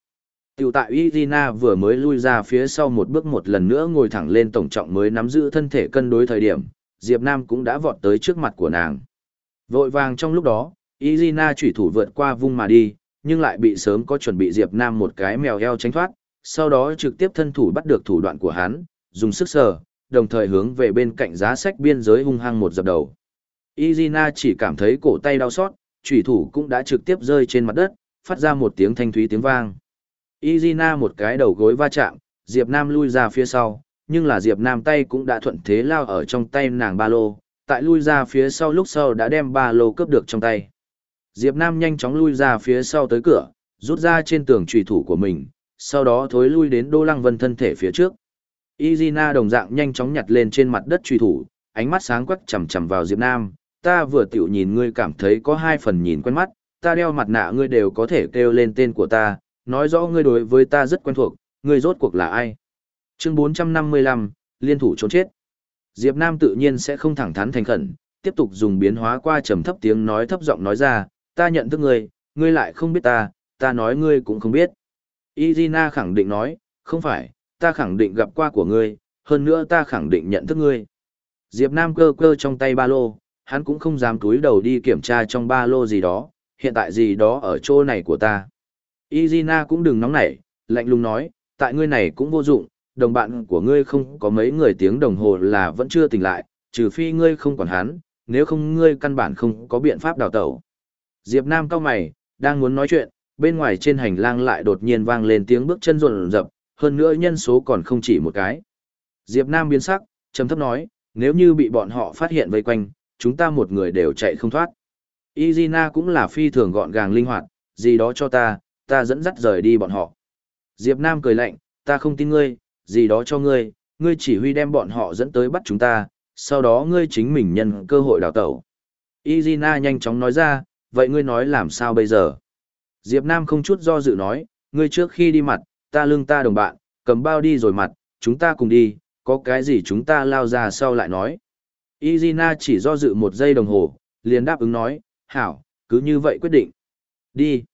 Tiểu tại Irina vừa mới lui ra phía sau một bước một lần nữa ngồi thẳng lên tổng trọng mới nắm giữ thân thể cân đối thời điểm, Diệp Nam cũng đã vọt tới trước mặt của nàng. Vội vàng trong lúc đó, Irina chủy thủ vượt qua vung mà đi, nhưng lại bị sớm có chuẩn bị Diệp Nam một cái mèo eo tránh thoát, sau đó trực tiếp thân thủ bắt được thủ đoạn của hắn, dùng sức sờ, đồng thời hướng về bên cạnh giá sách biên giới hung hăng một dập đầu. Izina chỉ cảm thấy cổ tay đau xót, chủy thủ cũng đã trực tiếp rơi trên mặt đất, phát ra một tiếng thanh thúy tiếng vang. Izina một cái đầu gối va chạm, Diệp Nam lui ra phía sau, nhưng là Diệp Nam tay cũng đã thuận thế lao ở trong tay nàng ba lô, tại lui ra phía sau lúc sau đã đem ba lô cướp được trong tay. Diệp Nam nhanh chóng lui ra phía sau tới cửa, rút ra trên tường trùy thủ của mình, sau đó thối lui đến Đô Lăng Vân thân thể phía trước. Izina đồng dạng nhanh chóng nhặt lên trên mặt đất trùy thủ, ánh mắt sáng quắc chằm chằm vào Diệp Nam, ta vừa tiểu nhìn ngươi cảm thấy có hai phần nhìn quen mắt, ta đeo mặt nạ ngươi đều có thể kêu lên tên của ta, nói rõ ngươi đối với ta rất quen thuộc, ngươi rốt cuộc là ai. Chương 455, liên thủ trốn chết. Diệp Nam tự nhiên sẽ không thẳng thắn thành khẩn, tiếp tục dùng biến hóa qua trầm thấp tiếng nói thấp giọng nói ra, ta nhận thức ngươi, ngươi lại không biết ta, ta nói ngươi cũng không biết. Izina khẳng định nói, không phải, ta khẳng định gặp qua của ngươi, hơn nữa ta khẳng định nhận thức ngươi. Diệp Nam cơ cơ trong tay ba lô, hắn cũng không dám túi đầu đi kiểm tra trong ba lô gì đó, hiện tại gì đó ở chỗ này của ta. Izina cũng đừng nóng nảy, lạnh lùng nói, tại ngươi này cũng vô dụng, đồng bạn của ngươi không có mấy người tiếng đồng hồ là vẫn chưa tỉnh lại, trừ phi ngươi không còn hắn, nếu không ngươi căn bản không có biện pháp đào tẩu. Diệp Nam cao mày, đang muốn nói chuyện, bên ngoài trên hành lang lại đột nhiên vang lên tiếng bước chân rộn rập, hơn nữa nhân số còn không chỉ một cái. Diệp Nam biến sắc, trầm thấp nói, nếu như bị bọn họ phát hiện vây quanh, chúng ta một người đều chạy không thoát. Izina cũng là phi thường gọn gàng linh hoạt, gì đó cho ta, ta dẫn dắt rời đi bọn họ. Diệp Nam cười lạnh, ta không tin ngươi, gì đó cho ngươi, ngươi chỉ huy đem bọn họ dẫn tới bắt chúng ta, sau đó ngươi chính mình nhân cơ hội đào tẩu. Izina nhanh chóng nói ra, vậy ngươi nói làm sao bây giờ? Diệp Nam không chút do dự nói, ngươi trước khi đi mặt, ta lưng ta đồng bạn, cầm bao đi rồi mặt, chúng ta cùng đi, có cái gì chúng ta lao ra sau lại nói. Izina chỉ do dự một giây đồng hồ, liền đáp ứng nói, hảo, cứ như vậy quyết định. Đi.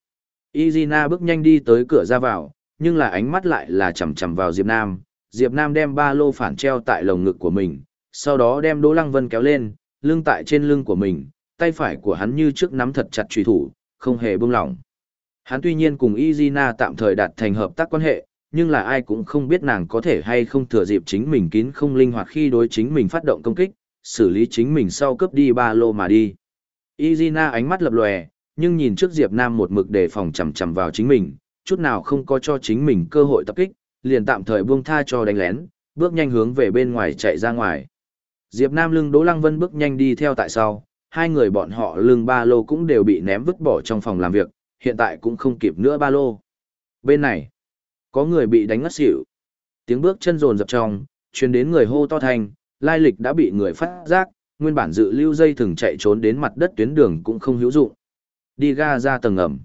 Izina bước nhanh đi tới cửa ra vào, nhưng là ánh mắt lại là chầm chầm vào Diệp Nam. Diệp Nam đem ba lô phản treo tại lồng ngực của mình, sau đó đem Đỗ Lăng Vân kéo lên, lưng tại trên lưng của mình, tay phải của hắn như trước nắm thật chặt truy thủ, không hề buông lỏng. Hắn tuy nhiên cùng Izina tạm thời đạt thành hợp tác quan hệ, nhưng là ai cũng không biết nàng có thể hay không thừa dịp chính mình kín không linh hoạt khi đối chính mình phát động công kích, xử lý chính mình sau cướp đi ba lô mà đi. Izina ánh mắt lập lòe, nhưng nhìn trước Diệp Nam một mực để phòng chầm chầm vào chính mình, chút nào không có cho chính mình cơ hội tập kích, liền tạm thời buông tha cho đánh lén, bước nhanh hướng về bên ngoài chạy ra ngoài. Diệp Nam lưng Đỗ Lăng Vân bước nhanh đi theo tại sau, hai người bọn họ lưng ba lô cũng đều bị ném vứt bỏ trong phòng làm việc, hiện tại cũng không kịp nữa ba lô. Bên này, có người bị đánh ngất xỉu. Tiếng bước chân rồn rập trong, truyền đến người hô to thành, lai lịch đã bị người phát giác, nguyên bản dự lưu dây thừng chạy trốn đến mặt đất tuyến đường cũng không hữu dụng. Đi ga ra tầng ngầm.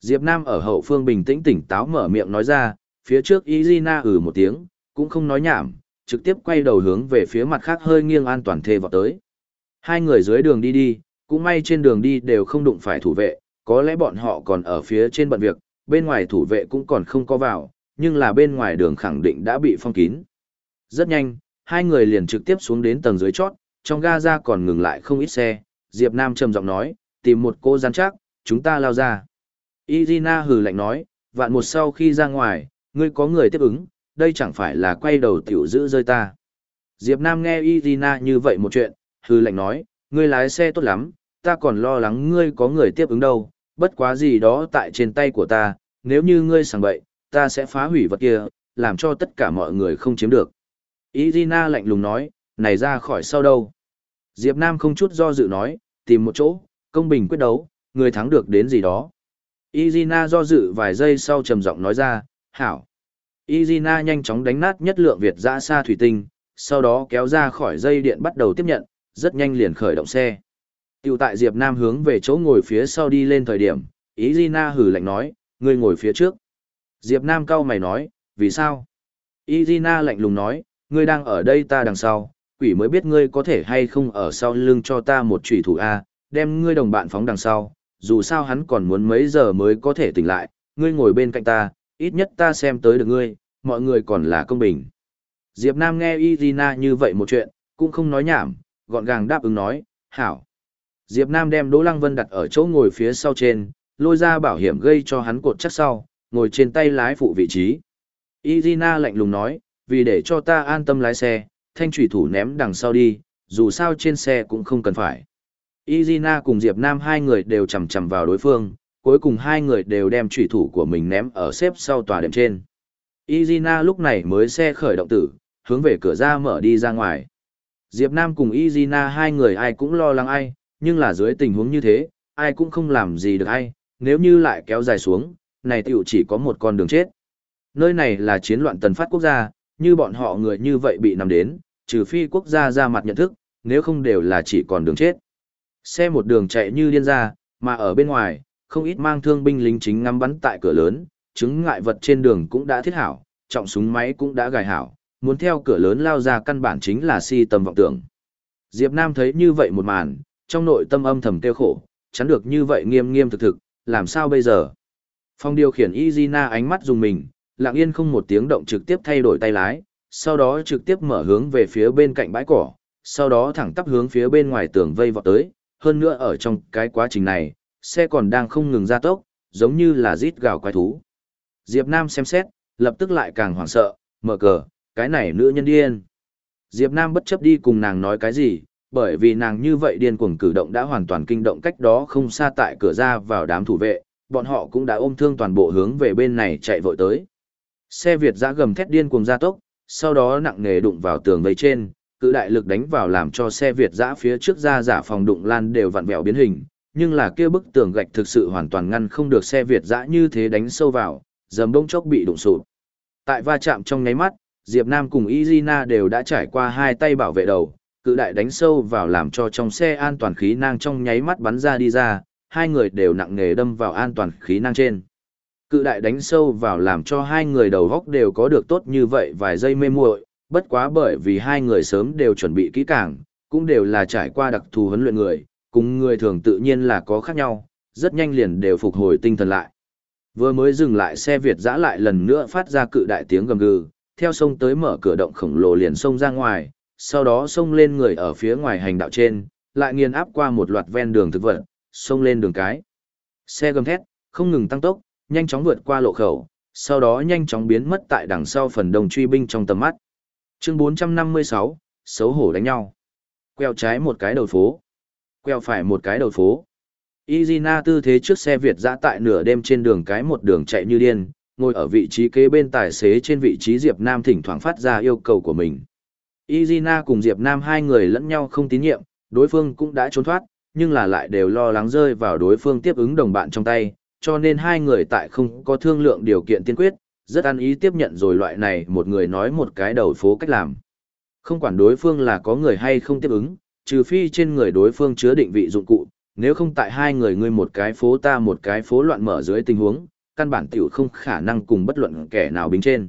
Diệp Nam ở hậu phương bình tĩnh tỉnh táo mở miệng nói ra, phía trước Izina ử ừ một tiếng, cũng không nói nhảm, trực tiếp quay đầu hướng về phía mặt khác hơi nghiêng an toàn thê vào tới. Hai người dưới đường đi đi, cũng may trên đường đi đều không đụng phải thủ vệ, có lẽ bọn họ còn ở phía trên bận việc, bên ngoài thủ vệ cũng còn không có vào, nhưng là bên ngoài đường khẳng định đã bị phong kín. Rất nhanh, hai người liền trực tiếp xuống đến tầng dưới chót, trong ga ra còn ngừng lại không ít xe, Diệp Nam trầm giọng nói, tìm một cô gian chắc, chúng ta lao ra. Izina hừ lạnh nói, vạn một sau khi ra ngoài, ngươi có người tiếp ứng, đây chẳng phải là quay đầu tiểu giữ rơi ta. Diệp Nam nghe Izina như vậy một chuyện, hừ lạnh nói, ngươi lái xe tốt lắm, ta còn lo lắng ngươi có người tiếp ứng đâu, bất quá gì đó tại trên tay của ta, nếu như ngươi sẵn bậy, ta sẽ phá hủy vật kia, làm cho tất cả mọi người không chiếm được. Izina lạnh lùng nói, này ra khỏi sau đâu. Diệp Nam không chút do dự nói, tìm một chỗ, công bình quyết đấu, người thắng được đến gì đó. Izina do dự vài giây sau trầm giọng nói ra, hảo. Izina nhanh chóng đánh nát nhất lượng Việt dã xa thủy tinh, sau đó kéo ra khỏi dây điện bắt đầu tiếp nhận, rất nhanh liền khởi động xe. Tiểu tại Diệp Nam hướng về chỗ ngồi phía sau đi lên thời điểm, Izina hử lạnh nói, ngươi ngồi phía trước. Diệp Nam cau mày nói, vì sao? Izina lạnh lùng nói, ngươi đang ở đây ta đằng sau, quỷ mới biết ngươi có thể hay không ở sau lưng cho ta một chủy thủ A, đem ngươi đồng bạn phóng đằng sau, dù sao hắn còn muốn mấy giờ mới có thể tỉnh lại, ngươi ngồi bên cạnh ta, ít nhất ta xem tới được ngươi, mọi người còn là công bình. Diệp Nam nghe Izina như vậy một chuyện, cũng không nói nhảm, gọn gàng đáp ứng nói, hảo. Diệp Nam đem Đỗ Lăng Vân đặt ở chỗ ngồi phía sau trên, lôi ra bảo hiểm gây cho hắn cột chắc sau, ngồi trên tay lái phụ vị trí. Izina lạnh lùng nói, vì để cho ta an tâm lái xe, thanh trùy thủ ném đằng sau đi, dù sao trên xe cũng không cần phải. Izina cùng Diệp Nam hai người đều chầm chầm vào đối phương, cuối cùng hai người đều đem trùy thủ của mình ném ở xếp sau tòa đệm trên. Izina lúc này mới xe khởi động tử, hướng về cửa ra mở đi ra ngoài. Diệp Nam cùng Izina hai người ai cũng lo lắng ai, nhưng là dưới tình huống như thế, ai cũng không làm gì được ai, nếu như lại kéo dài xuống, này tiểu chỉ có một con đường chết. Nơi này là chiến loạn tần phát quốc gia, như bọn họ người như vậy bị nằm đến, trừ phi quốc gia ra mặt nhận thức, nếu không đều là chỉ còn đường chết. Xe một đường chạy như điên ra, mà ở bên ngoài, không ít mang thương binh lính chính ngắm bắn tại cửa lớn, chứng ngại vật trên đường cũng đã thiết hảo, trọng súng máy cũng đã gài hảo, muốn theo cửa lớn lao ra căn bản chính là si tầm vọng tưởng. Diệp Nam thấy như vậy một màn, trong nội tâm âm thầm tiêu khổ, chắn được như vậy nghiêm nghiêm thực thực, làm sao bây giờ? Phong điều khiển Izina ánh mắt dùng mình, lặng yên không một tiếng động trực tiếp thay đổi tay lái, sau đó trực tiếp mở hướng về phía bên cạnh bãi cỏ, sau đó thẳng tắp hướng phía bên ngoài tường vây vọt tới, hơn nữa ở trong cái quá trình này, xe còn đang không ngừng gia tốc, giống như là rít gào quái thú. Diệp Nam xem xét, lập tức lại càng hoảng sợ, mở cờ, cái này nữ nhân điên. Diệp Nam bất chấp đi cùng nàng nói cái gì, bởi vì nàng như vậy điên cuồng cử động đã hoàn toàn kinh động cách đó không xa tại cửa ra vào đám thủ vệ, bọn họ cũng đã ôm thương toàn bộ hướng về bên này chạy vội tới. Xe Việt giã gầm thét điên cuồng gia tốc, sau đó nặng nề đụng vào tường vây trên, cự đại lực đánh vào làm cho xe Việt giã phía trước ra giả phòng đụng lan đều vặn vẹo biến hình, nhưng là kia bức tường gạch thực sự hoàn toàn ngăn không được xe Việt giã như thế đánh sâu vào, dầm đông chốc bị đụng sụp. Tại va chạm trong nháy mắt, Diệp Nam cùng Izina đều đã trải qua hai tay bảo vệ đầu, cự đại đánh sâu vào làm cho trong xe an toàn khí năng trong nháy mắt bắn ra đi ra, hai người đều nặng nề đâm vào an toàn khí năng trên. Cự đại đánh sâu vào làm cho hai người đầu góc đều có được tốt như vậy vài giây mê muội, bất quá bởi vì hai người sớm đều chuẩn bị kỹ càng, cũng đều là trải qua đặc thù huấn luyện người, cùng người thường tự nhiên là có khác nhau, rất nhanh liền đều phục hồi tinh thần lại. Vừa mới dừng lại xe Việt dã lại lần nữa phát ra cự đại tiếng gầm gừ, theo sông tới mở cửa động khổng lồ liền sông ra ngoài, sau đó sông lên người ở phía ngoài hành đạo trên, lại nghiền áp qua một loạt ven đường thực vật, sông lên đường cái. Xe gầm thét, không ngừng tăng tốc, nhanh chóng vượt qua lộ khẩu, sau đó nhanh chóng biến mất tại đằng sau phần đồng truy binh trong tầm mắt. Chương 456, xấu hổ đánh nhau. Quẹo trái một cái đầu phố. Quẹo phải một cái đầu phố. Izina tư thế trước xe Việt dã tại nửa đêm trên đường cái một đường chạy như điên, ngồi ở vị trí kế bên tài xế trên vị trí Diệp Nam thỉnh thoảng phát ra yêu cầu của mình. Izina cùng Diệp Nam hai người lẫn nhau không tín nhiệm, đối phương cũng đã trốn thoát, nhưng là lại đều lo lắng rơi vào đối phương tiếp ứng đồng bạn trong tay, cho nên hai người tại không có thương lượng điều kiện tiên quyết, rất ăn ý tiếp nhận rồi loại này một người nói một cái đầu phố cách làm. Không quản đối phương là có người hay không tiếp ứng, trừ phi trên người đối phương chứa định vị dụng cụ, nếu không tại hai người ngươi một cái phố ta một cái phố loạn mở dưới tình huống, căn bản tiểu không khả năng cùng bất luận kẻ nào bính trên.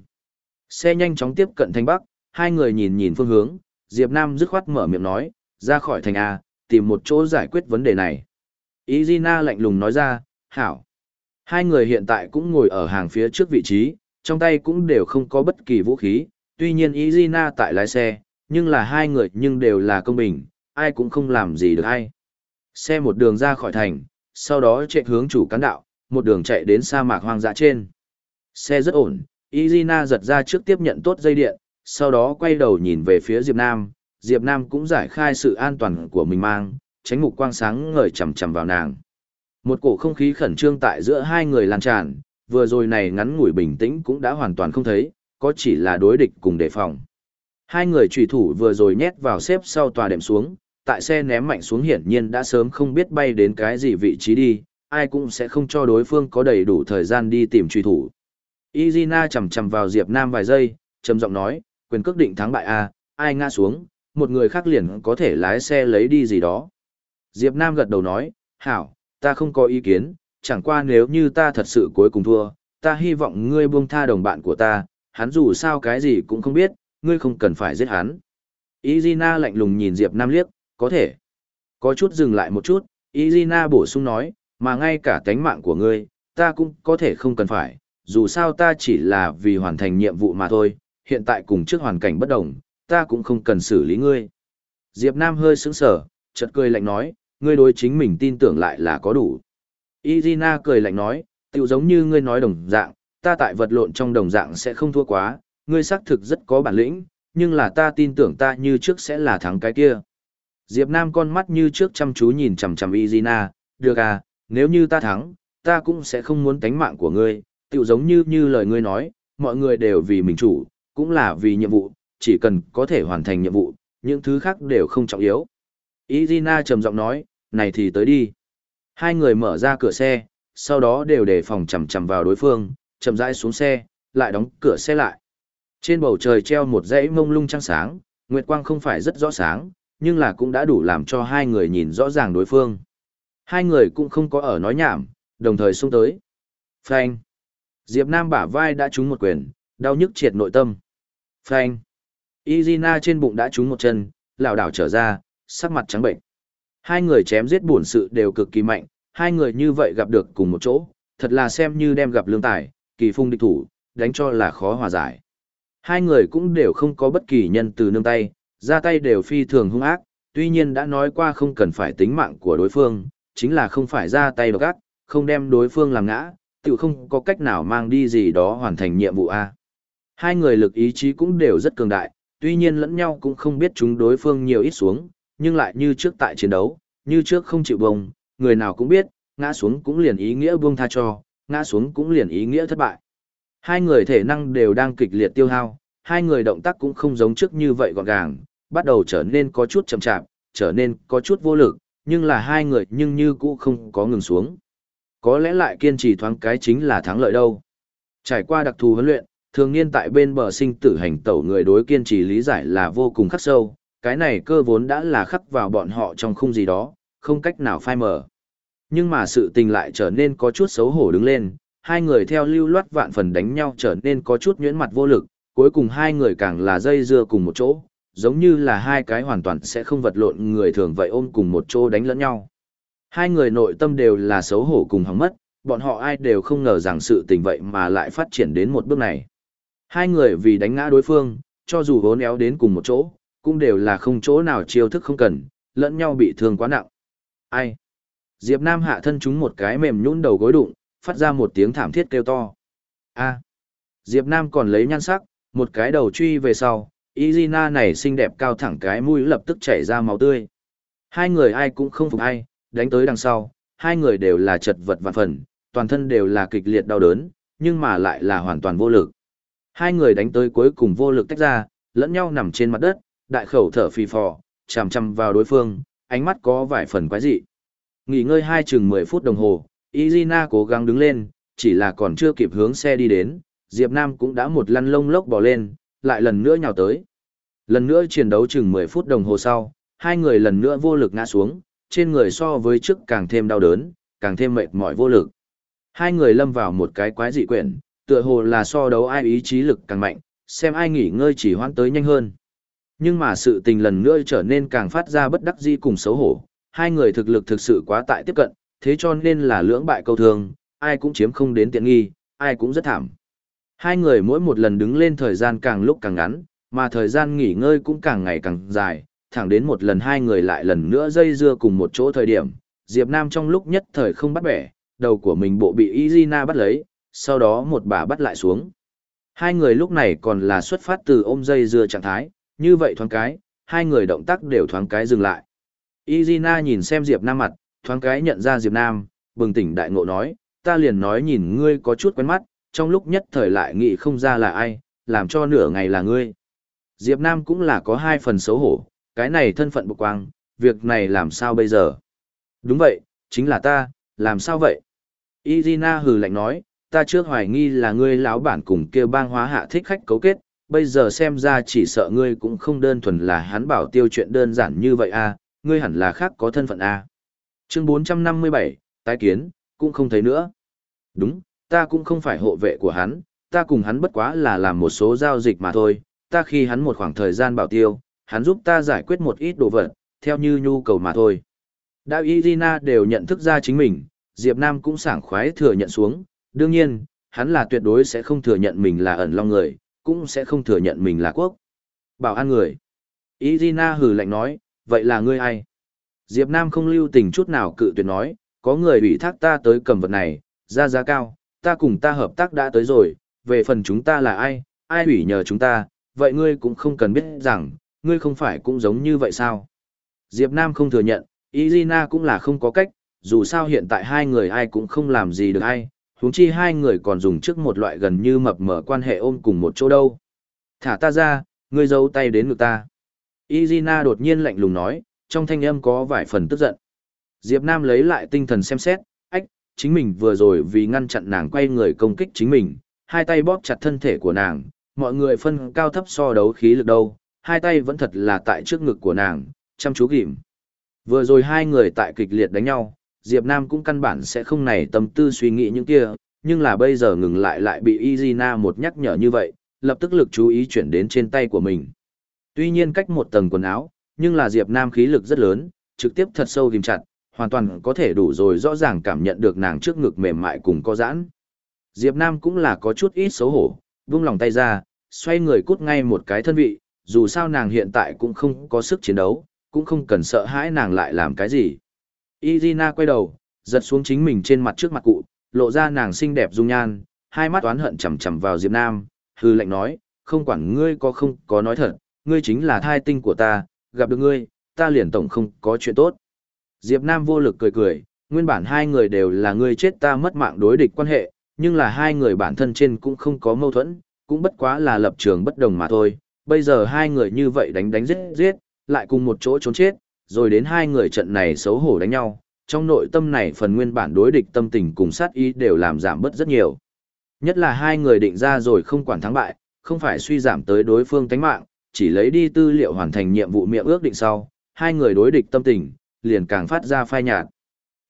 Xe nhanh chóng tiếp cận Thanh Bắc, hai người nhìn nhìn phương hướng, Diệp Nam dứt khoát mở miệng nói, ra khỏi thành A, tìm một chỗ giải quyết vấn đề này. Izina lạnh lùng nói ra, hảo. Hai người hiện tại cũng ngồi ở hàng phía trước vị trí, trong tay cũng đều không có bất kỳ vũ khí, tuy nhiên Izina tại lái xe, nhưng là hai người nhưng đều là công bình, ai cũng không làm gì được ai. Xe một đường ra khỏi thành, sau đó chạy hướng chủ cán đạo, một đường chạy đến sa mạc hoang dã trên. Xe rất ổn, Izina giật ra trước tiếp nhận tốt dây điện, sau đó quay đầu nhìn về phía Diệp Nam, Diệp Nam cũng giải khai sự an toàn của mình mang, tránh mục quang sáng ngời chầm chầm vào nàng. Một cổ không khí khẩn trương tại giữa hai người lan tràn, vừa rồi này ngắn ngủi bình tĩnh cũng đã hoàn toàn không thấy, có chỉ là đối địch cùng đề phòng. Hai người trùy thủ vừa rồi nhét vào xếp sau tòa đệm xuống, tại xe ném mạnh xuống hiển nhiên đã sớm không biết bay đến cái gì vị trí đi, ai cũng sẽ không cho đối phương có đầy đủ thời gian đi tìm truy thủ. Izina chầm chầm vào Diệp Nam vài giây, trầm giọng nói, quyền cước định thắng bại a, ai ngã xuống, một người khác liền có thể lái xe lấy đi gì đó. Diệp Nam gật đầu nói, hảo, ta không có ý kiến, chẳng qua nếu như ta thật sự cuối cùng thua, ta hy vọng ngươi buông tha đồng bạn của ta, hắn dù sao cái gì cũng không biết, ngươi không cần phải giết hắn. Izina lạnh lùng nhìn Diệp Nam liếc, có thể. Có chút dừng lại một chút, Izina bổ sung nói, mà ngay cả tánh mạng của ngươi, ta cũng có thể không cần phải, dù sao ta chỉ là vì hoàn thành nhiệm vụ mà thôi, hiện tại cùng trước hoàn cảnh bất đồng, ta cũng không cần xử lý ngươi. Diệp Nam hơi sững sờ, chợt cười lạnh nói, ngươi đối chính mình tin tưởng lại là có đủ. Izina cười lạnh nói, tiểu giống như ngươi nói đồng dạng, ta tại vật lộn trong đồng dạng sẽ không thua quá, ngươi xác thực rất có bản lĩnh, nhưng là ta tin tưởng ta như trước sẽ là thắng cái kia. Diệp Nam con mắt như trước chăm chú nhìn chằm chằm Izina, được à, nếu như ta thắng, ta cũng sẽ không muốn tánh mạng của ngươi, tiểu giống như như lời ngươi nói, mọi người đều vì mình chủ, cũng là vì nhiệm vụ, chỉ cần có thể hoàn thành nhiệm vụ, những thứ khác đều không trọng yếu. Izina trầm giọng nói, này thì tới đi. Hai người mở ra cửa xe, sau đó đều đề phòng chầm chầm vào đối phương, chậm rãi xuống xe, lại đóng cửa xe lại. Trên bầu trời treo một dãy mông lung trăng sáng, nguyệt quang không phải rất rõ sáng, nhưng là cũng đã đủ làm cho hai người nhìn rõ ràng đối phương. Hai người cũng không có ở nói nhảm, đồng thời xông tới. Phanh. Diệp Nam bả vai đã trúng một quyền, đau nhức triệt nội tâm. Phanh. Izina trên bụng đã trúng một chân, lảo đảo trở ra, sắc mặt trắng bệnh. Hai người chém giết buồn sự đều cực kỳ mạnh, hai người như vậy gặp được cùng một chỗ, thật là xem như đem gặp lương tài, kỳ phung địch thủ, đánh cho là khó hòa giải. Hai người cũng đều không có bất kỳ nhân từ nương tay, ra tay đều phi thường hung ác, tuy nhiên đã nói qua không cần phải tính mạng của đối phương, chính là không phải ra tay độc ác, không đem đối phương làm ngã, tự không có cách nào mang đi gì đó hoàn thành nhiệm vụ A. Hai người lực ý chí cũng đều rất cường đại, tuy nhiên lẫn nhau cũng không biết chúng đối phương nhiều ít xuống, nhưng lại như trước tại chiến đấu, như trước không chịu bông, người nào cũng biết, ngã xuống cũng liền ý nghĩa buông tha cho, ngã xuống cũng liền ý nghĩa thất bại. Hai người thể năng đều đang kịch liệt tiêu hao, hai người động tác cũng không giống trước như vậy gọn gàng, bắt đầu trở nên có chút chậm chạp, trở nên có chút vô lực, nhưng là hai người nhưng như cũ không có ngừng xuống. Có lẽ lại kiên trì thoáng cái chính là thắng lợi đâu. Trải qua đặc thù huấn luyện, thường niên tại bên bờ sinh tử hành tẩu người đối kiên trì lý giải là vô cùng khắc sâu, cái này cơ vốn đã là khắc vào bọn họ trong khung gì đó, không cách nào phai mở. Nhưng mà sự tình lại trở nên có chút xấu hổ đứng lên, hai người theo lưu loát vạn phần đánh nhau trở nên có chút nhuyễn mặt vô lực, cuối cùng hai người càng là dây dưa cùng một chỗ, giống như là hai cái hoàn toàn sẽ không vật lộn người thường vậy ôm cùng một chỗ đánh lẫn nhau. Hai người nội tâm đều là xấu hổ cùng hóng mất, bọn họ ai đều không ngờ rằng sự tình vậy mà lại phát triển đến một bước này. Hai người vì đánh ngã đối phương, cho dù hốn éo đến cùng một chỗ, cũng đều là không chỗ nào chiêu thức không cần, lẫn nhau bị thương quá nặng. Ai? Diệp Nam hạ thân chúng một cái mềm nhũn đầu gối đụng, phát ra một tiếng thảm thiết kêu to. A. Diệp Nam còn lấy nhan sắc, một cái đầu truy về sau, Izina này xinh đẹp cao thẳng cái mũi lập tức chảy ra máu tươi. Hai người ai cũng không phục ai, đánh tới đằng sau, hai người đều là chật vật vạn phần, toàn thân đều là kịch liệt đau đớn, nhưng mà lại là hoàn toàn vô lực. Hai người đánh tới cuối cùng vô lực tách ra, lẫn nhau nằm trên mặt đất, đại khẩu thở phì phò, chằm chằm vào đối phương, ánh mắt có vài phần quái dị. Nghỉ ngơi hai chừng 10 phút đồng hồ, Izina cố gắng đứng lên, chỉ là còn chưa kịp hướng xe đi đến, Diệp Nam cũng đã một lăn lông lốc bò lên, lại lần nữa nhào tới. Lần nữa chiến đấu chừng 10 phút đồng hồ sau, hai người lần nữa vô lực ngã xuống, trên người so với trước càng thêm đau đớn, càng thêm mệt mỏi vô lực. Hai người lâm vào một cái quái dị quyển, tựa hồ là so đấu ai ý chí lực càng mạnh, xem ai nghỉ ngơi chỉ hoãn tới nhanh hơn. Nhưng mà sự tình lần nữa trở nên càng phát ra bất đắc dĩ cùng xấu hổ, hai người thực lực thực sự quá tại tiếp cận, thế cho nên là lưỡng bại câu thương, ai cũng chiếm không đến tiện nghi, ai cũng rất thảm. Hai người mỗi một lần đứng lên thời gian càng lúc càng ngắn, mà thời gian nghỉ ngơi cũng càng ngày càng dài, thẳng đến một lần hai người lại lần nữa dây dưa cùng một chỗ thời điểm, Diệp Nam trong lúc nhất thời không bắt bẻ, đầu của mình bộ bị Izina bắt lấy, sau đó một bà bắt lại xuống. Hai người lúc này còn là xuất phát từ ôm dây dưa trạng thái, như vậy thoáng cái, hai người động tác đều thoáng cái dừng lại. Izina nhìn xem Diệp Nam mặt, thoáng cái nhận ra Diệp Nam, bừng tỉnh đại ngộ nói, ta liền nói nhìn ngươi có chút quen mắt, trong lúc nhất thời lại nghĩ không ra là ai, làm cho nửa ngày là ngươi. Diệp Nam cũng là có hai phần xấu hổ, cái này thân phận bộc quang, việc này làm sao bây giờ? Đúng vậy, chính là ta, làm sao vậy? Izina hừ lạnh nói, ta trước hoài nghi là ngươi lão bản cùng kia bang hóa hạ thích khách cấu kết, bây giờ xem ra chỉ sợ ngươi cũng không đơn thuần là hắn bảo tiêu chuyện đơn giản như vậy a, à, ngươi hẳn là khác có thân phận a. À. Chương 457, tái kiến, cũng không thấy nữa. Đúng, ta cũng không phải hộ vệ của hắn, ta cùng hắn bất quá là làm một số giao dịch mà thôi, ta khi hắn một khoảng thời gian bảo tiêu, hắn giúp ta giải quyết một ít đồ vật, theo như nhu cầu mà thôi. Đã Irina đều nhận thức ra chính mình, Diệp Nam cũng sảng khoái thừa nhận xuống, đương nhiên, hắn là tuyệt đối sẽ không thừa nhận mình là ẩn long người, cũng sẽ không thừa nhận mình là quốc. Bảo an người. Irina hừ lạnh nói, vậy là ngươi ai? Diệp Nam không lưu tình chút nào cự tuyệt nói, có người ủy thác ta tới cầm vật này, ra giá cao, ta cùng ta hợp tác đã tới rồi, về phần chúng ta là ai, ai ủy nhờ chúng ta, vậy ngươi cũng không cần biết rằng, ngươi không phải cũng giống như vậy sao? Diệp Nam không thừa nhận, Irina cũng là không có cách, dù sao hiện tại hai người ai cũng không làm gì được ai, huống chi hai người còn dùng trước một loại gần như mập mờ quan hệ ôm cùng một chỗ đâu. Thả ta ra, ngươi giấu tay đến ngực ta. Izina đột nhiên lạnh lùng nói, trong thanh âm có vài phần tức giận. Diệp Nam lấy lại tinh thần xem xét, ách, chính mình vừa rồi vì ngăn chặn nàng quay người công kích chính mình, hai tay bóp chặt thân thể của nàng, mọi người phân cao thấp so đấu khí lực đâu, hai tay vẫn thật là tại trước ngực của nàng, chăm chú ghim. Vừa rồi hai người tại kịch liệt đánh nhau, Diệp Nam cũng căn bản sẽ không nảy tâm tư suy nghĩ những kia, nhưng là bây giờ ngừng lại lại bị Izina một nhắc nhở như vậy, lập tức lực chú ý chuyển đến trên tay của mình. Tuy nhiên cách một tầng quần áo, nhưng là Diệp Nam khí lực rất lớn, trực tiếp thật sâu ghim chặt, hoàn toàn có thể đủ rồi rõ ràng cảm nhận được nàng trước ngực mềm mại cùng co giãn. Diệp Nam cũng là có chút ít xấu hổ, vung lòng tay ra, xoay người cút ngay một cái thân vị, dù sao nàng hiện tại cũng không có sức chiến đấu, cũng không cần sợ hãi nàng lại làm cái gì. Izina quay đầu, giật xuống chính mình trên mặt trước mặt cụ, lộ ra nàng xinh đẹp dung nhan, hai mắt oán hận chằm chằm vào Diệp Nam, hư lệnh nói, không quản ngươi có không có nói thật, ngươi chính là thai tinh của ta, gặp được ngươi, ta liền tổng không có chuyện tốt. Diệp Nam vô lực cười cười, nguyên bản hai người đều là ngươi chết ta mất mạng đối địch quan hệ, nhưng là hai người bản thân trên cũng không có mâu thuẫn, cũng bất quá là lập trường bất đồng mà thôi. Bây giờ hai người như vậy đánh đánh giết giết, lại cùng một chỗ trốn chết, rồi đến hai người trận này xấu hổ đánh nhau, trong nội tâm này phần nguyên bản đối địch tâm tình cùng sát ý đều làm giảm bớt rất nhiều. Nhất là hai người định ra rồi không quản thắng bại, không phải suy giảm tới đối phương tánh mạng, chỉ lấy đi tư liệu hoàn thành nhiệm vụ miệng ước định sau, hai người đối địch tâm tình, liền càng phát ra phai nhạt.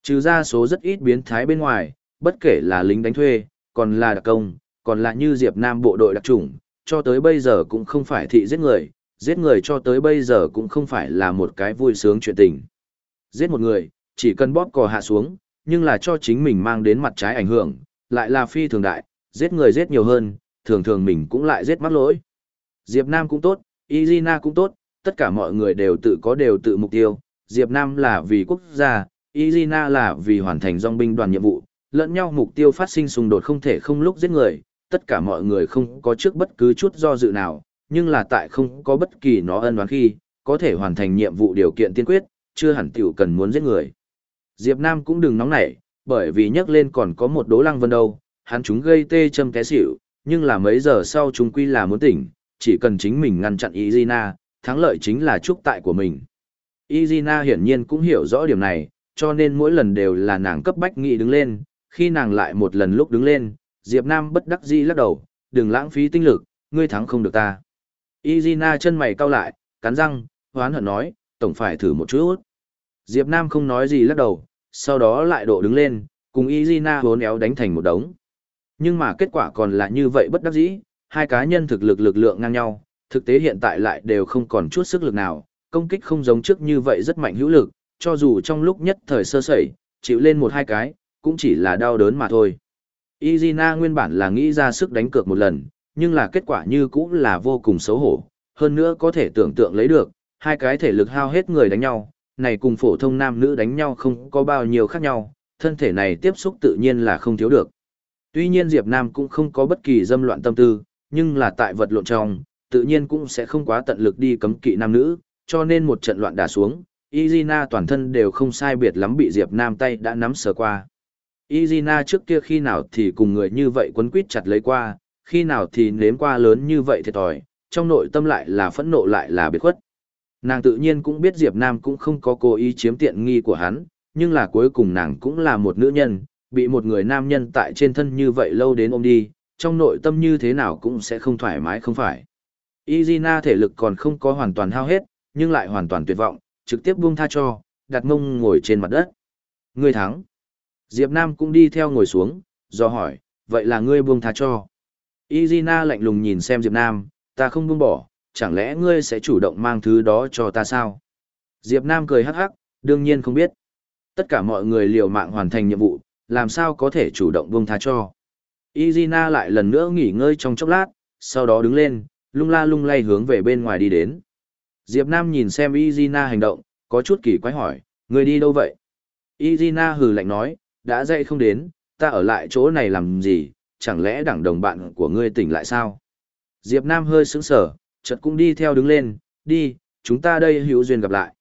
Trừ ra số rất ít biến thái bên ngoài, bất kể là lính đánh thuê, còn là đặc công, còn là như Diệp Nam bộ đội đặc chủng, cho tới bây giờ cũng không phải thị giết người, giết người cho tới bây giờ cũng không phải là một cái vui sướng chuyện tình. Giết một người, chỉ cần bóp cò hạ xuống, nhưng là cho chính mình mang đến mặt trái ảnh hưởng, lại là phi thường đại, giết người giết nhiều hơn, thường thường mình cũng lại giết mắc lỗi. Diệp Nam cũng tốt, Izina cũng tốt, tất cả mọi người đều tự có đều tự mục tiêu, Diệp Nam là vì quốc gia, Izina là vì hoàn thành dòng binh đoàn nhiệm vụ, lẫn nhau mục tiêu phát sinh xung đột không thể không lúc giết người, tất cả mọi người không có trước bất cứ chút do dự nào, nhưng là tại không có bất kỳ nó ân oán khi, có thể hoàn thành nhiệm vụ điều kiện tiên quyết, chưa hẳn tiểu cần muốn giết người. Diệp Nam cũng đừng nóng nảy, bởi vì nhắc lên còn có một đố lăng vân đâu, hắn chúng gây tê châm té xỉu, nhưng là mấy giờ sau chúng quy là muốn tỉnh, chỉ cần chính mình ngăn chặn Izina, thắng lợi chính là chúc tại của mình. Izina hiển nhiên cũng hiểu rõ điểm này, cho nên mỗi lần đều là nàng cấp bách nghị đứng lên, khi nàng lại một lần lúc đứng lên, Diệp Nam bất đắc dĩ lắc đầu, đừng lãng phí tinh lực, ngươi thắng không được ta. Izina chân mày cau lại, cắn răng, hoán hận nói, tổng phải thử một chút. Diệp Nam không nói gì lắc đầu, sau đó lại độ đứng lên, cùng Izina hốn éo đánh thành một đống. Nhưng mà kết quả còn là như vậy bất đắc dĩ, hai cá nhân thực lực lực lượng ngang nhau, thực tế hiện tại lại đều không còn chút sức lực nào, công kích không giống trước như vậy rất mạnh hữu lực, cho dù trong lúc nhất thời sơ sẩy, chịu lên một hai cái, cũng chỉ là đau đớn mà thôi. Izina nguyên bản là nghĩ ra sức đánh cược một lần, nhưng là kết quả như cũng là vô cùng xấu hổ, hơn nữa có thể tưởng tượng lấy được, hai cái thể lực hao hết người đánh nhau, này cùng phổ thông nam nữ đánh nhau không có bao nhiêu khác nhau, thân thể này tiếp xúc tự nhiên là không thiếu được. Tuy nhiên Diệp Nam cũng không có bất kỳ dâm loạn tâm tư, nhưng là tại vật lộn trong, tự nhiên cũng sẽ không quá tận lực đi cấm kỵ nam nữ, cho nên một trận loạn đả xuống, Izina toàn thân đều không sai biệt lắm bị Diệp Nam tay đã nắm sờ qua. Izina trước kia khi nào thì cùng người như vậy quấn quýt chặt lấy qua, khi nào thì nếm qua lớn như vậy thiệt thòi, trong nội tâm lại là phẫn nộ lại là biệt khuất. Nàng tự nhiên cũng biết Diệp Nam cũng không có cố ý chiếm tiện nghi của hắn, nhưng là cuối cùng nàng cũng là một nữ nhân, bị một người nam nhân tại trên thân như vậy lâu đến ôm đi, trong nội tâm như thế nào cũng sẽ không thoải mái không phải. Izina thể lực còn không có hoàn toàn hao hết, nhưng lại hoàn toàn tuyệt vọng, trực tiếp buông tha cho, đặt mông ngồi trên mặt đất. Ngươi thắng. Diệp Nam cũng đi theo ngồi xuống, do hỏi, vậy là ngươi buông tha cho. Izina lạnh lùng nhìn xem Diệp Nam, ta không buông bỏ, chẳng lẽ ngươi sẽ chủ động mang thứ đó cho ta sao? Diệp Nam cười hắc hắc, đương nhiên không biết. Tất cả mọi người liều mạng hoàn thành nhiệm vụ, làm sao có thể chủ động buông tha cho. Izina lại lần nữa nghỉ ngơi trong chốc lát, sau đó đứng lên, lung la lung lay hướng về bên ngoài đi đến. Diệp Nam nhìn xem Izina hành động, có chút kỳ quái hỏi, ngươi đi đâu vậy? Izina hừ lạnh nói, đã dậy không đến, ta ở lại chỗ này làm gì, chẳng lẽ đảng đồng bạn của ngươi tỉnh lại sao? Diệp Nam hơi sững sờ, chợt cũng đi theo đứng lên, đi, chúng ta đây hữu duyên gặp lại.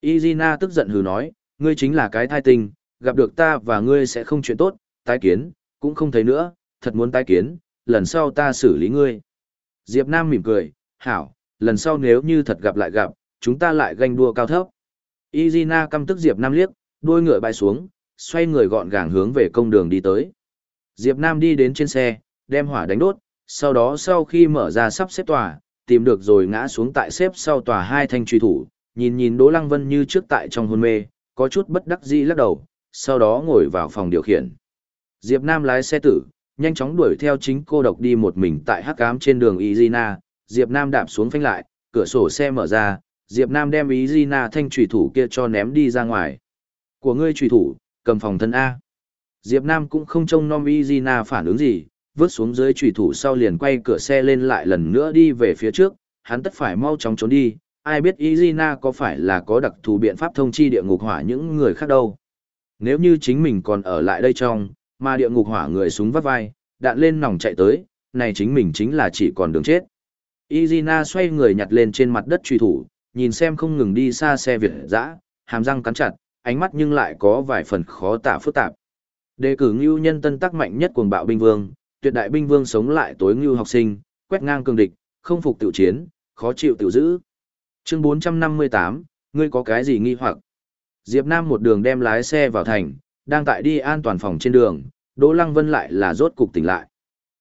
Izina tức giận hừ nói, ngươi chính là cái thai tình, gặp được ta và ngươi sẽ không chuyện tốt, tái kiến, cũng không thấy nữa, thật muốn tái kiến, lần sau ta xử lý ngươi. Diệp Nam mỉm cười, hảo, lần sau nếu như thật gặp lại gặp, chúng ta lại ganh đua cao thấp. Izina căm tức Diệp Nam liếc, đuôi ngựa bay xuống, xoay người gọn gàng hướng về công đường đi tới. Diệp Nam đi đến trên xe, đem hỏa đánh đốt, sau đó sau khi mở ra sắp xếp tòa, tìm được rồi ngã xuống tại xếp sau tòa hai thanh truy thủ, nhìn nhìn Đỗ Lăng Vân như trước tại trong hôn mê, có chút bất đắc dĩ lắc đầu, sau đó ngồi vào phòng điều khiển. Diệp Nam lái xe tử, nhanh chóng đuổi theo chính cô độc đi một mình tại hắc ám trên đường Izina, Diệp Nam đạp xuống phanh lại, cửa sổ xe mở ra, Diệp Nam đem Izina thanh trùy thủ kia cho ném đi ra ngoài. Của ngươi trùy thủ, cầm phòng thân A. Diệp Nam cũng không trông nom Izina phản ứng gì, vứt xuống dưới trùy thủ sau liền quay cửa xe lên lại lần nữa đi về phía trước, hắn tất phải mau chóng trốn đi, ai biết Izina có phải là có đặc thù biện pháp thông chi địa ngục hỏa những người khác đâu. Nếu như chính mình còn ở lại đây trong, mà địa ngục hỏa người súng vắt vai, đạn lên nòng chạy tới, này chính mình chính là chỉ còn đường chết. Izina xoay người nhặt lên trên mặt đất truy thủ, nhìn xem không ngừng đi xa xe Việt dã, hàm răng cắn chặt, ánh mắt nhưng lại có vài phần khó tả phức tạp. Đề cử ngưu nhân tân tác mạnh nhất cuồng bạo binh vương, tuyệt đại binh vương sống lại tối ngưu học sinh, quét ngang cường địch, không phục tiểu chiến, khó chịu tiểu giữ. Chương 458, ngươi có cái gì nghi hoặc? Diệp Nam một đường đem lái xe vào thành, đang tại đi an toàn phòng trên đường, Đỗ Lăng Vân lại là rốt cục tỉnh lại.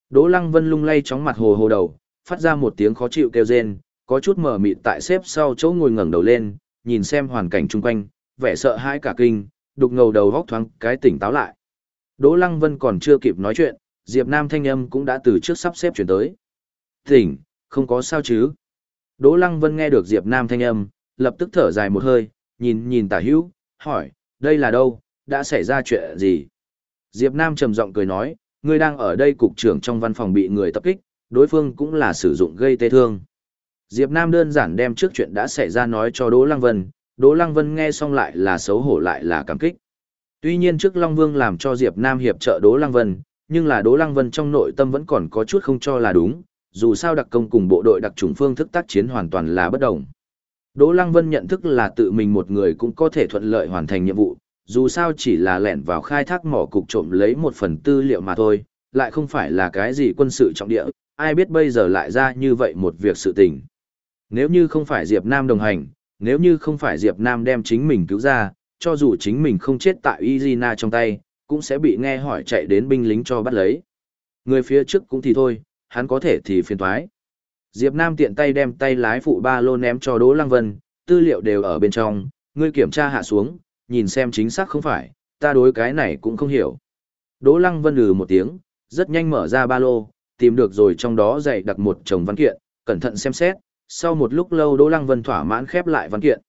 Đỗ Lăng Vân lung lay chóng mặt hồ hồ đầu, phát ra một tiếng khó chịu kêu rên, có chút mờ mịt tại xếp sau chỗ ngồi ngẩng đầu lên, nhìn xem hoàn cảnh chung quanh, vẻ sợ hãi cả kinh, đục ngầu đầu góc thoáng cái tỉnh táo lại. Đỗ Lăng Vân còn chưa kịp nói chuyện, Diệp Nam thanh âm cũng đã từ trước sắp xếp chuyển tới. Tỉnh, không có sao chứ. Đỗ Lăng Vân nghe được Diệp Nam thanh âm, lập tức thở dài một hơi, nhìn nhìn tả hữu, hỏi, đây là đâu, đã xảy ra chuyện gì? Diệp Nam trầm giọng cười nói, ngươi đang ở đây cục trưởng trong văn phòng bị người tập kích, đối phương cũng là sử dụng gây tê thương. Diệp Nam đơn giản đem trước chuyện đã xảy ra nói cho Đỗ Lăng Vân, Đỗ Lăng Vân nghe xong lại là xấu hổ lại là cảm kích. Tuy nhiên trước Long Vương làm cho Diệp Nam hiệp trợ Đỗ Lăng Vân, nhưng là Đỗ Lăng Vân trong nội tâm vẫn còn có chút không cho là đúng, dù sao đặc công cùng bộ đội đặc trùng phương thức tác chiến hoàn toàn là bất đồng. Đỗ Lăng Vân nhận thức là tự mình một người cũng có thể thuận lợi hoàn thành nhiệm vụ, dù sao chỉ là lẻn vào khai thác mỏ cục trộm lấy một phần tư liệu mà thôi, lại không phải là cái gì quân sự trọng địa, ai biết bây giờ lại ra như vậy một việc sự tình. Nếu như không phải Diệp Nam đồng hành, nếu như không phải Diệp Nam đem chính mình cứu ra, cho dù chính mình không chết tại Izina trong tay, cũng sẽ bị nghe hỏi chạy đến binh lính cho bắt lấy. Người phía trước cũng thì thôi, hắn có thể thì phiền thoái. Diệp Nam tiện tay đem tay lái phụ ba lô ném cho Đỗ Lăng Vân, tư liệu đều ở bên trong, ngươi kiểm tra hạ xuống, nhìn xem chính xác không phải, ta đối cái này cũng không hiểu. Đỗ Lăng Vân lừ một tiếng, rất nhanh mở ra ba lô, tìm được rồi trong đó dạy đặt một chồng văn kiện, cẩn thận xem xét, sau một lúc lâu Đỗ Lăng Vân thỏa mãn khép lại văn kiện.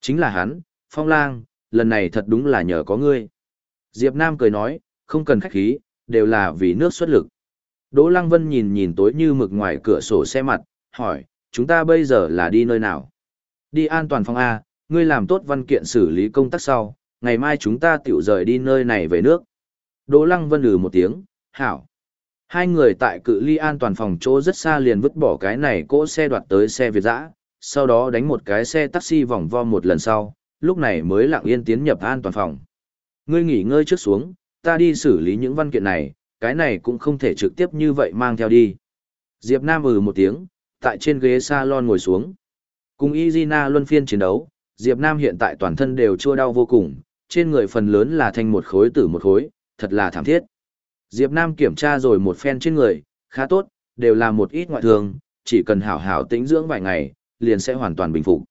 Chính là hắn, Phong Lang, lần này thật đúng là nhờ có ngươi. Diệp Nam cười nói, không cần khách khí, đều là vì nước xuất lực. Đỗ Lăng Vân nhìn nhìn tối như mực ngoài cửa sổ xe mặt, hỏi, chúng ta bây giờ là đi nơi nào? Đi an toàn phòng A, ngươi làm tốt văn kiện xử lý công tác sau, ngày mai chúng ta tiểu rời đi nơi này về nước. Đỗ Lăng Vân lừ một tiếng, hảo. Hai người tại cự ly an toàn phòng chỗ rất xa liền vứt bỏ cái này cỗ xe đoạt tới xe Việt dã, sau đó đánh một cái xe taxi vòng vo một lần sau, lúc này mới lặng yên tiến nhập an toàn phòng. Ngươi nghỉ ngơi trước xuống, ta đi xử lý những văn kiện này, cái này cũng không thể trực tiếp như vậy mang theo đi. Diệp Nam ừ một tiếng, tại trên ghế salon ngồi xuống. Cùng Izina luân phiên chiến đấu, Diệp Nam hiện tại toàn thân đều chua đau vô cùng, trên người phần lớn là thành một khối tử một khối, thật là thảm thiết. Diệp Nam kiểm tra rồi một phen trên người, khá tốt, đều là một ít ngoại thương, chỉ cần hảo hảo tĩnh dưỡng vài ngày, liền sẽ hoàn toàn bình phục.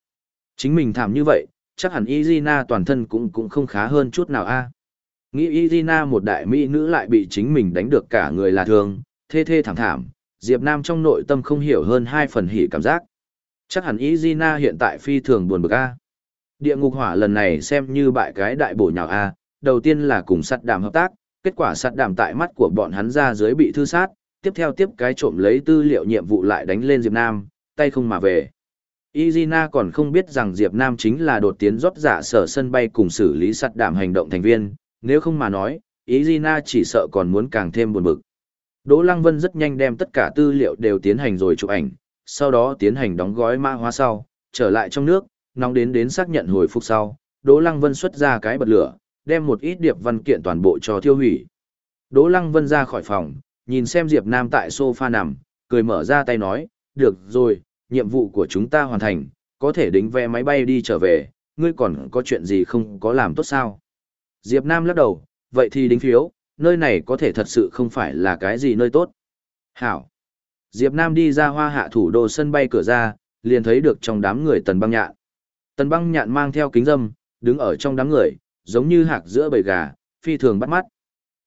Chính mình thảm như vậy, chắc hẳn Izina toàn thân cũng cũng không khá hơn chút nào a. Nghĩ Izina một đại mỹ nữ lại bị chính mình đánh được cả người là thường. thê thê thảm thảm, Diệp Nam trong nội tâm không hiểu hơn hai phần hỉ cảm giác. Chắc hẳn Izina hiện tại phi thường buồn bực a. Địa ngục hỏa lần này xem như bại cái đại bổ nhào a, đầu tiên là cùng sắt đàm hợp tác, kết quả sắt đàm tại mắt của bọn hắn ra dưới bị thư sát, tiếp theo tiếp cái trộm lấy tư liệu nhiệm vụ lại đánh lên Diệp Nam, tay không mà về. Izina còn không biết rằng Diệp Nam chính là đột tiến rót giả sở sân bay cùng xử lý sắt đảm hành động thành viên, nếu không mà nói, Izina chỉ sợ còn muốn càng thêm buồn bực. Đỗ Lăng Vân rất nhanh đem tất cả tư liệu đều tiến hành rồi chụp ảnh, sau đó tiến hành đóng gói mã hóa sau, trở lại trong nước, nóng đến đến xác nhận hồi phục sau, Đỗ Lăng Vân xuất ra cái bật lửa, đem một ít điệp văn kiện toàn bộ cho thiêu hủy. Đỗ Lăng Vân ra khỏi phòng, nhìn xem Diệp Nam tại sofa nằm, cười mở ra tay nói, được rồi, nhiệm vụ của chúng ta hoàn thành, có thể đính vé máy bay đi trở về, ngươi còn có chuyện gì không có làm tốt sao? Diệp Nam lắc đầu, vậy thì đính phiếu, nơi này có thể thật sự không phải là cái gì nơi tốt. Hảo. Diệp Nam đi ra hoa hạ thủ đô sân bay cửa ra, liền thấy được trong đám người tần băng nhạn. Tần băng nhạn mang theo kính dâm, đứng ở trong đám người, giống như hạc giữa bầy gà, phi thường bắt mắt.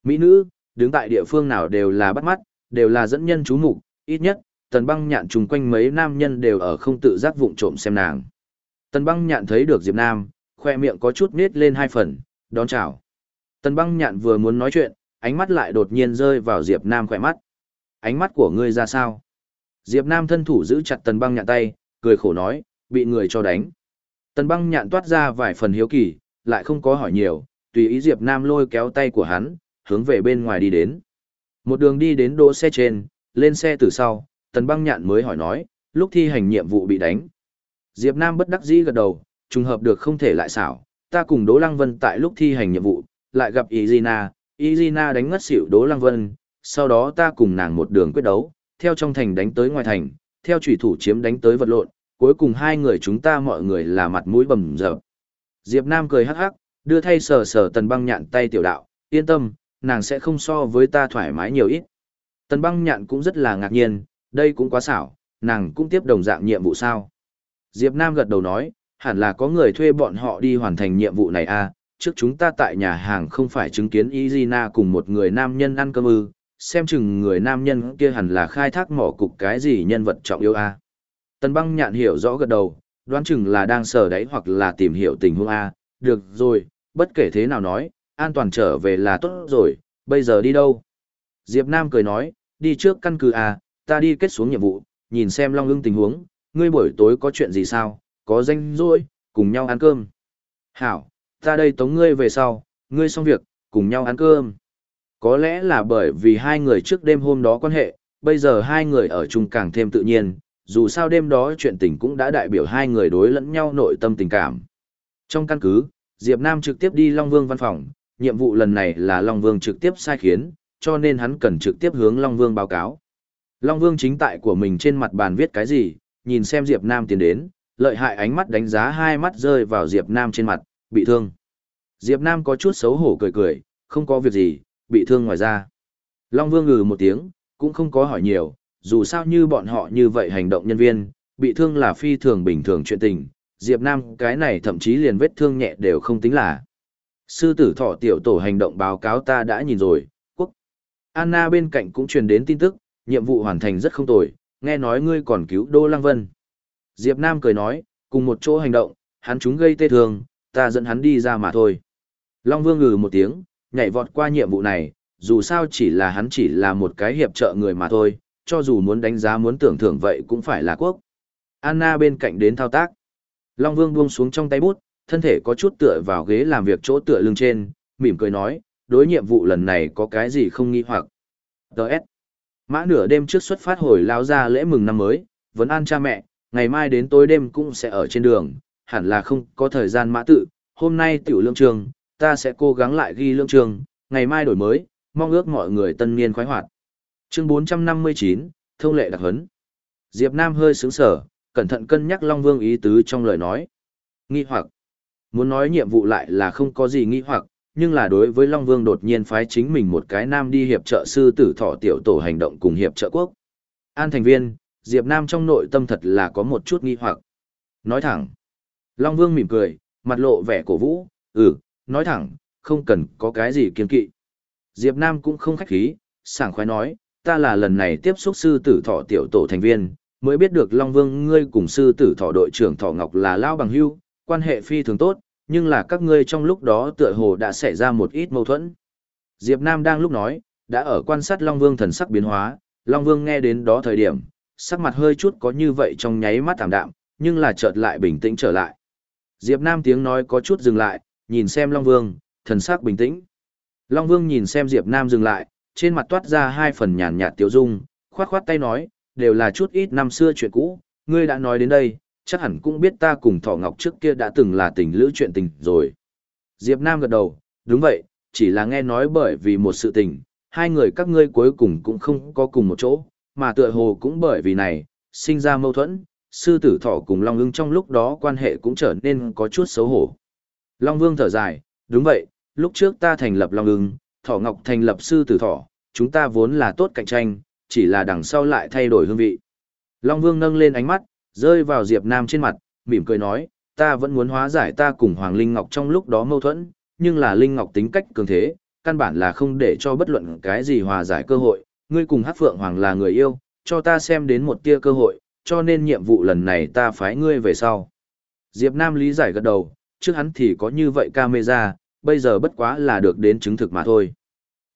Mỹ nữ, đứng tại địa phương nào đều là bắt mắt, đều là dẫn nhân chú mục, ít nhất, tần băng nhạn trùng quanh mấy nam nhân đều ở không tự giác vụng trộm xem nàng. Tần băng nhạn thấy được Diệp Nam, khoe miệng có chút nết lên hai phần, đón chào. Tần băng nhạn vừa muốn nói chuyện, ánh mắt lại đột nhiên rơi vào Diệp Nam khỏe mắt. Ánh mắt của ngươi ra sao? Diệp Nam thân thủ giữ chặt tần băng nhạn tay, cười khổ nói, bị người cho đánh. Tần băng nhạn toát ra vài phần hiếu kỳ, lại không có hỏi nhiều, tùy ý Diệp Nam lôi kéo tay của hắn, hướng về bên ngoài đi đến. Một đường đi đến đỗ xe trên, lên xe từ sau, tần băng nhạn mới hỏi nói, lúc thi hành nhiệm vụ bị đánh. Diệp Nam bất đắc dĩ gật đầu, trùng hợp được không thể lại xảo, ta cùng Đỗ Lăng Vân tại lúc thi hành nhiệm vụ, lại gặp Izina, Izina đánh ngất xỉu Đỗ Lăng Vân, sau đó ta cùng nàng một đường quyết đấu, theo trong thành đánh tới ngoài thành, theo chủy thủ chiếm đánh tới vật lộn, cuối cùng hai người chúng ta mọi người là mặt mũi bầm dập. Diệp Nam cười hắc hắc, đưa thay sờ sờ tần băng nhạn tay tiểu đạo, yên tâm, nàng sẽ không so với ta thoải mái nhiều ít. Tần băng nhạn cũng rất là ngạc nhiên, đây cũng quá xảo, nàng cũng tiếp đồng dạng nhiệm vụ sao. Diệp Nam gật đầu nói, hẳn là có người thuê bọn họ đi hoàn thành nhiệm vụ này à, trước chúng ta tại nhà hàng không phải chứng kiến Izina cùng một người nam nhân ăn cơm ư, xem chừng người nam nhân kia hẳn là khai thác mỏ cục cái gì nhân vật trọng yêu a. À. Tần băng nhạn hiểu rõ gật đầu, đoán chừng là đang sờ đáy hoặc là tìm hiểu tình huống a. Được rồi, bất kể thế nào nói, an toàn trở về là tốt rồi, bây giờ đi đâu? Diệp Nam cười nói, đi trước căn cứ a, ta đi kết xuống nhiệm vụ, nhìn xem Long ưng tình huống, ngươi buổi tối có chuyện gì sao, có danh rỗi, cùng nhau ăn cơm. Hảo, ta đây tống ngươi về sau, ngươi xong việc, cùng nhau ăn cơm. Có lẽ là bởi vì hai người trước đêm hôm đó quan hệ, bây giờ hai người ở chung càng thêm tự nhiên, dù sao đêm đó chuyện tình cũng đã đại biểu hai người đối lẫn nhau nội tâm tình cảm. Trong căn cứ, Diệp Nam trực tiếp đi Long Vương văn phòng, nhiệm vụ lần này là Long Vương trực tiếp sai khiến, cho nên hắn cần trực tiếp hướng Long Vương báo cáo. Long Vương chính tại của mình trên mặt bàn viết cái gì, nhìn xem Diệp Nam tiến đến, lợi hại ánh mắt đánh giá hai mắt rơi vào Diệp Nam trên mặt, bị thương. Diệp Nam có chút xấu hổ cười cười, không có việc gì, bị thương ngoài ra. Long Vương ngừ một tiếng, cũng không có hỏi nhiều, dù sao như bọn họ như vậy hành động nhân viên, bị thương là phi thường bình thường chuyện tình, Diệp Nam cái này thậm chí liền vết thương nhẹ đều không tính là. Sư tử thọ tiểu tổ hành động báo cáo ta đã nhìn rồi, quốc. Anna bên cạnh cũng truyền đến tin tức, nhiệm vụ hoàn thành rất không tồi, nghe nói ngươi còn cứu Đô Lăng Vân. Diệp Nam cười nói, cùng một chỗ hành động, hắn chúng gây tê thương, ta dẫn hắn đi ra mà thôi. Long Vương ngừ một tiếng, nhảy vọt qua nhiệm vụ này, dù sao chỉ là hắn chỉ là một cái hiệp trợ người mà thôi, cho dù muốn đánh giá muốn tưởng thưởng vậy cũng phải là quốc. Anna bên cạnh đến thao tác. Long Vương buông xuống trong tay bút, thân thể có chút tựa vào ghế làm việc chỗ tựa lưng trên, mỉm cười nói, đối nhiệm vụ lần này có cái gì không nghi hoặc. Đợt. Mã nửa đêm trước xuất phát hồi lao ra lễ mừng năm mới, vẫn an cha mẹ, ngày mai đến tối đêm cũng sẽ ở trên đường, hẳn là không có thời gian mã tự, hôm nay tiểu lương trường, ta sẽ cố gắng lại ghi lương trường, ngày mai đổi mới, mong ước mọi người tân niên khoái hoạt. Chương 459, thông lệ đặc hấn. Diệp Nam hơi sướng sở, cẩn thận cân nhắc Long Vương ý tứ trong lời nói. Nghi hoặc, muốn nói nhiệm vụ lại là không có gì nghi hoặc, nhưng là đối với Long Vương đột nhiên phái chính mình một cái nam đi hiệp trợ sư tử thọ tiểu tổ hành động cùng hiệp trợ quốc. An thành viên, Diệp Nam trong nội tâm thật là có một chút nghi hoặc. Nói thẳng. Long Vương mỉm cười, mặt lộ vẻ cổ vũ, ừ, nói thẳng, không cần có cái gì kiên kỵ. Diệp Nam cũng không khách khí, sảng khoái nói, ta là lần này tiếp xúc sư tử thọ tiểu tổ thành viên, mới biết được Long Vương ngươi cùng sư tử thọ đội trưởng thọ Ngọc là lao bằng hưu, quan hệ phi thường tốt, nhưng là các ngươi trong lúc đó tựa hồ đã xảy ra một ít mâu thuẫn. Diệp Nam đang lúc nói, đã ở quan sát Long Vương thần sắc biến hóa, Long Vương nghe đến đó thời điểm, sắc mặt hơi chút có như vậy trong nháy mắt thảm đạm, nhưng là chợt lại bình tĩnh trở lại. Diệp Nam tiếng nói có chút dừng lại, nhìn xem Long Vương, thần sắc bình tĩnh. Long Vương nhìn xem Diệp Nam dừng lại, trên mặt toát ra hai phần nhàn nhạt tiêu dung, khoát khoát tay nói, đều là chút ít năm xưa chuyện cũ, ngươi đã nói đến đây, chắc hẳn cũng biết ta cùng Thỏ Ngọc trước kia đã từng là tình lữ chuyện tình rồi. Diệp Nam gật đầu, đúng vậy, chỉ là nghe nói bởi vì một sự tình, hai người các ngươi cuối cùng cũng không có cùng một chỗ, mà tựa hồ cũng bởi vì này, sinh ra mâu thuẫn, sư tử Thỏ cùng Long ưng trong lúc đó quan hệ cũng trở nên có chút xấu hổ. Long Vương thở dài, đúng vậy, lúc trước ta thành lập Long ưng, Thỏ Ngọc thành lập sư tử Thỏ chúng ta vốn là tốt cạnh tranh, chỉ là đằng sau lại thay đổi hương vị. Long Vương nâng lên ánh mắt, rơi vào Diệp Nam trên mặt, mỉm cười nói, ta vẫn muốn hóa giải ta cùng Hoàng Linh Ngọc trong lúc đó mâu thuẫn, nhưng là Linh Ngọc tính cách cường thế, căn bản là không để cho bất luận cái gì hòa giải cơ hội, ngươi cùng Hắc Phượng Hoàng là người yêu, cho ta xem đến một tia cơ hội, cho nên nhiệm vụ lần này ta phái ngươi về sau. Diệp Nam lý giải gật đầu, trước hắn thì có như vậy camera, bây giờ bất quá là được đến chứng thực mà thôi.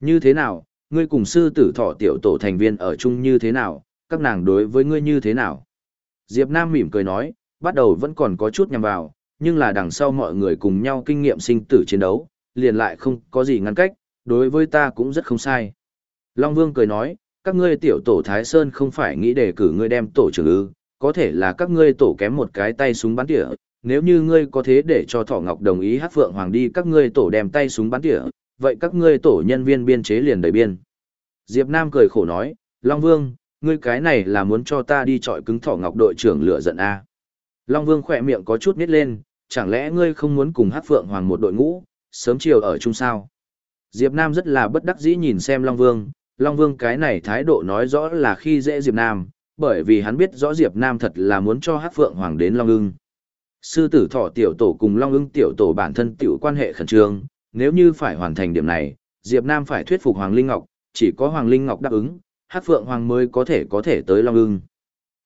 Như thế nào, ngươi cùng sư tử thọ tiểu tổ thành viên ở chung như thế nào, các nàng đối với ngươi như thế nào? Diệp Nam mỉm cười nói, bắt đầu vẫn còn có chút nhằm vào, nhưng là đằng sau mọi người cùng nhau kinh nghiệm sinh tử chiến đấu, liền lại không có gì ngăn cách, đối với ta cũng rất không sai. Long Vương cười nói, các ngươi tiểu tổ Thái Sơn không phải nghĩ để cử ngươi đem tổ trưởng ư, có thể là các ngươi tổ kém một cái tay súng bắn tỉa, nếu như ngươi có thế để cho Thỏ Ngọc đồng ý hát Phượng Hoàng đi các ngươi tổ đem tay súng bắn tỉa, vậy các ngươi tổ nhân viên biên chế liền đầy biên. Diệp Nam cười khổ nói, Long Vương, ngươi cái này là muốn cho ta đi trọi cứng Thọ Ngọc đội trưởng lửa giận a? Long Vương khỏe miệng có chút nít lên, chẳng lẽ ngươi không muốn cùng hát Phượng Hoàng một đội ngũ, sớm chiều ở chung sao? Diệp Nam rất là bất đắc dĩ nhìn xem Long Vương, Long Vương cái này thái độ nói rõ là khi dễ Diệp Nam, bởi vì hắn biết rõ Diệp Nam thật là muốn cho Hát Phượng Hoàng đến Long Ưng. Sư tử thọ tiểu tổ cùng Long Ưng tiểu tổ bản thân tiểu quan hệ khẩn trương, nếu như phải hoàn thành điểm này, Diệp Nam phải thuyết phục Hoàng Linh Ngọc, chỉ có Hoàng Linh Ngọc đáp ứng, Hát Phượng Hoàng mới có thể có thể tới Long ưng.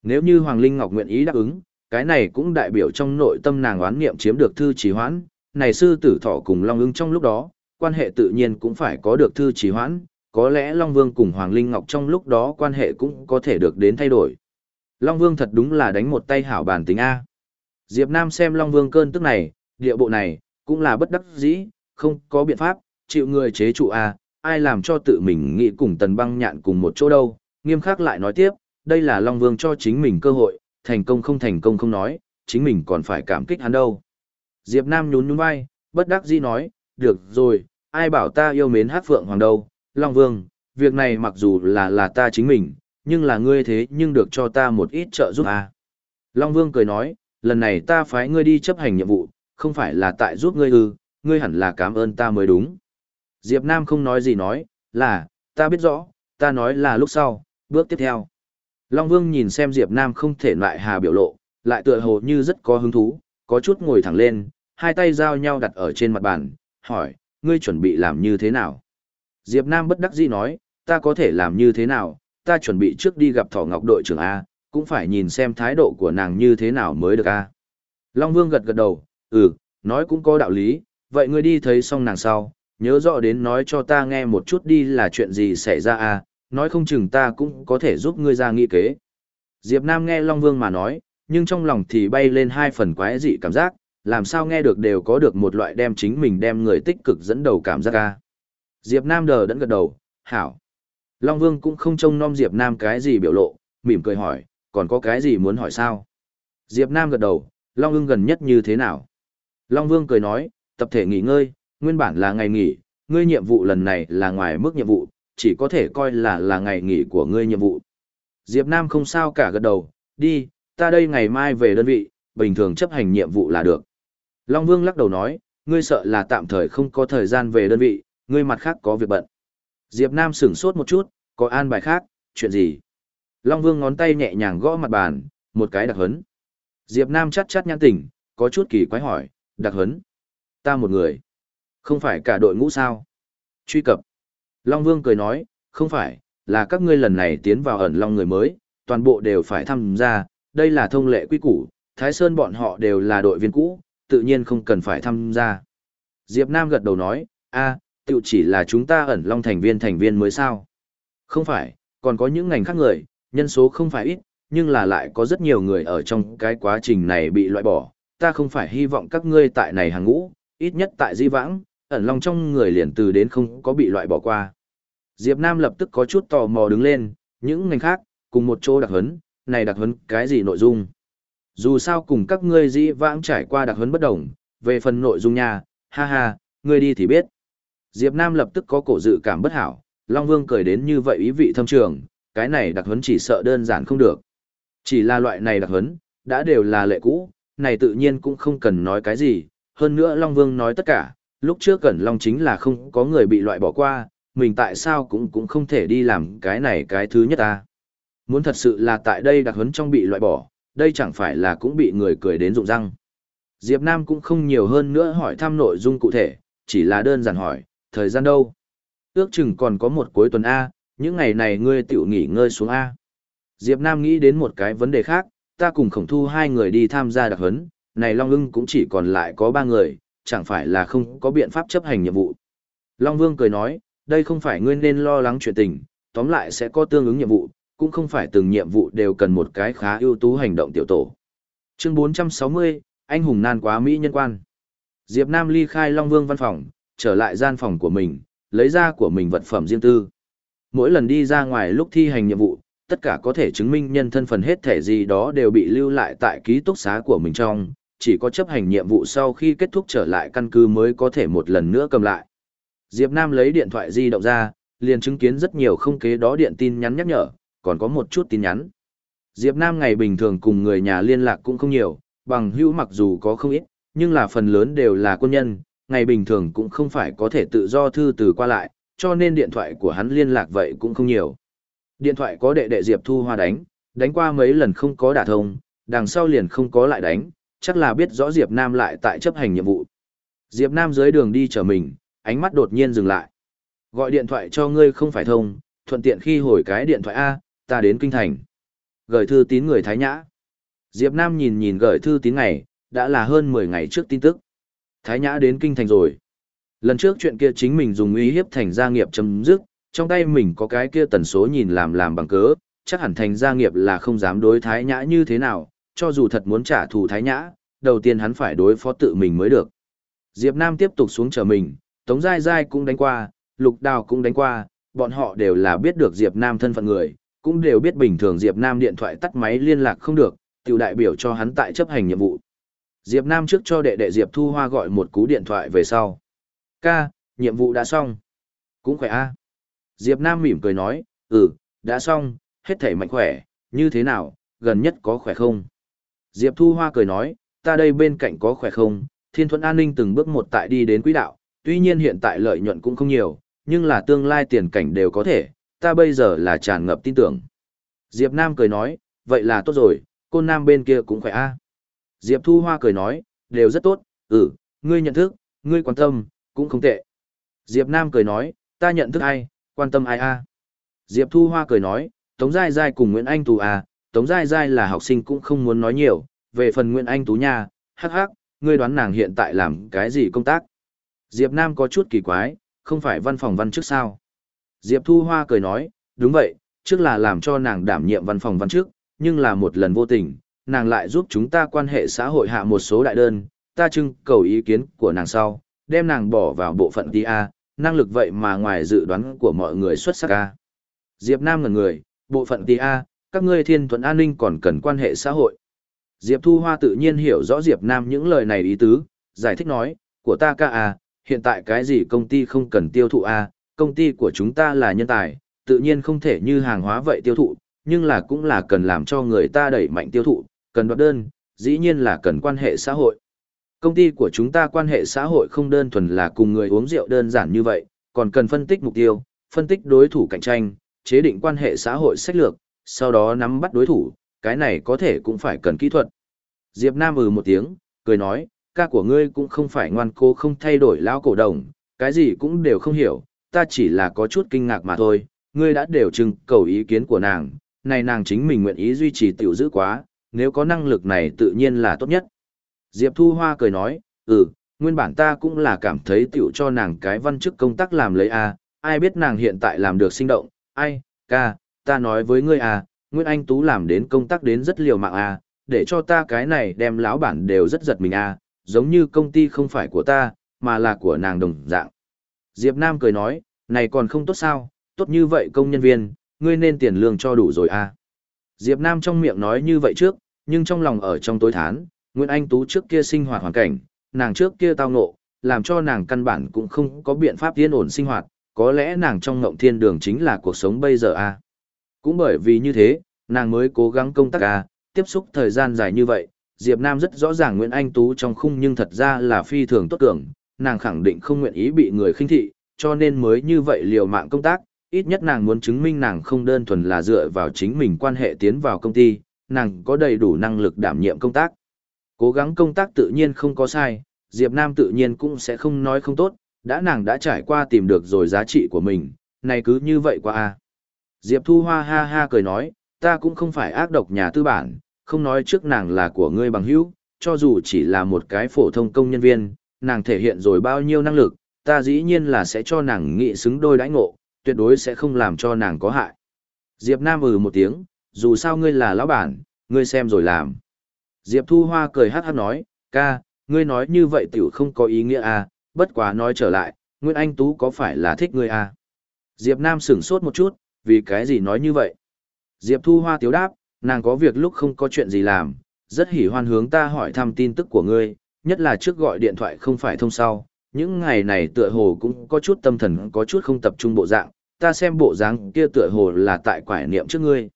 Nếu như Hoàng Linh Ngọc nguyện ý đáp ứng, cái này cũng đại biểu trong nội tâm nàng oán niệm chiếm được thư trì hoãn, này sư tử thọ cùng Long ưng trong lúc đó, quan hệ tự nhiên cũng phải có được thư trì hoãn, có lẽ Long Vương cùng Hoàng Linh Ngọc trong lúc đó quan hệ cũng có thể được đến thay đổi. Long Vương thật đúng là đánh một tay hảo bản tính A. Diệp Nam xem Long Vương cơn tức này, địa bộ này, cũng là bất đắc dĩ, không có biện pháp, chịu người chế trụ A, ai làm cho tự mình nghĩ cùng tần băng nhạn cùng một chỗ đâu, nghiêm khắc lại nói tiếp, đây là Long Vương cho chính mình cơ hội, thành công không thành công không nói, chính mình còn phải cảm kích hắn đâu. Diệp Nam nhún nhún vai, bất đắc dĩ nói, được rồi, ai bảo ta yêu mến hát phượng hoàng đâu, Long Vương, việc này mặc dù là là ta chính mình, nhưng là ngươi thế nhưng được cho ta một ít trợ giúp à. Long Vương cười nói, lần này ta phái ngươi đi chấp hành nhiệm vụ, không phải là tại giúp ngươi ư, ngươi hẳn là cảm ơn ta mới đúng. Diệp Nam không nói gì nói, là, ta biết rõ, ta nói là lúc sau, bước tiếp theo. Long Vương nhìn xem Diệp Nam không thể lại hà biểu lộ, lại tựa hồ như rất có hứng thú, có chút ngồi thẳng lên, hai tay giao nhau đặt ở trên mặt bàn, hỏi, ngươi chuẩn bị làm như thế nào? Diệp Nam bất đắc dĩ nói, ta có thể làm như thế nào, ta chuẩn bị trước đi gặp Thỏ Ngọc đội trưởng A, cũng phải nhìn xem thái độ của nàng như thế nào mới được A. Long Vương gật gật đầu, ừ, nói cũng có đạo lý, vậy ngươi đi thấy xong nàng sau, nhớ rõ đến nói cho ta nghe một chút đi là chuyện gì xảy ra à nói không chừng ta cũng có thể giúp ngươi ra nghị kế. Diệp Nam nghe Long Vương mà nói, nhưng trong lòng thì bay lên hai phần quái dị cảm giác, làm sao nghe được đều có được một loại đem chính mình đem người tích cực dẫn đầu cảm giác A. Diệp Nam đờ đẫn gật đầu, hảo. Long Vương cũng không trông nom Diệp Nam cái gì biểu lộ, mỉm cười hỏi, còn có cái gì muốn hỏi sao? Diệp Nam gật đầu, Long ưng gần nhất như thế nào? Long Vương cười nói, tập thể nghỉ ngơi, nguyên bản là ngày nghỉ, ngươi nhiệm vụ lần này là ngoài mức nhiệm vụ, chỉ có thể coi là là ngày nghỉ của ngươi nhiệm vụ. Diệp Nam không sao cả gật đầu, đi, ta đây ngày mai về đơn vị, bình thường chấp hành nhiệm vụ là được. Long Vương lắc đầu nói, ngươi sợ là tạm thời không có thời gian về đơn vị, ngươi mặt khác có việc bận. Diệp Nam sửng sốt một chút, có an bài khác, chuyện gì? Long Vương ngón tay nhẹ nhàng gõ mặt bàn, một cái đặc hấn. Diệp Nam chắt chắt nhăn tỉnh, có chút kỳ quái hỏi, đặc hấn. Ta một người. Không phải cả đội ngũ sao? Truy cập. Long Vương cười nói, không phải, là các ngươi lần này tiến vào ẩn Long người mới, toàn bộ đều phải tham gia, đây là thông lệ quy củ, Thái Sơn bọn họ đều là đội viên cũ, tự nhiên không cần phải tham gia. Diệp Nam gật đầu nói, a, tự chỉ là chúng ta ẩn long thành viên thành viên mới sao. Không phải, còn có những ngành khác người, nhân số không phải ít, nhưng là lại có rất nhiều người ở trong cái quá trình này bị loại bỏ. Ta không phải hy vọng các ngươi tại này hàng ngũ, ít nhất tại di vãng, ẩn long trong người liền từ đến không có bị loại bỏ qua. Diệp Nam lập tức có chút tò mò đứng lên, những ngành khác, cùng một chỗ đặc huấn, này đặc huấn cái gì nội dung? Dù sao cùng các ngươi dĩ vãng trải qua đặc huấn bất đồng, về phần nội dung nha, ha ha, ngươi đi thì biết. Diệp Nam lập tức có cổ dự cảm bất hảo, Long Vương cười đến như vậy ý vị thâm trường, cái này đặc huấn chỉ sợ đơn giản không được. Chỉ là loại này đặc huấn, đã đều là lệ cũ, này tự nhiên cũng không cần nói cái gì, hơn nữa Long Vương nói tất cả, lúc trước Cẩn Long chính là không có người bị loại bỏ qua, mình tại sao cũng cũng không thể đi làm cái này cái thứ nhất ta. Muốn thật sự là tại đây đặc huấn trong bị loại bỏ, đây chẳng phải là cũng bị người cười đến rụng răng. Diệp Nam cũng không nhiều hơn nữa hỏi thăm nội dung cụ thể, chỉ là đơn giản hỏi, thời gian đâu? Ước chừng còn có một cuối tuần A, những ngày này ngươi tiểu nghỉ ngơi xuống A. Diệp Nam nghĩ đến một cái vấn đề khác, ta cùng khổng thu hai người đi tham gia đặc huấn, này Long ưng cũng chỉ còn lại có ba người, chẳng phải là không có biện pháp chấp hành nhiệm vụ. Long Vương cười nói, đây không phải ngươi nên lo lắng chuyện tình, tóm lại sẽ có tương ứng nhiệm vụ, cũng không phải từng nhiệm vụ đều cần một cái khá ưu tú hành động tiểu tổ. Chương 460, anh hùng nan quá Mỹ nhân quan. Diệp Nam ly khai Long Vương văn phòng, trở lại gian phòng của mình, lấy ra của mình vật phẩm riêng tư. Mỗi lần đi ra ngoài lúc thi hành nhiệm vụ, tất cả có thể chứng minh nhân thân phần hết thể gì đó đều bị lưu lại tại ký túc xá của mình trong, chỉ có chấp hành nhiệm vụ sau khi kết thúc trở lại căn cứ mới có thể một lần nữa cầm lại. Diệp Nam lấy điện thoại di động ra, liền chứng kiến rất nhiều không kế đó điện tin nhắn nhắc nhở, còn có một chút tin nhắn. Diệp Nam ngày bình thường cùng người nhà liên lạc cũng không nhiều, bằng hữu mặc dù có không ít, nhưng là phần lớn đều là quân nhân, ngày bình thường cũng không phải có thể tự do thư từ qua lại, cho nên điện thoại của hắn liên lạc vậy cũng không nhiều. Điện thoại có đệ đệ Diệp Thu Hoa đánh, đánh qua mấy lần không có đả thông, đằng sau liền không có lại đánh, chắc là biết rõ Diệp Nam lại tại chấp hành nhiệm vụ. Diệp Nam dưới đường đi trở mình, ánh mắt đột nhiên dừng lại. Gọi điện thoại cho ngươi không phải thông, thuận tiện khi hồi cái điện thoại A, ta đến kinh thành. Gửi thư tín người Thái Nhã. Diệp Nam nhìn nhìn gửi thư tín ngày, đã là hơn 10 ngày trước tin tức. Thái Nhã đến kinh thành rồi. Lần trước chuyện kia chính mình dùng uy hiếp thành gia nghiệp chấm dứt, trong tay mình có cái kia tần số nhìn làm làm bằng cớ, chắc hẳn thành gia nghiệp là không dám đối Thái Nhã như thế nào, cho dù thật muốn trả thù Thái Nhã, đầu tiên hắn phải đối phó tự mình mới được. Diệp Nam tiếp tục xuống chờ mình, Tống Giai Giai cũng đánh qua, Lục Đào cũng đánh qua, bọn họ đều là biết được Diệp Nam thân phận người, cũng đều biết bình thường Diệp Nam điện thoại tắt máy liên lạc không được, tiểu đại biểu cho hắn tại chấp hành nhiệm vụ. Diệp Nam trước cho đệ đệ Diệp Thu Hoa gọi một cú điện thoại về sau. Ca, nhiệm vụ đã xong. Cũng khỏe a. Diệp Nam mỉm cười nói, ừ, đã xong, hết thảy mạnh khỏe, như thế nào, gần nhất có khỏe không? Diệp Thu Hoa cười nói, ta đây bên cạnh có khỏe không? Thiên thuận an ninh từng bước một tại đi đến quỹ đạo, tuy nhiên hiện tại lợi nhuận cũng không nhiều, nhưng là tương lai tiền cảnh đều có thể, ta bây giờ là tràn ngập tin tưởng. Diệp Nam cười nói, vậy là tốt rồi, côn nam bên kia cũng khỏe a. Diệp Thu Hoa cười nói, đều rất tốt, ừ, ngươi nhận thức, ngươi quan tâm, cũng không tệ. Diệp Nam cười nói, ta nhận thức ai, quan tâm ai a. Diệp Thu Hoa cười nói, Tống Giai Giai cùng Nguyễn Anh Tú à, Tống Giai Giai là học sinh cũng không muốn nói nhiều, về phần Nguyễn Anh Tú nha, hắc hắc, ngươi đoán nàng hiện tại làm cái gì công tác. Diệp Nam có chút kỳ quái, không phải văn phòng văn chức sao. Diệp Thu Hoa cười nói, đúng vậy, trước là làm cho nàng đảm nhiệm văn phòng văn chức, nhưng là một lần vô tình, nàng lại giúp chúng ta quan hệ xã hội hạ một số đại đơn, ta trưng cầu ý kiến của nàng sau, đem nàng bỏ vào bộ phận TA, năng lực vậy mà ngoài dự đoán của mọi người xuất sắc ca. Diệp Nam ngần người, bộ phận TA, các ngươi thiên thuận an ninh còn cần quan hệ xã hội. Diệp Thu Hoa tự nhiên hiểu rõ Diệp Nam những lời này ý tứ, giải thích nói, của ta ca à, hiện tại cái gì công ty không cần tiêu thụ à, công ty của chúng ta là nhân tài, tự nhiên không thể như hàng hóa vậy tiêu thụ, nhưng là cũng là cần làm cho người ta đẩy mạnh tiêu thụ, cần đoạt đơn, dĩ nhiên là cần quan hệ xã hội. Công ty của chúng ta quan hệ xã hội không đơn thuần là cùng người uống rượu đơn giản như vậy, còn cần phân tích mục tiêu, phân tích đối thủ cạnh tranh, chế định quan hệ xã hội sách lược, sau đó nắm bắt đối thủ, cái này có thể cũng phải cần kỹ thuật. Diệp Nam ừ một tiếng, cười nói, ca của ngươi cũng không phải ngoan cố không thay đổi lão cổ đồng, cái gì cũng đều không hiểu, ta chỉ là có chút kinh ngạc mà thôi, ngươi đã đều trưng cầu ý kiến của nàng, này nàng chính mình nguyện ý duy trì tiểu giữ quá, nếu có năng lực này tự nhiên là tốt nhất. Diệp Thu Hoa cười nói, ừ, nguyên bản ta cũng là cảm thấy tiểu cho nàng cái văn chức công tác làm lấy a, ai biết nàng hiện tại làm được sinh động, ai, ca, ta nói với ngươi à, Nguyễn Anh Tú làm đến công tác đến rất liều mạng à, để cho ta cái này đem lão bản đều rất giật mình à, giống như công ty không phải của ta, mà là của nàng đồng dạng. Diệp Nam cười nói, này còn không tốt sao, tốt như vậy công nhân viên, ngươi nên tiền lương cho đủ rồi à. Diệp Nam trong miệng nói như vậy trước, nhưng trong lòng ở trong tối thán, Nguyễn Anh Tú trước kia sinh hoạt hoàn cảnh, nàng trước kia tao ngộ, làm cho nàng căn bản cũng không có biện pháp yên ổn sinh hoạt, có lẽ nàng trong ngộng thiên đường chính là cuộc sống bây giờ à. Cũng bởi vì như thế, nàng mới cố gắng công tác à, tiếp xúc thời gian dài như vậy, Diệp Nam rất rõ ràng Nguyễn Anh Tú trong khung nhưng thật ra là phi thường tốt cường, nàng khẳng định không nguyện ý bị người khinh thị, cho nên mới như vậy liều mạng công tác, ít nhất nàng muốn chứng minh nàng không đơn thuần là dựa vào chính mình quan hệ tiến vào công ty, nàng có đầy đủ năng lực đảm nhiệm công tác. Cố gắng công tác tự nhiên không có sai, Diệp Nam tự nhiên cũng sẽ không nói không tốt, đã nàng đã trải qua tìm được rồi giá trị của mình, này cứ như vậy qua a. Diệp Thu Hoa ha ha cười nói, ta cũng không phải ác độc nhà tư bản, không nói trước nàng là của ngươi bằng hữu, cho dù chỉ là một cái phổ thông công nhân viên, nàng thể hiện rồi bao nhiêu năng lực, ta dĩ nhiên là sẽ cho nàng nghị xứng đôi đãi ngộ, tuyệt đối sẽ không làm cho nàng có hại. Diệp Nam ừ một tiếng, dù sao ngươi là lão bản, ngươi xem rồi làm. Diệp Thu Hoa cười hát hát nói, ca, ngươi nói như vậy tiểu không có ý nghĩa à, bất quá nói trở lại, Nguyễn Anh Tú có phải là thích ngươi à? Diệp Nam sửng sốt một chút, vì cái gì nói như vậy? Diệp Thu Hoa tiếu đáp, nàng có việc lúc không có chuyện gì làm, rất hỉ hoan hướng ta hỏi thăm tin tức của ngươi, nhất là trước gọi điện thoại không phải thông sau, những ngày này tựa hồ cũng có chút tâm thần có chút không tập trung bộ dạng, ta xem bộ dáng kia tựa hồ là tại quải niệm trước ngươi.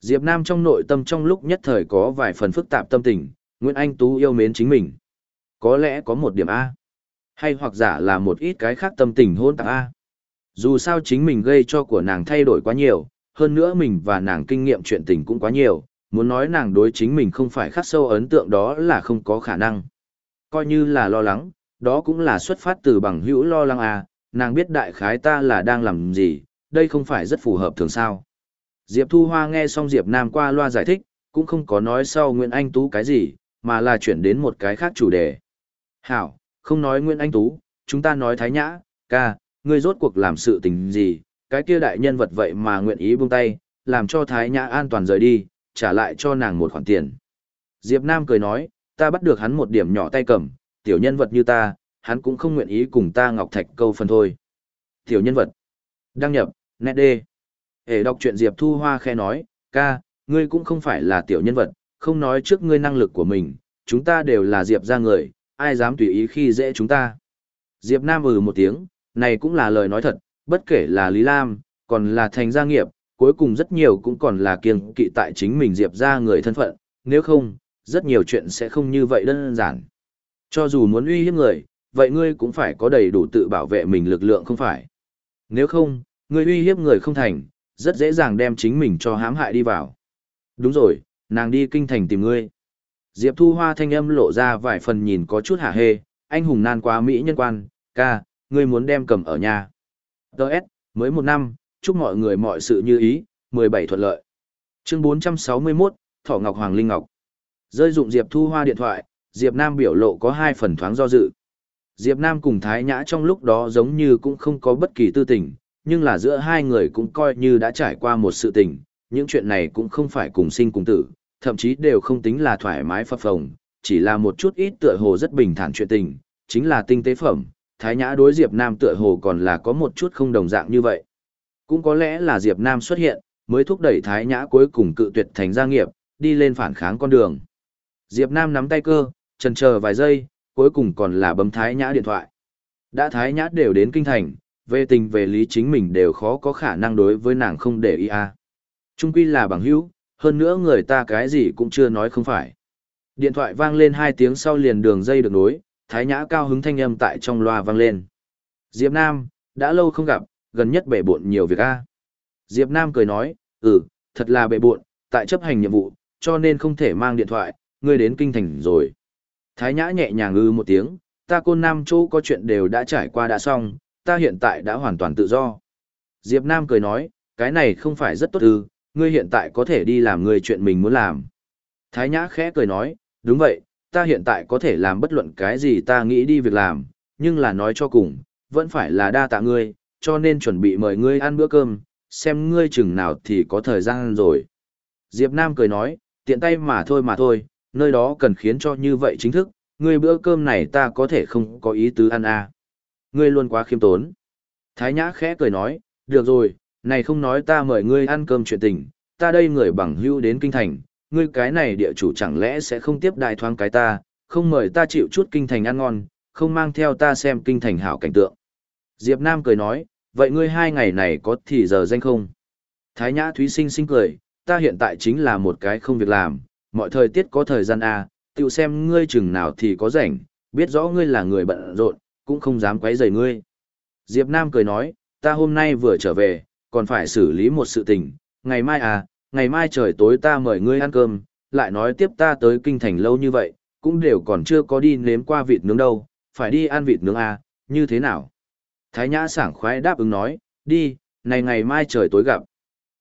Diệp Nam trong nội tâm trong lúc nhất thời có vài phần phức tạp tâm tình, Nguyễn Anh Tú yêu mến chính mình. Có lẽ có một điểm A. Hay hoặc giả là một ít cái khác tâm tình hôn tạp A. Dù sao chính mình gây cho của nàng thay đổi quá nhiều, hơn nữa mình và nàng kinh nghiệm chuyện tình cũng quá nhiều, muốn nói nàng đối chính mình không phải khắc sâu ấn tượng đó là không có khả năng. Coi như là lo lắng, đó cũng là xuất phát từ bằng hữu lo lắng à, nàng biết đại khái ta là đang làm gì, đây không phải rất phù hợp thường sao. Diệp Thu Hoa nghe xong Diệp Nam qua loa giải thích, cũng không có nói sau Nguyễn Anh Tú cái gì, mà là chuyển đến một cái khác chủ đề. Hảo, không nói Nguyễn Anh Tú, chúng ta nói Thái Nhã, ca, ngươi rốt cuộc làm sự tình gì, cái kia đại nhân vật vậy mà nguyện ý buông tay, làm cho Thái Nhã an toàn rời đi, trả lại cho nàng một khoản tiền. Diệp Nam cười nói, ta bắt được hắn một điểm nhỏ tay cầm, tiểu nhân vật như ta, hắn cũng không nguyện ý cùng ta Ngọc Thạch câu phần thôi. Tiểu nhân vật. Đăng nhập, nét đê. Hề đọc chuyện Diệp Thu Hoa khe nói, ca, ngươi cũng không phải là tiểu nhân vật, không nói trước ngươi năng lực của mình, chúng ta đều là Diệp gia người, ai dám tùy ý khi dễ chúng ta. Diệp Nam ừ một tiếng, này cũng là lời nói thật, bất kể là Lý Lam, còn là thành gia nghiệp, cuối cùng rất nhiều cũng còn là kiêng kỵ tại chính mình Diệp ra người thân phận, nếu không, rất nhiều chuyện sẽ không như vậy đơn giản. Cho dù muốn uy hiếp người, vậy ngươi cũng phải có đầy đủ tự bảo vệ mình lực lượng không phải. Nếu không, ngươi uy hiếp người không thành, rất dễ dàng đem chính mình cho hãm hại đi vào. Đúng rồi, nàng đi kinh thành tìm ngươi. Diệp Thu Hoa thanh âm lộ ra vài phần nhìn có chút hả hê, anh hùng nan quá Mỹ nhân quan, ca, ngươi muốn đem cầm ở nhà. Đợt, mới một năm, chúc mọi người mọi sự như ý, 17 thuận lợi. Chương 461, Thỏ Ngọc Hoàng Linh Ngọc. Rơi dụng Diệp Thu Hoa điện thoại, Diệp Nam biểu lộ có hai phần thoáng do dự. Diệp Nam cùng Thái Nhã trong lúc đó giống như cũng không có bất kỳ tư tình, nhưng là giữa hai người cũng coi như đã trải qua một sự tình, những chuyện này cũng không phải cùng sinh cùng tử, thậm chí đều không tính là thoải mái phập phồng, chỉ là một chút ít tựa hồ rất bình thản chuyện tình, chính là tinh tế phẩm, Thái Nhã đối Diệp Nam tựa hồ còn là có một chút không đồng dạng như vậy. Cũng có lẽ là Diệp Nam xuất hiện, mới thúc đẩy Thái Nhã cuối cùng cự tuyệt thành gia nghiệp, đi lên phản kháng con đường. Diệp Nam nắm tay cơ, chần chờ vài giây, cuối cùng còn là bấm Thái Nhã điện thoại. Đã Thái Nhã đều đến kinh thành, về tình về lý chính mình đều khó có khả năng đối với nàng không để ý à. Trung quy là bằng hữu, hơn nữa người ta cái gì cũng chưa nói không phải. Điện thoại vang lên hai tiếng sau liền đường dây được nối, Thái Nhã cao hứng thanh âm tại trong loa vang lên. Diệp Nam, đã lâu không gặp, gần nhất bể bộn nhiều việc a. Diệp Nam cười nói, ừ, thật là bể bộn, tại chấp hành nhiệm vụ, cho nên không thể mang điện thoại, ngươi đến kinh thành rồi. Thái Nhã nhẹ nhàng ư một tiếng, ta côn nam chỗ có chuyện đều đã trải qua đã xong, ta hiện tại đã hoàn toàn tự do. Diệp Nam cười nói, cái này không phải rất tốt ư, ngươi hiện tại có thể đi làm người chuyện mình muốn làm. Thái Nhã khẽ cười nói, đúng vậy, ta hiện tại có thể làm bất luận cái gì ta nghĩ đi việc làm, nhưng là nói cho cùng, vẫn phải là đa tạ ngươi, cho nên chuẩn bị mời ngươi ăn bữa cơm, xem ngươi chừng nào thì có thời gian rồi. Diệp Nam cười nói, tiện tay mà thôi mà thôi, nơi đó cần khiến cho như vậy chính thức, ngươi bữa cơm này ta có thể không có ý tứ ăn à. Ngươi luôn quá khiêm tốn. Thái Nhã khẽ cười nói, được rồi, này không nói ta mời ngươi ăn cơm chuyện tình, ta đây người bằng hữu đến kinh thành, ngươi cái này địa chủ chẳng lẽ sẽ không tiếp đại thoáng cái ta, không mời ta chịu chút kinh thành ăn ngon, không mang theo ta xem kinh thành hảo cảnh tượng. Diệp Nam cười nói, vậy ngươi hai ngày này có thì giờ danh không? Thái Nhã Thúy Sinh sinh cười, ta hiện tại chính là một cái không việc làm, mọi thời tiết có thời gian à, tự xem ngươi chừng nào thì có rảnh, biết rõ ngươi là người bận rộn, cũng không dám quấy rầy ngươi. Diệp Nam cười nói, ta hôm nay vừa trở về, còn phải xử lý một sự tình, ngày mai à, ngày mai trời tối ta mời ngươi ăn cơm, lại nói tiếp ta tới kinh thành lâu như vậy, cũng đều còn chưa có đi nếm qua vịt nướng đâu, phải đi ăn vịt nướng à, như thế nào? Thái Nhã sảng khoái đáp ứng nói, đi, này ngày mai trời tối gặp.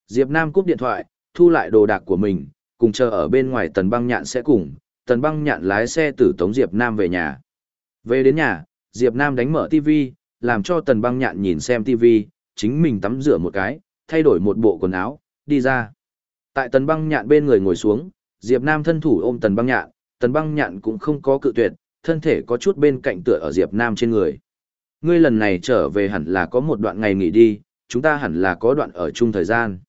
Diệp Nam cúp điện thoại, thu lại đồ đạc của mình, cùng chờ ở bên ngoài tần băng nhạn sẽ cùng, tần băng nhạn lái xe tử tống Diệp Nam về nhà. Về đến nhà, Diệp Nam đánh mở TV, làm cho tần băng nhạn nhìn xem TV, chính mình tắm rửa một cái, thay đổi một bộ quần áo, đi ra. Tại tần băng nhạn bên người ngồi xuống, Diệp Nam thân thủ ôm tần băng nhạn, tần băng nhạn cũng không có cự tuyệt, thân thể có chút bên cạnh tựa ở Diệp Nam trên người. Ngươi lần này trở về hẳn là có một đoạn ngày nghỉ đi, chúng ta hẳn là có đoạn ở chung thời gian.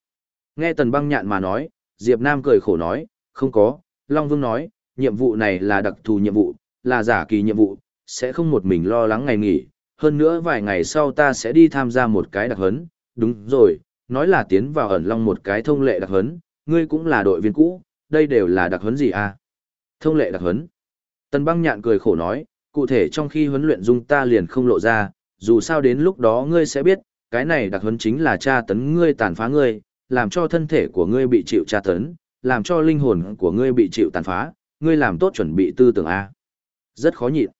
Nghe tần băng nhạn mà nói, Diệp Nam cười khổ nói, không có, Long Vương nói, nhiệm vụ này là đặc thù nhiệm vụ, là giả kỳ nhiệm vụ, sẽ không một mình lo lắng ngày nghỉ, hơn nữa vài ngày sau ta sẽ đi tham gia một cái đặc huấn, đúng rồi, nói là tiến vào ẩn long một cái thông lệ đặc huấn, ngươi cũng là đội viên cũ, đây đều là đặc huấn gì à? Thông lệ đặc huấn. Tần băng nhạn cười khổ nói, cụ thể trong khi huấn luyện dung ta liền không lộ ra, dù sao đến lúc đó ngươi sẽ biết, cái này đặc huấn chính là tra tấn ngươi tàn phá ngươi, làm cho thân thể của ngươi bị chịu tra tấn, làm cho linh hồn của ngươi bị chịu tàn phá, ngươi làm tốt chuẩn bị tư tưởng A. Rất khó nhịn.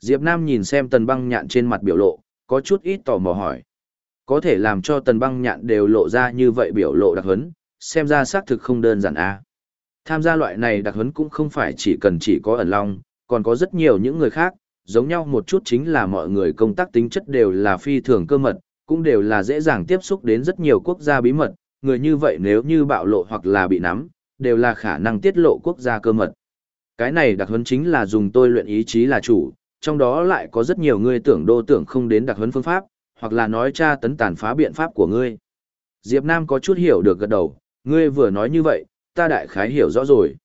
Diệp Nam nhìn xem tần băng nhạn trên mặt biểu lộ, có chút ít tò mò hỏi. Có thể làm cho tần băng nhạn đều lộ ra như vậy biểu lộ đặc huấn, xem ra xác thực không đơn giản a. Tham gia loại này đặc huấn cũng không phải chỉ cần chỉ có ẩn long, còn có rất nhiều những người khác, giống nhau một chút chính là mọi người công tác tính chất đều là phi thường cơ mật, cũng đều là dễ dàng tiếp xúc đến rất nhiều quốc gia bí mật, người như vậy nếu như bạo lộ hoặc là bị nắm, đều là khả năng tiết lộ quốc gia cơ mật. Cái này đặc huấn chính là dùng tôi luyện ý chí là chủ, trong đó lại có rất nhiều người tưởng đô tưởng không đến đặc huấn phương pháp, hoặc là nói tra tấn tàn phá biện pháp của ngươi. Diệp Nam có chút hiểu được gật đầu, ngươi vừa nói như vậy, ta đại khái hiểu rõ rồi.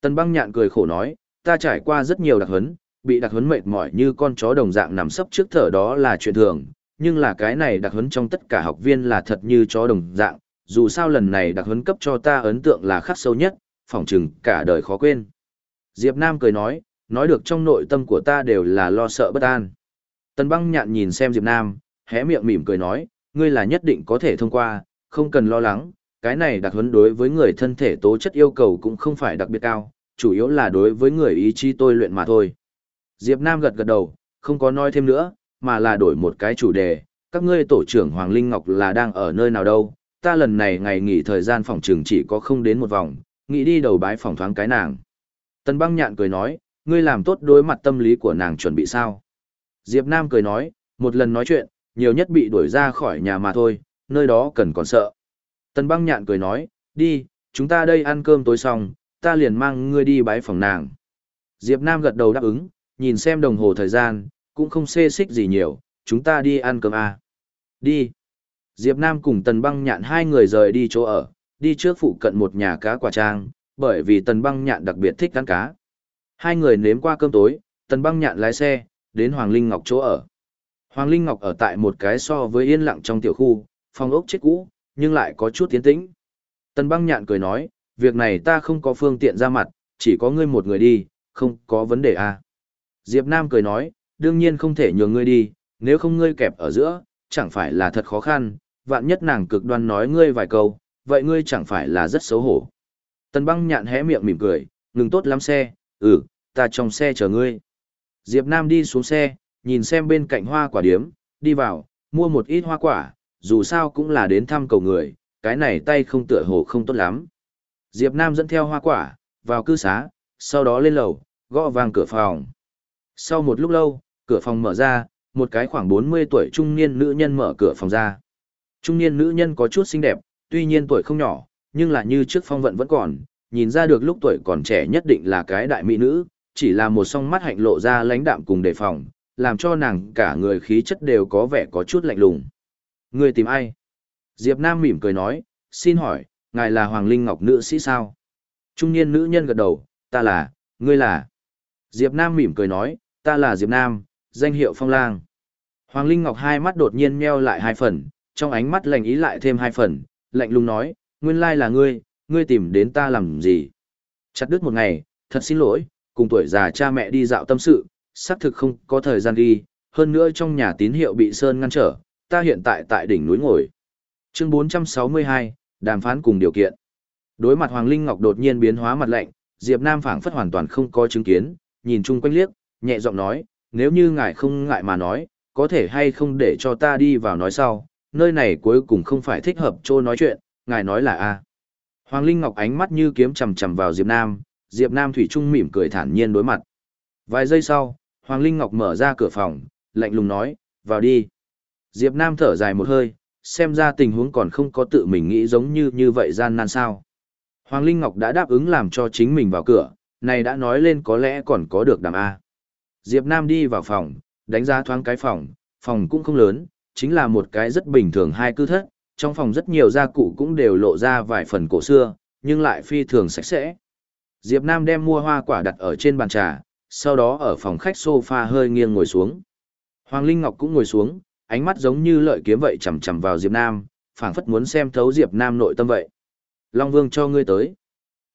Tần băng nhạn cười khổ nói, ta trải qua rất nhiều đặc huấn, bị đặc huấn mệt mỏi như con chó đồng dạng nằm sấp trước thở đó là chuyện thường, nhưng là cái này đặc huấn trong tất cả học viên là thật như chó đồng dạng, dù sao lần này đặc huấn cấp cho ta ấn tượng là khắc sâu nhất, phỏng chừng cả đời khó quên. Diệp Nam cười nói, nói được trong nội tâm của ta đều là lo sợ bất an. Tần băng nhạn nhìn xem Diệp Nam, hé miệng mỉm cười nói, ngươi là nhất định có thể thông qua, không cần lo lắng, cái này đặc huấn đối với người thân thể tố chất yêu cầu cũng không phải đặc biệt cao, chủ yếu là đối với người ý chí tôi luyện mà thôi. Diệp Nam gật gật đầu, không có nói thêm nữa, mà là đổi một cái chủ đề, các ngươi tổ trưởng Hoàng Linh Ngọc là đang ở nơi nào đâu, ta lần này ngày nghỉ thời gian phòng trường chỉ có không đến một vòng, nghĩ đi đầu bái phòng thoáng cái nàng. Tần băng nhạn cười nói, ngươi làm tốt đối mặt tâm lý của nàng chuẩn bị sao. Diệp Nam cười nói, một lần nói chuyện, nhiều nhất bị đuổi ra khỏi nhà mà thôi, nơi đó cần còn sợ. Tần băng nhạn cười nói, đi, chúng ta đây ăn cơm tối xong, ta liền mang ngươi đi bái phòng nàng. Diệp Nam gật đầu đáp ứng, nhìn xem đồng hồ thời gian, cũng không xê xích gì nhiều, chúng ta đi ăn cơm à. Đi. Diệp Nam cùng Tần băng nhạn hai người rời đi chỗ ở, đi trước phụ cận một nhà cá quả trang, bởi vì Tần băng nhạn đặc biệt thích ăn cá. Hai người nếm qua cơm tối, Tần băng nhạn lái xe, đến Hoàng Linh Ngọc chỗ ở. Hoàng Linh Ngọc ở tại một cái so với yên lặng trong tiểu khu, phòng ốc chết cũ, nhưng lại có chút tiến tĩnh. Tần băng nhạn cười nói, việc này ta không có phương tiện ra mặt, chỉ có ngươi một người đi, không có vấn đề à. Diệp Nam cười nói, đương nhiên không thể nhường ngươi đi, nếu không ngươi kẹp ở giữa, chẳng phải là thật khó khăn, vạn nhất nàng cực đoan nói ngươi vài câu, vậy ngươi chẳng phải là rất xấu hổ. Tần băng nhạn hé miệng mỉm cười, ngừng tốt lắm xe, ừ, ta trong xe chờ ngươi. Diệp Nam đi xuống xe, nhìn xem bên cạnh hoa quả điếm, đi vào, mua một ít hoa quả, dù sao cũng là đến thăm cầu người, cái này tay không tựa hồ không tốt lắm. Diệp Nam dẫn theo hoa quả, vào cư xá, sau đó lên lầu, gõ vang cửa phòng. Sau một lúc lâu, cửa phòng mở ra, một cái khoảng 40 tuổi trung niên nữ nhân mở cửa phòng ra. Trung niên nữ nhân có chút xinh đẹp, tuy nhiên tuổi không nhỏ, nhưng là như trước phong vận vẫn còn, nhìn ra được lúc tuổi còn trẻ nhất định là cái đại mỹ nữ, chỉ là một song mắt hạnh lộ ra lãnh đạm cùng đề phòng, làm cho nàng cả người khí chất đều có vẻ có chút lạnh lùng. Người tìm ai? Diệp Nam mỉm cười nói, xin hỏi, ngài là Hoàng Linh Ngọc nữ sĩ sao? Trung niên nữ nhân gật đầu, ta là, ngươi là. Diệp Nam mỉm cười nói, ta là Diệp Nam, danh hiệu phong lang. Hoàng Linh Ngọc hai mắt đột nhiên meo lại hai phần, trong ánh mắt lạnh ý lại thêm hai phần, lạnh lùng nói, nguyên lai là ngươi, ngươi tìm đến ta làm gì? Chặt đứt một ngày, thật xin lỗi, cùng tuổi già cha mẹ đi dạo tâm sự, xác thực không có thời gian đi, hơn nữa trong nhà tín hiệu bị sơn ngăn trở, ta hiện tại tại đỉnh núi ngồi. Chương 462, đàm phán cùng điều kiện. Đối mặt Hoàng Linh Ngọc đột nhiên biến hóa mặt lạnh, Diệp Nam phảng phất hoàn toàn không có chứng kiến, nhìn chung quanh liếc, nhẹ giọng nói, nếu như ngài không ngại mà nói, có thể hay không để cho ta đi vào nói sau, nơi này cuối cùng không phải thích hợp chỗ nói chuyện, ngài nói là a. Hoàng Linh Ngọc ánh mắt như kiếm chầm chầm vào Diệp Nam, Diệp Nam thủy trung mỉm cười thản nhiên đối mặt. Vài giây sau, Hoàng Linh Ngọc mở ra cửa phòng, lạnh lùng nói, vào đi. Diệp Nam thở dài một hơi, xem ra tình huống còn không có tự mình nghĩ giống như như vậy gian nan sao. Hoàng Linh Ngọc đã đáp ứng làm cho chính mình vào cửa, này đã nói lên có lẽ còn có được đàm A. Diệp Nam đi vào phòng, đánh giá thoáng cái phòng, phòng cũng không lớn, chính là một cái rất bình thường hai cư thất, trong phòng rất nhiều gia cụ cũng đều lộ ra vài phần cổ xưa, nhưng lại phi thường sạch sẽ. Diệp Nam đem mua hoa quả đặt ở trên bàn trà, sau đó ở phòng khách sofa hơi nghiêng ngồi xuống. Hoàng Linh Ngọc cũng ngồi xuống, ánh mắt giống như lợi kiếm vậy chằm chằm vào Diệp Nam, phảng phất muốn xem thấu Diệp Nam nội tâm vậy. Long Vương cho ngươi tới.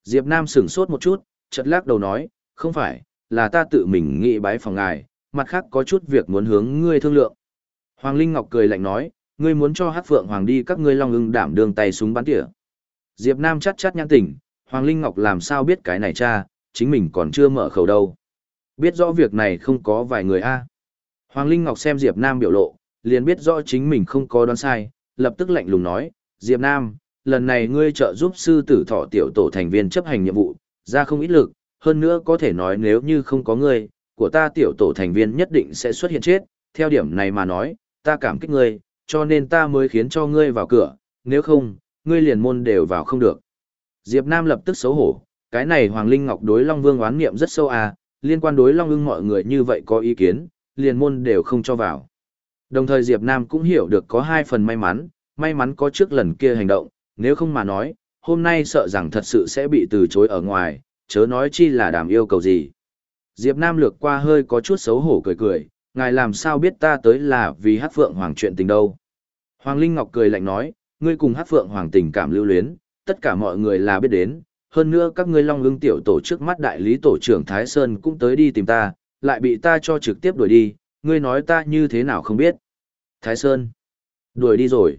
Diệp Nam sững sốt một chút, chợt lắc đầu nói, không phải, là ta tự mình nghĩ bái phòng ngài, mặt khác có chút việc muốn hướng ngươi thương lượng. Hoàng Linh Ngọc cười lạnh nói, ngươi muốn cho Hát Phượng Hoàng đi các ngươi Long ưng đảm đường tay súng bắn tỉa. Diệp Nam chắt chắt nhãn tỉnh, Hoàng Linh Ngọc làm sao biết cái này cha, chính mình còn chưa mở khẩu đâu. Biết rõ việc này không có vài người a. Hoàng Linh Ngọc xem Diệp Nam biểu lộ, liền biết rõ chính mình không có đoán sai, lập tức lạnh lùng nói, Diệp Nam, lần này ngươi trợ giúp sư tử thọ tiểu tổ thành viên chấp hành nhiệm vụ, ra không ít lực, hơn nữa có thể nói nếu như không có ngươi, của ta tiểu tổ thành viên nhất định sẽ xuất hiện chết, theo điểm này mà nói, ta cảm kích ngươi, cho nên ta mới khiến cho ngươi vào cửa, nếu không, ngươi liền môn đều vào không được. Diệp Nam lập tức xấu hổ, cái này Hoàng Linh Ngọc đối Long Vương oán niệm rất sâu à, liên quan đối Long ưng mọi người như vậy có ý kiến, liền môn đều không cho vào. Đồng thời Diệp Nam cũng hiểu được có hai phần may mắn, may mắn có trước lần kia hành động, nếu không mà nói, hôm nay sợ rằng thật sự sẽ bị từ chối ở ngoài, chớ nói chi là đàm yêu cầu gì. Diệp Nam lược qua hơi có chút xấu hổ cười cười, ngài làm sao biết ta tới là vì hát phượng hoàng chuyện tình đâu. Hoàng Linh Ngọc cười lạnh nói, ngươi cùng hát phượng hoàng tình cảm lưu luyến, tất cả mọi người là biết đến, hơn nữa các ngươi long ưng tiểu tổ trước mắt đại lý tổ trưởng Thái Sơn cũng tới đi tìm ta, lại bị ta cho trực tiếp đuổi đi, ngươi nói ta như thế nào không biết. Thái Sơn, đuổi đi rồi.